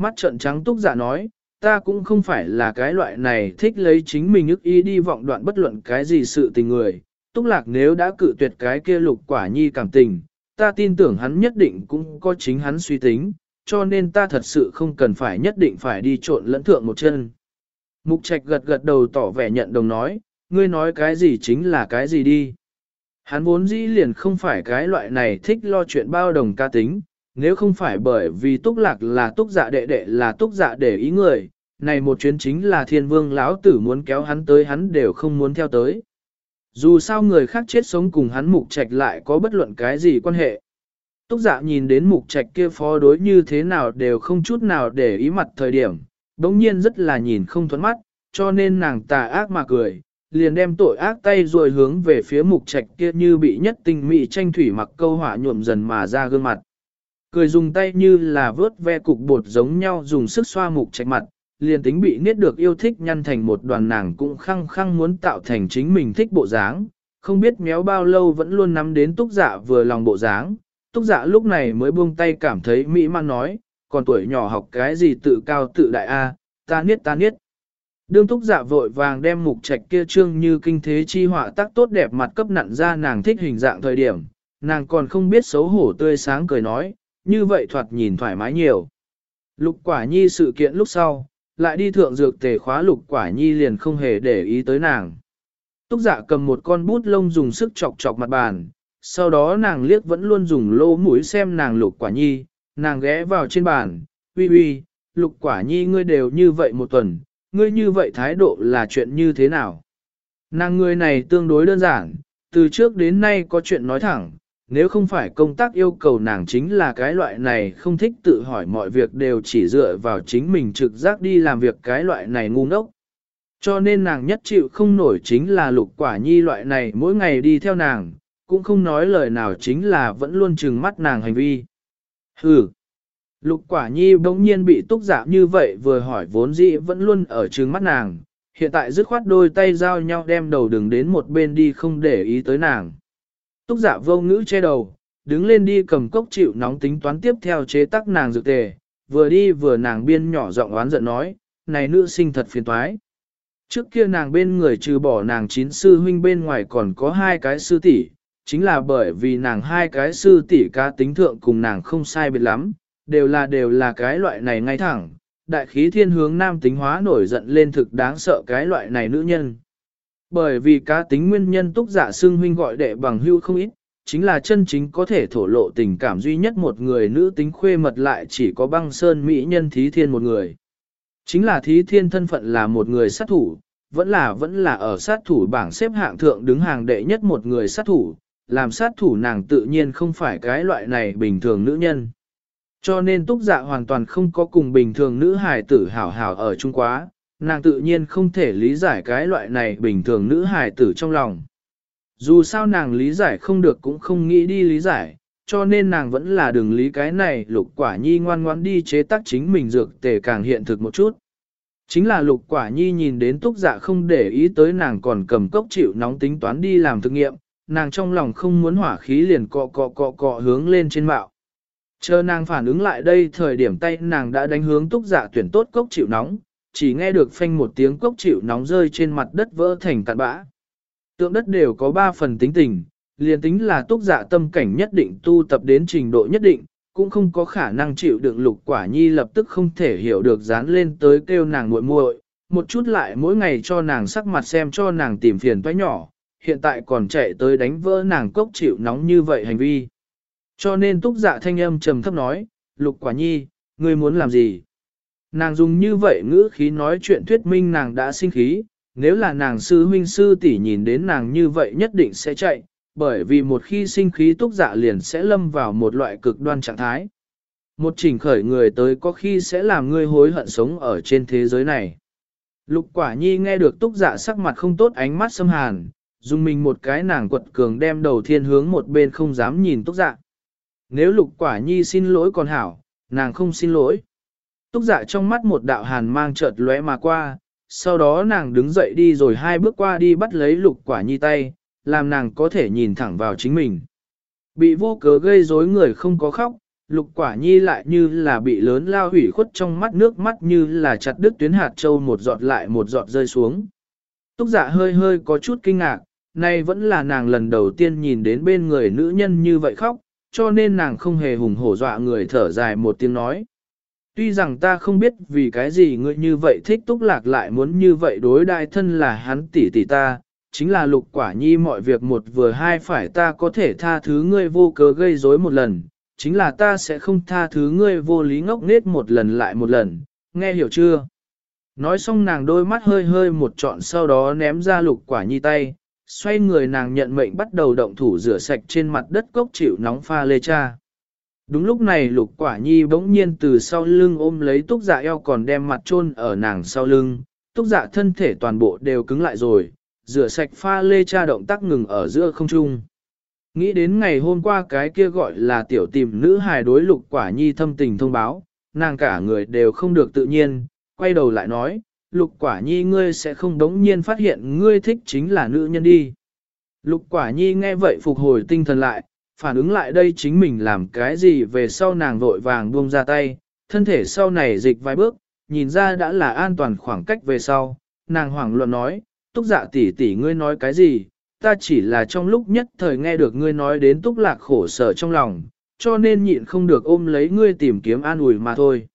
Mắt trợn trắng túc giả nói, ta cũng không phải là cái loại này thích lấy chính mình ức ý đi vọng đoạn bất luận cái gì sự tình người. Túc lạc nếu đã cự tuyệt cái kia lục quả nhi cảm tình, ta tin tưởng hắn nhất định cũng có chính hắn suy tính, cho nên ta thật sự không cần phải nhất định phải đi trộn lẫn thượng một chân. Mục trạch gật gật đầu tỏ vẻ nhận đồng nói, ngươi nói cái gì chính là cái gì đi. Hắn vốn dĩ liền không phải cái loại này thích lo chuyện bao đồng ca tính, nếu không phải bởi vì túc lạc là túc dạ đệ đệ là túc dạ để ý người, này một chuyến chính là thiên vương lão tử muốn kéo hắn tới hắn đều không muốn theo tới. Dù sao người khác chết sống cùng hắn mục trạch lại có bất luận cái gì quan hệ. Túc dạ nhìn đến mục trạch kia phó đối như thế nào đều không chút nào để ý mặt thời điểm, đống nhiên rất là nhìn không thuẫn mắt, cho nên nàng tà ác mà cười, liền đem tội ác tay rồi hướng về phía mục trạch kia như bị nhất tinh mị tranh thủy mặc câu hỏa nhuộm dần mà ra gương mặt. Cười dùng tay như là vớt ve cục bột giống nhau dùng sức xoa mục trạch mặt, liền tính bị niết được yêu thích nhăn thành một đoàn nàng cũng khăng khăng muốn tạo thành chính mình thích bộ dáng, không biết méo bao lâu vẫn luôn nắm đến túc dạ vừa lòng bộ dáng. Túc dạ lúc này mới buông tay cảm thấy mỹ man nói, còn tuổi nhỏ học cái gì tự cao tự đại a, ta niết ta niết. Đương túc dạ vội vàng đem mục trạch kia trương như kinh thế chi họa tác tốt đẹp mặt cấp nặn ra nàng thích hình dạng thời điểm, nàng còn không biết xấu hổ tươi sáng cười nói, như vậy thoạt nhìn thoải mái nhiều. Lục quả nhi sự kiện lúc sau, lại đi thượng dược tề khóa lục quả nhi liền không hề để ý tới nàng. Túc dạ cầm một con bút lông dùng sức chọc chọc mặt bàn, sau đó nàng liếc vẫn luôn dùng lô mũi xem nàng lục quả nhi, nàng ghé vào trên bàn, uy uy, lục quả nhi ngươi đều như vậy một tuần, ngươi như vậy thái độ là chuyện như thế nào? Nàng người này tương đối đơn giản, từ trước đến nay có chuyện nói thẳng, nếu không phải công tác yêu cầu nàng chính là cái loại này không thích tự hỏi mọi việc đều chỉ dựa vào chính mình trực giác đi làm việc cái loại này ngu ngốc. Cho nên nàng nhất chịu không nổi chính là lục quả nhi loại này mỗi ngày đi theo nàng, cũng không nói lời nào chính là vẫn luôn trừng mắt nàng hành vi. Hừ! Lục quả nhi bỗng nhiên bị túc giả như vậy vừa hỏi vốn dĩ vẫn luôn ở trừng mắt nàng, hiện tại dứt khoát đôi tay giao nhau đem đầu đường đến một bên đi không để ý tới nàng. Túc giả vô ngữ che đầu, đứng lên đi cầm cốc chịu nóng tính toán tiếp theo chế tắc nàng dược tề, vừa đi vừa nàng biên nhỏ giọng oán giận nói, này nữ sinh thật phiền toái. Trước kia nàng bên người trừ bỏ nàng chín sư huynh bên ngoài còn có hai cái sư tỷ, chính là bởi vì nàng hai cái sư tỷ cá tính thượng cùng nàng không sai biệt lắm, đều là đều là cái loại này ngay thẳng, đại khí thiên hướng nam tính hóa nổi giận lên thực đáng sợ cái loại này nữ nhân. Bởi vì cá tính nguyên nhân túc giả xương huynh gọi đệ bằng hưu không ít, chính là chân chính có thể thổ lộ tình cảm duy nhất một người nữ tính khuê mật lại chỉ có băng sơn mỹ nhân thí thiên một người. Chính là thí thiên thân phận là một người sát thủ, vẫn là vẫn là ở sát thủ bảng xếp hạng thượng đứng hàng đệ nhất một người sát thủ, làm sát thủ nàng tự nhiên không phải cái loại này bình thường nữ nhân. Cho nên túc dạ hoàn toàn không có cùng bình thường nữ hài tử hảo hảo ở Trung Quá, nàng tự nhiên không thể lý giải cái loại này bình thường nữ hài tử trong lòng. Dù sao nàng lý giải không được cũng không nghĩ đi lý giải, cho nên nàng vẫn là đừng lý cái này lục quả nhi ngoan ngoãn đi chế tác chính mình dược tề càng hiện thực một chút. Chính là lục quả nhi nhìn đến túc dạ không để ý tới nàng còn cầm cốc chịu nóng tính toán đi làm thực nghiệm, nàng trong lòng không muốn hỏa khí liền cọ cọ cọ cọ hướng lên trên mạo. Chờ nàng phản ứng lại đây thời điểm tay nàng đã đánh hướng túc dạ tuyển tốt cốc chịu nóng, chỉ nghe được phanh một tiếng cốc chịu nóng rơi trên mặt đất vỡ thành cạn bã. Tượng đất đều có ba phần tính tình, liền tính là túc dạ tâm cảnh nhất định tu tập đến trình độ nhất định, cũng không có khả năng chịu đựng lục quả nhi lập tức không thể hiểu được dán lên tới kêu nàng muội muội, một chút lại mỗi ngày cho nàng sắc mặt xem cho nàng tìm phiền toái nhỏ, hiện tại còn chạy tới đánh vỡ nàng cốc chịu nóng như vậy hành vi. Cho nên túc dạ thanh âm trầm thấp nói, lục quả nhi, ngươi muốn làm gì? Nàng dùng như vậy ngữ khí nói chuyện thuyết minh nàng đã sinh khí, nếu là nàng sư huynh sư tỷ nhìn đến nàng như vậy nhất định sẽ chạy, bởi vì một khi sinh khí túc dạ liền sẽ lâm vào một loại cực đoan trạng thái. Một chỉnh khởi người tới có khi sẽ làm ngươi hối hận sống ở trên thế giới này. Lục quả nhi nghe được túc dạ sắc mặt không tốt ánh mắt xâm hàn, dùng mình một cái nàng quật cường đem đầu thiên hướng một bên không dám nhìn túc dạ. Nếu lục quả nhi xin lỗi còn hảo, nàng không xin lỗi. Túc dạ trong mắt một đạo hàn mang chợt lóe mà qua, sau đó nàng đứng dậy đi rồi hai bước qua đi bắt lấy lục quả nhi tay, làm nàng có thể nhìn thẳng vào chính mình. Bị vô cớ gây rối người không có khóc, lục quả nhi lại như là bị lớn lao hủy khuất trong mắt nước mắt như là chặt đứt tuyến hạt châu một giọt lại một giọt rơi xuống. Túc dạ hơi hơi có chút kinh ngạc, nay vẫn là nàng lần đầu tiên nhìn đến bên người nữ nhân như vậy khóc, cho nên nàng không hề hùng hổ dọa người thở dài một tiếng nói. Tuy rằng ta không biết vì cái gì ngươi như vậy thích túc lạc lại muốn như vậy đối đại thân là hắn tỷ tỷ ta, chính là lục quả nhi mọi việc một vừa hai phải ta có thể tha thứ ngươi vô cớ gây rối một lần, chính là ta sẽ không tha thứ ngươi vô lý ngốc nết một lần lại một lần, nghe hiểu chưa? Nói xong nàng đôi mắt hơi hơi một trọn sau đó ném ra lục quả nhi tay, xoay người nàng nhận mệnh bắt đầu động thủ rửa sạch trên mặt đất cốc chịu nóng pha lê cha. Đúng lúc này lục quả nhi bỗng nhiên từ sau lưng ôm lấy túc dạ eo còn đem mặt chôn ở nàng sau lưng, túc dạ thân thể toàn bộ đều cứng lại rồi, rửa sạch pha lê cha động tác ngừng ở giữa không trung. Nghĩ đến ngày hôm qua cái kia gọi là tiểu tìm nữ hài đối lục quả nhi thâm tình thông báo, nàng cả người đều không được tự nhiên, quay đầu lại nói, lục quả nhi ngươi sẽ không đống nhiên phát hiện ngươi thích chính là nữ nhân đi. Lục quả nhi nghe vậy phục hồi tinh thần lại, phản ứng lại đây chính mình làm cái gì về sau nàng vội vàng buông ra tay, thân thể sau này dịch vài bước, nhìn ra đã là an toàn khoảng cách về sau, nàng hoảng loạn nói, túc dạ tỷ tỷ ngươi nói cái gì, ta chỉ là trong lúc nhất thời nghe được ngươi nói đến túc lạc khổ sở trong lòng, cho nên nhịn không được ôm lấy ngươi tìm kiếm an ủi mà thôi.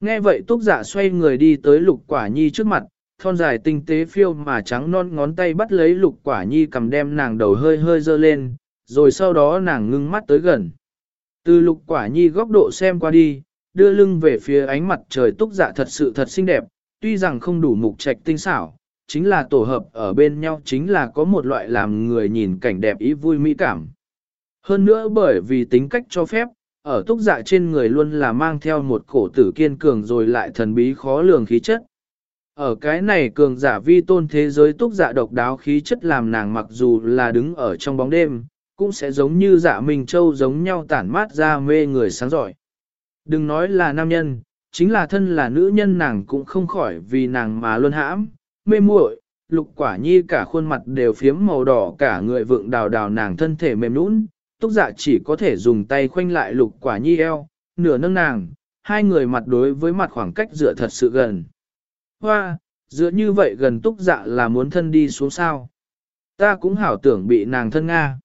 Nghe vậy túc dạ xoay người đi tới lục quả nhi trước mặt, thon dài tinh tế phiêu mà trắng non ngón tay bắt lấy lục quả nhi cầm đem nàng đầu hơi hơi dơ lên, rồi sau đó nàng ngưng mắt tới gần. Từ lục quả nhi góc độ xem qua đi, đưa lưng về phía ánh mặt trời túc dạ thật sự thật xinh đẹp, tuy rằng không đủ mục trạch tinh xảo, chính là tổ hợp ở bên nhau chính là có một loại làm người nhìn cảnh đẹp ý vui mỹ cảm. Hơn nữa bởi vì tính cách cho phép, ở túc dạ trên người luôn là mang theo một cổ tử kiên cường rồi lại thần bí khó lường khí chất. Ở cái này cường giả vi tôn thế giới túc dạ độc đáo khí chất làm nàng mặc dù là đứng ở trong bóng đêm, cũng sẽ giống như dạ mình Châu giống nhau tản mát ra mê người sáng giỏi. Đừng nói là nam nhân, chính là thân là nữ nhân nàng cũng không khỏi vì nàng mà luôn hãm, mê muội, lục quả nhi cả khuôn mặt đều phiếm màu đỏ cả người vượng đào đào nàng thân thể mềm nũng, túc dạ chỉ có thể dùng tay khoanh lại lục quả nhi eo, nửa nâng nàng, hai người mặt đối với mặt khoảng cách dựa thật sự gần. Hoa, dựa như vậy gần túc dạ là muốn thân đi xuống sao. Ta cũng hảo tưởng bị nàng thân Nga.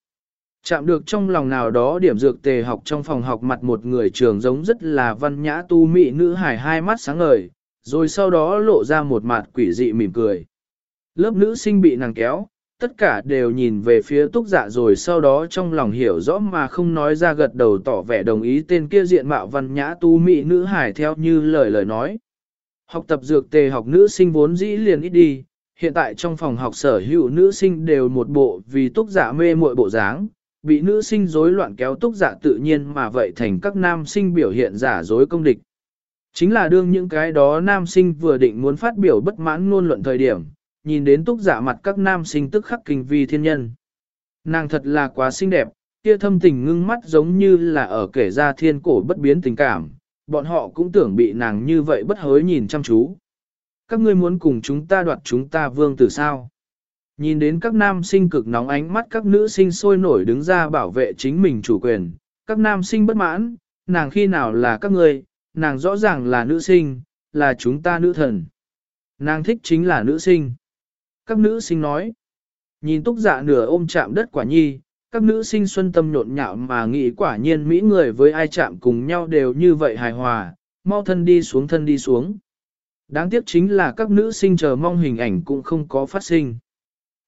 Chạm được trong lòng nào đó điểm dược tề học trong phòng học mặt một người trường giống rất là văn nhã tu mị nữ hải hai mắt sáng ngời, rồi sau đó lộ ra một mặt quỷ dị mỉm cười. Lớp nữ sinh bị nàng kéo, tất cả đều nhìn về phía túc dạ rồi sau đó trong lòng hiểu rõ mà không nói ra gật đầu tỏ vẻ đồng ý tên kia diện mạo văn nhã tu mị nữ hải theo như lời lời nói. Học tập dược tề học nữ sinh vốn dĩ liền ít đi, hiện tại trong phòng học sở hữu nữ sinh đều một bộ vì túc dạ mê muội bộ dáng, bị nữ sinh rối loạn kéo túc giả tự nhiên mà vậy thành các nam sinh biểu hiện giả dối công địch. Chính là đương những cái đó nam sinh vừa định muốn phát biểu bất mãn ngôn luận thời điểm, nhìn đến túc giả mặt các nam sinh tức khắc kinh vi thiên nhân. Nàng thật là quá xinh đẹp, kia thâm tình ngưng mắt giống như là ở kể ra thiên cổ bất biến tình cảm, bọn họ cũng tưởng bị nàng như vậy bất hối nhìn chăm chú. Các ngươi muốn cùng chúng ta đoạt chúng ta vương tử sao? Nhìn đến các nam sinh cực nóng ánh mắt các nữ sinh sôi nổi đứng ra bảo vệ chính mình chủ quyền, các nam sinh bất mãn, nàng khi nào là các ngươi, nàng rõ ràng là nữ sinh, là chúng ta nữ thần. Nàng thích chính là nữ sinh. Các nữ sinh nói, nhìn túc dạ nửa ôm chạm đất quả nhi, các nữ sinh xuân tâm nhộn nhạo mà nghĩ quả nhiên mỹ người với ai chạm cùng nhau đều như vậy hài hòa, mau thân đi xuống thân đi xuống. Đáng tiếc chính là các nữ sinh chờ mong hình ảnh cũng không có phát sinh.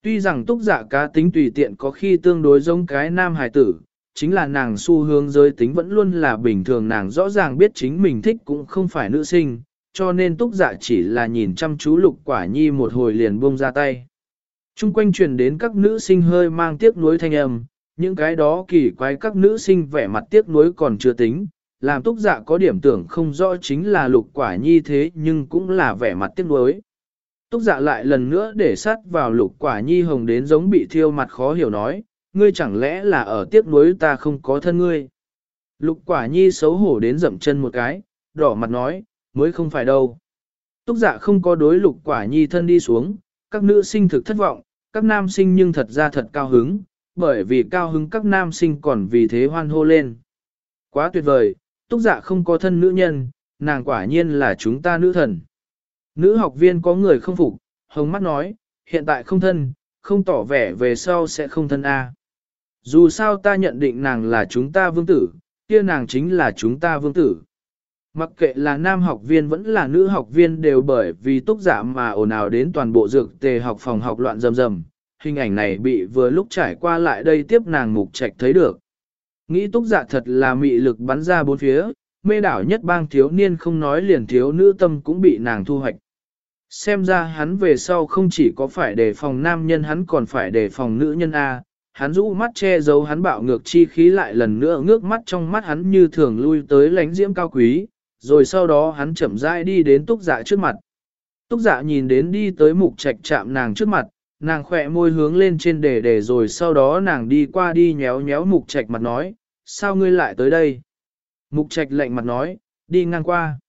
Tuy rằng túc giả cá tính tùy tiện có khi tương đối giống cái nam hài tử, chính là nàng xu hướng giới tính vẫn luôn là bình thường nàng rõ ràng biết chính mình thích cũng không phải nữ sinh, cho nên túc giả chỉ là nhìn chăm chú lục quả nhi một hồi liền buông ra tay. Trung quanh truyền đến các nữ sinh hơi mang tiếc nuối thanh âm, những cái đó kỳ quái các nữ sinh vẻ mặt tiếc nuối còn chưa tính, làm túc giả có điểm tưởng không rõ chính là lục quả nhi thế nhưng cũng là vẻ mặt tiếc nuối. Túc dạ lại lần nữa để sát vào lục quả nhi hồng đến giống bị thiêu mặt khó hiểu nói, ngươi chẳng lẽ là ở tiếc nuối ta không có thân ngươi. Lục quả nhi xấu hổ đến dậm chân một cái, đỏ mặt nói, mới không phải đâu. Túc dạ không có đối lục quả nhi thân đi xuống, các nữ sinh thực thất vọng, các nam sinh nhưng thật ra thật cao hứng, bởi vì cao hứng các nam sinh còn vì thế hoan hô lên. Quá tuyệt vời, túc dạ không có thân nữ nhân, nàng quả nhiên là chúng ta nữ thần. Nữ học viên có người không phục, hồng mắt nói, hiện tại không thân, không tỏ vẻ về sau sẽ không thân A. Dù sao ta nhận định nàng là chúng ta vương tử, kia nàng chính là chúng ta vương tử. Mặc kệ là nam học viên vẫn là nữ học viên đều bởi vì túc giả mà ồn ào đến toàn bộ dược tề học phòng học loạn rầm rầm, hình ảnh này bị vừa lúc trải qua lại đây tiếp nàng mục trạch thấy được. Nghĩ túc dạ thật là mị lực bắn ra bốn phía, mê đảo nhất bang thiếu niên không nói liền thiếu nữ tâm cũng bị nàng thu hoạch. Xem ra hắn về sau không chỉ có phải đề phòng nam nhân hắn còn phải đề phòng nữ nhân A, hắn rũ mắt che giấu hắn bạo ngược chi khí lại lần nữa ngước mắt trong mắt hắn như thường lui tới lánh diễm cao quý, rồi sau đó hắn chậm rãi đi đến túc dạ trước mặt. Túc dạ nhìn đến đi tới mục trạch chạm nàng trước mặt, nàng khỏe môi hướng lên trên đề đề rồi sau đó nàng đi qua đi nhéo nhéo mục trạch mặt nói, sao ngươi lại tới đây? Mục trạch lạnh mặt nói, đi ngang qua.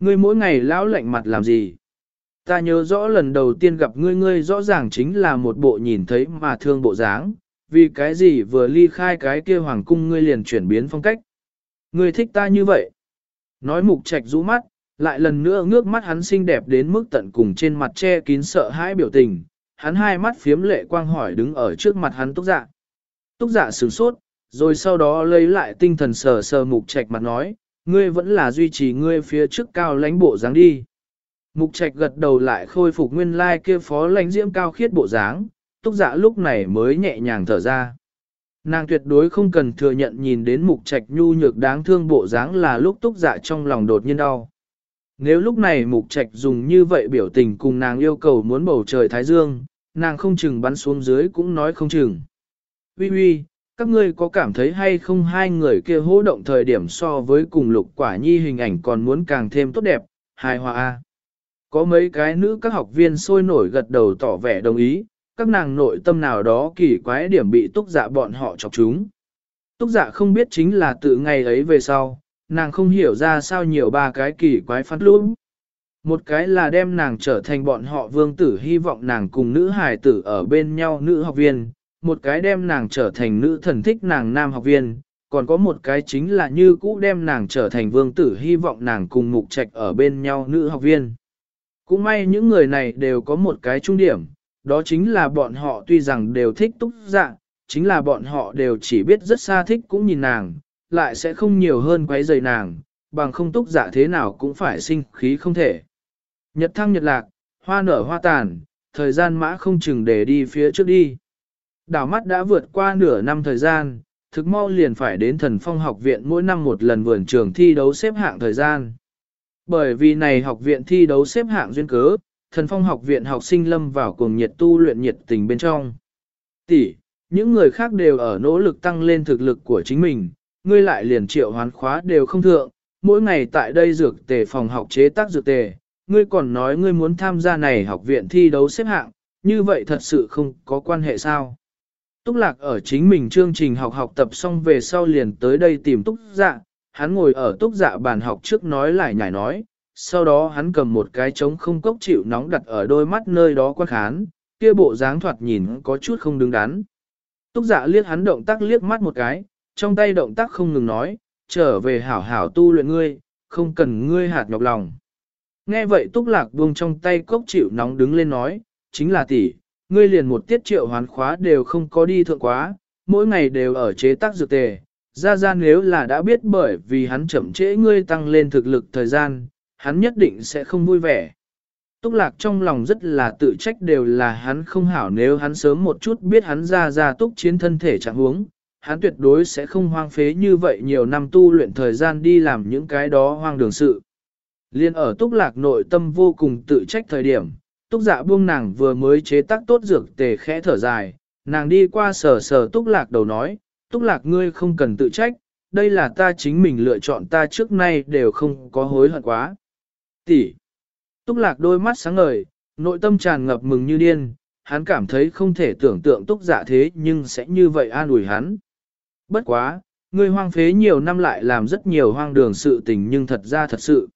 Ngươi mỗi ngày lão lạnh mặt làm gì? Ta nhớ rõ lần đầu tiên gặp ngươi ngươi rõ ràng chính là một bộ nhìn thấy mà thương bộ dáng, vì cái gì vừa ly khai cái kia hoàng cung ngươi liền chuyển biến phong cách. Ngươi thích ta như vậy. Nói mục trạch rũ mắt, lại lần nữa ngước mắt hắn xinh đẹp đến mức tận cùng trên mặt che kín sợ hãi biểu tình, hắn hai mắt phiếm lệ quang hỏi đứng ở trước mặt hắn túc dạ. Túc dạ sửng sốt, rồi sau đó lấy lại tinh thần sờ sờ mục trạch mặt nói, ngươi vẫn là duy trì ngươi phía trước cao lãnh bộ dáng đi. Mục trạch gật đầu lại khôi phục nguyên lai kia phó lãnh diễm cao khiết bộ dáng, túc dạ lúc này mới nhẹ nhàng thở ra. Nàng tuyệt đối không cần thừa nhận nhìn đến mục trạch nhu nhược đáng thương bộ dáng là lúc túc dạ trong lòng đột nhiên đau. Nếu lúc này mục trạch dùng như vậy biểu tình cùng nàng yêu cầu muốn bầu trời thái dương, nàng không chừng bắn xuống dưới cũng nói không chừng. Ui uy, các ngươi có cảm thấy hay không hai người kia hỗ động thời điểm so với cùng lục quả nhi hình ảnh còn muốn càng thêm tốt đẹp, hài hòa. À? Có mấy cái nữ các học viên sôi nổi gật đầu tỏ vẻ đồng ý, các nàng nội tâm nào đó kỳ quái điểm bị túc dạ bọn họ chọc chúng. Túc dạ không biết chính là từ ngày ấy về sau, nàng không hiểu ra sao nhiều ba cái kỳ quái phát lũ. Một cái là đem nàng trở thành bọn họ vương tử hy vọng nàng cùng nữ hài tử ở bên nhau nữ học viên, một cái đem nàng trở thành nữ thần thích nàng nam học viên, còn có một cái chính là như cũ đem nàng trở thành vương tử hy vọng nàng cùng mục trạch ở bên nhau nữ học viên. Cũng may những người này đều có một cái trung điểm, đó chính là bọn họ tuy rằng đều thích túc dạng, chính là bọn họ đều chỉ biết rất xa thích cũng nhìn nàng, lại sẽ không nhiều hơn quấy rầy nàng, bằng không túc dạ thế nào cũng phải sinh khí không thể. Nhật thăng nhật lạc, hoa nở hoa tàn, thời gian mã không chừng để đi phía trước đi. Đảo mắt đã vượt qua nửa năm thời gian, thực mau liền phải đến thần phong học viện mỗi năm một lần vườn trường thi đấu xếp hạng thời gian. Bởi vì này học viện thi đấu xếp hạng duyên cớ, thần phong học viện học sinh lâm vào cùng nhiệt tu luyện nhiệt tình bên trong. Tỷ, những người khác đều ở nỗ lực tăng lên thực lực của chính mình, ngươi lại liền triệu hoán khóa đều không thượng, mỗi ngày tại đây dược tề phòng học chế tác dược tề, ngươi còn nói ngươi muốn tham gia này học viện thi đấu xếp hạng, như vậy thật sự không có quan hệ sao. Túc Lạc ở chính mình chương trình học học tập xong về sau liền tới đây tìm Túc Dạ, hắn ngồi ở Túc Dạ bàn học trước nói lại nhảy nói, sau đó hắn cầm một cái trống không cốc chịu nóng đặt ở đôi mắt nơi đó quan khán, kia bộ dáng thoạt nhìn có chút không đứng đắn. Túc Dạ liếc hắn động tác liếc mắt một cái, trong tay động tác không ngừng nói, trở về hảo hảo tu luyện ngươi, không cần ngươi hạt nhọc lòng. Nghe vậy Túc Lạc buông trong tay cốc chịu nóng đứng lên nói, chính là tỷ, ngươi liền một tiết triệu hoán khóa đều không có đi thượng quá, mỗi ngày đều ở chế tác dược tề. Ra ra nếu là đã biết bởi vì hắn chậm trễ ngươi tăng lên thực lực thời gian, hắn nhất định sẽ không vui vẻ. Túc lạc trong lòng rất là tự trách đều là hắn không hảo nếu hắn sớm một chút biết hắn ra ra túc chiến thân thể trạng huống, hắn tuyệt đối sẽ không hoang phế như vậy nhiều năm tu luyện thời gian đi làm những cái đó hoang đường sự. Liên ở túc lạc nội tâm vô cùng tự trách thời điểm, Túc dạ buông nàng vừa mới chế tác tốt dược tề khẽ thở dài, nàng đi qua sờ sờ túc lạc đầu nói, túc lạc ngươi không cần tự trách, đây là ta chính mình lựa chọn ta trước nay đều không có hối hận quá. Tỷ. Túc lạc đôi mắt sáng ngời, nội tâm tràn ngập mừng như điên, hắn cảm thấy không thể tưởng tượng túc dạ thế nhưng sẽ như vậy an ủi hắn. Bất quá, ngươi hoang phế nhiều năm lại làm rất nhiều hoang đường sự tình nhưng thật ra thật sự.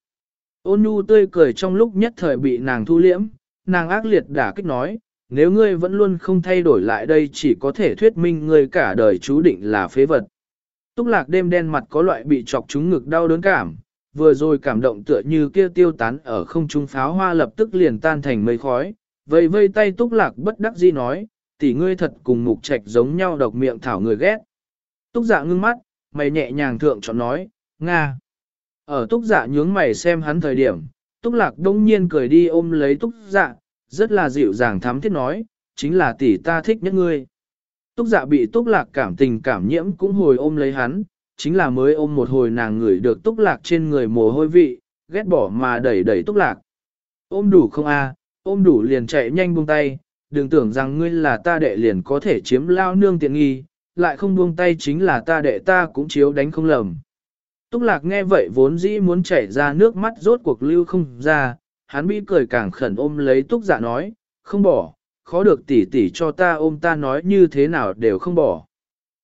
Ôn nhu tươi cười trong lúc nhất thời bị nàng thu liễm, nàng ác liệt đả kích nói, nếu ngươi vẫn luôn không thay đổi lại đây chỉ có thể thuyết minh ngươi cả đời chú định là phế vật. Túc lạc đêm đen mặt có loại bị chọc trúng ngực đau đớn cảm, vừa rồi cảm động tựa như kia tiêu tán ở không trung pháo hoa lập tức liền tan thành mây khói, vây vây tay túc lạc bất đắc dĩ nói, tỷ ngươi thật cùng mục trạch giống nhau độc miệng thảo người ghét. Túc dạ ngưng mắt, mày nhẹ nhàng thượng chọn nói, Nga. Ở túc dạ nhướng mày xem hắn thời điểm, Túc Lạc đông nhiên cười đi ôm lấy Túc Dạ, rất là dịu dàng thắm thiết nói, chính là tỷ ta thích nhất ngươi. Túc dạ bị túc lạc cảm tình cảm nhiễm cũng hồi ôm lấy hắn, chính là mới ôm một hồi nàng ngửi được túc lạc trên người mồ hôi vị, ghét bỏ mà đẩy đẩy túc lạc. Ôm đủ không a? ôm đủ liền chạy nhanh buông tay, đừng tưởng rằng ngươi là ta đệ liền có thể chiếm lao nương tiện nghi, lại không buông tay chính là ta đệ ta cũng chiếu đánh không lầm. Túc lạc nghe vậy vốn dĩ muốn chảy ra nước mắt rốt cuộc lưu không ra, hắn bi cười càng khẩn ôm lấy túc dạ nói, không bỏ, khó được tỉ tỉ cho ta ôm ta nói như thế nào đều không bỏ.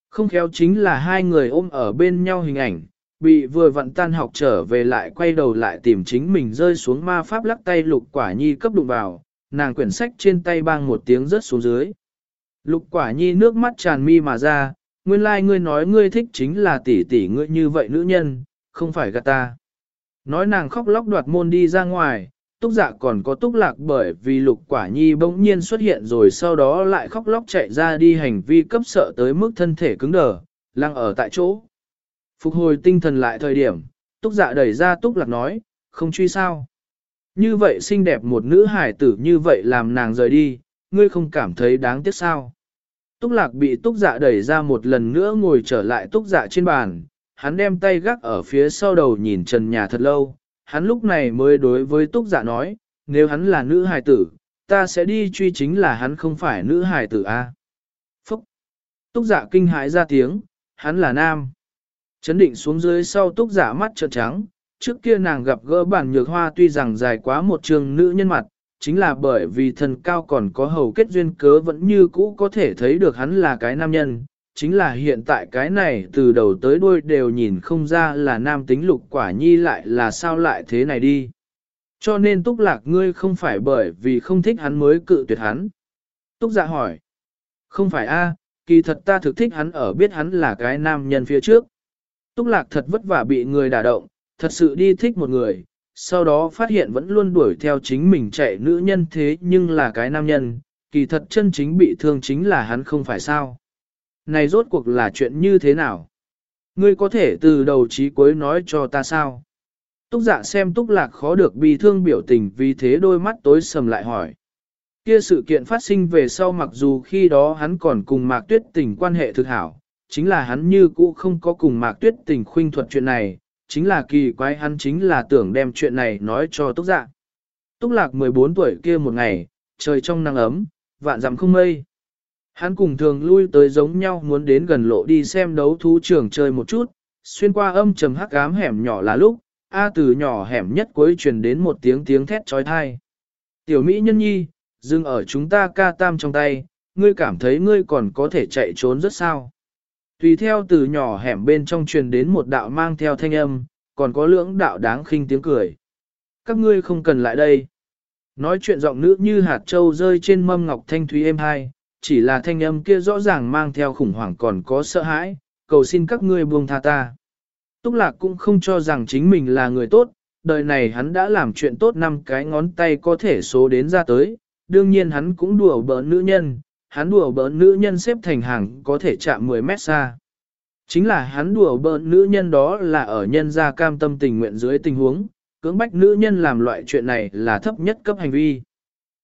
Không khéo chính là hai người ôm ở bên nhau hình ảnh, bị vừa vặn tan học trở về lại quay đầu lại tìm chính mình rơi xuống ma pháp lắc tay lục quả nhi cấp đụng vào, nàng quyển sách trên tay bang một tiếng rớt xuống dưới. Lục quả nhi nước mắt tràn mi mà ra, nguyên lai like ngươi nói ngươi thích chính là tỷ tỷ ngươi như vậy nữ nhân, không phải gạt ta. Nói nàng khóc lóc đoạt môn đi ra ngoài, túc dạ còn có túc lạc bởi vì lục quả nhi bỗng nhiên xuất hiện rồi sau đó lại khóc lóc chạy ra đi hành vi cấp sợ tới mức thân thể cứng đờ, lăng ở tại chỗ. Phục hồi tinh thần lại thời điểm, túc dạ đẩy ra túc lạc nói, không truy sao. Như vậy xinh đẹp một nữ hải tử như vậy làm nàng rời đi, ngươi không cảm thấy đáng tiếc sao. Túc lạc bị túc dạ đẩy ra một lần nữa ngồi trở lại túc dạ trên bàn, hắn đem tay gác ở phía sau đầu nhìn trần nhà thật lâu, hắn lúc này mới đối với túc dạ nói, nếu hắn là nữ hài tử, ta sẽ đi truy chính là hắn không phải nữ hài tử a. Phúc! Túc dạ kinh hãi ra tiếng, hắn là nam. Chấn định xuống dưới sau túc dạ mắt trợn trắng, trước kia nàng gặp gỡ bản nhược hoa tuy rằng dài quá một trường nữ nhân mặt, chính là bởi vì thần cao còn có hầu kết duyên cớ vẫn như cũ có thể thấy được hắn là cái nam nhân, chính là hiện tại cái này từ đầu tới đuôi đều nhìn không ra là nam tính lục quả nhi lại là sao lại thế này đi. Cho nên túc lạc ngươi không phải bởi vì không thích hắn mới cự tuyệt hắn. Túc dạ hỏi. Không phải a, kỳ thật ta thực thích hắn ở biết hắn là cái nam nhân phía trước. Túc lạc thật vất vả bị người đả động, thật sự đi thích một người, sau đó phát hiện vẫn luôn đuổi theo chính mình chạy nữ nhân thế nhưng là cái nam nhân, kỳ thật chân chính bị thương chính là hắn không phải sao này rốt cuộc là chuyện như thế nào? Ngươi có thể từ đầu chí cuối nói cho ta sao? Túc dạ xem túc lạc khó được bi thương biểu tình vì thế đôi mắt tối sầm lại hỏi. Kia sự kiện phát sinh về sau mặc dù khi đó hắn còn cùng mạc tuyết tình quan hệ thực hảo, chính là hắn như cũ không có cùng mạc tuyết tình khuynh thuật chuyện này, chính là kỳ quái hắn chính là tưởng đem chuyện này nói cho túc dạ. Túc lạc 14 tuổi kia một ngày, trời trong nắng ấm, vạn dặm không mây. Hắn cùng thường lui tới giống nhau muốn đến gần lộ đi xem đấu thú trường chơi một chút, xuyên qua âm trầm hắc ám hẻm nhỏ là lúc, A từ nhỏ hẻm nhất cuối truyền đến một tiếng tiếng thét trói thai. Tiểu Mỹ nhân nhi, dừng ở chúng ta ca tam trong tay, ngươi cảm thấy ngươi còn có thể chạy trốn rất sao. Tùy theo từ nhỏ hẻm bên trong truyền đến một đạo mang theo thanh âm, còn có lưỡng đạo đáng khinh tiếng cười. Các ngươi không cần lại đây. Nói chuyện giọng nữ như hạt trâu rơi trên mâm ngọc thanh thúy êm hai, chỉ là thanh âm kia rõ ràng mang theo khủng hoảng còn có sợ hãi, cầu xin các ngươi buông tha ta. Túc Lạc cũng không cho rằng chính mình là người tốt, đời này hắn đã làm chuyện tốt năm cái ngón tay có thể số đến ra tới, đương nhiên hắn cũng đùa bỡn nữ nhân, hắn đùa bỡn nữ nhân xếp thành hàng có thể chạm 10 mét xa. Chính là hắn đùa bỡn nữ nhân đó là ở nhân gia cam tâm tình nguyện dưới tình huống, cưỡng bách nữ nhân làm loại chuyện này là thấp nhất cấp hành vi.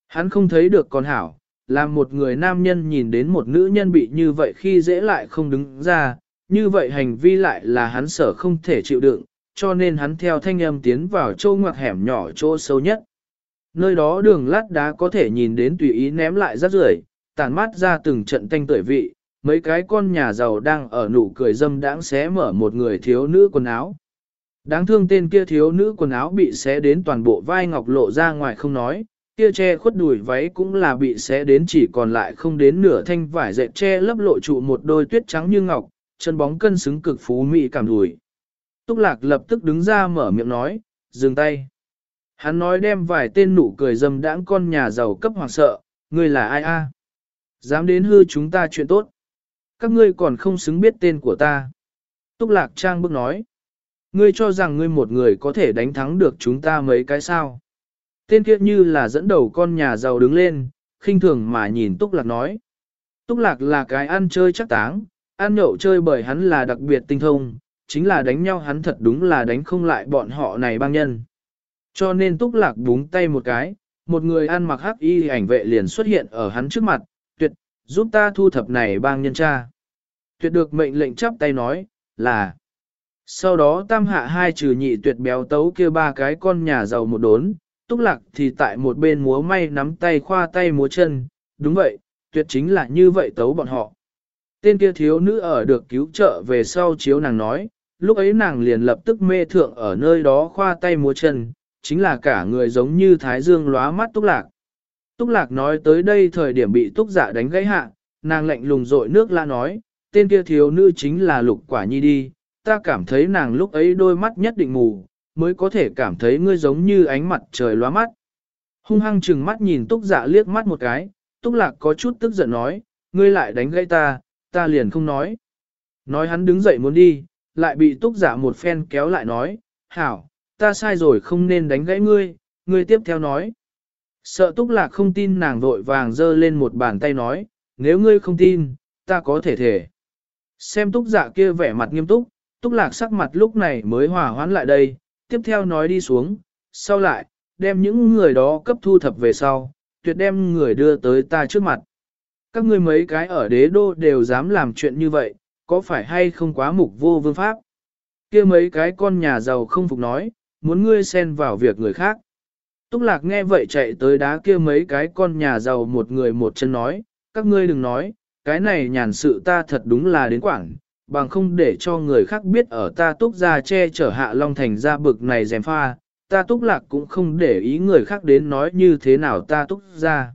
Hắn không thấy được con hảo, làm một người nam nhân nhìn đến một nữ nhân bị như vậy khi dễ lại không đứng ra, như vậy hành vi lại là hắn sở không thể chịu đựng, cho nên hắn theo thanh âm tiến vào châu ngoặc hẻm nhỏ chỗ sâu nhất. Nơi đó đường lát đá có thể nhìn đến tùy ý ném lại rác rưởi, tàn mát ra từng trận tanh tuổi vị, mấy cái con nhà giàu đang ở nụ cười dâm đãng xé mở một người thiếu nữ quần áo. Đáng thương tên kia thiếu nữ quần áo bị xé đến toàn bộ vai ngọc lộ ra ngoài không nói, kia che khuất đùi váy cũng là bị xé đến chỉ còn lại không đến nửa thanh vải dệt che lấp lộ trụ một đôi tuyết trắng như ngọc, chân bóng cân xứng cực phú mỹ cảm đùi. Túc lạc lập tức đứng ra mở miệng nói, dừng tay. Hắn nói đem vài tên nụ cười dâm đãng con nhà giàu cấp hoàng sợ, ngươi là ai a? Dám đến hư chúng ta chuyện tốt. Các ngươi còn không xứng biết tên của ta. Túc lạc trang bước nói. Ngươi cho rằng ngươi một người có thể đánh thắng được chúng ta mấy cái sao. Tên kia như là dẫn đầu con nhà giàu đứng lên, khinh thường mà nhìn Túc Lạc nói. Túc Lạc là cái ăn chơi chắc táng, ăn nhậu chơi bởi hắn là đặc biệt tinh thông, chính là đánh nhau hắn thật đúng là đánh không lại bọn họ này băng nhân. Cho nên Túc Lạc búng tay một cái, một người ăn mặc hắc y ảnh vệ liền xuất hiện ở hắn trước mặt, giúp ta thu thập này bang nhân cha. Tuyệt được mệnh lệnh chắp tay nói, là. Sau đó tam hạ hai trừ nhị tuyệt béo tấu kia ba cái con nhà giàu một đốn, túc lạc thì tại một bên múa may nắm tay khoa tay múa chân, đúng vậy, tuyệt chính là như vậy tấu bọn họ. Tên kia thiếu nữ ở được cứu trợ về sau chiếu nàng nói, lúc ấy nàng liền lập tức mê thượng ở nơi đó khoa tay múa chân, chính là cả người giống như thái dương lóa mắt túc lạc. Túc lạc nói tới đây thời điểm bị túc giả dạ đánh gãy hạ, nàng lạnh lùng rội nước la nói, tên kia thiếu nữ chính là lục quả nhi đi, ta cảm thấy nàng lúc ấy đôi mắt nhất định mù, mới có thể cảm thấy ngươi giống như ánh mặt trời lóa mắt. Hung hăng chừng mắt nhìn túc dạ liếc mắt một cái, túc lạc có chút tức giận nói, ngươi lại đánh gãy ta, ta liền không nói. Nói hắn đứng dậy muốn đi, lại bị túc giả dạ một phen kéo lại nói, hảo, ta sai rồi không nên đánh gãy ngươi, ngươi tiếp theo nói. Sợ túc lạc không tin nàng vội vàng giơ lên một bàn tay nói, nếu ngươi không tin, ta có thể thể. Xem túc dạ kia vẻ mặt nghiêm túc, túc lạc sắc mặt lúc này mới hòa hoãn lại đây, tiếp theo nói đi xuống, sau lại, đem những người đó cấp thu thập về sau, tuyệt đem người đưa tới ta trước mặt. Các ngươi mấy cái ở đế đô đều dám làm chuyện như vậy, có phải hay không quá mục vô vương pháp? kia mấy cái con nhà giàu không phục nói, muốn ngươi xen vào việc người khác. Túc lạc nghe vậy chạy tới đá kia mấy cái con nhà giàu một người một chân nói, các ngươi đừng nói, cái này nhàn sự ta thật đúng là đến quảng, bằng không để cho người khác biết ở ta túc ra che chở hạ Long Thành ra bực này dèm pha, ta túc lạc cũng không để ý người khác đến nói như thế nào ta túc ra.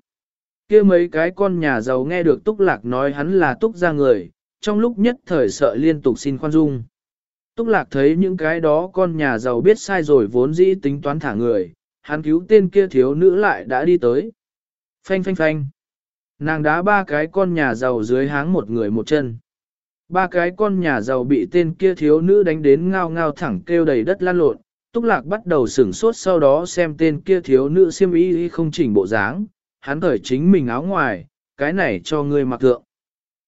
kia mấy cái con nhà giàu nghe được túc lạc nói hắn là túc ra người, trong lúc nhất thời sợ liên tục xin khoan dung. Túc lạc thấy những cái đó con nhà giàu biết sai rồi vốn dĩ tính toán thả người, hắn cứu tên kia thiếu nữ lại đã đi tới. Phanh phanh phanh. Nàng đá ba cái con nhà giàu dưới háng một người một chân. Ba cái con nhà giàu bị tên kia thiếu nữ đánh đến ngao ngao thẳng kêu đầy đất lan lộn. Túc lạc bắt đầu sửng sốt sau đó xem tên kia thiếu nữ siêm ý không chỉnh bộ dáng, hắn thởi chính mình áo ngoài, cái này cho ngươi mặc thượng.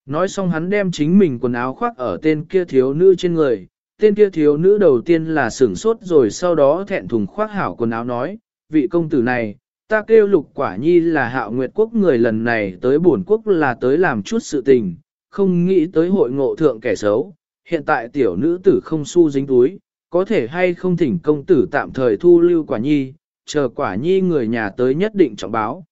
Nói xong hắn đem chính mình quần áo khoác ở tên kia thiếu nữ trên người, tên kia thiếu nữ đầu tiên là sửng sốt rồi sau đó thẹn thùng khoác hảo quần áo nói, vị công tử này, ta kêu lục quả nhi là hạo nguyệt quốc người lần này tới bổn quốc là tới làm chút sự tình, không nghĩ tới hội ngộ thượng kẻ xấu, hiện tại tiểu nữ tử không su dính túi, có thể hay không thỉnh công tử tạm thời thu lưu quả nhi, chờ quả nhi người nhà tới nhất định trọng báo.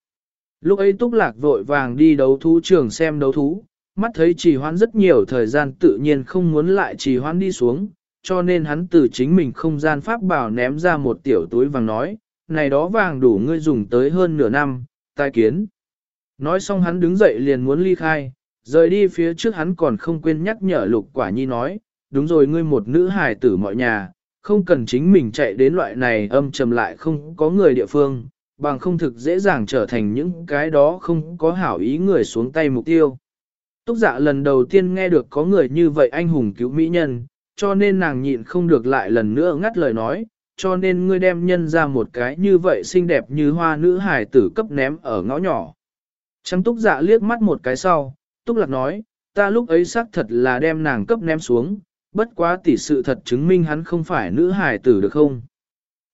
Lúc ấy túc lạc vội vàng đi đấu thú trường xem đấu thú, mắt thấy trì hoãn rất nhiều thời gian tự nhiên không muốn lại trì hoãn đi xuống, cho nên hắn từ chính mình không gian pháp bảo ném ra một tiểu túi vàng nói, này đó vàng đủ ngươi dùng tới hơn nửa năm, tai kiến. Nói xong hắn đứng dậy liền muốn ly khai, rời đi phía trước hắn còn không quên nhắc nhở lục quả nhi nói, đúng rồi ngươi một nữ hài tử mọi nhà, không cần chính mình chạy đến loại này âm trầm lại không có người địa phương, bằng không thực dễ dàng trở thành những cái đó không có hảo ý người xuống tay mục tiêu. Túc dạ lần đầu tiên nghe được có người như vậy anh hùng cứu mỹ nhân, cho nên nàng nhịn không được lại lần nữa ngắt lời nói, cho nên ngươi đem nhân ra một cái như vậy xinh đẹp như hoa nữ hài tử cấp ném ở ngõ nhỏ. Trắng túc dạ liếc mắt một cái sau, túc lạc nói, ta lúc ấy xác thật là đem nàng cấp ném xuống, bất quá tỉ sự thật chứng minh hắn không phải nữ hài tử được không.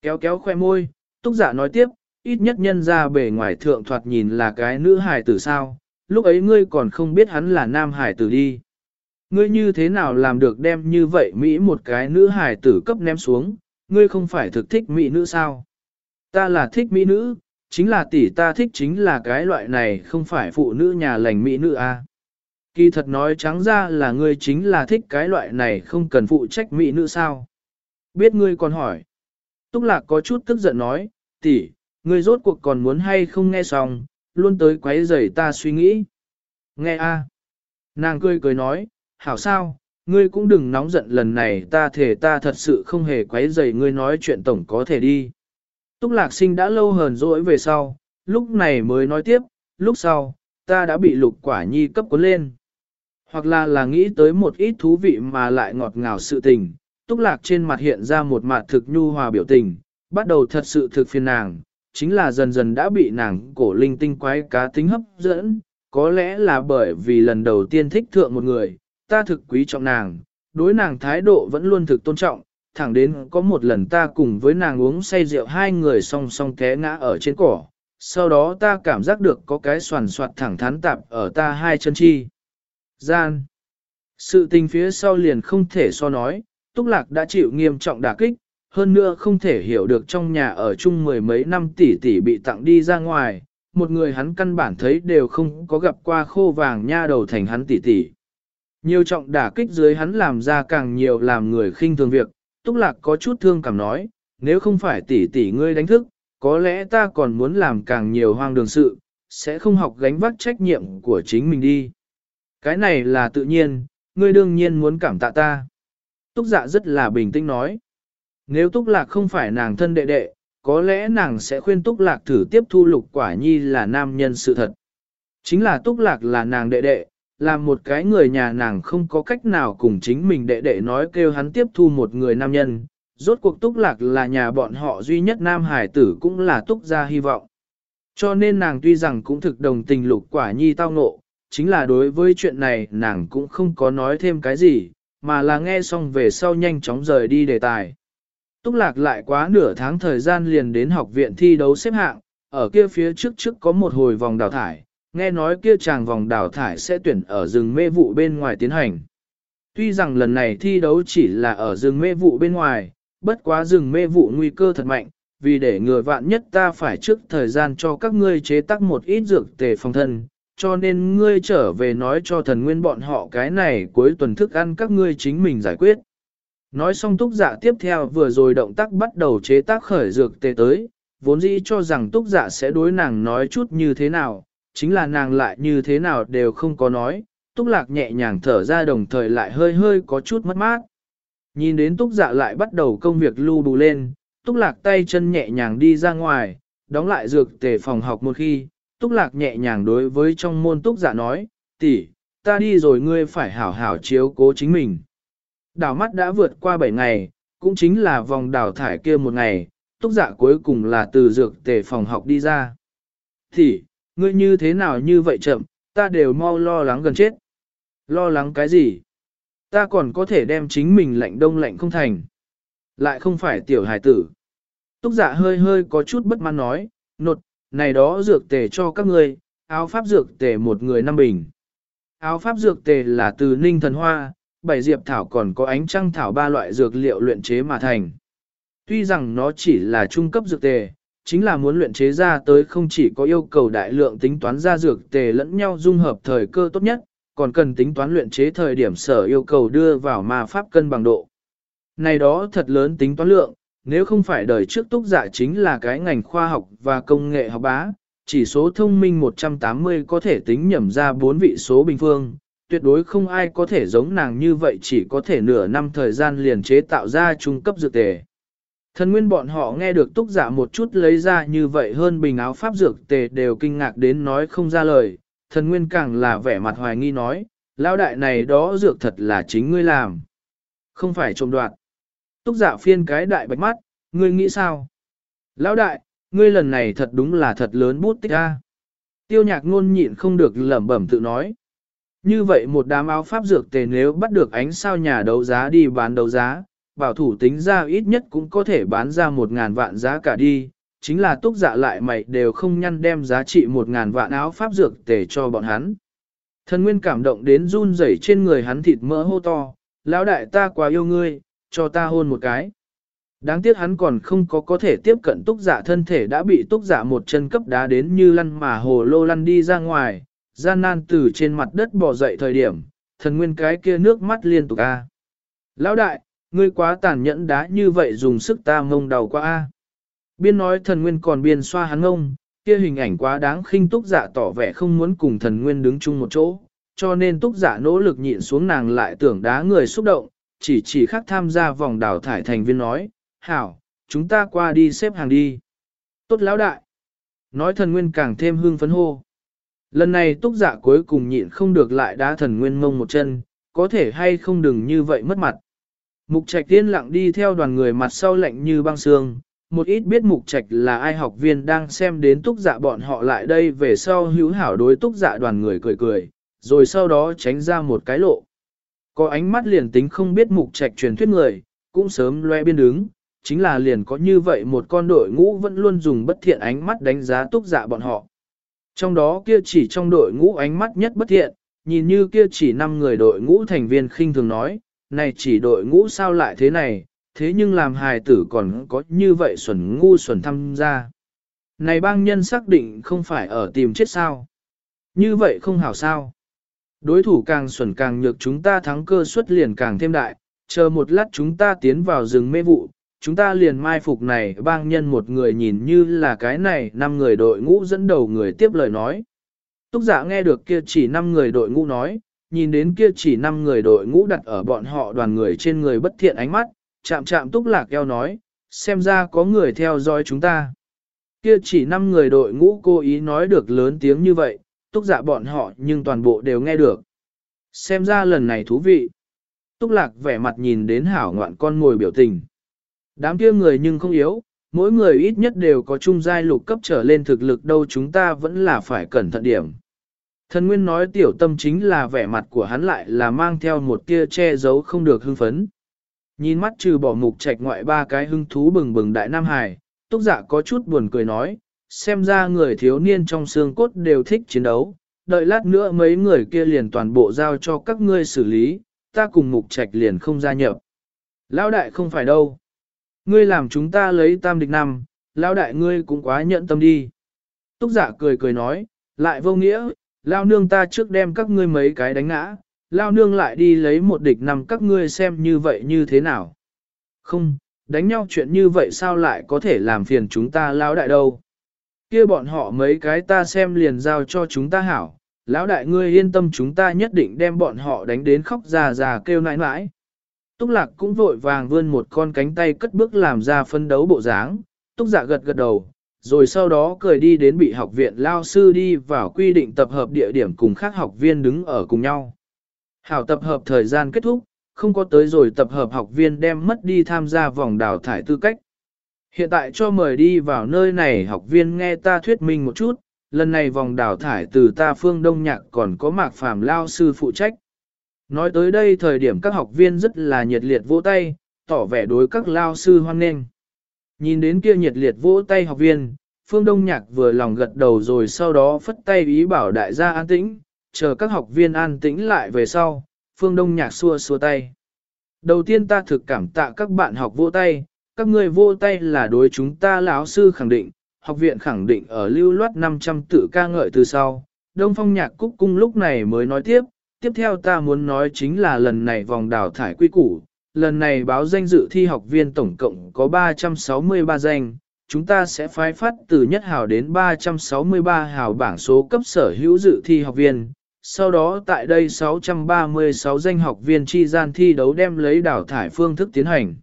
Kéo kéo khoe môi, túc dạ nói tiếp, ít nhất nhân ra bề ngoài thượng thoạt nhìn là cái nữ hài tử sao, lúc ấy ngươi còn không biết hắn là nam hài tử đi. Ngươi như thế nào làm được đem như vậy Mỹ một cái nữ hài tử cấp ném xuống, ngươi không phải thực thích Mỹ nữ sao? Ta là thích Mỹ nữ, chính là tỷ ta thích chính là cái loại này không phải phụ nữ nhà lành Mỹ nữ a. À? Kỳ thật nói trắng ra là ngươi chính là thích cái loại này không cần phụ trách Mỹ nữ sao? Biết ngươi còn hỏi. Túc lạc có chút tức giận nói, tỷ, ngươi rốt cuộc còn muốn hay không nghe xong, luôn tới quấy rầy ta suy nghĩ. Nghe a. Nàng cười cười nói, hảo sao, ngươi cũng đừng nóng giận lần này ta thể ta thật sự không hề quấy rầy ngươi nói chuyện tổng có thể đi. Túc lạc sinh đã lâu hờn dỗi về sau, lúc này mới nói tiếp, lúc sau, ta đã bị lục quả nhi cấp cuốn lên. Hoặc là là nghĩ tới một ít thú vị mà lại ngọt ngào sự tình, túc lạc trên mặt hiện ra một mặt thực nhu hòa biểu tình, bắt đầu thật sự thực phiền nàng, chính là dần dần đã bị nàng cổ linh tinh quái cá tính hấp dẫn, có lẽ là bởi vì lần đầu tiên thích thượng một người, ta thực quý trọng nàng, đối nàng thái độ vẫn luôn thực tôn trọng, thẳng đến có một lần ta cùng với nàng uống say rượu hai người song song té ngã ở trên cỏ, sau đó ta cảm giác được có cái soàn soạt thẳng thắn tạp ở ta hai chân chi. Gian. Sự tình phía sau liền không thể so nói, Túc Lạc đã chịu nghiêm trọng đả kích, hơn nữa không thể hiểu được trong nhà ở chung mười mấy năm tỷ tỷ bị tặng đi ra ngoài, một người hắn căn bản thấy đều không có gặp qua khô vàng nha đầu thành hắn tỷ tỷ. Nhiều trọng đả kích dưới hắn làm ra càng nhiều làm người khinh thường việc, Túc Lạc có chút thương cảm nói, nếu không phải tỷ tỷ ngươi đánh thức, có lẽ ta còn muốn làm càng nhiều hoang đường sự, sẽ không học gánh vác trách nhiệm của chính mình đi. Cái này là tự nhiên, ngươi đương nhiên muốn cảm tạ ta. Túc dạ rất là bình tĩnh nói. Nếu Túc Lạc không phải nàng thân đệ đệ, có lẽ nàng sẽ khuyên Túc Lạc thử tiếp thu lục quả nhi là nam nhân sự thật. Chính là Túc Lạc là nàng đệ đệ, làm một cái người nhà nàng không có cách nào cùng chính mình đệ đệ nói kêu hắn tiếp thu một người nam nhân. Rốt cuộc Túc Lạc là nhà bọn họ duy nhất nam hải tử cũng là Túc gia hy vọng. Cho nên nàng tuy rằng cũng thực đồng tình lục quả nhi tao ngộ, chính là đối với chuyện này nàng cũng không có nói thêm cái gì, mà là nghe xong về sau nhanh chóng rời đi đề tài. Túc lạc lại quá nửa tháng thời gian liền đến học viện thi đấu xếp hạng, ở kia phía trước trước có một hồi vòng đào thải, nghe nói kia chàng vòng đào thải sẽ tuyển ở rừng mê vụ bên ngoài tiến hành. Tuy rằng lần này thi đấu chỉ là ở rừng mê vụ bên ngoài, bất quá rừng mê vụ nguy cơ thật mạnh, vì để ngừa vạn nhất ta phải trước thời gian cho các ngươi chế tác một ít dược tề phòng thân, cho nên ngươi trở về nói cho thần nguyên bọn họ cái này cuối tuần thức ăn các ngươi chính mình giải quyết. Nói xong túc giả tiếp theo vừa rồi động tác bắt đầu chế tác khởi dược tề tới, vốn dĩ cho rằng túc giả sẽ đối nàng nói chút như thế nào, chính là nàng lại như thế nào đều không có nói, túc lạc nhẹ nhàng thở ra đồng thời lại hơi hơi có chút mất mát. Nhìn đến túc dạ lại bắt đầu công việc lưu bù lên, túc lạc tay chân nhẹ nhàng đi ra ngoài, đóng lại dược tề phòng học một khi, túc lạc nhẹ nhàng đối với trong môn túc dạ nói, tỷ, ta đi rồi ngươi phải hảo hảo chiếu cố chính mình. Đảo mắt đã vượt qua 7 ngày, cũng chính là vòng đảo thải kia một ngày, túc dạ cuối cùng là từ dược tề phòng học đi ra. Thì, ngươi như thế nào như vậy chậm, ta đều mau lo lắng gần chết. Lo lắng cái gì? Ta còn có thể đem chính mình lạnh đông lạnh không thành. Lại không phải tiểu hải tử. Túc dạ hơi hơi có chút bất mãn nói, nột, này đó dược tề cho các ngươi, áo pháp dược tề một người năm bình. Áo pháp dược tề là từ ninh thần hoa, bảy diệp thảo còn có ánh trăng thảo ba loại dược liệu luyện chế mà thành. Tuy rằng nó chỉ là trung cấp dược tề, chính là muốn luyện chế ra tới không chỉ có yêu cầu đại lượng tính toán ra dược tề lẫn nhau dung hợp thời cơ tốt nhất, còn cần tính toán luyện chế thời điểm sở yêu cầu đưa vào ma pháp cân bằng độ. Này đó thật lớn tính toán lượng, nếu không phải đời trước túc giả chính là cái ngành khoa học và công nghệ học bá, chỉ số thông minh 180 có thể tính nhẩm ra bốn vị số bình phương, tuyệt đối không ai có thể giống nàng như vậy chỉ có thể nửa năm thời gian liền chế tạo ra trung cấp dược tề. Thần nguyên bọn họ nghe được túc giả một chút lấy ra như vậy hơn bình áo pháp dược tề đều kinh ngạc đến nói không ra lời, thần nguyên càng là vẻ mặt hoài nghi nói, lão đại này đó dược thật là chính ngươi làm. Không phải trộm đoạt. Túc giả phiên cái đại bạch mắt, ngươi nghĩ sao? Lão đại, ngươi lần này thật đúng là thật lớn bút tích a. Tiêu nhạc ngôn nhịn không được lẩm bẩm tự nói. Như vậy một đám áo pháp dược tề nếu bắt được ánh sao nhà đấu giá đi bán đấu giá, bảo thủ tính ra ít nhất cũng có thể bán ra một ngàn vạn giá cả đi, chính là túc dạ lại mày đều không nhăn đem giá trị một ngàn vạn áo pháp dược tề cho bọn hắn. Thần nguyên cảm động đến run rẩy trên người hắn thịt mỡ hô to, lão đại ta quá yêu ngươi, cho ta hôn một cái. Đáng tiếc hắn còn không có có thể tiếp cận túc dạ thân thể đã bị túc dạ một chân cấp đá đến như lăn mà hồ lô lăn đi ra ngoài, gian nan từ trên mặt đất bò dậy thời điểm, thần nguyên cái kia nước mắt liên tục a. Lão đại, ngươi quá tàn nhẫn đá như vậy dùng sức ta mông đầu quá a. Biên nói thần nguyên còn biên xoa hắn ngông, kia hình ảnh quá đáng khinh túc giả tỏ vẻ không muốn cùng thần nguyên đứng chung một chỗ, cho nên túc giả nỗ lực nhịn xuống nàng lại tưởng đá người xúc động, chỉ chỉ khác tham gia vòng đào thải thành viên nói, hảo, chúng ta qua đi xếp hàng đi. Tốt lão đại. Nói thần nguyên càng thêm hương phấn hô. Lần này túc giả cuối cùng nhịn không được lại đá thần nguyên mông một chân, có thể hay không đừng như vậy mất mặt. Mục trạch tiên lặng đi theo đoàn người mặt sau lạnh như băng sương. một ít biết mục trạch là ai học viên đang xem đến túc dạ bọn họ lại đây về sau hữu hảo đối túc dạ đoàn người cười cười, rồi sau đó tránh ra một cái lộ. Có ánh mắt liền tính không biết mục trạch truyền thuyết người, cũng sớm loe biên đứng, chính là liền có như vậy một con đội ngũ vẫn luôn dùng bất thiện ánh mắt đánh giá túc dạ bọn họ. Trong đó kia chỉ trong đội ngũ ánh mắt nhất bất thiện, nhìn như kia chỉ 5 người đội ngũ thành viên khinh thường nói, này chỉ đội ngũ sao lại thế này, thế nhưng làm hài tử còn có như vậy xuẩn ngu xuẩn tham gia. Này bang nhân xác định không phải ở tìm chết sao. Như vậy không hảo sao. Đối thủ càng xuẩn càng nhược chúng ta thắng cơ suất liền càng thêm đại, chờ một lát chúng ta tiến vào rừng mê vụ, chúng ta liền mai phục này bang nhân một người nhìn như là cái này năm người đội ngũ dẫn đầu người tiếp lời nói. Túc giả nghe được kia chỉ năm người đội ngũ nói, nhìn đến kia chỉ năm người đội ngũ đặt ở bọn họ đoàn người trên người bất thiện ánh mắt, chạm chạm túc lạc eo nói, xem ra có người theo dõi chúng ta. Kia chỉ năm người đội ngũ cố ý nói được lớn tiếng như vậy, túc dạ bọn họ nhưng toàn bộ đều nghe được. Xem ra lần này thú vị. Túc lạc vẻ mặt nhìn đến hảo ngoạn con ngồi biểu tình. Đám kia người nhưng không yếu, mỗi người ít nhất đều có chung giai lục cấp trở lên thực lực đâu chúng ta vẫn là phải cẩn thận điểm. Thần Nguyên nói tiểu tâm chính là vẻ mặt của hắn lại là mang theo một tia che giấu không được hưng phấn. Nhìn mắt trừ bỏ mục trạch ngoại ba cái hưng thú bừng bừng đại Nam Hải, túc dạ có chút buồn cười nói, xem ra người thiếu niên trong xương cốt đều thích chiến đấu, đợi lát nữa mấy người kia liền toàn bộ giao cho các ngươi xử lý, ta cùng mục trạch liền không gia nhập. Lão đại không phải đâu. Ngươi làm chúng ta lấy tam địch năm, lão đại ngươi cũng quá nhận tâm đi. Túc giả dạ cười cười nói, lại vô nghĩa, lao nương ta trước đem các ngươi mấy cái đánh ngã, lao nương lại đi lấy một địch nằm các ngươi xem như vậy như thế nào. Không, đánh nhau chuyện như vậy sao lại có thể làm phiền chúng ta lão đại đâu. Kia bọn họ mấy cái ta xem liền giao cho chúng ta hảo, lão đại ngươi yên tâm chúng ta nhất định đem bọn họ đánh đến khóc già già kêu nãi nãi. Túc lạc cũng vội vàng vươn một con cánh tay cất bước làm ra phân đấu bộ dáng, túc dạ gật gật đầu, rồi sau đó cười đi đến bị học viện lao sư đi vào quy định tập hợp địa điểm cùng các học viên đứng ở cùng nhau. Hảo tập hợp thời gian kết thúc, không có tới rồi tập hợp học viên đem mất đi tham gia vòng đào thải tư cách. Hiện tại cho mời đi vào nơi này học viên nghe ta thuyết minh một chút, lần này vòng đào thải từ ta phương Đông Nhạc còn có mạc phàm lao sư phụ trách. Nói tới đây thời điểm các học viên rất là nhiệt liệt vỗ tay, tỏ vẻ đối các lao sư hoan nghênh. Nhìn đến kia nhiệt liệt vỗ tay học viên, Phương Đông Nhạc vừa lòng gật đầu rồi sau đó phất tay ý bảo đại gia an tĩnh, chờ các học viên an tĩnh lại về sau, Phương Đông Nhạc xua xua tay. Đầu tiên ta thực cảm tạ các bạn học vỗ tay, các người vỗ tay là đối chúng ta lão sư khẳng định, học viện khẳng định ở lưu loát 500 tự ca ngợi từ sau. Đông Phong Nhạc Cúc Cung lúc này mới nói tiếp, tiếp theo ta muốn nói chính là lần này vòng đào thải quy củ, lần này báo danh dự thi học viên tổng cộng có 363 danh, chúng ta sẽ phái phát từ nhất hào đến 363 hào bảng số cấp sở hữu dự thi học viên. Sau đó tại đây 636 danh học viên chi gian thi đấu đem lấy đào thải phương thức tiến hành.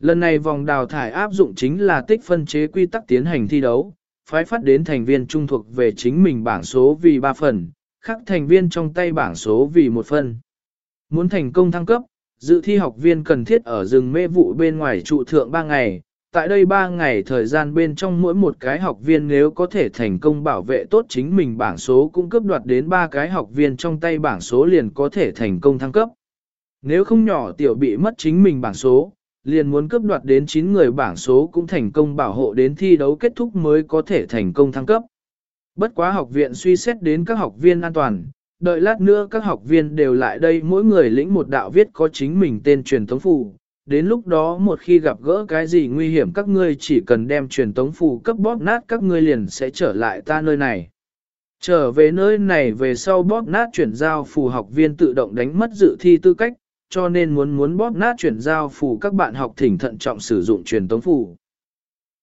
Lần này vòng đào thải áp dụng chính là tích phân chế quy tắc tiến hành thi đấu, phái phát đến thành viên trung thuộc về chính mình bảng số vì 3 phần, khác thành viên trong tay bảng số vì một phần. Muốn thành công thăng cấp, dự thi học viên cần thiết ở rừng mê vụ bên ngoài trụ thượng 3 ngày, tại đây 3 ngày thời gian bên trong mỗi một cái học viên nếu có thể thành công bảo vệ tốt chính mình bảng số cũng cấp đoạt đến 3 cái học viên trong tay bảng số liền có thể thành công thăng cấp. Nếu không nhỏ tiểu bị mất chính mình bảng số, liền muốn cấp đoạt đến 9 người bảng số cũng thành công bảo hộ đến thi đấu kết thúc mới có thể thành công thăng cấp. Bất quá học viện suy xét đến các học viên an toàn, đợi lát nữa các học viên đều lại đây mỗi người lĩnh một đạo viết có chính mình tên truyền thống phù. Đến lúc đó một khi gặp gỡ cái gì nguy hiểm các ngươi chỉ cần đem truyền tống phù cấp bóp nát các ngươi liền sẽ trở lại ta nơi này. Trở về nơi này về sau bóp nát chuyển giao phù học viên tự động đánh mất dự thi tư cách, cho nên muốn muốn bóp nát chuyển giao phù các bạn học thỉnh thận trọng sử dụng truyền tống phù.